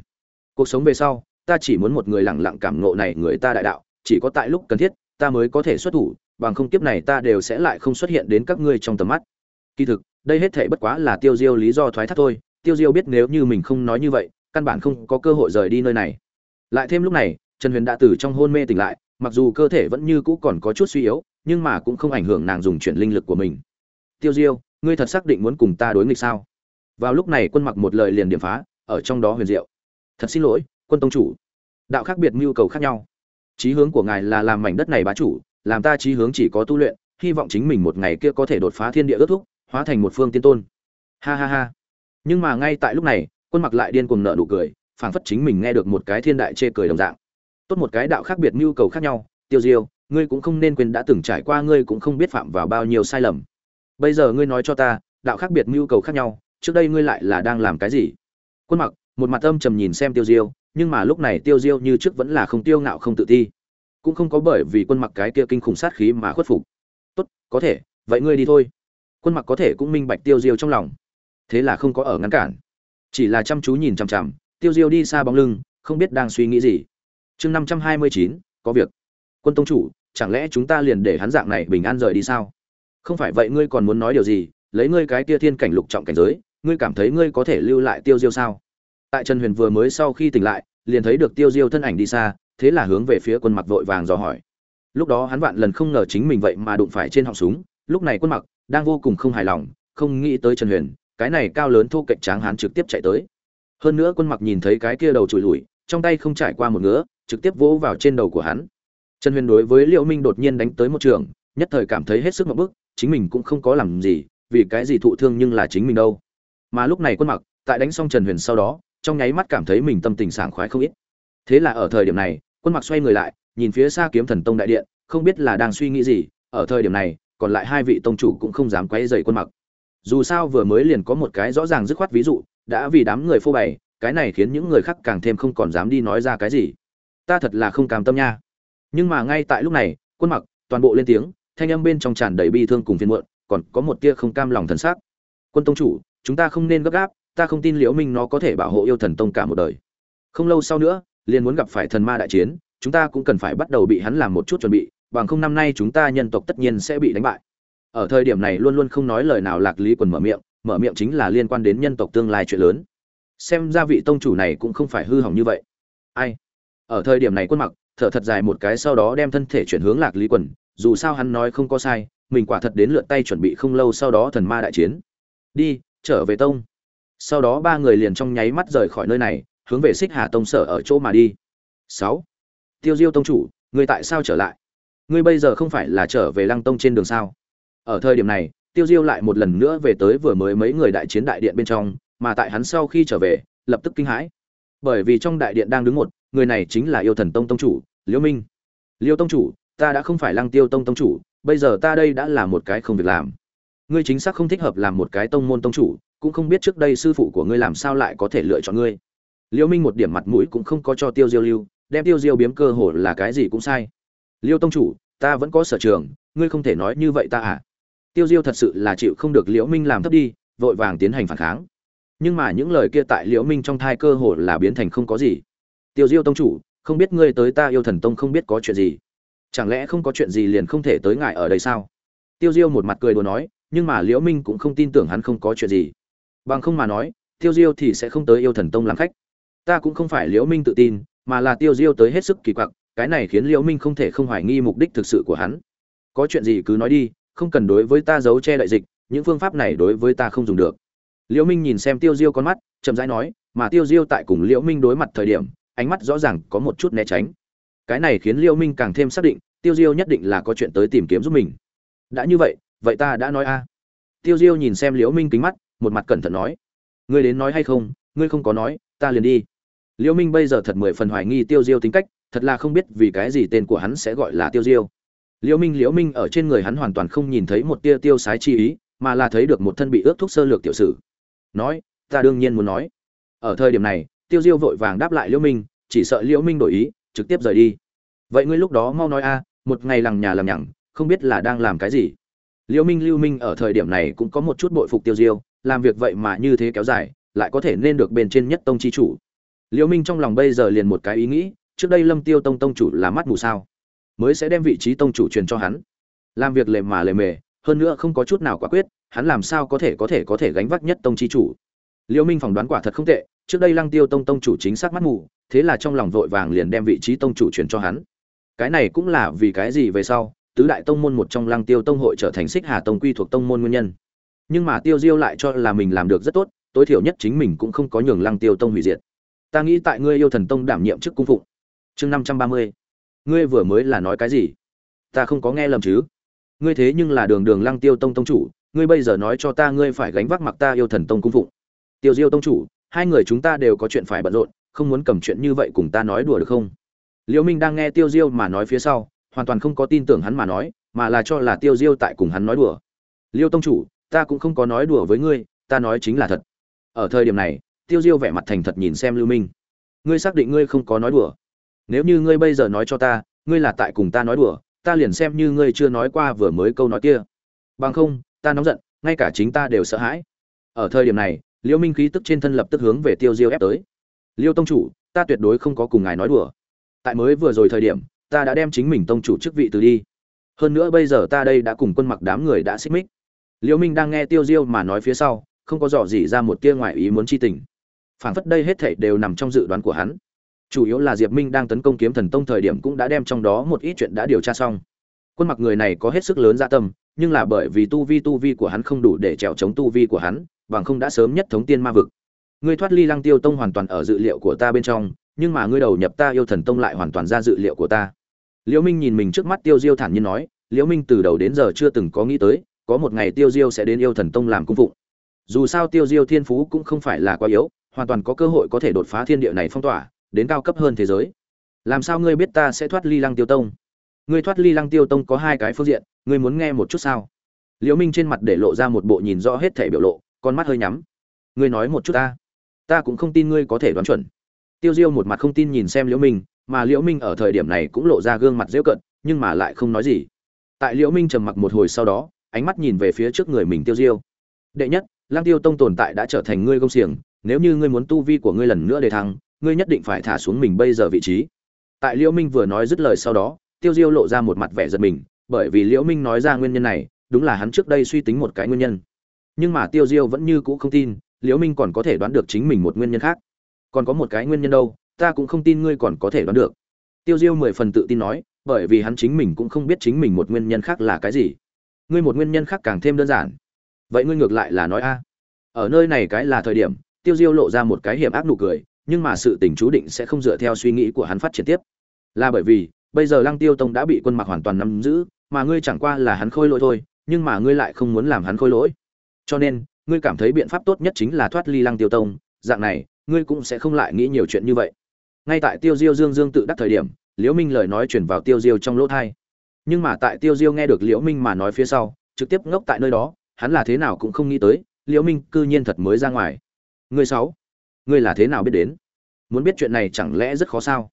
Cuộc sống về sau, ta chỉ muốn một người lặng lặng cảm ngộ này người ta đại đạo, chỉ có tại lúc cần thiết, ta mới có thể xuất thủ bằng không kiếp này ta đều sẽ lại không xuất hiện đến các ngươi trong tầm mắt. Kỳ thực, đây hết thể bất quá là tiêu diêu lý do thoái thác thôi. Tiêu diêu biết nếu như mình không nói như vậy, căn bản không có cơ hội rời đi nơi này. Lại thêm lúc này, trần huyền đã từ trong hôn mê tỉnh lại, mặc dù cơ thể vẫn như cũ còn có chút suy yếu, nhưng mà cũng không ảnh hưởng nàng dùng chuyển linh lực của mình. Tiêu diêu, ngươi thật xác định muốn cùng ta đối nghịch sao? Vào lúc này quân mặc một lời liền điểm phá, ở trong đó huyền diệu. Thật xin lỗi, quân tông chủ. Đạo khác biệt mưu cầu khác nhau. Chí hướng của ngài là làm mảnh đất này bá chủ làm ta chí hướng chỉ có tu luyện, hy vọng chính mình một ngày kia có thể đột phá thiên địa ước thúc, hóa thành một phương tiên tôn. Ha ha ha. Nhưng mà ngay tại lúc này quân mặc lại điên cuồng nở nụ cười, phảng phất chính mình nghe được một cái thiên đại chê cười đồng dạng. Tốt một cái đạo khác biệt nhu cầu khác nhau, tiêu diêu, ngươi cũng không nên quên đã từng trải qua, ngươi cũng không biết phạm vào bao nhiêu sai lầm. Bây giờ ngươi nói cho ta, đạo khác biệt nhu cầu khác nhau, trước đây ngươi lại là đang làm cái gì? Quân mặc một mặt âm trầm nhìn xem tiêu diêu, nhưng mà lúc này tiêu diêu như trước vẫn là không tiêu ngạo không tự ti cũng không có bởi vì quân mặc cái kia kinh khủng sát khí mà khuất phục. Tốt, có thể, vậy ngươi đi thôi. Quân mặc có thể cũng minh bạch tiêu diêu trong lòng. Thế là không có ở ngăn cản. Chỉ là chăm chú nhìn chằm chằm, tiêu diêu đi xa bóng lưng, không biết đang suy nghĩ gì. Chương năm trăm hai mươi chín, có việc. Quân tông chủ, chẳng lẽ chúng ta liền để hắn dạng này bình an rời đi sao? Không phải vậy ngươi còn muốn nói điều gì? Lấy ngươi cái kia thiên cảnh lục trọng cảnh giới, ngươi cảm thấy ngươi có thể lưu lại tiêu diêu sao? Tại trần huyền vừa mới sau khi tỉnh lại, liền thấy được tiêu diêu thân ảnh đi xa thế là hướng về phía quân mặc vội vàng dò hỏi. Lúc đó hắn vạn lần không ngờ chính mình vậy mà đụng phải trên họng súng, lúc này quân mặc đang vô cùng không hài lòng, không nghĩ tới trần huyền, cái này cao lớn thô cạnh tráng hắn trực tiếp chạy tới. Hơn nữa quân mặc nhìn thấy cái kia đầu chùi lùi, trong tay không trải qua một ngứa, trực tiếp vỗ vào trên đầu của hắn. Trần huyền đối với liệu minh đột nhiên đánh tới một trường, nhất thời cảm thấy hết sức ngậm bức, chính mình cũng không có làm gì, vì cái gì thụ thương nhưng là chính mình đâu. Mà lúc này quân mặc, tại đánh xong trần huyền sau đó, trong nháy mắt cảm thấy mình tâm tình sảng khoái không ít. Thế là ở thời điểm này quân mặc xoay người lại, nhìn phía xa kiếm thần tông đại điện, không biết là đang suy nghĩ gì, ở thời điểm này, còn lại hai vị tông chủ cũng không dám quay dày quân mặc. Dù sao vừa mới liền có một cái rõ ràng dứt khoát ví dụ, đã vì đám người phô bày, cái này khiến những người khác càng thêm không còn dám đi nói ra cái gì. Ta thật là không cam tâm nha. Nhưng mà ngay tại lúc này, quân mặc, toàn bộ lên tiếng, thanh âm bên trong tràn đầy bi thương cùng phiền muộn, còn có một tia không cam lòng thần sắc. Quân tông chủ, chúng ta không nên gấp gáp, ta không tin liễu minh nó có thể bảo hộ yêu thần tông cả một đời. Không lâu sau nữa liền muốn gặp phải thần ma đại chiến, chúng ta cũng cần phải bắt đầu bị hắn làm một chút chuẩn bị, bằng không năm nay chúng ta nhân tộc tất nhiên sẽ bị đánh bại. Ở thời điểm này luôn luôn không nói lời nào lạc lý quần mở miệng mở miệng chính là liên quan đến nhân tộc tương lai chuyện lớn. Xem ra vị tông chủ này cũng không phải hư hỏng như vậy. Ai? Ở thời điểm này quân mặc, thở thật dài một cái sau đó đem thân thể chuyển hướng lạc lý quần, dù sao hắn nói không có sai, mình quả thật đến lượt tay chuẩn bị không lâu sau đó thần ma đại chiến. Đi, trở về tông. Sau đó ba người liền trong nháy mắt rời khỏi nơi này hướng về xích hà tông sở ở chỗ mà đi. Sáu. Tiêu diêu tông chủ, người tại sao trở lại? Ngươi bây giờ không phải là trở về lăng tông trên đường sao? Ở thời điểm này, tiêu diêu lại một lần nữa về tới vừa mới mấy người đại chiến đại điện bên trong, mà tại hắn sau khi trở về, lập tức kinh hãi. Bởi vì trong đại điện đang đứng một, người này chính là yêu thần tông tông chủ, liễu minh. Liêu tông chủ, ta đã không phải lăng tiêu tông tông chủ, bây giờ ta đây đã là một cái không việc làm. Ngươi chính xác không thích hợp làm một cái tông môn tông chủ, cũng không biết trước đây sư phụ của ngươi làm sao lại có thể lựa chọn ngươi liễu minh một điểm mặt mũi cũng không có cho tiêu diêu lưu, đem tiêu diêu biếm cơ hồ là cái gì cũng sai. Liêu tông chủ, ta vẫn có sở trường, ngươi không thể nói như vậy ta à? Tiêu diêu thật sự là chịu không được liễu minh làm thấp đi, vội vàng tiến hành phản kháng. Nhưng mà những lời kia tại liễu minh trong thai cơ hồ là biến thành không có gì. Tiêu diêu tông chủ, không biết ngươi tới ta yêu thần tông không biết có chuyện gì? Chẳng lẽ không có chuyện gì liền không thể tới ngài ở đây sao? Tiêu diêu một mặt cười đùa nói, nhưng mà liễu minh cũng không tin tưởng hắn không có chuyện gì. Bằng không mà nói, tiêu diêu thì sẽ không tới yêu thần tông làm khách ta cũng không phải liễu minh tự tin, mà là tiêu diêu tới hết sức kỳ quặc, cái này khiến liễu minh không thể không hoài nghi mục đích thực sự của hắn. Có chuyện gì cứ nói đi, không cần đối với ta giấu che đại dịch, những phương pháp này đối với ta không dùng được. Liễu minh nhìn xem tiêu diêu con mắt, chậm rãi nói, mà tiêu diêu tại cùng liễu minh đối mặt thời điểm, ánh mắt rõ ràng có một chút né tránh. Cái này khiến liễu minh càng thêm xác định, tiêu diêu nhất định là có chuyện tới tìm kiếm giúp mình. Đã như vậy vậy ta đã nói a. Tiêu diêu nhìn xem liễu minh kính mắt, một mặt cẩn thận nói, ngươi đến nói hay không? Ngươi không có nói, ta liền đi. Liễu minh bây giờ thật mười phần hoài nghi tiêu diêu tính cách, thật là không biết vì cái gì tên của hắn sẽ gọi là tiêu diêu. Liễu minh liễu minh ở trên người hắn hoàn toàn không nhìn thấy một tia tiêu sái chi ý, mà là thấy được một thân bị ướt thuốc sơ lược tiểu sử. Nói, ta đương nhiên muốn nói. Ở thời điểm này, tiêu diêu vội vàng đáp lại liễu minh, chỉ sợ liễu minh đổi ý, trực tiếp rời đi. Vậy ngươi lúc đó mau nói a, một ngày lằng nhà làm nhằng, không biết là đang làm cái gì. Liễu minh lưu minh ở thời điểm này cũng có một chút bội phục tiêu diêu, làm việc vậy mà như thế kéo dài lại có thể nên được bên trên nhất tông chi chủ. Liễu minh trong lòng bây giờ liền một cái ý nghĩ, trước đây lâm tiêu tông tông chủ là mắt mù sao? Mới sẽ đem vị trí tông chủ truyền cho hắn. Làm việc lề mà lề mề, hơn nữa không có chút nào quả quyết, hắn làm sao có thể có thể có thể gánh vác nhất tông chi chủ? Liễu minh phỏng đoán quả thật không tệ, trước đây lăng tiêu tông tông chủ chính xác mắt mù, thế là trong lòng vội vàng liền đem vị trí tông chủ truyền cho hắn. Cái này cũng là vì cái gì về sau, tứ đại tông môn một trong lăng tiêu tông hội trở thành xích hà tông quy thuộc tông môn nguyên nhân. Nhưng mà tiêu diêu lại cho là mình làm được rất tốt tối thiểu nhất chính mình cũng không có nhường lăng tiêu tông hủy diệt. Ta nghĩ tại ngươi yêu thần tông đảm nhiệm chức cung phụng. Chương năm trăm ba mươi. Ngươi vừa mới là nói cái gì? Ta không có nghe lầm chứ? Ngươi thế nhưng là đường đường lăng tiêu tông tông chủ, ngươi bây giờ nói cho ta ngươi phải gánh vác mặc ta yêu thần tông cung phụng. Tiêu diêu tông chủ, hai người chúng ta đều có chuyện phải bận rộn, không muốn cầm chuyện như vậy cùng ta nói đùa được không? Liễu minh đang nghe tiêu diêu mà nói phía sau, hoàn toàn không có tin tưởng hắn mà nói, mà là cho là tiêu diêu tại cùng hắn nói đùa. Liêu tông chủ, ta cũng không có nói đùa với ngươi, ta nói chính là thật ở thời điểm này, tiêu diêu vẻ mặt thành thật nhìn xem lưu minh. Ngươi xác định ngươi không có nói đùa. Nếu như ngươi bây giờ nói cho ta, ngươi là tại cùng ta nói đùa, ta liền xem như ngươi chưa nói qua vừa mới câu nói kia. Bằng không, ta nóng giận, ngay cả chính ta đều sợ hãi. Ở thời điểm này, liêu minh khí tức trên thân lập tức hướng về tiêu diêu ép tới. Liêu tông chủ, ta tuyệt đối không có cùng ngài nói đùa. Tại mới vừa rồi thời điểm, ta đã đem chính mình tông chủ chức vị từ đi. Hơn nữa bây giờ ta đây đã cùng quân mặc đám người đã xích mích. Liêu minh đang nghe tiêu diêu mà nói phía sau không có dò gì ra một tia ngoại ý muốn chi tình. Phảng phất đây hết thảy đều nằm trong dự đoán của hắn. Chủ yếu là diệp minh đang tấn công kiếm thần tông thời điểm cũng đã đem trong đó một ít chuyện đã điều tra xong. Quân mặc người này có hết sức lớn dạ tâm, nhưng là bởi vì tu vi tu vi của hắn không đủ để trèo chống tu vi của hắn, bằng không đã sớm nhất thống tiên ma vực. Ngươi thoát ly lăng tiêu tông hoàn toàn ở dự liệu của ta bên trong, nhưng mà ngươi đầu nhập ta yêu thần tông lại hoàn toàn ra dự liệu của ta. Liễu minh nhìn mình trước mắt tiêu diêu thản nhiên nói, liễu minh, từ đầu đến giờ chưa từng có nghĩ tới, có một ngày tiêu diêu sẽ đến yêu thần tông làm cung phụng dù sao tiêu diêu thiên phú cũng không phải là quá yếu, hoàn toàn có cơ hội có thể đột phá thiên địa này phong tỏa, đến cao cấp hơn thế giới. Làm sao ngươi biết ta sẽ thoát ly lăng tiêu tông? Ngươi thoát ly lăng tiêu tông có hai cái phương diện, ngươi muốn nghe một chút sao? Liễu minh trên mặt để lộ ra một bộ nhìn rõ hết thể biểu lộ, con mắt hơi nhắm. Ngươi nói một chút ta. Ta cũng không tin ngươi có thể đoán chuẩn. Tiêu diêu một mặt không tin nhìn xem liễu minh, mà liễu minh ở thời điểm này cũng lộ ra gương mặt dễ cận, nhưng mà lại không nói gì. Tại liễu minh trầm mặc một hồi sau đó, ánh mắt nhìn về phía trước người mình tiêu diêu. Đệ nhất lang tiêu tông tồn tại đã trở thành ngươi công xiềng, nếu như ngươi muốn tu vi của ngươi lần nữa để thăng, ngươi nhất định phải thả xuống mình bây giờ vị trí. Tại liễu minh vừa nói dứt lời sau đó, tiêu diêu lộ ra một mặt vẻ giật mình, bởi vì liễu minh nói ra nguyên nhân này, đúng là hắn trước đây suy tính một cái nguyên nhân. Nhưng mà tiêu diêu vẫn như cũ không tin, liễu minh còn có thể đoán được chính mình một nguyên nhân khác. Còn có một cái nguyên nhân đâu, ta cũng không tin ngươi còn có thể đoán được. Tiêu diêu mười phần tự tin nói, bởi vì hắn chính mình cũng không biết chính mình một nguyên nhân khác là cái gì. Ngươi một nguyên nhân khác càng thêm đơn giản vậy ngươi ngược lại là nói a. Ở nơi này cái là thời điểm, tiêu diêu lộ ra một cái hiểm ác nụ cười, nhưng mà sự tình chú định sẽ không dựa theo suy nghĩ của hắn phát triển tiếp. Là bởi vì, bây giờ lăng tiêu tông đã bị quân mặc hoàn toàn nắm giữ, mà ngươi chẳng qua là hắn khôi lỗi thôi, nhưng mà ngươi lại không muốn làm hắn khôi lỗi. Cho nên, ngươi cảm thấy biện pháp tốt nhất chính là thoát ly lăng tiêu tông, dạng này, ngươi cũng sẽ không lại nghĩ nhiều chuyện như vậy. Ngay tại tiêu diêu dương dương tự đắc thời điểm, liễu minh lời nói chuyển vào tiêu diêu trong lỗ thai nhưng mà tại tiêu diêu nghe được liễu minh mà nói phía sau, trực tiếp ngốc tại nơi đó hắn là thế nào cũng không nghĩ tới, liễu minh cư nhiên thật mới ra ngoài. Người sáu ngươi là thế nào biết đến? Muốn biết chuyện này chẳng lẽ rất khó sao?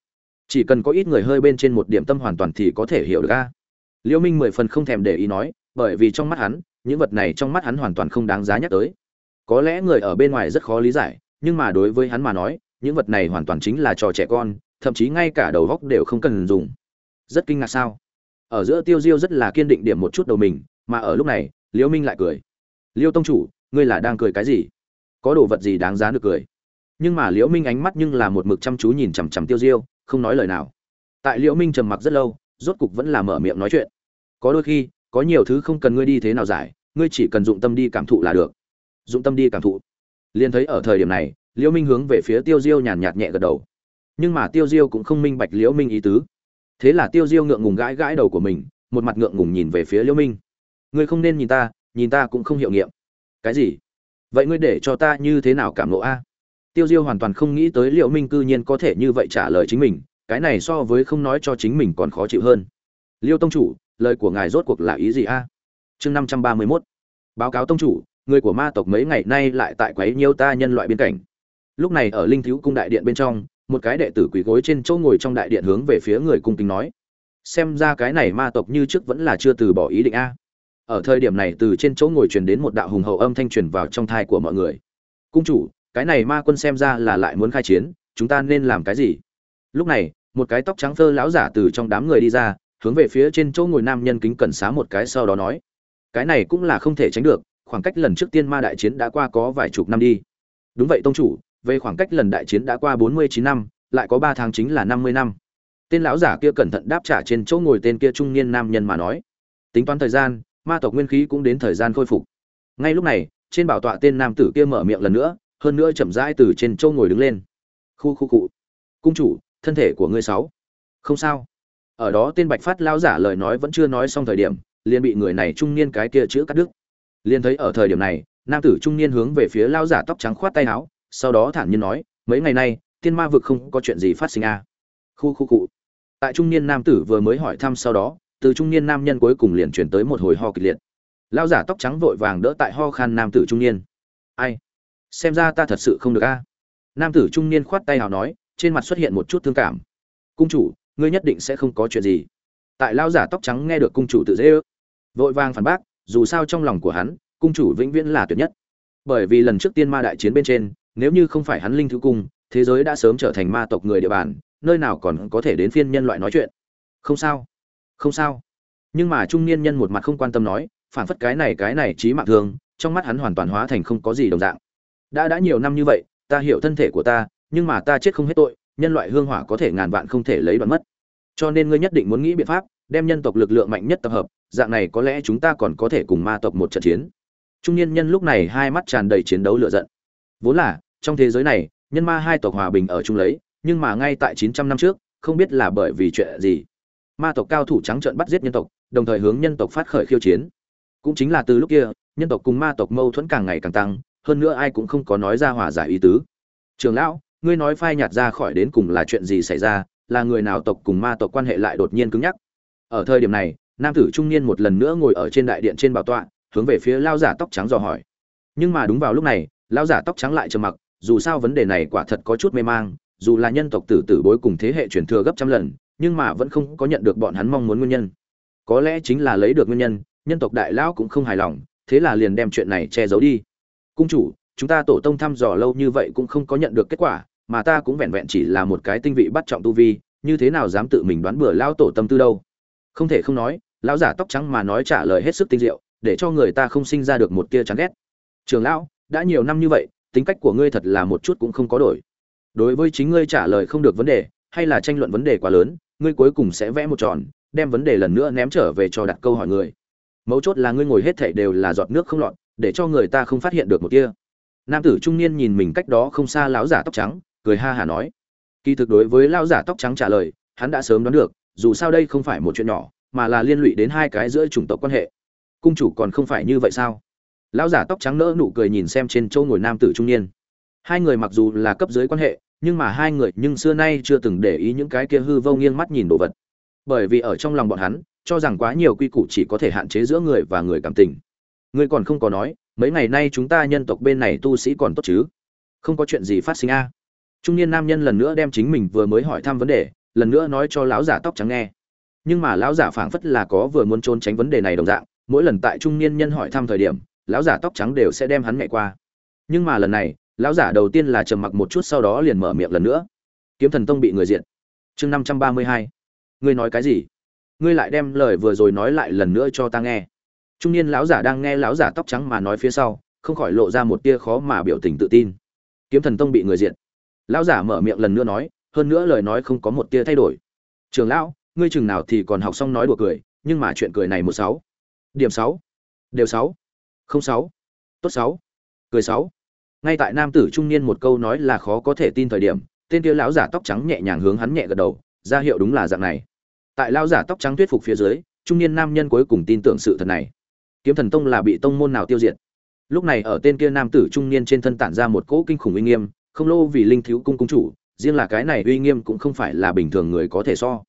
Chỉ cần có ít người hơi bên trên một điểm tâm hoàn toàn thì có thể hiểu được a. Liễu minh mười phần không thèm để ý nói, bởi vì trong mắt hắn, những vật này trong mắt hắn hoàn toàn không đáng giá nhắc tới. Có lẽ người ở bên ngoài rất khó lý giải, nhưng mà đối với hắn mà nói, những vật này hoàn toàn chính là trò trẻ con, thậm chí ngay cả đầu góc đều không cần dùng. Rất kinh ngạc sao? Ở giữa tiêu diêu rất là kiên định điểm một chút đầu mình, mà ở lúc này liễu minh lại cười. Liêu tông chủ, ngươi là đang cười cái gì? Có đồ vật gì đáng giá được cười? Nhưng mà liễu minh ánh mắt nhưng là một mực chăm chú nhìn chằm chằm tiêu diêu, không nói lời nào. Tại liễu minh trầm mặc rất lâu, rốt cục vẫn là mở miệng nói chuyện. Có đôi khi, có nhiều thứ không cần ngươi đi thế nào giải, ngươi chỉ cần dụng tâm đi cảm thụ là được. Dụng tâm đi cảm thụ. Liền thấy ở thời điểm này, liễu minh hướng về phía tiêu diêu nhàn nhạt nhẹ gật đầu. Nhưng mà tiêu diêu cũng không minh bạch liễu minh ý tứ. Thế là tiêu diêu ngượng ngùng gãi gãi đầu của mình, một mặt ngượng ngùng nhìn về phía liễu minh ngươi không nên nhìn ta nhìn ta cũng không hiệu nghiệm. Cái gì? Vậy ngươi để cho ta như thế nào cảm ngộ a? Tiêu diêu hoàn toàn không nghĩ tới liệu minh cư nhiên có thể như vậy trả lời chính mình, cái này so với không nói cho chính mình còn khó chịu hơn. Liêu tông chủ, lời của ngài rốt cuộc là ý gì a? Chương năm trăm ba mươi mốt. Báo cáo tông chủ, người của ma tộc mấy ngày nay lại tại quấy nhiêu ta nhân loại biên cảnh. Lúc này ở linh thiếu cung đại điện bên trong, một cái đệ tử quỳ gối trên chỗ ngồi trong đại điện hướng về phía người cung kính nói. Xem ra cái này ma tộc như trước vẫn là chưa từ bỏ ý định a ở thời điểm này từ trên chỗ ngồi truyền đến một đạo hùng hậu âm thanh truyền vào trong thai của mọi người. Cung chủ, cái này ma quân xem ra là lại muốn khai chiến, chúng ta nên làm cái gì? Lúc này, một cái tóc trắng phơ lão giả từ trong đám người đi ra, hướng về phía trên chỗ ngồi nam nhân kính cẩn xá một cái sau đó nói, cái này cũng là không thể tránh được, khoảng cách lần trước tiên ma đại chiến đã qua có vài chục năm đi. Đúng vậy tông chủ, về khoảng cách lần đại chiến đã qua bốn mươi chín năm, lại có ba tháng chính là năm mươi năm. Tên lão giả kia cẩn thận đáp trả trên chỗ ngồi tên kia trung niên nam nhân mà nói. Tính toán thời gian ma tộc nguyên khí cũng đến thời gian khôi phục. Ngay lúc này, trên bảo tọa tên nam tử kia mở miệng lần nữa, hơn nữa chậm rãi từ trên châu ngồi đứng lên. Khu khu cụ. Cung chủ, thân thể của ngươi sáu. Không sao. Ở đó tên bạch phát lao giả lời nói vẫn chưa nói xong thời điểm, liền bị người này trung niên cái kia chữ cắt đứt. Liền thấy ở thời điểm này, nam tử trung niên hướng về phía lao giả tóc trắng khoát tay áo, sau đó thản nhiên nói, mấy ngày nay, tiên ma vực không có chuyện gì phát sinh à. khu khu cụ. Tại trung niên nam tử vừa mới hỏi thăm sau đó từ trung niên nam nhân cuối cùng liền chuyển tới một hồi ho kịch liệt. Lao giả tóc trắng vội vàng đỡ tại ho khan nam tử trung niên. Ai? Xem ra ta thật sự không được a. Nam tử trung niên khoát tay nào nói, trên mặt xuất hiện một chút thương cảm. Cung chủ, ngươi nhất định sẽ không có chuyện gì. Tại lao giả tóc trắng nghe được cung chủ tự dễ ước, vội vàng phản bác, dù sao trong lòng của hắn, cung chủ vĩnh viễn là tuyệt nhất. Bởi vì lần trước tiên ma đại chiến bên trên, nếu như không phải hắn linh thứ cung, thế giới đã sớm trở thành ma tộc người địa bàn, nơi nào còn có thể đến phiên nhân loại nói chuyện. Không sao không sao. Nhưng mà trung niên nhân một mặt không quan tâm nói phản phất cái này cái này trí mạng thường, trong mắt hắn hoàn toàn hóa thành không có gì đồng dạng. Đã đã nhiều năm như vậy ta hiểu thân thể của ta nhưng mà ta chết không hết tội nhân loại hương hỏa có thể ngàn vạn không thể lấy đoạn mất. Cho nên ngươi nhất định muốn nghĩ biện pháp đem nhân tộc lực lượng mạnh nhất tập hợp dạng này có lẽ chúng ta còn có thể cùng ma tộc một trận chiến. Trung niên nhân lúc này hai mắt tràn đầy chiến đấu lựa giận. Vốn là trong thế giới này nhân ma hai tộc hòa bình ở chung lấy nhưng mà ngay tại 900 năm trước không biết là bởi vì chuyện gì ma tộc cao thủ trắng trợn bắt giết nhân tộc, đồng thời hướng nhân tộc phát khởi khiêu chiến. Cũng chính là từ lúc kia, nhân tộc cùng ma tộc mâu thuẫn càng ngày càng tăng, hơn nữa ai cũng không có nói ra hòa giải ý tứ. Trường lão, ngươi nói phai nhạt ra khỏi đến cùng là chuyện gì xảy ra, là người nào tộc cùng ma tộc quan hệ lại đột nhiên cứng nhắc? Ở thời điểm này, nam tử trung niên một lần nữa ngồi ở trên đại điện trên bảo tọa, hướng về phía lao giả tóc trắng dò hỏi. Nhưng mà đúng vào lúc này lao giả tóc trắng lại trầm mặc, dù sao vấn đề này quả thật có chút mê mang, dù là nhân tộc tử tử bối cùng thế hệ truyền thừa gấp trăm lần nhưng mà vẫn không có nhận được bọn hắn mong muốn nguyên nhân. Có lẽ chính là lấy được nguyên nhân nhân tộc đại lão cũng không hài lòng, thế là liền đem chuyện này che giấu đi. Cung chủ, chúng ta tổ tông thăm dò lâu như vậy cũng không có nhận được kết quả, mà ta cũng vẹn vẹn chỉ là một cái tinh vị bắt trọng tu vi, như thế nào dám tự mình đoán bừa lão tổ tâm tư đâu? Không thể không nói, lão giả tóc trắng mà nói trả lời hết sức tinh diệu, để cho người ta không sinh ra được một tia chán ghét. Trường lão, đã nhiều năm như vậy, tính cách của ngươi thật là một chút cũng không có đổi. Đối với chính ngươi trả lời không được vấn đề, hay là tranh luận vấn đề quá lớn ngươi cuối cùng sẽ vẽ một tròn, đem vấn đề lần nữa ném trở về cho đặt câu hỏi người. Mấu chốt là ngươi ngồi hết thảy đều là giọt nước không lọt, để cho người ta không phát hiện được một tia nam tử trung niên nhìn mình cách đó không xa lão giả tóc trắng, cười ha hà nói. Kỳ thực đối với lão giả tóc trắng trả lời, hắn đã sớm đoán được, dù sao đây không phải một chuyện nhỏ, mà là liên lụy đến hai cái giữa chủng tộc quan hệ. Cung chủ còn không phải như vậy sao? Lão giả tóc trắng nỡ nụ cười nhìn xem trên chỗ ngồi nam tử trung niên. Hai người mặc dù là cấp dưới quan hệ nhưng mà hai người nhưng xưa nay chưa từng để ý những cái kia hư vô nghiêng mắt nhìn đồ vật. Bởi vì ở trong lòng bọn hắn, cho rằng quá nhiều quy củ chỉ có thể hạn chế giữa người và người cảm tình. Ngươi còn không có nói, mấy ngày nay chúng ta nhân tộc bên này tu sĩ còn tốt chứ? Không có chuyện gì phát sinh a. Trung niên nam nhân lần nữa đem chính mình vừa mới hỏi thăm vấn đề, lần nữa nói cho lão giả tóc trắng nghe. Nhưng mà lão giả phảng phất là có vừa muốn trốn tránh vấn đề này đồng dạng, mỗi lần tại trung niên nhân hỏi thăm thời điểm, lão giả tóc trắng đều sẽ đem hắn mẹ qua. Nhưng mà lần này lão giả đầu tiên là trầm mặc một chút, sau đó liền mở miệng lần nữa. Kiếm thần tông bị người diện chương năm trăm ba mươi hai. Ngươi nói cái gì? Ngươi lại đem lời vừa rồi nói lại lần nữa cho ta nghe. Trung niên lão giả đang nghe lão giả tóc trắng mà nói phía sau, không khỏi lộ ra một tia khó mà biểu tình tự tin. Kiếm thần tông bị người diện lão giả mở miệng lần nữa nói, hơn nữa lời nói không có một tia thay đổi. Trường lão, ngươi chừng nào thì còn học xong nói đùa cười, nhưng mà chuyện cười này một sáu. Điểm sáu. Đều sáu. Không sáu. Tốt sáu. Cười sáu ngay tại nam tử trung niên một câu nói là khó có thể tin thời điểm, tên kia lão giả tóc trắng nhẹ nhàng hướng hắn nhẹ gật đầu, ra hiệu đúng là dạng này. Tại lão giả tóc trắng thuyết phục phía dưới, trung niên nam nhân cuối cùng tin tưởng sự thật này. Kiếm thần tông là bị tông môn nào tiêu diệt? Lúc này ở tên kia nam tử trung niên trên thân tản ra một cỗ kinh khủng uy nghiêm, không lô vì linh thiếu cung cung chủ, riêng là cái này uy nghiêm cũng không phải là bình thường người có thể so.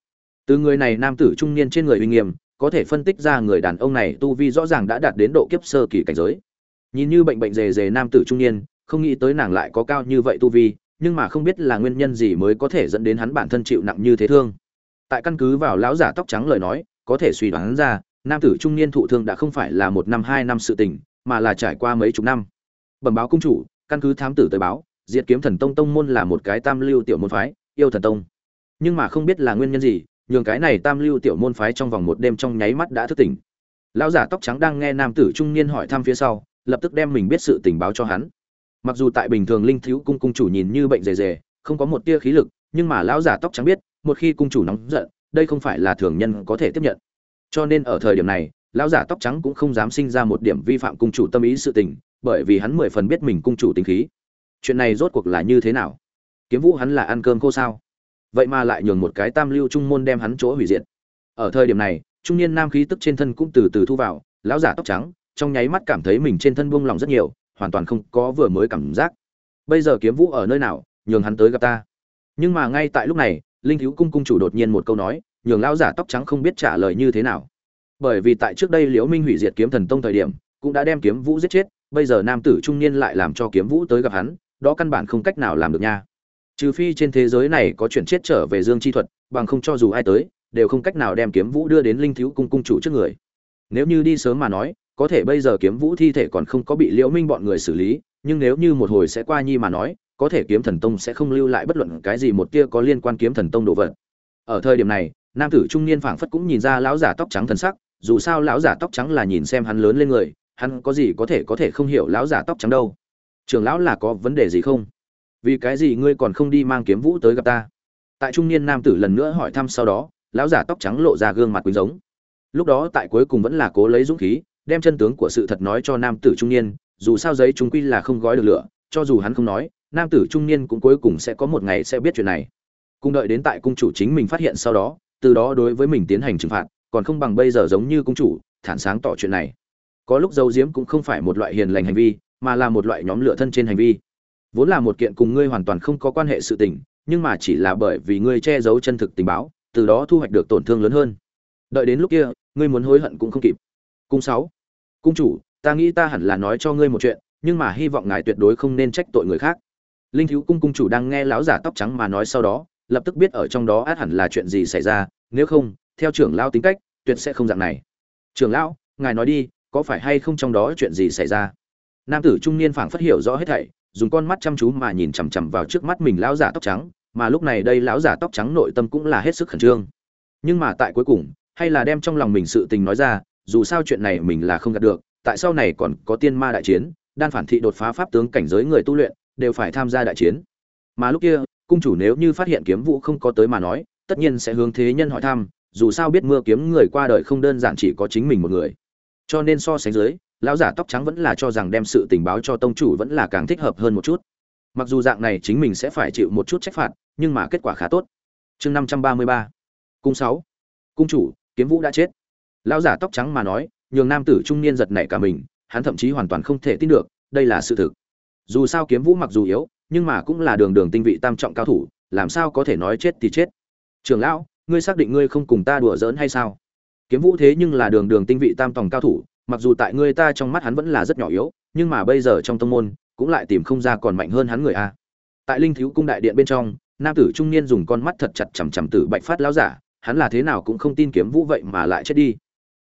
Từ người này nam tử trung niên trên người uy nghiêm, có thể phân tích ra người đàn ông này tu vi rõ ràng đã đạt đến độ kiếp sơ kỳ cảnh giới. Nhìn như bệnh bệnh dề dề nam tử trung niên không nghĩ tới nàng lại có cao như vậy tu vi, nhưng mà không biết là nguyên nhân gì mới có thể dẫn đến hắn bản thân chịu nặng như thế thương. Tại căn cứ vào lão giả tóc trắng lời nói, có thể suy đoán ra, nam tử trung niên thụ thương đã không phải là một năm, hai năm sự tình, mà là trải qua mấy chục năm. Bẩm báo cung chủ, căn cứ thám tử tới báo, diệt kiếm thần tông tông môn là một cái tam lưu tiểu môn phái, yêu thần tông. Nhưng mà không biết là nguyên nhân gì, nhường cái này tam lưu tiểu môn phái trong vòng một đêm trong nháy mắt đã thức tỉnh. Lão giả tóc trắng đang nghe nam tử trung niên hỏi thăm phía sau, lập tức đem mình biết sự tình báo cho hắn mặc dù tại bình thường linh thiếu cung cung chủ nhìn như bệnh rề rề, không có một tia khí lực, nhưng mà lão giả tóc trắng biết, một khi cung chủ nóng giận, đây không phải là thường nhân có thể tiếp nhận. Cho nên ở thời điểm này, lão giả tóc trắng cũng không dám sinh ra một điểm vi phạm cung chủ tâm ý sự tình, bởi vì hắn mười phần biết mình cung chủ tính khí. Chuyện này rốt cuộc là như thế nào? Kiếm vũ hắn là ăn cơm khô sao? Vậy mà lại nhường một cái tam lưu trung môn đem hắn chỗ hủy diệt. Ở thời điểm này, trung niên nam khí tức trên thân cũng từ từ thu vào, lão giả tóc trắng, trong nháy mắt cảm thấy mình trên thân buông lỏng rất nhiều hoàn toàn không có vừa mới cảm giác. Bây giờ kiếm vũ ở nơi nào, nhường hắn tới gặp ta. Nhưng mà ngay tại lúc này, linh thiếu cung cung chủ đột nhiên một câu nói, nhường lão giả tóc trắng không biết trả lời như thế nào. Bởi vì tại trước đây liễu minh hủy diệt kiếm thần tông thời điểm, cũng đã đem kiếm vũ giết chết, bây giờ nam tử trung niên lại làm cho kiếm vũ tới gặp hắn, đó căn bản không cách nào làm được nha. Trừ phi trên thế giới này có chuyện chết trở về dương chi thuật, bằng không cho dù ai tới, đều không cách nào đem kiếm vũ đưa đến linh thiếu cung cung chủ trước người. Nếu như đi sớm mà nói có thể bây giờ kiếm vũ thi thể còn không có bị liễu minh bọn người xử lý, nhưng nếu như một hồi sẽ qua nhi mà nói, có thể kiếm thần tông sẽ không lưu lại bất luận cái gì một tia có liên quan kiếm thần tông đồ vật. Ở thời điểm này, nam tử trung niên phảng phất cũng nhìn ra lão giả tóc trắng thần sắc, dù sao lão giả tóc trắng là nhìn xem hắn lớn lên người, hắn có gì có thể có thể không hiểu lão giả tóc trắng đâu. Trường lão là có vấn đề gì không? Vì cái gì ngươi còn không đi mang kiếm vũ tới gặp ta? Tại trung niên nam tử lần nữa hỏi thăm sau đó, lão giả tóc trắng lộ ra gương mặt quý giống. Lúc đó tại cuối cùng vẫn là cố lấy dũng khí đem chân tướng của sự thật nói cho nam tử trung niên, dù sao giấy chúng quy là không gói được lửa, cho dù hắn không nói, nam tử trung niên cũng cuối cùng sẽ có một ngày sẽ biết chuyện này. Cùng đợi đến tại cung chủ chính mình phát hiện sau đó, từ đó đối với mình tiến hành trừng phạt, còn không bằng bây giờ giống như cung chủ, thản sáng tỏ chuyện này. Có lúc dấu diếm cũng không phải một loại hiền lành hành vi, mà là một loại nhóm lửa thân trên hành vi. Vốn là một kiện cùng ngươi hoàn toàn không có quan hệ sự tình, nhưng mà chỉ là bởi vì ngươi che giấu chân thực tình báo, từ đó thu hoạch được tổn thương lớn hơn. Đợi đến lúc kia, ngươi muốn hối hận cũng không kịp. Cung sáu cung chủ, ta nghĩ ta hẳn là nói cho ngươi một chuyện, nhưng mà hy vọng ngài tuyệt đối không nên trách tội người khác. Linh thiếu cung cung chủ đang nghe lão giả tóc trắng mà nói sau đó, lập tức biết ở trong đó át hẳn là chuyện gì xảy ra, nếu không, theo trưởng lão tính cách, tuyệt sẽ không dạng này. Trưởng lão, ngài nói đi, có phải hay không trong đó chuyện gì xảy ra? Nam tử trung niên phảng phất hiểu rõ hết thảy, dùng con mắt chăm chú mà nhìn chằm chằm vào trước mắt mình lão giả tóc trắng, mà lúc này đây lão giả tóc trắng nội tâm cũng là hết sức khẩn trương. Nhưng mà tại cuối cùng, hay là đem trong lòng mình sự tình nói ra dù sao chuyện này mình là không gạt được, tại sau này còn có tiên ma đại chiến, đan phản thị đột phá pháp tướng cảnh giới người tu luyện, đều phải tham gia đại chiến. Mà lúc kia, cung chủ nếu như phát hiện kiếm vũ không có tới mà nói, tất nhiên sẽ hướng thế nhân hỏi thăm, dù sao biết mưa kiếm người qua đời không đơn giản chỉ có chính mình một người. Cho nên so sánh dưới, lão giả tóc trắng vẫn là cho rằng đem sự tình báo cho tông chủ vẫn là càng thích hợp hơn một chút. Mặc dù dạng này chính mình sẽ phải chịu một chút trách phạt, nhưng mà kết quả khá tốt. Chương năm trăm ba mươi ba. Cung sáu. Cung chủ, kiếm vũ đã chết lão giả tóc trắng mà nói, nhường nam tử trung niên giật nảy cả mình, hắn thậm chí hoàn toàn không thể tin được, đây là sự thực. Dù sao kiếm vũ mặc dù yếu, nhưng mà cũng là đường đường tinh vị tam trọng cao thủ, làm sao có thể nói chết thì chết. Trường lão, ngươi xác định ngươi không cùng ta đùa giỡn hay sao? Kiếm vũ thế nhưng là đường đường tinh vị tam tòng cao thủ, mặc dù tại ngươi ta trong mắt hắn vẫn là rất nhỏ yếu, nhưng mà bây giờ trong tông môn, cũng lại tìm không ra còn mạnh hơn hắn người a. Tại linh thiếu cung đại điện bên trong, nam tử trung niên dùng con mắt thật chặt chằm chằm tử bạch phát lão giả, hắn là thế nào cũng không tin kiếm vũ vậy mà lại chết đi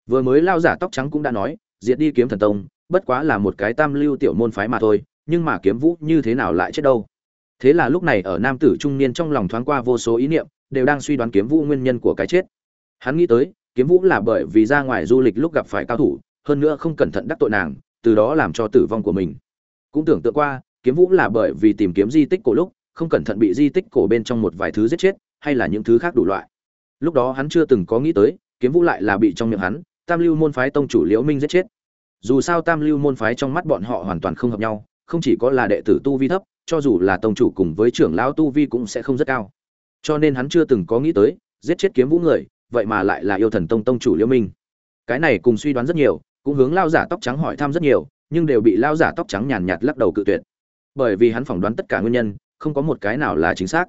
vừa mới lao giả tóc trắng cũng đã nói, diệt đi kiếm thần tông, bất quá là một cái tam lưu tiểu môn phái mà thôi, nhưng mà kiếm vũ như thế nào lại chết đâu? Thế là lúc này ở nam tử trung niên trong lòng thoáng qua vô số ý niệm, đều đang suy đoán kiếm vũ nguyên nhân của cái chết. Hắn nghĩ tới, kiếm vũ là bởi vì ra ngoài du lịch lúc gặp phải cao thủ, hơn nữa không cẩn thận đắc tội nàng, từ đó làm cho tử vong của mình. Cũng tưởng tượng qua, kiếm vũ là bởi vì tìm kiếm di tích cổ lúc, không cẩn thận bị di tích cổ bên trong một vài thứ giết chết, hay là những thứ khác đủ loại. Lúc đó hắn chưa từng có nghĩ tới, kiếm vũ lại là bị trong miệng hắn tam lưu môn phái tông chủ liễu minh giết chết. Dù sao tam lưu môn phái trong mắt bọn họ hoàn toàn không hợp nhau, không chỉ có là đệ tử tu vi thấp, cho dù là tông chủ cùng với trưởng lão tu vi cũng sẽ không rất cao. Cho nên hắn chưa từng có nghĩ tới, giết chết kiếm vũ người, vậy mà lại là yêu thần tông tông chủ liễu minh. Cái này cùng suy đoán rất nhiều, cũng hướng lao giả tóc trắng hỏi thăm rất nhiều, nhưng đều bị lao giả tóc trắng nhàn nhạt lắc đầu cự tuyệt. Bởi vì hắn phỏng đoán tất cả nguyên nhân, không có một cái nào là chính xác.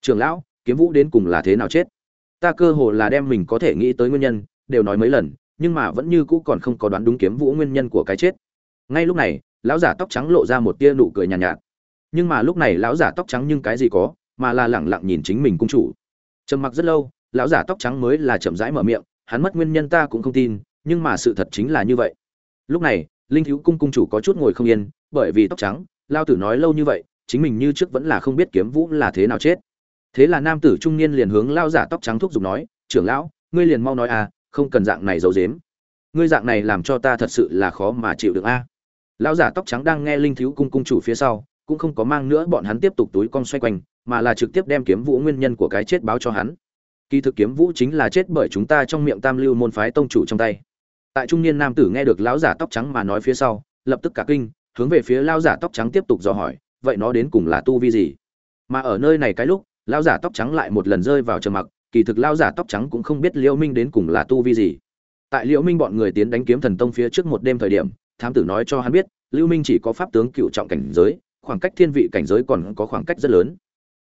Trưởng lão, kiếm vũ đến cùng là thế nào chết? Ta cơ hồ là đem mình có thể nghĩ tới nguyên nhân, đều nói mấy lần nhưng mà vẫn như cũ còn không có đoán đúng kiếm vũ nguyên nhân của cái chết. Ngay lúc này lão giả tóc trắng lộ ra một tia nụ cười nhàn nhạt, nhạt. Nhưng mà lúc này lão giả tóc trắng nhưng cái gì có mà là lẳng lặng nhìn chính mình cung chủ. Trầm mặc rất lâu lão giả tóc trắng mới là chậm rãi mở miệng hắn mất nguyên nhân ta cũng không tin nhưng mà sự thật chính là như vậy. Lúc này linh thiếu cung cung chủ có chút ngồi không yên bởi vì tóc trắng lao tử nói lâu như vậy chính mình như trước vẫn là không biết kiếm vũ là thế nào chết. Thế là nam tử trung niên liền hướng lao giả tóc trắng thúc giục nói trưởng lão ngươi liền mau nói à không cần dạng này giấu dếm ngươi dạng này làm cho ta thật sự là khó mà chịu được a. À. lão giả tóc trắng đang nghe linh thiếu cung cung chủ phía sau, cũng không có mang nữa bọn hắn tiếp tục túi con xoay quanh, mà là trực tiếp đem kiếm vũ nguyên nhân của cái chết báo cho hắn. Kỳ thực kiếm vũ chính là chết bởi chúng ta trong miệng tam lưu môn phái tông chủ trong tay. Tại trung niên nam tử nghe được lão giả tóc trắng mà nói phía sau, lập tức cả kinh, hướng về phía lão giả tóc trắng tiếp tục dò hỏi, vậy nó đến cùng là tu vi gì? Mà ở nơi này cái lúc, lão giả tóc trắng lại một lần rơi vào trầm mặc kỳ thực lão giả tóc trắng cũng không biết liễu minh đến cùng là tu vi gì. Tại liễu minh bọn người tiến đánh kiếm thần tông phía trước một đêm thời điểm, thám tử nói cho hắn biết liễu minh chỉ có pháp tướng cựu trọng cảnh giới, khoảng cách thiên vị cảnh giới còn có khoảng cách rất lớn.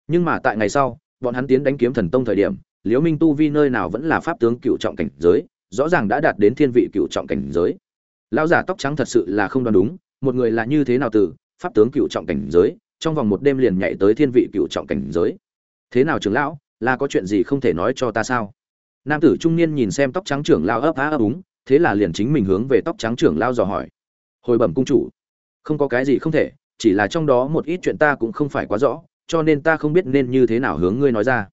Nhưng mà tại ngày sau, bọn hắn tiến đánh kiếm thần tông thời điểm, liễu minh tu vi nơi nào vẫn là pháp tướng cựu trọng cảnh giới, rõ ràng đã đạt đến thiên vị cựu trọng cảnh giới. Lão giả tóc trắng thật sự là không đoán đúng, một người là như thế nào từ pháp tướng cựu trọng cảnh giới, trong vòng một đêm liền nhảy tới thiên vị cựu trọng cảnh giới. Thế nào trưởng lão là có chuyện gì không thể nói cho ta sao? Nam tử trung niên nhìn xem tóc trắng trưởng lao ấp á ấp úng, thế là liền chính mình hướng về tóc trắng trưởng lao dò hỏi. Hồi bẩm cung chủ, không có cái gì không thể, chỉ là trong đó một ít chuyện ta cũng không phải quá rõ, cho nên ta không biết nên như thế nào hướng ngươi nói ra.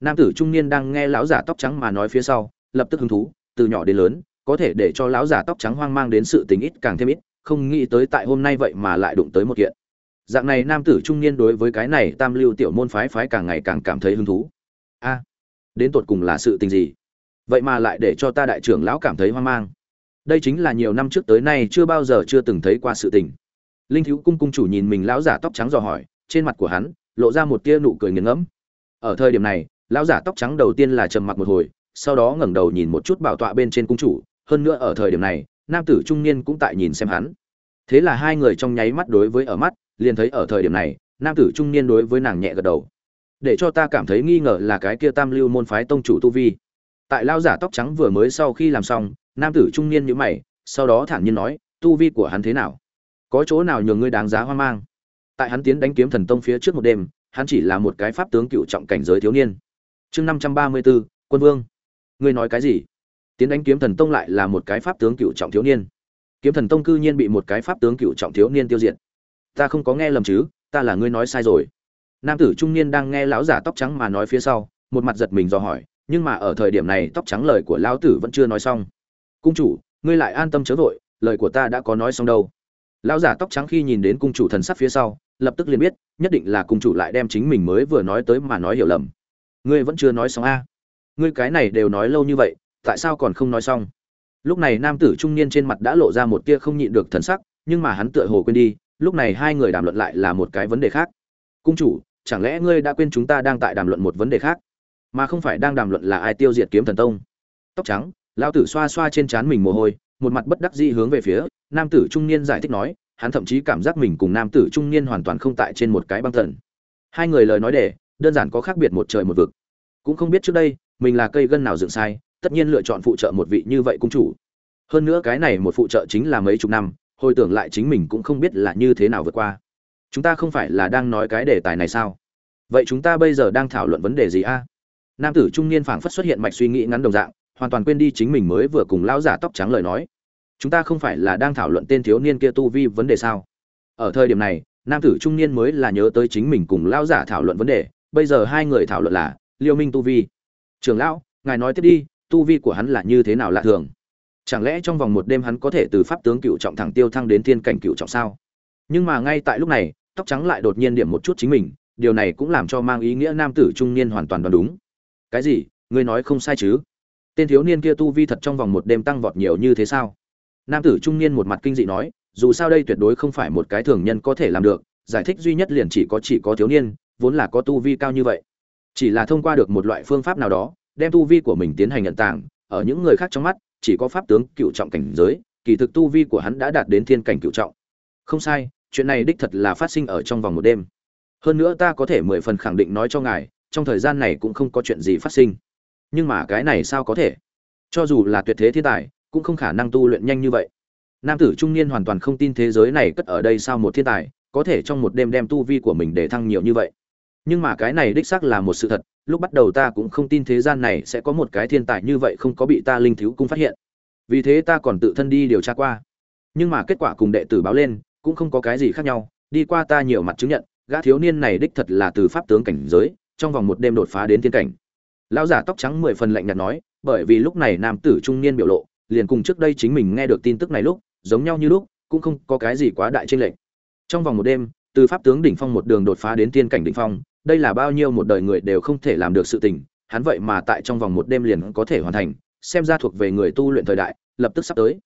Nam tử trung niên đang nghe lão giả tóc trắng mà nói phía sau, lập tức hứng thú, từ nhỏ đến lớn, có thể để cho lão giả tóc trắng hoang mang đến sự tình ít càng thêm ít, không nghĩ tới tại hôm nay vậy mà lại đụng tới một kiện. Dạng này nam tử trung niên đối với cái này tam lưu tiểu môn phái phái càng ngày càng cảm thấy hứng thú a, đến tột cùng là sự tình gì? Vậy mà lại để cho ta đại trưởng lão cảm thấy hoang mang. Đây chính là nhiều năm trước tới nay chưa bao giờ chưa từng thấy qua sự tình. Linh thiếu cung cung chủ nhìn mình lão giả tóc trắng dò hỏi, trên mặt của hắn lộ ra một tia nụ cười nghiền ngẫm. Ở thời điểm này, lão giả tóc trắng đầu tiên là trầm mặc một hồi, sau đó ngẩng đầu nhìn một chút bảo tọa bên trên cung chủ. Hơn nữa ở thời điểm này, nam tử trung niên cũng tại nhìn xem hắn. Thế là hai người trong nháy mắt đối với ở mắt, liền thấy ở thời điểm này, nam tử trung niên đối với nàng nhẹ gật đầu để cho ta cảm thấy nghi ngờ là cái kia tam lưu môn phái tông chủ tu vi. Tại lao giả tóc trắng vừa mới sau khi làm xong, nam tử trung niên nhữ mày, sau đó thản nhiên nói, tu vi của hắn thế nào? Có chỗ nào nhường ngươi đáng giá hoang mang? Tại hắn tiến đánh kiếm thần tông phía trước một đêm, hắn chỉ là một cái pháp tướng cựu trọng cảnh giới thiếu niên. Chương năm trăm ba mươi bốn quân vương. Ngươi nói cái gì? Tiến đánh kiếm thần tông lại là một cái pháp tướng cựu trọng thiếu niên. Kiếm thần tông cư nhiên bị một cái pháp tướng cựu trọng thiếu niên tiêu diệt. Ta không có nghe lầm chứ, ta là ngươi nói sai rồi nam tử trung niên đang nghe lão giả tóc trắng mà nói phía sau, một mặt giật mình do hỏi, nhưng mà ở thời điểm này tóc trắng lời của lão tử vẫn chưa nói xong. Cung chủ, ngươi lại an tâm chớ vội, lời của ta đã có nói xong đâu. Lão giả tóc trắng khi nhìn đến cung chủ thần sắc phía sau, lập tức liền biết, nhất định là cung chủ lại đem chính mình mới vừa nói tới mà nói hiểu lầm. Ngươi vẫn chưa nói xong a. Ngươi cái này đều nói lâu như vậy, tại sao còn không nói xong? Lúc này nam tử trung niên trên mặt đã lộ ra một tia không nhịn được thần sắc, nhưng mà hắn tựa hồ quên đi, lúc này hai người đàm luận lại là một cái vấn đề khác. Cung chủ chẳng lẽ ngươi đã quên chúng ta đang tại đàm luận một vấn đề khác? Mà không phải đang đàm luận là ai tiêu diệt kiếm thần tông? Tóc trắng lao tử xoa xoa trên trán mình mồ hôi, một mặt bất đắc dĩ hướng về phía nam tử trung niên giải thích nói, hắn thậm chí cảm giác mình cùng nam tử trung niên hoàn toàn không tại trên một cái băng thần. Hai người lời nói để, đơn giản có khác biệt một trời một vực. Cũng không biết trước đây, mình là cây gân nào dựng sai, tất nhiên lựa chọn phụ trợ một vị như vậy cung chủ. Hơn nữa cái này một phụ trợ chính là mấy chục năm, hồi tưởng lại chính mình cũng không biết là như thế nào vượt qua chúng ta không phải là đang nói cái đề tài này sao? Vậy chúng ta bây giờ đang thảo luận vấn đề gì a? Nam tử trung niên phảng phất xuất hiện mạch suy nghĩ ngắn đồng dạng, hoàn toàn quên đi chính mình mới vừa cùng lão giả tóc trắng lời nói. Chúng ta không phải là đang thảo luận tên thiếu niên kia tu vi vấn đề sao? Ở thời điểm này, nam tử trung niên mới là nhớ tới chính mình cùng lão giả thảo luận vấn đề, bây giờ hai người thảo luận là liêu minh tu vi. Trường lão, ngài nói tiếp đi, tu vi của hắn là như thế nào lạ thường? Chẳng lẽ trong vòng một đêm hắn có thể từ pháp tướng cựu trọng thẳng tiêu thăng đến thiên cảnh cựu trọng sao? Nhưng mà ngay tại lúc này tóc trắng lại đột nhiên điểm một chút chính mình, điều này cũng làm cho mang ý nghĩa nam tử trung niên hoàn toàn đoán đúng. Cái gì? Ngươi nói không sai chứ? Tên thiếu niên kia tu vi thật trong vòng một đêm tăng vọt nhiều như thế sao? Nam tử trung niên một mặt kinh dị nói, dù sao đây tuyệt đối không phải một cái thường nhân có thể làm được, giải thích duy nhất liền chỉ có chỉ có thiếu niên, vốn là có tu vi cao như vậy. Chỉ là thông qua được một loại phương pháp nào đó, đem tu vi của mình tiến hành nhận tảng ở những người khác trong mắt, chỉ có pháp tướng cựu trọng cảnh giới, kỳ thực tu vi của hắn đã đạt đến thiên cảnh cựu trọng. Không sai chuyện này đích thật là phát sinh ở trong vòng một đêm. Hơn nữa ta có thể mười phần khẳng định nói cho ngài, trong thời gian này cũng không có chuyện gì phát sinh. Nhưng mà cái này sao có thể? Cho dù là tuyệt thế thiên tài, cũng không khả năng tu luyện nhanh như vậy. Nam tử trung niên hoàn toàn không tin thế giới này cất ở đây sao một thiên tài, có thể trong một đêm đem tu vi của mình để thăng nhiều như vậy. Nhưng mà cái này đích xác là một sự thật, lúc bắt đầu ta cũng không tin thế gian này sẽ có một cái thiên tài như vậy không có bị ta linh thiếu cung phát hiện. Vì thế ta còn tự thân đi điều tra qua. Nhưng mà kết quả cùng đệ tử báo lên cũng không có cái gì khác nhau, đi qua ta nhiều mặt chứng nhận, gã thiếu niên này đích thật là từ pháp tướng cảnh giới, trong vòng một đêm đột phá đến thiên cảnh. Lão giả tóc trắng mười phần lạnh nhạt nói, bởi vì lúc này nam tử trung niên biểu lộ, liền cùng trước đây chính mình nghe được tin tức này lúc, giống nhau như lúc, cũng không có cái gì quá đại tranh lệch. Trong vòng một đêm, từ pháp tướng đỉnh phong một đường đột phá đến tiên cảnh đỉnh phong, đây là bao nhiêu một đời người đều không thể làm được sự tình, hắn vậy mà tại trong vòng một đêm liền có thể hoàn thành, xem ra thuộc về người tu luyện thời đại, lập tức sắp tới.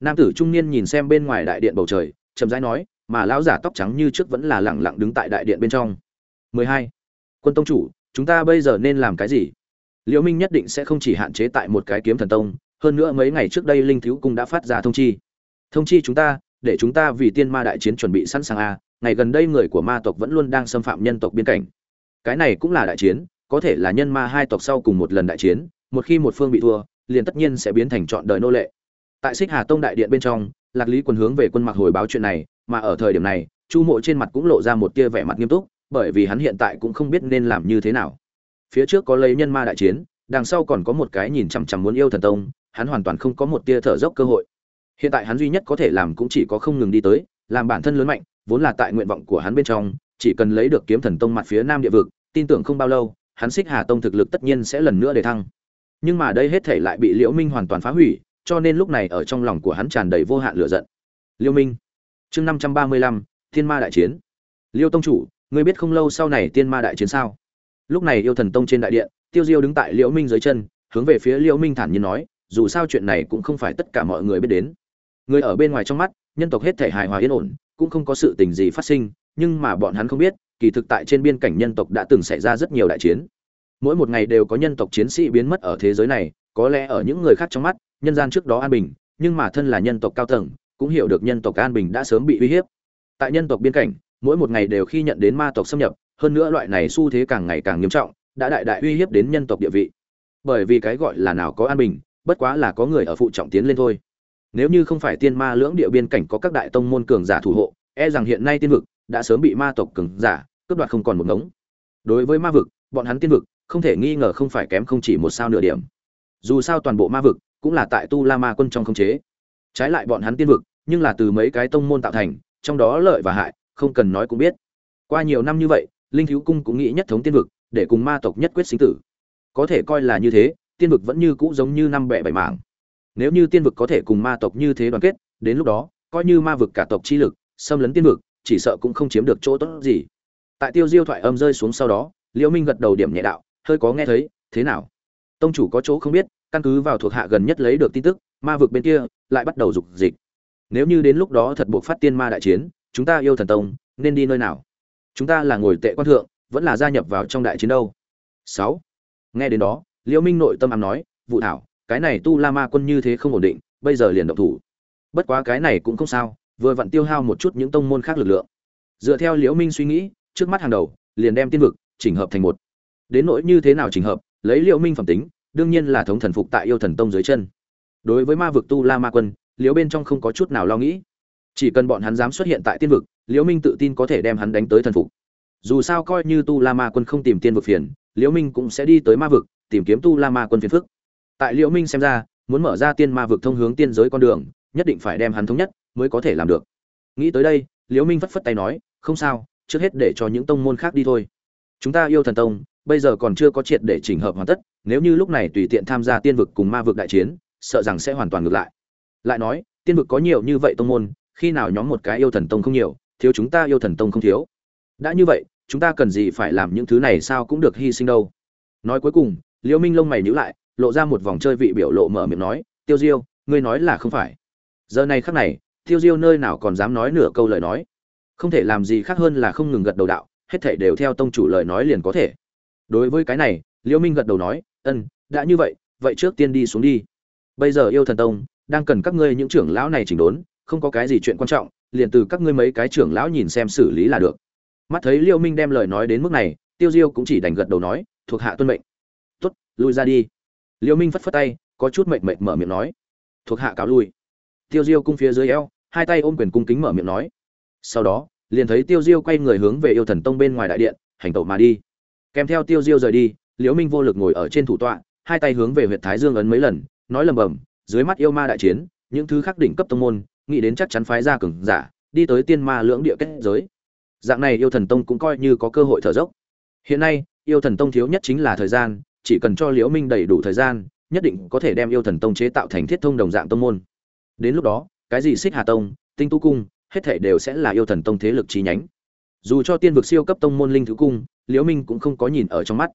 Nam tử trung niên nhìn xem bên ngoài đại điện bầu trời chậm rãi nói, mà lão giả tóc trắng như trước vẫn là lẳng lặng đứng tại đại điện bên trong. 12. quân tông chủ, chúng ta bây giờ nên làm cái gì? Liễu minh nhất định sẽ không chỉ hạn chế tại một cái kiếm thần tông, hơn nữa mấy ngày trước đây linh thiếu cung đã phát ra thông chi. Thông chi chúng ta, để chúng ta vì tiên ma đại chiến chuẩn bị sẵn sàng a, ngày gần đây người của ma tộc vẫn luôn đang xâm phạm nhân tộc biên cảnh. Cái này cũng là đại chiến, có thể là nhân ma hai tộc sau cùng một lần đại chiến, một khi một phương bị thua, liền tất nhiên sẽ biến thành trọn đời nô lệ. Tại xích hà tông đại điện bên trong lạc lý quân hướng về quân mặc hồi báo chuyện này, mà ở thời điểm này, chu mộ trên mặt cũng lộ ra một tia vẻ mặt nghiêm túc, bởi vì hắn hiện tại cũng không biết nên làm như thế nào. Phía trước có lấy nhân ma đại chiến, đằng sau còn có một cái nhìn chằm chằm muốn yêu thần tông, hắn hoàn toàn không có một tia thở dốc cơ hội. Hiện tại hắn duy nhất có thể làm cũng chỉ có không ngừng đi tới, làm bản thân lớn mạnh, vốn là tại nguyện vọng của hắn bên trong, chỉ cần lấy được kiếm thần tông mặt phía nam địa vực, tin tưởng không bao lâu, hắn xích hà tông thực lực tất nhiên sẽ lần nữa để thăng. Nhưng mà đây hết thể lại bị liễu minh hoàn toàn phá hủy cho nên lúc này ở trong lòng của hắn tràn đầy vô hạn lửa giận. Liêu minh, chương năm trăm ba mươi lăm, thiên ma đại chiến. Liêu tông chủ, ngươi biết không lâu sau này tiên ma đại chiến sao? Lúc này yêu thần tông trên đại điện, tiêu diêu đứng tại liễu minh dưới chân, hướng về phía liễu minh thản nhiên nói, dù sao chuyện này cũng không phải tất cả mọi người biết đến. Người ở bên ngoài trong mắt, nhân tộc hết thể hài hòa yên ổn, cũng không có sự tình gì phát sinh, nhưng mà bọn hắn không biết, kỳ thực tại trên biên cảnh nhân tộc đã từng xảy ra rất nhiều đại chiến. Mỗi một ngày đều có nhân tộc chiến sĩ biến mất ở thế giới này, có lẽ ở những người khác trong mắt nhân gian trước đó an bình, nhưng mà thân là nhân tộc cao tầng, cũng hiểu được nhân tộc an bình đã sớm bị uy hiếp. Tại nhân tộc biên cảnh, mỗi một ngày đều khi nhận đến ma tộc xâm nhập, hơn nữa loại này xu thế càng ngày càng nghiêm trọng, đã đại đại uy hiếp đến nhân tộc địa vị. Bởi vì cái gọi là nào có an bình, bất quá là có người ở phụ trọng tiến lên thôi. Nếu như không phải tiên ma lưỡng địa biên cảnh có các đại tông môn cường giả thủ hộ e rằng hiện nay tiên vực đã sớm bị ma tộc cường giả cướp đoạt không còn một ngống. Đối với ma vực, bọn hắn tiên vực không thể nghi ngờ không phải kém không chỉ một sao nửa điểm. Dù sao toàn bộ ma vực cũng là tại tu la ma quân trong khống chế. Trái lại bọn hắn tiên vực, nhưng là từ mấy cái tông môn tạo thành, trong đó lợi và hại, không cần nói cũng biết. Qua nhiều năm như vậy, linh thiếu cung cũng nghĩ nhất thống tiên vực, để cùng ma tộc nhất quyết sinh tử. Có thể coi là như thế, tiên vực vẫn như cũ giống như năm bẻ bảy mảng. Nếu như tiên vực có thể cùng ma tộc như thế đoàn kết, đến lúc đó, coi như ma vực cả tộc chi lực, xâm lấn tiên vực, chỉ sợ cũng không chiếm được chỗ tốt gì. Tại tiêu diêu thoại âm rơi xuống sau đó, liễu minh gật đầu điểm nhẹ đạo, hơi có nghe thấy, thế nào? Tông chủ có chỗ không biết căn cứ vào thuộc hạ gần nhất lấy được tin tức, ma vực bên kia lại bắt đầu dục dịch. Nếu như đến lúc đó thật buộc phát tiên ma đại chiến, chúng ta yêu thần tông, nên đi nơi nào? Chúng ta là ngồi tệ quan thượng, vẫn là gia nhập vào trong đại chiến đâu? Sáu. Nghe đến đó, liễu minh nội tâm ám nói vụ thảo, cái này tu la ma quân như thế không ổn định, bây giờ liền động thủ. Bất quá cái này cũng không sao, vừa vặn tiêu hao một chút những tông môn khác lực lượng. Dựa theo liễu minh suy nghĩ, trước mắt hàng đầu, liền đem tiên vực chỉnh hợp thành một. Đến nỗi như thế nào chỉnh hợp, lấy liễu minh phẩm tính đương nhiên là thống thần phục tại yêu thần tông dưới chân. Đối với ma vực tu la ma quân, liễu bên trong không có chút nào lo nghĩ. Chỉ cần bọn hắn dám xuất hiện tại tiên vực, liễu minh tự tin có thể đem hắn đánh tới thần phục. Dù sao coi như tu la ma quân không tìm tiên vực phiền, liễu minh cũng sẽ đi tới ma vực, tìm kiếm tu la ma quân phiền phức. Tại liễu minh xem ra, muốn mở ra tiên ma vực thông hướng tiên giới con đường, nhất định phải đem hắn thống nhất, mới có thể làm được. Nghĩ tới đây, liễu minh phất phất tay nói, không sao, trước hết để cho những tông môn khác đi thôi. Chúng ta yêu thần tông bây giờ còn chưa có triệt để chỉnh hợp hoàn tất, nếu như lúc này tùy tiện tham gia tiên vực cùng ma vực đại chiến, sợ rằng sẽ hoàn toàn ngược lại. Lại nói, tiên vực có nhiều như vậy tông môn, khi nào nhóm một cái yêu thần tông không nhiều, thiếu chúng ta yêu thần tông không thiếu. Đã như vậy, chúng ta cần gì phải làm những thứ này sao cũng được hy sinh đâu. Nói cuối cùng, liễu minh lông mày nhíu lại, lộ ra một vòng chơi vị biểu lộ mở miệng nói, tiêu diêu, ngươi nói là không phải. Giờ này khắc này, tiêu diêu nơi nào còn dám nói nửa câu lời nói. Không thể làm gì khác hơn là không ngừng gật đầu đạo, hết thảy đều theo tông chủ lời nói liền có thể đối với cái này, liễu minh gật đầu nói ân đã như vậy vậy trước tiên đi xuống đi. Bây giờ yêu thần tông đang cần các ngươi những trưởng lão này chỉnh đốn, không có cái gì chuyện quan trọng, liền từ các ngươi mấy cái trưởng lão nhìn xem xử lý là được. Mắt thấy liễu minh đem lời nói đến mức này, tiêu diêu cũng chỉ đành gật đầu nói, thuộc hạ tuân mệnh. Tốt, lui ra đi. Liễu minh phất phất tay, có chút mệt mệt mở miệng nói, thuộc hạ cáo lui. Tiêu diêu cung phía dưới eo, hai tay ôm quyền cung kính mở miệng nói. Sau đó, liền thấy tiêu diêu quay người hướng về yêu thần tông bên ngoài đại điện, hành tẩu mà đi kèm theo tiêu diêu rời đi, liễu minh vô lực ngồi ở trên thủ tọa, hai tay hướng về huyệt thái dương ấn mấy lần, nói lầm bầm, dưới mắt yêu ma đại chiến, những thứ khác đỉnh cấp tông môn, nghĩ đến chắc chắn phái ra cường giả, đi tới tiên ma lưỡng địa kết giới. Dạng này yêu thần tông cũng coi như có cơ hội thở dốc. Hiện nay, yêu thần tông thiếu nhất chính là thời gian, chỉ cần cho liễu minh đầy đủ thời gian, nhất định có thể đem yêu thần tông chế tạo thành thiết thông đồng dạng tông môn. Đến lúc đó, cái gì xích hà tông, tinh tu cung, hết thảy đều sẽ là yêu thần tông thế lực chi nhánh. Dù cho tiên vực siêu cấp tông môn linh thứ cung liễu minh cũng không có nhìn ở trong mắt.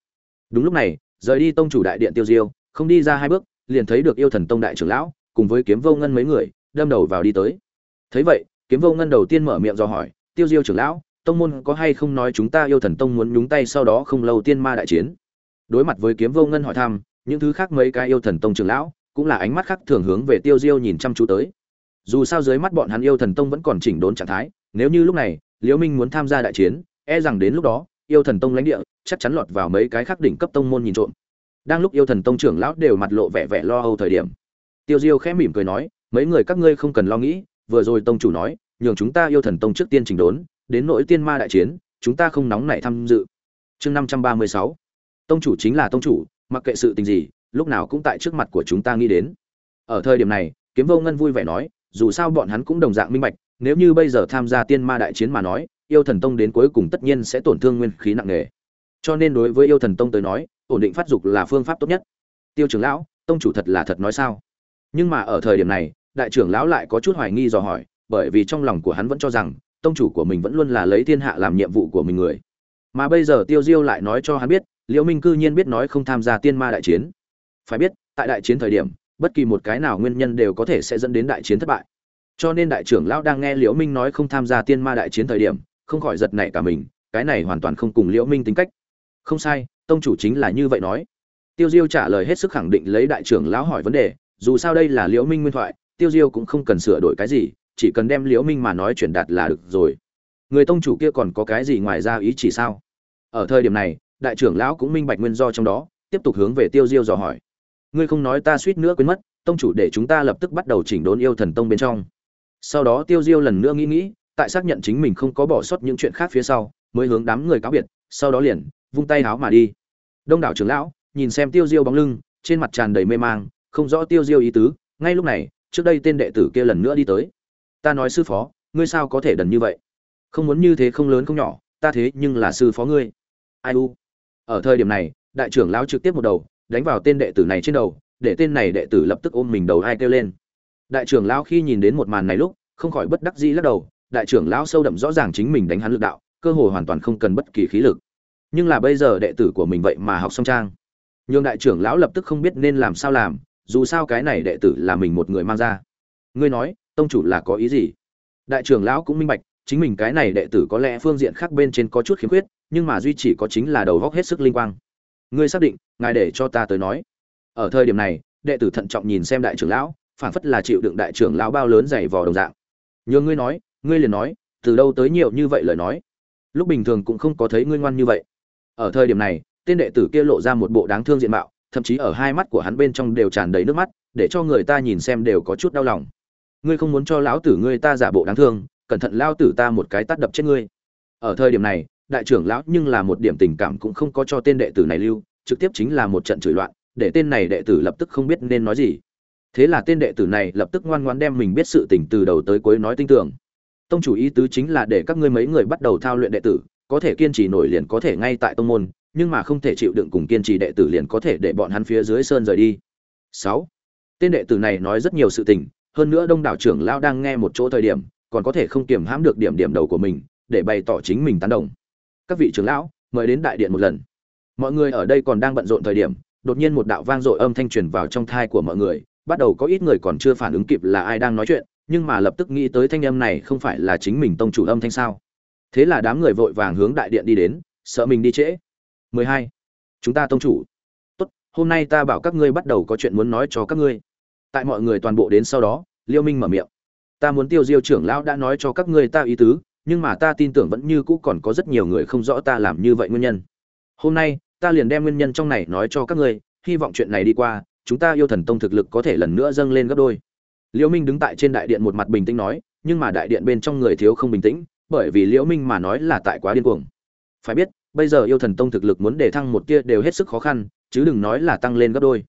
Đúng lúc này, rời đi tông chủ đại điện tiêu diêu, không đi ra hai bước, liền thấy được yêu thần tông đại trưởng lão, cùng với kiếm vô ngân mấy người, đâm đầu vào đi tới. Thấy vậy, kiếm vô ngân đầu tiên mở miệng do hỏi, tiêu diêu trưởng lão, tông môn có hay không nói chúng ta yêu thần tông muốn nhúng tay sau đó không lâu tiên ma đại chiến? Đối mặt với kiếm vô ngân hỏi thăm, những thứ khác mấy cái yêu thần tông trưởng lão, cũng là ánh mắt khác thường hướng về tiêu diêu nhìn chăm chú tới. Dù sao dưới mắt bọn hắn yêu thần tông vẫn còn chỉnh đốn trạng thái, nếu như lúc này, liễu minh muốn tham gia đại chiến e rằng đến lúc đó yêu thần tông lãnh địa, chắc chắn lọt vào mấy cái khác đỉnh cấp tông môn nhìn trộm. Đang lúc yêu thần tông trưởng lão đều mặt lộ vẻ vẻ lo âu thời điểm, tiêu diêu khẽ mỉm cười nói, mấy người các ngươi không cần lo nghĩ, vừa rồi tông chủ nói, nhường chúng ta yêu thần tông trước tiên trình đốn, đến nỗi tiên ma đại chiến, chúng ta không nóng nảy tham dự. Chương năm trăm ba mươi sáu. Tông chủ chính là tông chủ, mặc kệ sự tình gì, lúc nào cũng tại trước mặt của chúng ta nghĩ đến. Ở thời điểm này, kiếm vô ngân vui vẻ nói, dù sao bọn hắn cũng đồng dạng minh bạch, nếu như bây giờ tham gia tiên ma đại chiến mà nói yêu thần tông đến cuối cùng tất nhiên sẽ tổn thương nguyên khí nặng nề. Cho nên đối với yêu thần tông tới nói, ổn định phát dục là phương pháp tốt nhất. Tiêu trưởng lão, tông chủ thật là thật nói sao? Nhưng mà ở thời điểm này, đại trưởng lão lại có chút hoài nghi dò hỏi, bởi vì trong lòng của hắn vẫn cho rằng, tông chủ của mình vẫn luôn là lấy thiên hạ làm nhiệm vụ của mình người. Mà bây giờ tiêu diêu lại nói cho hắn biết, liễu minh cư nhiên biết nói không tham gia tiên ma đại chiến. Phải biết, tại đại chiến thời điểm, bất kỳ một cái nào nguyên nhân đều có thể sẽ dẫn đến đại chiến thất bại. Cho nên đại trưởng lão đang nghe liễu minh nói không tham gia tiên ma đại chiến thời điểm không khỏi giật nảy cả mình, cái này hoàn toàn không cùng liễu minh tính cách. Không sai, tông chủ chính là như vậy nói. Tiêu diêu trả lời hết sức khẳng định lấy đại trưởng lão hỏi vấn đề, dù sao đây là liễu minh nguyên thoại, tiêu diêu cũng không cần sửa đổi cái gì, chỉ cần đem liễu minh mà nói truyền đạt là được rồi. Người tông chủ kia còn có cái gì ngoài ra ý chỉ sao? Ở thời điểm này, đại trưởng lão cũng minh bạch nguyên do trong đó, tiếp tục hướng về tiêu diêu dò hỏi. Ngươi không nói ta suýt nữa quên mất, tông chủ để chúng ta lập tức bắt đầu chỉnh đốn yêu thần tông bên trong. Sau đó tiêu diêu lần nữa nghĩ nghĩ tại xác nhận chính mình không có bỏ sót những chuyện khác phía sau, mới hướng đám người cáo biệt, sau đó liền, vung tay háo mà đi. Đông đảo trưởng lão, nhìn xem tiêu diêu bóng lưng, trên mặt tràn đầy mê mang, không rõ tiêu diêu ý tứ, ngay lúc này, trước đây tên đệ tử kia lần nữa đi tới. Ta nói sư phó, ngươi sao có thể đần như vậy? Không muốn như thế không lớn không nhỏ, ta thế nhưng là sư phó ngươi. Ai u? Ở thời điểm này, đại trưởng lão trực tiếp một đầu, đánh vào tên đệ tử này trên đầu, để tên này đệ tử lập tức ôm mình đầu ai kêu lên. Đại trưởng lão khi nhìn đến một màn này lúc, không khỏi bất đắc dĩ lắc đầu đại trưởng lão sâu đậm rõ ràng chính mình đánh hắn lực đạo, cơ hội hoàn toàn không cần bất kỳ khí lực. Nhưng là bây giờ đệ tử của mình vậy mà học song trang. Nhường đại trưởng lão lập tức không biết nên làm sao làm, dù sao cái này đệ tử là mình một người mang ra. Ngươi nói, tông chủ là có ý gì? Đại trưởng lão cũng minh bạch, chính mình cái này đệ tử có lẽ phương diện khác bên trên có chút khiếm khuyết, nhưng mà duy chỉ có chính là đầu óc hết sức linh quang. Ngươi xác định, ngài để cho ta tới nói. Ở thời điểm này, đệ tử thận trọng nhìn xem đại trưởng lão phản phất là chịu đựng đại trưởng lão bao lớn dày vò đồng dạng. Nhường ngươi nói ngươi liền nói, từ đâu tới nhiều như vậy lời nói? Lúc bình thường cũng không có thấy ngươi ngoan như vậy. Ở thời điểm này, tên đệ tử kia lộ ra một bộ đáng thương diện mạo, thậm chí ở hai mắt của hắn bên trong đều tràn đầy nước mắt, để cho người ta nhìn xem đều có chút đau lòng. Ngươi không muốn cho lão tử ngươi ta giả bộ đáng thương, cẩn thận lao tử ta một cái tát đập chết ngươi. Ở thời điểm này, đại trưởng lão nhưng là một điểm tình cảm cũng không có cho tên đệ tử này lưu, trực tiếp chính là một trận chửi loạn, để tên này đệ tử lập tức không biết nên nói gì. Thế là tên đệ tử này lập tức ngoan ngoan đem mình biết sự tình từ đầu tới cuối nói tin tưởng tông chủ ý tứ chính là để các ngươi mấy người bắt đầu thao luyện đệ tử, có thể kiên trì nổi liền có thể ngay tại tông môn, nhưng mà không thể chịu đựng cùng kiên trì đệ tử liền có thể để bọn hắn phía dưới sơn rời đi. Sáu, tên đệ tử này nói rất nhiều sự tình, hơn nữa đông đảo trưởng lao đang nghe một chỗ thời điểm, còn có thể không kiềm hãm được điểm điểm đầu của mình, để bày tỏ chính mình tán đồng. Các vị trưởng lão, mời đến đại điện một lần. Mọi người ở đây còn đang bận rộn thời điểm, đột nhiên một đạo vang dội âm thanh truyền vào trong thai của mọi người, bắt đầu có ít người còn chưa phản ứng kịp là ai đang nói chuyện nhưng mà lập tức nghĩ tới thanh âm này không phải là chính mình tông chủ âm thanh sao. Thế là đám người vội vàng hướng đại điện đi đến, sợ mình đi trễ. 12. chúng ta tông chủ. Tốt, hôm nay ta bảo các ngươi bắt đầu có chuyện muốn nói cho các ngươi. Tại mọi người toàn bộ đến sau đó, liêu minh mở miệng. Ta muốn tiêu diêu trưởng lão đã nói cho các ngươi ta ý tứ, nhưng mà ta tin tưởng vẫn như cũ còn có rất nhiều người không rõ ta làm như vậy nguyên nhân. Hôm nay, ta liền đem nguyên nhân trong này nói cho các ngươi, hy vọng chuyện này đi qua, chúng ta yêu thần tông thực lực có thể lần nữa dâng lên gấp đôi liễu minh đứng tại trên đại điện một mặt bình tĩnh nói, nhưng mà đại điện bên trong người thiếu không bình tĩnh, bởi vì liễu minh mà nói là tại quá điên cuồng. Phải biết, bây giờ yêu thần tông thực lực muốn để thăng một tia đều hết sức khó khăn, chứ đừng nói là tăng lên gấp đôi.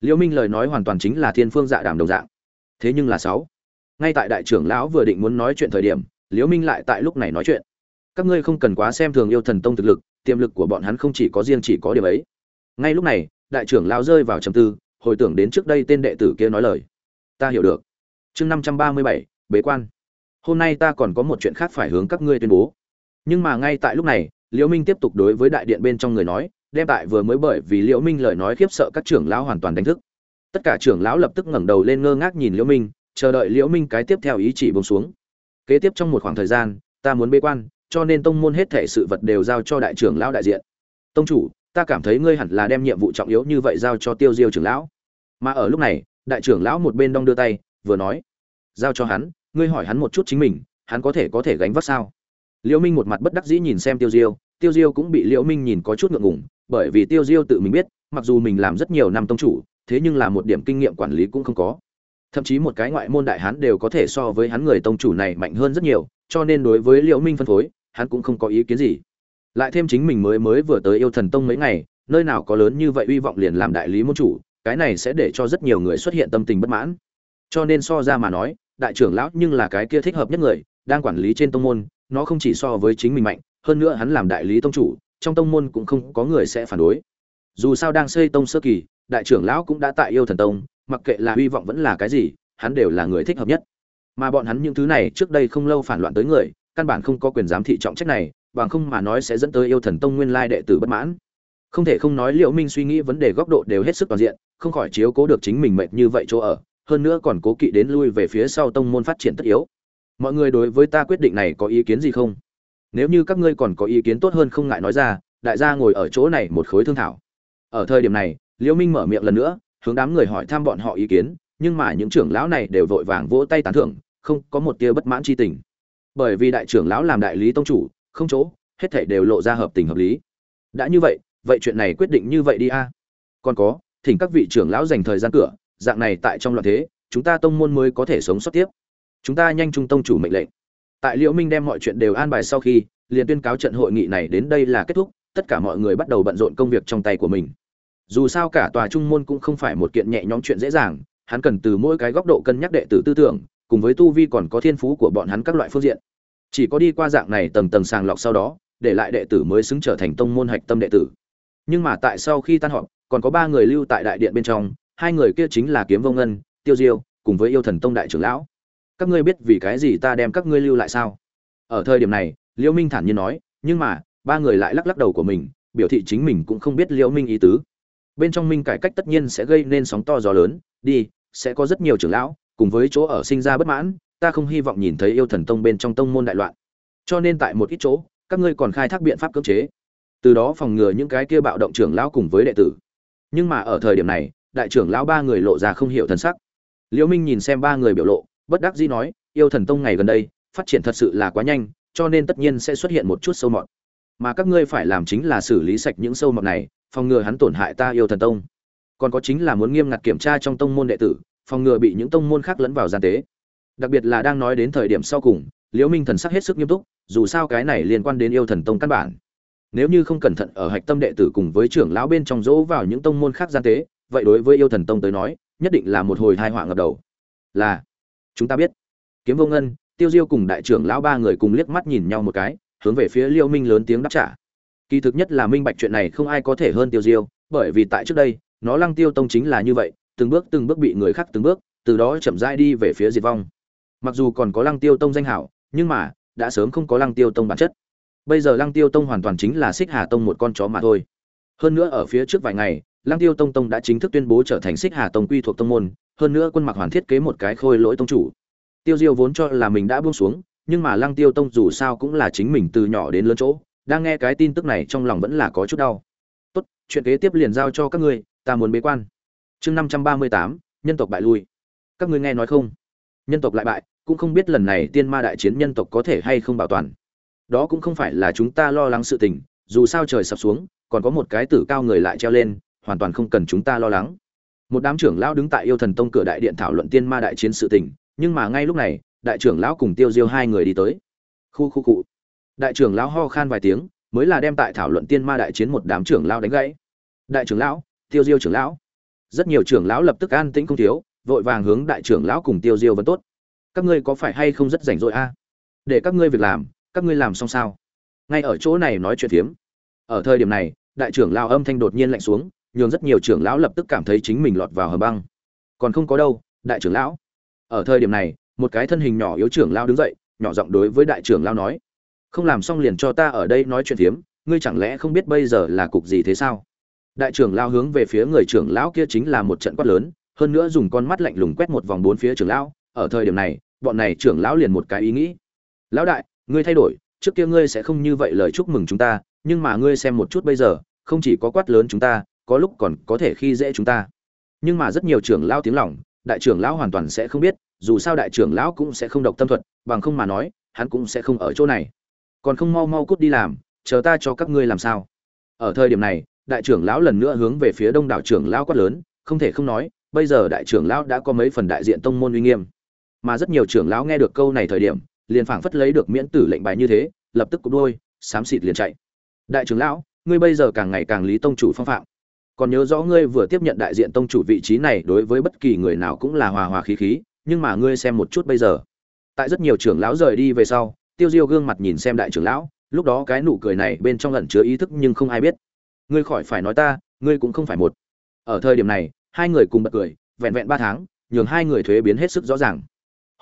Liễu minh lời nói hoàn toàn chính là thiên phương dạ đàm đồng dạng. Thế nhưng là sáu. Ngay tại đại trưởng lão vừa định muốn nói chuyện thời điểm, liễu minh lại tại lúc này nói chuyện. Các ngươi không cần quá xem thường yêu thần tông thực lực, tiềm lực của bọn hắn không chỉ có riêng chỉ có điểm ấy. Ngay lúc này, đại trưởng lão rơi vào trầm tư, hồi tưởng đến trước đây tên đệ tử kia nói lời ta hiểu được. Chương năm trăm ba mươi bảy, bế quan. Hôm nay ta còn có một chuyện khác phải hướng các ngươi tuyên bố. Nhưng mà ngay tại lúc này, liễu minh tiếp tục đối với đại điện bên trong người nói, đem tại vừa mới bởi vì liễu minh lời nói khiếp sợ các trưởng lão hoàn toàn đánh thức. Tất cả trưởng lão lập tức ngẩng đầu lên ngơ ngác nhìn liễu minh, chờ đợi liễu minh cái tiếp theo ý chỉ buông xuống. Kế tiếp trong một khoảng thời gian, ta muốn bế quan, cho nên tông môn hết thể sự vật đều giao cho đại trưởng lão đại diện. Tông chủ, ta cảm thấy ngươi hẳn là đem nhiệm vụ trọng yếu như vậy giao cho tiêu diêu trưởng lão. Mà ở lúc này đại trưởng lão một bên đong đưa tay, vừa nói, giao cho hắn, ngươi hỏi hắn một chút chính mình, hắn có thể có thể gánh vác sao? Liễu minh một mặt bất đắc dĩ nhìn xem tiêu diêu tiêu diêu cũng bị liễu minh nhìn có chút ngượng ngùng, bởi vì tiêu diêu tự mình biết, mặc dù mình làm rất nhiều năm tông chủ, thế nhưng là một điểm kinh nghiệm quản lý cũng không có. Thậm chí một cái ngoại môn đại hán đều có thể so với hắn người tông chủ này mạnh hơn rất nhiều, cho nên đối với liễu minh phân phối, hắn cũng không có ý kiến gì. Lại thêm chính mình mới mới vừa tới yêu thần tông mấy ngày, nơi nào có lớn như vậy uy vọng liền làm đại lý môn chủ cái này sẽ để cho rất nhiều người xuất hiện tâm tình bất mãn. Cho nên so ra mà nói, đại trưởng lão nhưng là cái kia thích hợp nhất người, đang quản lý trên tông môn, nó không chỉ so với chính mình mạnh, hơn nữa hắn làm đại lý tông chủ, trong tông môn cũng không có người sẽ phản đối. Dù sao đang xây tông sơ kỳ, đại trưởng lão cũng đã tại yêu thần tông, mặc kệ là hy vọng vẫn là cái gì, hắn đều là người thích hợp nhất. Mà bọn hắn những thứ này trước đây không lâu phản loạn tới người, căn bản không có quyền giám thị trọng trách này, bằng không mà nói sẽ dẫn tới yêu thần tông nguyên lai đệ tử bất mãn không thể không nói liệu minh suy nghĩ vấn đề góc độ đều hết sức toàn diện, không khỏi chiếu cố được chính mình mệt như vậy chỗ ở, hơn nữa còn cố kỵ đến lui về phía sau tông môn phát triển tất yếu. Mọi người đối với ta quyết định này có ý kiến gì không? Nếu như các ngươi còn có ý kiến tốt hơn không ngại nói ra, đại gia ngồi ở chỗ này một khối thương thảo. Ở thời điểm này, liễu minh mở miệng lần nữa, hướng đám người hỏi thăm bọn họ ý kiến, nhưng mà những trưởng lão này đều vội vàng vỗ tay tán thưởng, không có một tia bất mãn chi tình. Bởi vì đại trưởng lão làm đại lý tông chủ, không chỗ, hết thảy đều lộ ra hợp tình hợp lý. Đã như vậy vậy chuyện này quyết định như vậy đi a. Còn có, thỉnh các vị trưởng lão dành thời gian cửa, dạng này tại trong loạn thế, chúng ta tông môn mới có thể sống sót tiếp. Chúng ta nhanh trung tông chủ mệnh lệnh. Tại liễu minh đem mọi chuyện đều an bài sau khi, liền tuyên cáo trận hội nghị này đến đây là kết thúc, tất cả mọi người bắt đầu bận rộn công việc trong tay của mình. Dù sao cả tòa trung môn cũng không phải một kiện nhẹ nhõm chuyện dễ dàng, hắn cần từ mỗi cái góc độ cân nhắc đệ tử tư tưởng, cùng với tu vi còn có thiên phú của bọn hắn các loại phương diện. Chỉ có đi qua dạng này tầng tầng sàng lọc sau đó, để lại đệ tử mới xứng trở thành tông môn hạch tâm đệ tử nhưng mà tại sau khi tan họp, còn có ba người lưu tại đại điện bên trong, hai người kia chính là kiếm vô ngân, tiêu diêu, cùng với yêu thần tông đại trưởng lão. Các ngươi biết vì cái gì ta đem các ngươi lưu lại sao? Ở thời điểm này, liễu minh thản nhiên nói, nhưng mà, ba người lại lắc lắc đầu của mình, biểu thị chính mình cũng không biết liễu minh ý tứ. Bên trong minh cải cách tất nhiên sẽ gây nên sóng to gió lớn, đi, sẽ có rất nhiều trưởng lão, cùng với chỗ ở sinh ra bất mãn, ta không hy vọng nhìn thấy yêu thần tông bên trong tông môn đại loạn. Cho nên tại một ít chỗ, các ngươi còn khai thác biện pháp cưỡng chế từ đó phòng ngừa những cái kia bạo động trưởng lão cùng với đệ tử. Nhưng mà ở thời điểm này, đại trưởng lão ba người lộ ra không hiểu thần sắc. Liễu minh nhìn xem ba người biểu lộ, bất đắc dĩ nói, yêu thần tông ngày gần đây, phát triển thật sự là quá nhanh, cho nên tất nhiên sẽ xuất hiện một chút sâu mọt. Mà các ngươi phải làm chính là xử lý sạch những sâu mọt này, phòng ngừa hắn tổn hại ta yêu thần tông. Còn có chính là muốn nghiêm ngặt kiểm tra trong tông môn đệ tử, phòng ngừa bị những tông môn khác lẫn vào gian tế. Đặc biệt là đang nói đến thời điểm sau cùng, liễu minh thần sắc hết sức nghiêm túc, dù sao cái này liên quan đến yêu thần tông căn bản nếu như không cẩn thận ở hạch tâm đệ tử cùng với trưởng lão bên trong dỗ vào những tông môn khác gian tế, vậy đối với yêu thần tông tới nói, nhất định là một hồi tai họa ngập đầu. Là, chúng ta biết. Kiếm vô ngân, tiêu diêu cùng đại trưởng lão ba người cùng liếc mắt nhìn nhau một cái, hướng về phía liêu minh lớn tiếng đáp trả. Kỳ thực nhất là minh bạch chuyện này không ai có thể hơn tiêu diêu, bởi vì tại trước đây, nó lăng tiêu tông chính là như vậy, từng bước từng bước bị người khác từng bước, từ đó chậm rãi đi về phía diệt vong. Mặc dù còn có lăng tiêu tông danh hảo, nhưng mà, đã sớm không có lăng tiêu tông bản chất bây giờ lăng tiêu tông hoàn toàn chính là xích hà tông một con chó mà thôi. Hơn nữa ở phía trước vài ngày, lăng tiêu tông tông đã chính thức tuyên bố trở thành xích hà tông quy thuộc tông môn, hơn nữa quân mặc hoàn thiết kế một cái khôi lỗi tông chủ. Tiêu diêu vốn cho là mình đã buông xuống, nhưng mà lăng tiêu tông dù sao cũng là chính mình từ nhỏ đến lớn chỗ, đang nghe cái tin tức này trong lòng vẫn là có chút đau. Tốt, chuyện kế tiếp liền giao cho các ngươi, ta muốn bế quan. Chương năm trăm ba mươi tám, nhân tộc bại lui. Các ngươi nghe nói không? Nhân tộc lại bại, cũng không biết lần này tiên ma đại chiến nhân tộc có thể hay không bảo toàn đó cũng không phải là chúng ta lo lắng sự tình, dù sao trời sập xuống, còn có một cái tử cao người lại treo lên, hoàn toàn không cần chúng ta lo lắng. Một đám trưởng lão đứng tại yêu thần tông cửa đại điện thảo luận tiên ma đại chiến sự tình, nhưng mà ngay lúc này, đại trưởng lão cùng tiêu diêu hai người đi tới. Khu khu cụ đại trưởng lão ho khan vài tiếng, mới là đem tại thảo luận tiên ma đại chiến một đám trưởng lão đánh gãy. Đại trưởng lão, tiêu diêu trưởng lão. Rất nhiều trưởng lão lập tức an tĩnh không thiếu, vội vàng hướng đại trưởng lão cùng tiêu diêu vẫn tốt. Các ngươi có phải hay không rất rảnh rỗi a? Để các ngươi việc làm các ngươi làm xong sao? Ngay ở chỗ này nói chuyện phiếm. Ở thời điểm này, đại trưởng lao âm thanh đột nhiên lạnh xuống, nhường rất nhiều trưởng lão lập tức cảm thấy chính mình lọt vào hầm băng. Còn không có đâu, đại trưởng lão. Ở thời điểm này, một cái thân hình nhỏ yếu trưởng lao đứng dậy, nhỏ giọng đối với đại trưởng lao nói, không làm xong liền cho ta ở đây nói chuyện phiếm, ngươi chẳng lẽ không biết bây giờ là cục gì thế sao? Đại trưởng lao hướng về phía người trưởng lão kia chính là một trận quát lớn, hơn nữa dùng con mắt lạnh lùng quét một vòng bốn phía trưởng lão. Ở thời điểm này, bọn này trưởng lão liền một cái ý nghĩ. Lão đại ngươi thay đổi, trước kia ngươi sẽ không như vậy lời chúc mừng chúng ta, nhưng mà ngươi xem một chút bây giờ, không chỉ có quát lớn chúng ta, có lúc còn có thể khi dễ chúng ta. Nhưng mà rất nhiều trưởng lão tiếng lòng, đại trưởng lão hoàn toàn sẽ không biết, dù sao đại trưởng lão cũng sẽ không độc tâm thuật, bằng không mà nói, hắn cũng sẽ không ở chỗ này. Còn không mau mau cút đi làm, chờ ta cho các ngươi làm sao. Ở thời điểm này, đại trưởng lão lần nữa hướng về phía đông đảo trưởng lão quát lớn, không thể không nói, bây giờ đại trưởng lão đã có mấy phần đại diện tông môn uy nghiêm. Mà rất nhiều trưởng lão nghe được câu này thời điểm liền phảng phất lấy được miễn tử lệnh bài như thế, lập tức cục đôi xám xịt liền chạy. Đại trưởng lão, ngươi bây giờ càng ngày càng lý tông chủ phong phạm. Còn nhớ rõ ngươi vừa tiếp nhận đại diện tông chủ vị trí này đối với bất kỳ người nào cũng là hòa hòa khí khí, nhưng mà ngươi xem một chút bây giờ. Tại rất nhiều trưởng lão rời đi về sau, tiêu diêu gương mặt nhìn xem đại trưởng lão, lúc đó cái nụ cười này bên trong lẩn chứa ý thức nhưng không ai biết. Ngươi khỏi phải nói ta, ngươi cũng không phải một. Ở thời điểm này, hai người cùng bật cười, vẹn vẹn ba tháng, nhường hai người thuế biến hết sức rõ ràng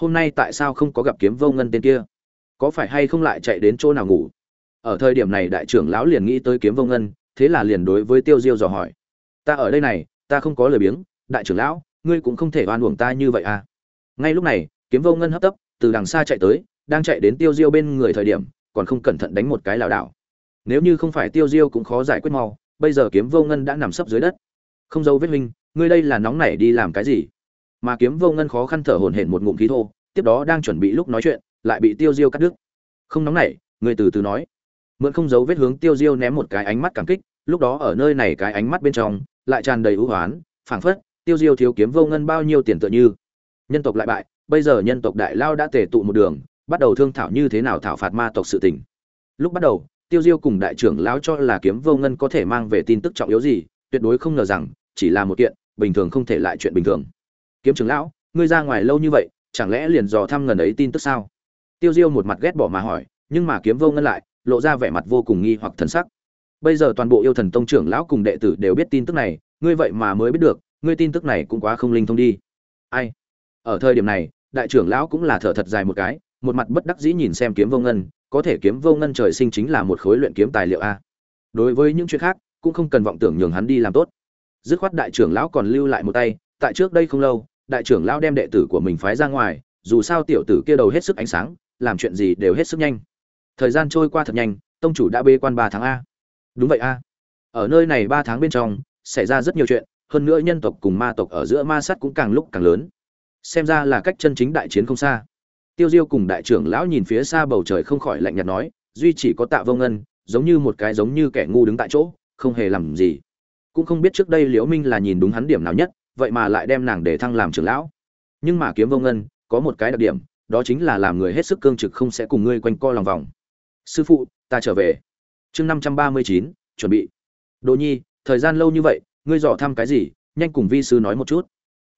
hôm nay tại sao không có gặp kiếm vô ngân tên kia? Có phải hay không lại chạy đến chỗ nào ngủ? Ở thời điểm này đại trưởng lão liền nghĩ tới kiếm vô ngân, thế là liền đối với tiêu diêu dò hỏi. Ta ở đây này, ta không có lời biếng, đại trưởng lão, ngươi cũng không thể oan uổng ta như vậy à? Ngay lúc này, kiếm vô ngân hấp tấp, từ đằng xa chạy tới, đang chạy đến tiêu diêu bên người thời điểm, còn không cẩn thận đánh một cái lảo đảo. Nếu như không phải tiêu diêu cũng khó giải quyết mau, bây giờ kiếm vô ngân đã nằm sấp dưới đất. Không dâu vết huynh, ngươi đây là nóng nảy đi làm cái gì? Mà kiếm vô ngân khó khăn thở hổn hển một ngụm khí thô, tiếp đó đang chuẩn bị lúc nói chuyện, lại bị tiêu diêu cắt đứt. Không nóng nảy ngươi từ từ nói. Mượn không giấu vết hướng tiêu diêu ném một cái ánh mắt cảm kích, lúc đó ở nơi này cái ánh mắt bên trong, lại tràn đầy ưu hoán, phảng phất, tiêu diêu thiếu kiếm vô ngân bao nhiêu tiền tựa như. Nhân tộc lại bại, bây giờ nhân tộc đại lao đã tề tụ một đường, bắt đầu thương thảo như thế nào thảo phạt ma tộc sự tình. Lúc bắt đầu, tiêu diêu cùng đại trưởng lão cho là kiếm vô ngân có thể mang về tin tức trọng yếu gì, tuyệt đối không ngờ rằng, chỉ là một kiện, bình thường không thể lại chuyện bình thường kiếm trưởng lão, ngươi ra ngoài lâu như vậy, chẳng lẽ liền dò thăm ngần ấy tin tức sao? Tiêu diêu một mặt ghét bỏ mà hỏi, nhưng mà kiếm vô ngân lại, lộ ra vẻ mặt vô cùng nghi hoặc thần sắc. Bây giờ toàn bộ yêu thần tông trưởng lão cùng đệ tử đều biết tin tức này, ngươi vậy mà mới biết được, ngươi tin tức này cũng quá không linh thông đi. Ai? Ở thời điểm này, đại trưởng lão cũng là thở thật dài một cái, một mặt bất đắc dĩ nhìn xem kiếm vô ngân, có thể kiếm vô ngân trời sinh chính là một khối luyện kiếm tài liệu a. Đối với những chuyện khác, cũng không cần vọng tưởng nhường hắn đi làm tốt. Dứt khoát đại trưởng lão còn lưu lại một tay, tại trước đây không lâu đại trưởng lão đem đệ tử của mình phái ra ngoài, dù sao tiểu tử kia đầu hết sức ánh sáng, làm chuyện gì đều hết sức nhanh. Thời gian trôi qua thật nhanh, tông chủ đã bê quan ba tháng a. Đúng vậy a. Ở nơi này ba tháng bên trong, xảy ra rất nhiều chuyện, hơn nữa nhân tộc cùng ma tộc ở giữa ma sát cũng càng lúc càng lớn. Xem ra là cách chân chính đại chiến không xa. Tiêu diêu cùng đại trưởng lão nhìn phía xa bầu trời không khỏi lạnh nhạt nói, duy chỉ có tạ vô ngân, giống như một cái giống như kẻ ngu đứng tại chỗ, không hề làm gì. Cũng không biết trước đây liễu minh là nhìn đúng hắn điểm nào nhất vậy mà lại đem nàng để thăng làm trưởng lão. Nhưng mà kiếm vô ngân, có một cái đặc điểm, đó chính là làm người hết sức cương trực không sẽ cùng ngươi quanh co lòng vòng. Sư phụ, ta trở về. Chương năm trăm ba mươi chín, chuẩn bị. Đồ nhi, thời gian lâu như vậy, ngươi dò thăm cái gì? Nhanh cùng vi sư nói một chút.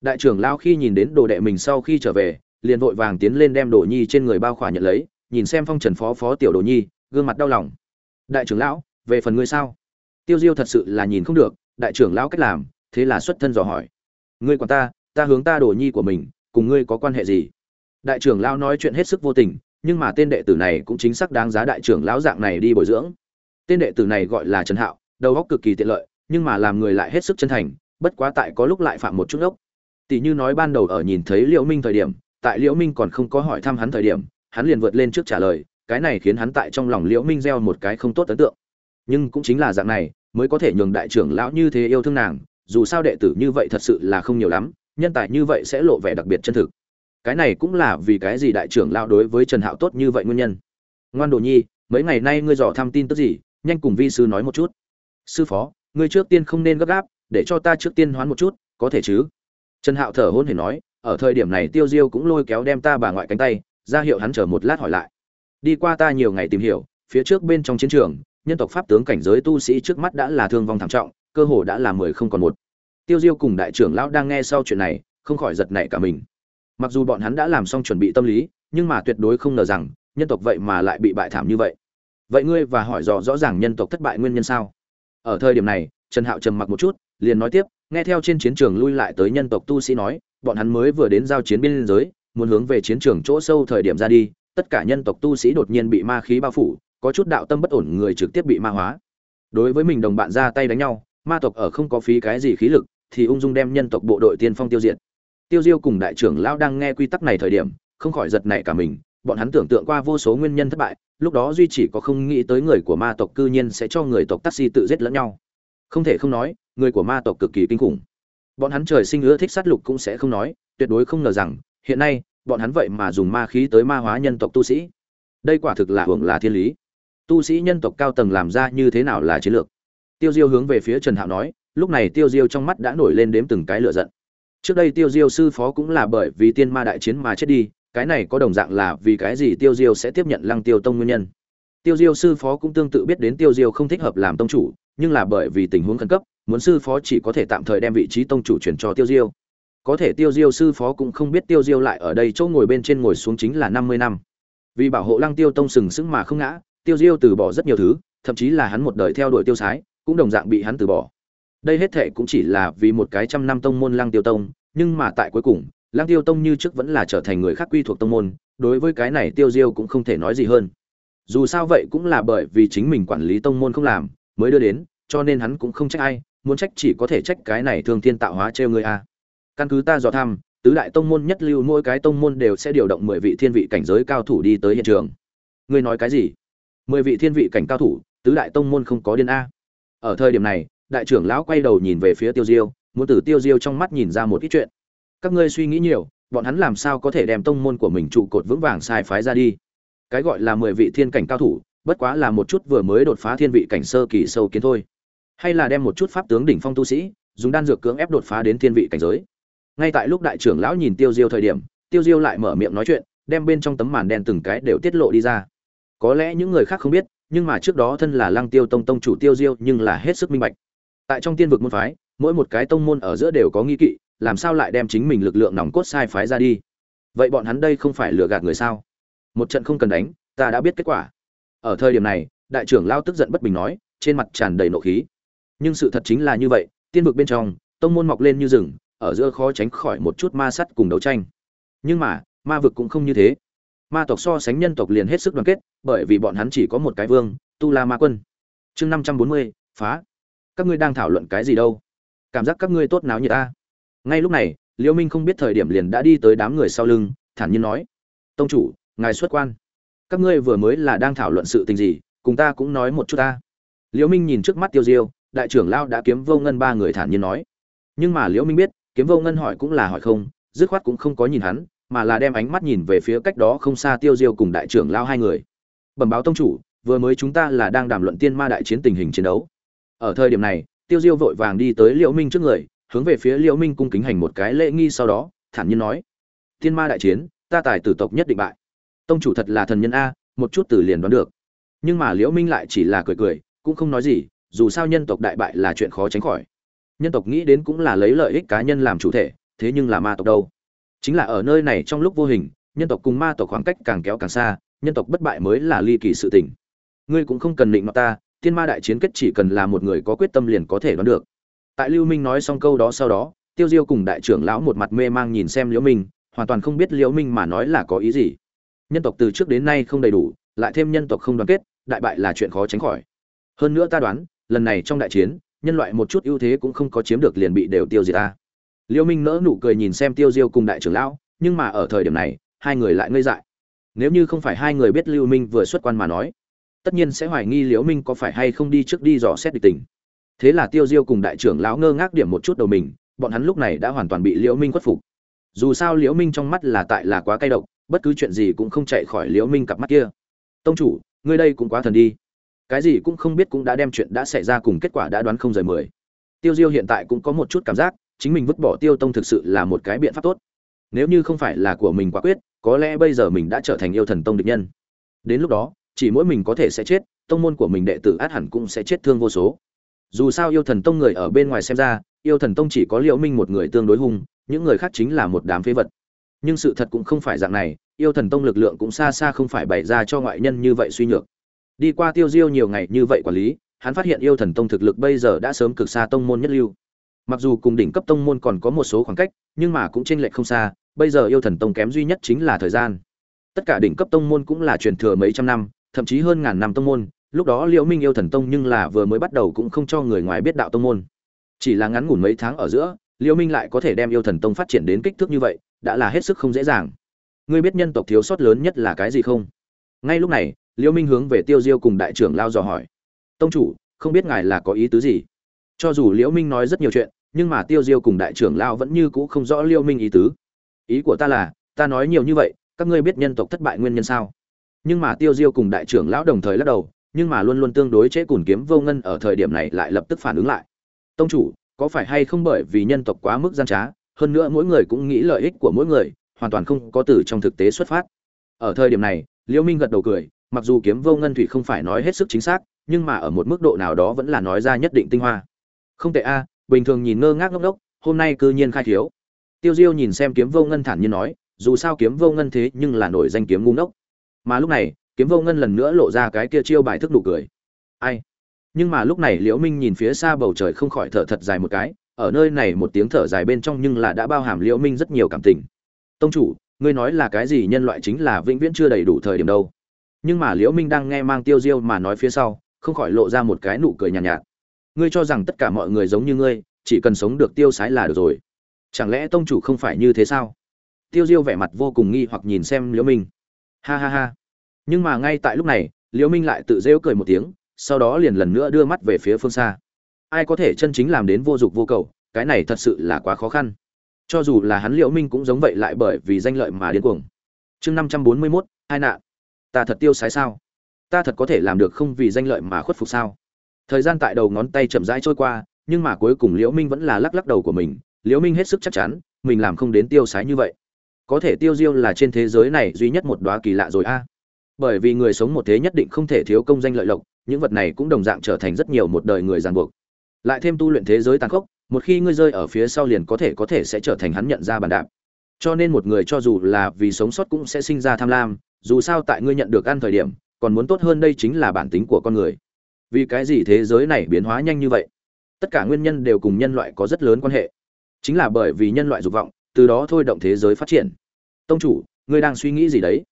Đại trưởng lao khi nhìn đến đồ đệ mình sau khi trở về, liền vội vàng tiến lên đem đồ nhi trên người bao khỏa nhận lấy, nhìn xem phong trần phó phó tiểu đồ nhi, gương mặt đau lòng. Đại trưởng lão, về phần ngươi sao? Tiêu diêu thật sự là nhìn không được, đại trưởng lão cách làm, thế là xuất thân dò hỏi ngươi còn ta ta hướng ta đồ nhi của mình, cùng ngươi có quan hệ gì? Đại trưởng lão nói chuyện hết sức vô tình, nhưng mà tên đệ tử này cũng chính xác đáng giá đại trưởng lão dạng này đi bồi dưỡng. Tên đệ tử này gọi là trần hạo, đầu óc cực kỳ tiện lợi, nhưng mà làm người lại hết sức chân thành, bất quá tại có lúc lại phạm một chút ốc. Tỷ như nói ban đầu ở nhìn thấy liễu minh thời điểm, tại liễu minh còn không có hỏi thăm hắn thời điểm, hắn liền vượt lên trước trả lời, cái này khiến hắn tại trong lòng liễu minh gieo một cái không tốt ấn tượng. Nhưng cũng chính là dạng này, mới có thể nhường đại trưởng lão như thế yêu thương nàng dù sao đệ tử như vậy thật sự là không nhiều lắm, nhân tài như vậy sẽ lộ vẻ đặc biệt chân thực. Cái này cũng là vì cái gì đại trưởng lão đối với trần hạo tốt như vậy nguyên nhân. Ngoan đồ nhi, mấy ngày nay ngươi dò thăm tin tức gì, nhanh cùng vi sư nói một chút. Sư phó, ngươi trước tiên không nên gấp gáp, để cho ta trước tiên hoán một chút, có thể chứ? Trần hạo thở hôn hển nói, ở thời điểm này tiêu diêu cũng lôi kéo đem ta bà ngoại cánh tay, ra hiệu hắn chờ một lát hỏi lại. Đi qua ta nhiều ngày tìm hiểu, phía trước bên trong chiến trường, nhân tộc pháp tướng cảnh giới tu sĩ trước mắt đã là thương vong thảm trọng cơ hồ đã là mười không còn một. Tiêu diêu cùng đại trưởng lão đang nghe sau chuyện này, không khỏi giật nảy cả mình. Mặc dù bọn hắn đã làm xong chuẩn bị tâm lý, nhưng mà tuyệt đối không ngờ rằng, nhân tộc vậy mà lại bị bại thảm như vậy. Vậy ngươi và hỏi rõ rõ ràng nhân tộc thất bại nguyên nhân sao? Ở thời điểm này, trần hạo trầm mặc một chút, liền nói tiếp, nghe theo trên chiến trường lui lại tới nhân tộc tu sĩ nói, bọn hắn mới vừa đến giao chiến biên giới, muốn hướng về chiến trường chỗ sâu thời điểm ra đi, tất cả nhân tộc tu sĩ đột nhiên bị ma khí bao phủ, có chút đạo tâm bất ổn người trực tiếp bị ma hóa. Đối với mình đồng bạn ra tay đánh nhau ma tộc ở không có phí cái gì khí lực, thì ung dung đem nhân tộc bộ đội tiên phong tiêu diệt. Tiêu diêu cùng đại trưởng lão đang nghe quy tắc này thời điểm, không khỏi giật nảy cả mình, bọn hắn tưởng tượng qua vô số nguyên nhân thất bại, lúc đó duy chỉ có không nghĩ tới người của ma tộc cư nhiên sẽ cho người tộc taxi tự giết lẫn nhau. Không thể không nói, người của ma tộc cực kỳ kinh khủng. Bọn hắn trời sinh ưa thích sát lục cũng sẽ không nói, tuyệt đối không ngờ rằng, hiện nay, bọn hắn vậy mà dùng ma khí tới ma hóa nhân tộc tu sĩ. Đây quả thực là hưởng là thiên lý. Tu sĩ nhân tộc cao tầng làm ra như thế nào là chiến lược? Tiêu diêu hướng về phía trần hạo nói, lúc này tiêu diêu trong mắt đã nổi lên đếm từng cái lửa giận. Trước đây tiêu diêu sư phó cũng là bởi vì tiên ma đại chiến mà chết đi, cái này có đồng dạng là vì cái gì tiêu diêu sẽ tiếp nhận lăng tiêu tông nguyên nhân. Tiêu diêu sư phó cũng tương tự biết đến tiêu diêu không thích hợp làm tông chủ, nhưng là bởi vì tình huống khẩn cấp, muốn sư phó chỉ có thể tạm thời đem vị trí tông chủ chuyển cho tiêu diêu. Có thể tiêu diêu sư phó cũng không biết tiêu diêu lại ở đây chỗ ngồi bên trên ngồi xuống chính là năm mươi năm. Vì bảo hộ lăng tiêu tông sừng sững mà không ngã, tiêu diêu từ bỏ rất nhiều thứ, thậm chí là hắn một đời theo đuổi tiêu sái cũng đồng dạng bị hắn từ bỏ. Đây hết thệ cũng chỉ là vì một cái trăm năm tông môn lăng tiêu tông, nhưng mà tại cuối cùng, lăng tiêu tông như trước vẫn là trở thành người khác quy thuộc tông môn, đối với cái này tiêu diêu cũng không thể nói gì hơn. Dù sao vậy cũng là bởi vì chính mình quản lý tông môn không làm, mới đưa đến, cho nên hắn cũng không trách ai, muốn trách chỉ có thể trách cái này thương thiên tạo hóa trêu ngươi a. Căn cứ ta dò thăm, tứ đại tông môn nhất lưu mỗi cái tông môn đều sẽ điều động mười vị thiên vị cảnh giới cao thủ đi tới hiện trường. Ngươi nói cái gì? Mười vị thiên vị cảnh cao thủ, tứ đại tông môn không có điên a ở thời điểm này, đại trưởng lão quay đầu nhìn về phía tiêu diêu, muốn từ tiêu diêu trong mắt nhìn ra một ít chuyện. Các ngươi suy nghĩ nhiều, bọn hắn làm sao có thể đem tông môn của mình trụ cột vững vàng sai phái ra đi? Cái gọi là mười vị thiên cảnh cao thủ, bất quá là một chút vừa mới đột phá thiên vị cảnh sơ kỳ sâu kiến thôi. Hay là đem một chút pháp tướng đỉnh phong tu sĩ, dùng đan dược cưỡng ép đột phá đến thiên vị cảnh giới. Ngay tại lúc đại trưởng lão nhìn tiêu diêu thời điểm, tiêu diêu lại mở miệng nói chuyện, đem bên trong tấm màn đen từng cái đều tiết lộ đi ra. Có lẽ những người khác không biết nhưng mà trước đó thân là lăng tiêu tông tông chủ tiêu diêu nhưng là hết sức minh bạch. Tại trong tiên vực môn phái, mỗi một cái tông môn ở giữa đều có nghi kỵ, làm sao lại đem chính mình lực lượng nòng cốt sai phái ra đi? Vậy bọn hắn đây không phải lừa gạt người sao? Một trận không cần đánh, ta đã biết kết quả. Ở thời điểm này, đại trưởng lao tức giận bất bình nói, trên mặt tràn đầy nộ khí. Nhưng sự thật chính là như vậy, tiên vực bên trong, tông môn mọc lên như rừng, ở giữa khó tránh khỏi một chút ma sắt cùng đấu tranh. Nhưng mà, ma vực cũng không như thế ma tộc so sánh nhân tộc liền hết sức đoàn kết, bởi vì bọn hắn chỉ có một cái vương, tu la ma quân. Chương năm trăm bốn mươi, phá. Các ngươi đang thảo luận cái gì đâu? Cảm giác các ngươi tốt náo như ta. Ngay lúc này liễu minh không biết thời điểm liền đã đi tới đám người sau lưng, thản nhiên nói, tông chủ, ngài xuất quan. Các ngươi vừa mới là đang thảo luận sự tình gì, cùng ta cũng nói một chút ta. Liễu minh nhìn trước mắt tiêu diêu, đại trưởng lao đã kiếm vô ngân ba người thản nhiên nói. Nhưng mà liễu minh biết, kiếm vô ngân hỏi cũng là hỏi không, dứt khoát cũng không có nhìn hắn mà là đem ánh mắt nhìn về phía cách đó không xa tiêu diêu cùng đại trưởng lao hai người. Bẩm báo tông chủ, vừa mới chúng ta là đang đàm luận tiên ma đại chiến tình hình chiến đấu. Ở thời điểm này, tiêu diêu vội vàng đi tới liễu minh trước người, hướng về phía liễu minh cung kính hành một cái lễ nghi sau đó, thản nhiên nói, tiên ma đại chiến, ta tài tử tộc nhất định bại. Tông chủ thật là thần nhân a, một chút từ liền đoán được. Nhưng mà liễu minh lại chỉ là cười cười, cũng không nói gì, dù sao nhân tộc đại bại là chuyện khó tránh khỏi. Nhân tộc nghĩ đến cũng là lấy lợi ích cá nhân làm chủ thể, thế nhưng là ma tộc đâu? Chính là ở nơi này trong lúc vô hình, nhân tộc cùng ma tộc khoảng cách càng kéo càng xa, nhân tộc bất bại mới là ly kỳ sự tình. Ngươi cũng không cần định mặt ta tiên ma đại chiến kết chỉ cần là một người có quyết tâm liền có thể đoán được. Tại lưu minh nói xong câu đó sau đó, tiêu diêu cùng đại trưởng lão một mặt mê mang nhìn xem liễu minh, hoàn toàn không biết liễu minh mà nói là có ý gì. Nhân tộc từ trước đến nay không đầy đủ, lại thêm nhân tộc không đoàn kết, đại bại là chuyện khó tránh khỏi. Hơn nữa ta đoán, lần này trong đại chiến, nhân loại một chút ưu thế cũng không có chiếm được liền bị đều tiêu diệt ta liễu minh nỡ nụ cười nhìn xem tiêu diêu cùng đại trưởng lão, nhưng mà ở thời điểm này, hai người lại ngây dại. Nếu như không phải hai người biết lưu minh vừa xuất quan mà nói, tất nhiên sẽ hoài nghi liễu minh có phải hay không đi trước đi dò xét địch tình. Thế là tiêu diêu cùng đại trưởng lão ngơ ngác điểm một chút đầu mình, bọn hắn lúc này đã hoàn toàn bị liễu minh khuất phục. Dù sao liễu minh trong mắt là tại là quá cay độc, bất cứ chuyện gì cũng không chạy khỏi liễu minh cặp mắt kia. Tông chủ, ngươi đây cũng quá thần đi. Cái gì cũng không biết cũng đã đem chuyện đã xảy ra cùng kết quả đã đoán không rời mười. Tiêu diêu hiện tại cũng có một chút cảm giác chính mình vứt bỏ tiêu tông thực sự là một cái biện pháp tốt. Nếu như không phải là của mình quả quyết, có lẽ bây giờ mình đã trở thành yêu thần tông địch nhân. Đến lúc đó, chỉ mỗi mình có thể sẽ chết, tông môn của mình đệ tử át hẳn cũng sẽ chết thương vô số. Dù sao yêu thần tông người ở bên ngoài xem ra, yêu thần tông chỉ có liễu minh một người tương đối hung, những người khác chính là một đám phế vật. Nhưng sự thật cũng không phải dạng này, yêu thần tông lực lượng cũng xa xa không phải bày ra cho ngoại nhân như vậy suy nhược. Đi qua tiêu diêu nhiều ngày như vậy quản lý, hắn phát hiện yêu thần tông thực lực bây giờ đã sớm cực xa tông môn nhất lưu mặc dù cùng đỉnh cấp tông môn còn có một số khoảng cách, nhưng mà cũng chênh lệch không xa, bây giờ yêu thần tông kém duy nhất chính là thời gian. Tất cả đỉnh cấp tông môn cũng là truyền thừa mấy trăm năm, thậm chí hơn ngàn năm tông môn, lúc đó liễu minh yêu thần tông nhưng là vừa mới bắt đầu cũng không cho người ngoài biết đạo tông môn. Chỉ là ngắn ngủn mấy tháng ở giữa, liễu minh lại có thể đem yêu thần tông phát triển đến kích thước như vậy, đã là hết sức không dễ dàng. Ngươi biết nhân tộc thiếu sót lớn nhất là cái gì không? Ngay lúc này, liễu minh hướng về tiêu diêu cùng đại trưởng lao dò hỏi. Tông chủ, không biết ngài là có ý tứ gì? Cho dù liễu minh nói rất nhiều chuyện, nhưng mà tiêu diêu cùng đại trưởng lao vẫn như cũ không rõ liễu minh ý tứ. Ý của ta là, ta nói nhiều như vậy, các ngươi biết nhân tộc thất bại nguyên nhân sao? Nhưng mà tiêu diêu cùng đại trưởng lão đồng thời lắc đầu, nhưng mà luôn luôn tương đối chế cùn kiếm vô ngân ở thời điểm này lại lập tức phản ứng lại. Tông chủ, có phải hay không bởi vì nhân tộc quá mức gian trá, hơn nữa mỗi người cũng nghĩ lợi ích của mỗi người, hoàn toàn không có từ trong thực tế xuất phát. Ở thời điểm này, liễu minh gật đầu cười, mặc dù kiếm vô ngân thủy không phải nói hết sức chính xác, nhưng mà ở một mức độ nào đó vẫn là nói ra nhất định tinh hoa không tệ a bình thường nhìn ngơ ngác ngốc đốc hôm nay cư nhiên khai thiếu. Tiêu diêu nhìn xem kiếm vô ngân thản nhiên nói dù sao kiếm vô ngân thế nhưng là nổi danh kiếm ngu ngốc. Mà lúc này kiếm vô ngân lần nữa lộ ra cái kia chiêu bài thức nụ cười. Ai? Nhưng mà lúc này liễu minh nhìn phía xa bầu trời không khỏi thở thật dài một cái ở nơi này một tiếng thở dài bên trong nhưng là đã bao hàm liễu minh rất nhiều cảm tình. Tông chủ ngươi nói là cái gì nhân loại chính là vĩnh viễn chưa đầy đủ thời điểm đâu. Nhưng mà liễu minh đang nghe mang tiêu diêu mà nói phía sau không khỏi lộ ra một cái nụ cười nhàn nhạt, nhạt ngươi cho rằng tất cả mọi người giống như ngươi chỉ cần sống được tiêu sái là được rồi. Chẳng lẽ tông chủ không phải như thế sao? Tiêu diêu vẻ mặt vô cùng nghi hoặc nhìn xem liễu minh. Ha ha ha. Nhưng mà ngay tại lúc này liễu minh lại tự rêu cười một tiếng sau đó liền lần nữa đưa mắt về phía phương xa. Ai có thể chân chính làm đến vô dụng vô cầu cái này thật sự là quá khó khăn. Cho dù là hắn liễu minh cũng giống vậy lại bởi vì danh lợi mà điên cuồng. Chương năm trăm bốn mươi 541, hai nạn. Ta thật tiêu sái sao? Ta thật có thể làm được không vì danh lợi mà khuất phục sao? Thời gian tại đầu ngón tay chậm rãi trôi qua, nhưng mà cuối cùng liễu minh vẫn là lắc lắc đầu của mình, liễu minh hết sức chắc chắn, mình làm không đến tiêu sái như vậy. Có thể tiêu diêu là trên thế giới này duy nhất một đóa kỳ lạ rồi a. À. Bởi vì người sống một thế nhất định không thể thiếu công danh lợi lộc, những vật này cũng đồng dạng trở thành rất nhiều một đời người ràng buộc. Lại thêm tu luyện thế giới tàn khốc, một khi ngươi rơi ở phía sau liền có thể có thể sẽ trở thành hắn nhận ra bàn đạp cho nên một người cho dù là vì sống sót cũng sẽ sinh ra tham lam, dù sao tại ngươi nhận được ăn thời điểm, còn muốn tốt hơn đây chính là bản tính của con người vì cái gì thế giới này biến hóa nhanh như vậy? Tất cả nguyên nhân đều cùng nhân loại có rất lớn quan hệ. Chính là bởi vì nhân loại dục vọng, từ đó thôi động thế giới phát triển. Tông chủ, ngươi đang suy nghĩ gì đấy?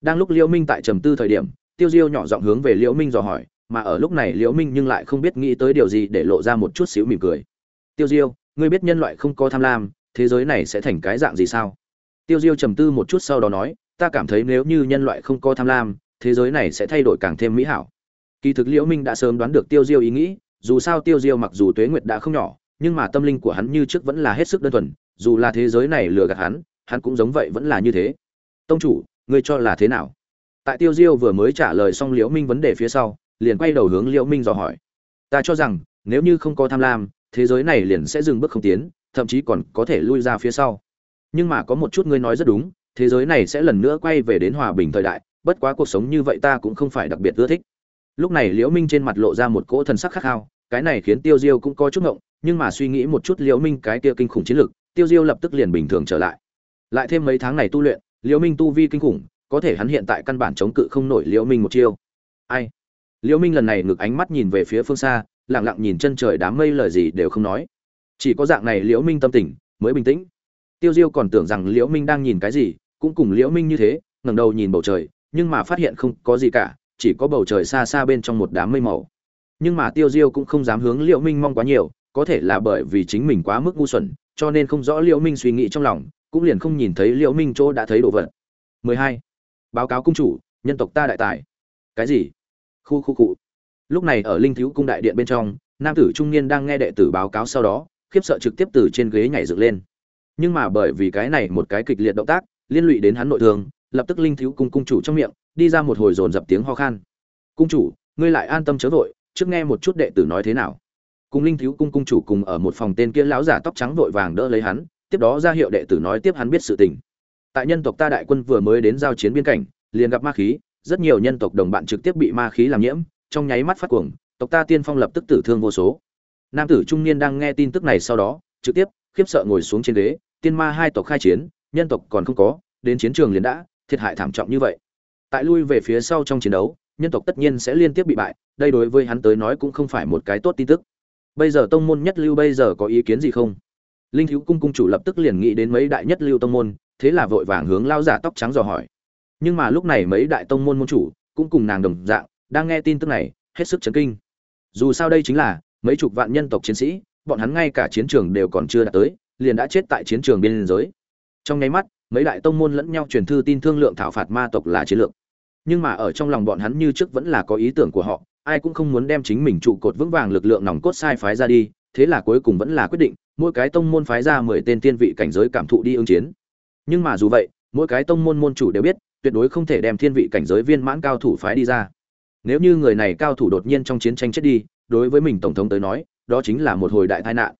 Đang lúc liễu minh tại trầm tư thời điểm, tiêu diêu nhỏ giọng hướng về liễu minh dò hỏi, mà ở lúc này liễu minh nhưng lại không biết nghĩ tới điều gì để lộ ra một chút xíu mỉm cười. Tiêu diêu, ngươi biết nhân loại không có tham lam, thế giới này sẽ thành cái dạng gì sao? Tiêu diêu trầm tư một chút sau đó nói, ta cảm thấy nếu như nhân loại không có tham lam, thế giới này sẽ thay đổi càng thêm mỹ hảo kỳ thực liễu minh đã sớm đoán được tiêu diêu ý nghĩ, dù sao tiêu diêu mặc dù tuế nguyệt đã không nhỏ, nhưng mà tâm linh của hắn như trước vẫn là hết sức đơn thuần, dù là thế giới này lừa gạt hắn hắn cũng giống vậy vẫn là như thế. Tông chủ, ngươi cho là thế nào? Tại tiêu diêu vừa mới trả lời xong liễu minh vấn đề phía sau, liền quay đầu hướng liễu minh dò hỏi. Ta cho rằng, nếu như không có tham lam, thế giới này liền sẽ dừng bước không tiến, thậm chí còn có thể lui ra phía sau. Nhưng mà có một chút ngươi nói rất đúng, thế giới này sẽ lần nữa quay về đến hòa bình thời đại, bất quá cuộc sống như vậy ta cũng không phải đặc biệt ưa thích lúc này liễu minh trên mặt lộ ra một cỗ thần sắc khắc khao, cái này khiến tiêu diêu cũng có chút ngộng, nhưng mà suy nghĩ một chút liễu minh cái kia kinh khủng chiến lực, tiêu diêu lập tức liền bình thường trở lại. Lại thêm mấy tháng này tu luyện, liễu minh tu vi kinh khủng, có thể hắn hiện tại căn bản chống cự không nổi liễu minh một chiêu. Ai? Liễu minh lần này ngược ánh mắt nhìn về phía phương xa, lặng lặng nhìn chân trời đám mây lời gì đều không nói. Chỉ có dạng này liễu minh tâm tình mới bình tĩnh. Tiêu diêu còn tưởng rằng liễu minh đang nhìn cái gì, cũng cùng liễu minh như thế, ngẩng đầu nhìn bầu trời, nhưng mà phát hiện không có gì cả chỉ có bầu trời xa xa bên trong một đám mây màu. Nhưng mà tiêu diêu cũng không dám hướng liễu minh mong quá nhiều, có thể là bởi vì chính mình quá mức ngu xuẩn, cho nên không rõ liễu minh suy nghĩ trong lòng, cũng liền không nhìn thấy liễu minh chỗ đã thấy đồ vật. 12. báo cáo cung chủ, nhân tộc ta đại tài. Cái gì? Khu khu cụ. Lúc này ở linh thiếu cung đại điện bên trong, nam tử trung niên đang nghe đệ tử báo cáo sau đó, khiếp sợ trực tiếp từ trên ghế nhảy dựng lên. Nhưng mà bởi vì cái này một cái kịch liệt động tác, liên lụy đến hắn nội thương, lập tức linh thiếu cung cung chủ trong miệng đi ra một hồi dồn dập tiếng ho khan. Cung chủ, ngươi lại an tâm chớ vội, trước nghe một chút đệ tử nói thế nào. Cùng linh thiếu cung cung chủ cùng ở một phòng tên kia lão giả tóc trắng vội vàng đỡ lấy hắn, tiếp đó ra hiệu đệ tử nói tiếp hắn biết sự tình. Tại nhân tộc ta đại quân vừa mới đến giao chiến biên cảnh, liền gặp ma khí, rất nhiều nhân tộc đồng bạn trực tiếp bị ma khí làm nhiễm, trong nháy mắt phát cuồng, tộc ta tiên phong lập tức tử thương vô số. Nam tử trung niên đang nghe tin tức này sau đó, trực tiếp, khiếp sợ ngồi xuống trên ghế, tiên ma hai tộc khai chiến, nhân tộc còn không có, đến chiến trường liền đã, thiệt hại thảm trọng như vậy tại lui về phía sau trong chiến đấu, nhân tộc tất nhiên sẽ liên tiếp bị bại, đây đối với hắn tới nói cũng không phải một cái tốt tin tức. Bây giờ tông môn nhất lưu bây giờ có ý kiến gì không? Linh thiếu cung cung chủ lập tức liền nghĩ đến mấy đại nhất lưu tông môn, thế là vội vàng hướng lao giả tóc trắng dò hỏi. Nhưng mà lúc này mấy đại tông môn môn chủ cũng cùng nàng đồng dạng, đang nghe tin tức này, hết sức chấn kinh. Dù sao đây chính là mấy chục vạn nhân tộc chiến sĩ, bọn hắn ngay cả chiến trường đều còn chưa đạt tới, liền đã chết tại chiến trường biên giới. Trong nháy mắt, mấy đại tông môn lẫn nhau truyền thư tin thương lượng thảo phạt ma tộc là chiến lược nhưng mà ở trong lòng bọn hắn như trước vẫn là có ý tưởng của họ, ai cũng không muốn đem chính mình trụ cột vững vàng lực lượng nòng cốt sai phái ra đi, thế là cuối cùng vẫn là quyết định, mỗi cái tông môn phái ra mười tên tiên vị cảnh giới cảm thụ đi ứng chiến. Nhưng mà dù vậy, mỗi cái tông môn môn chủ đều biết, tuyệt đối không thể đem thiên vị cảnh giới viên mãn cao thủ phái đi ra. Nếu như người này cao thủ đột nhiên trong chiến tranh chết đi, đối với mình tổng thống tới nói, đó chính là một hồi đại tai nạn.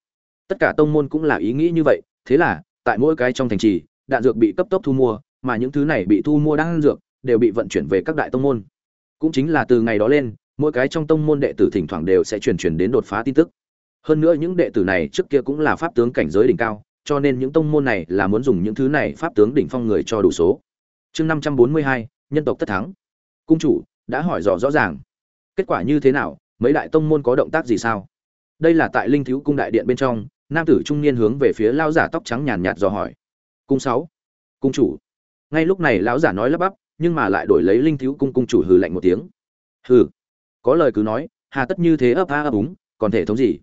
Tất cả tông môn cũng là ý nghĩ như vậy, thế là, tại mỗi cái trong thành trì, đạn dược bị cấp tốc thu mua, mà những thứ này bị thu mua đang dược đều bị vận chuyển về các đại tông môn. Cũng chính là từ ngày đó lên, mỗi cái trong tông môn đệ tử thỉnh thoảng đều sẽ truyền truyền đến đột phá tin tức. Hơn nữa những đệ tử này trước kia cũng là pháp tướng cảnh giới đỉnh cao, cho nên những tông môn này là muốn dùng những thứ này pháp tướng đỉnh phong người cho đủ số. Chương năm trăm bốn mươi hai, nhân tộc tất thắng. Cung chủ, đã hỏi rõ rõ ràng. Kết quả như thế nào, mấy đại tông môn có động tác gì sao? Đây là tại linh thiếu cung đại điện bên trong, nam tử trung niên hướng về phía lão giả tóc trắng nhàn nhạt dò hỏi. Cung sáu. Cung chủ. Ngay lúc này lão giả nói lắp bắp nhưng mà lại đổi lấy linh thiếu cung cung chủ hừ lạnh một tiếng. Hừ, có lời cứ nói, hà tất như thế ấp a ấp úng, còn thể thống gì?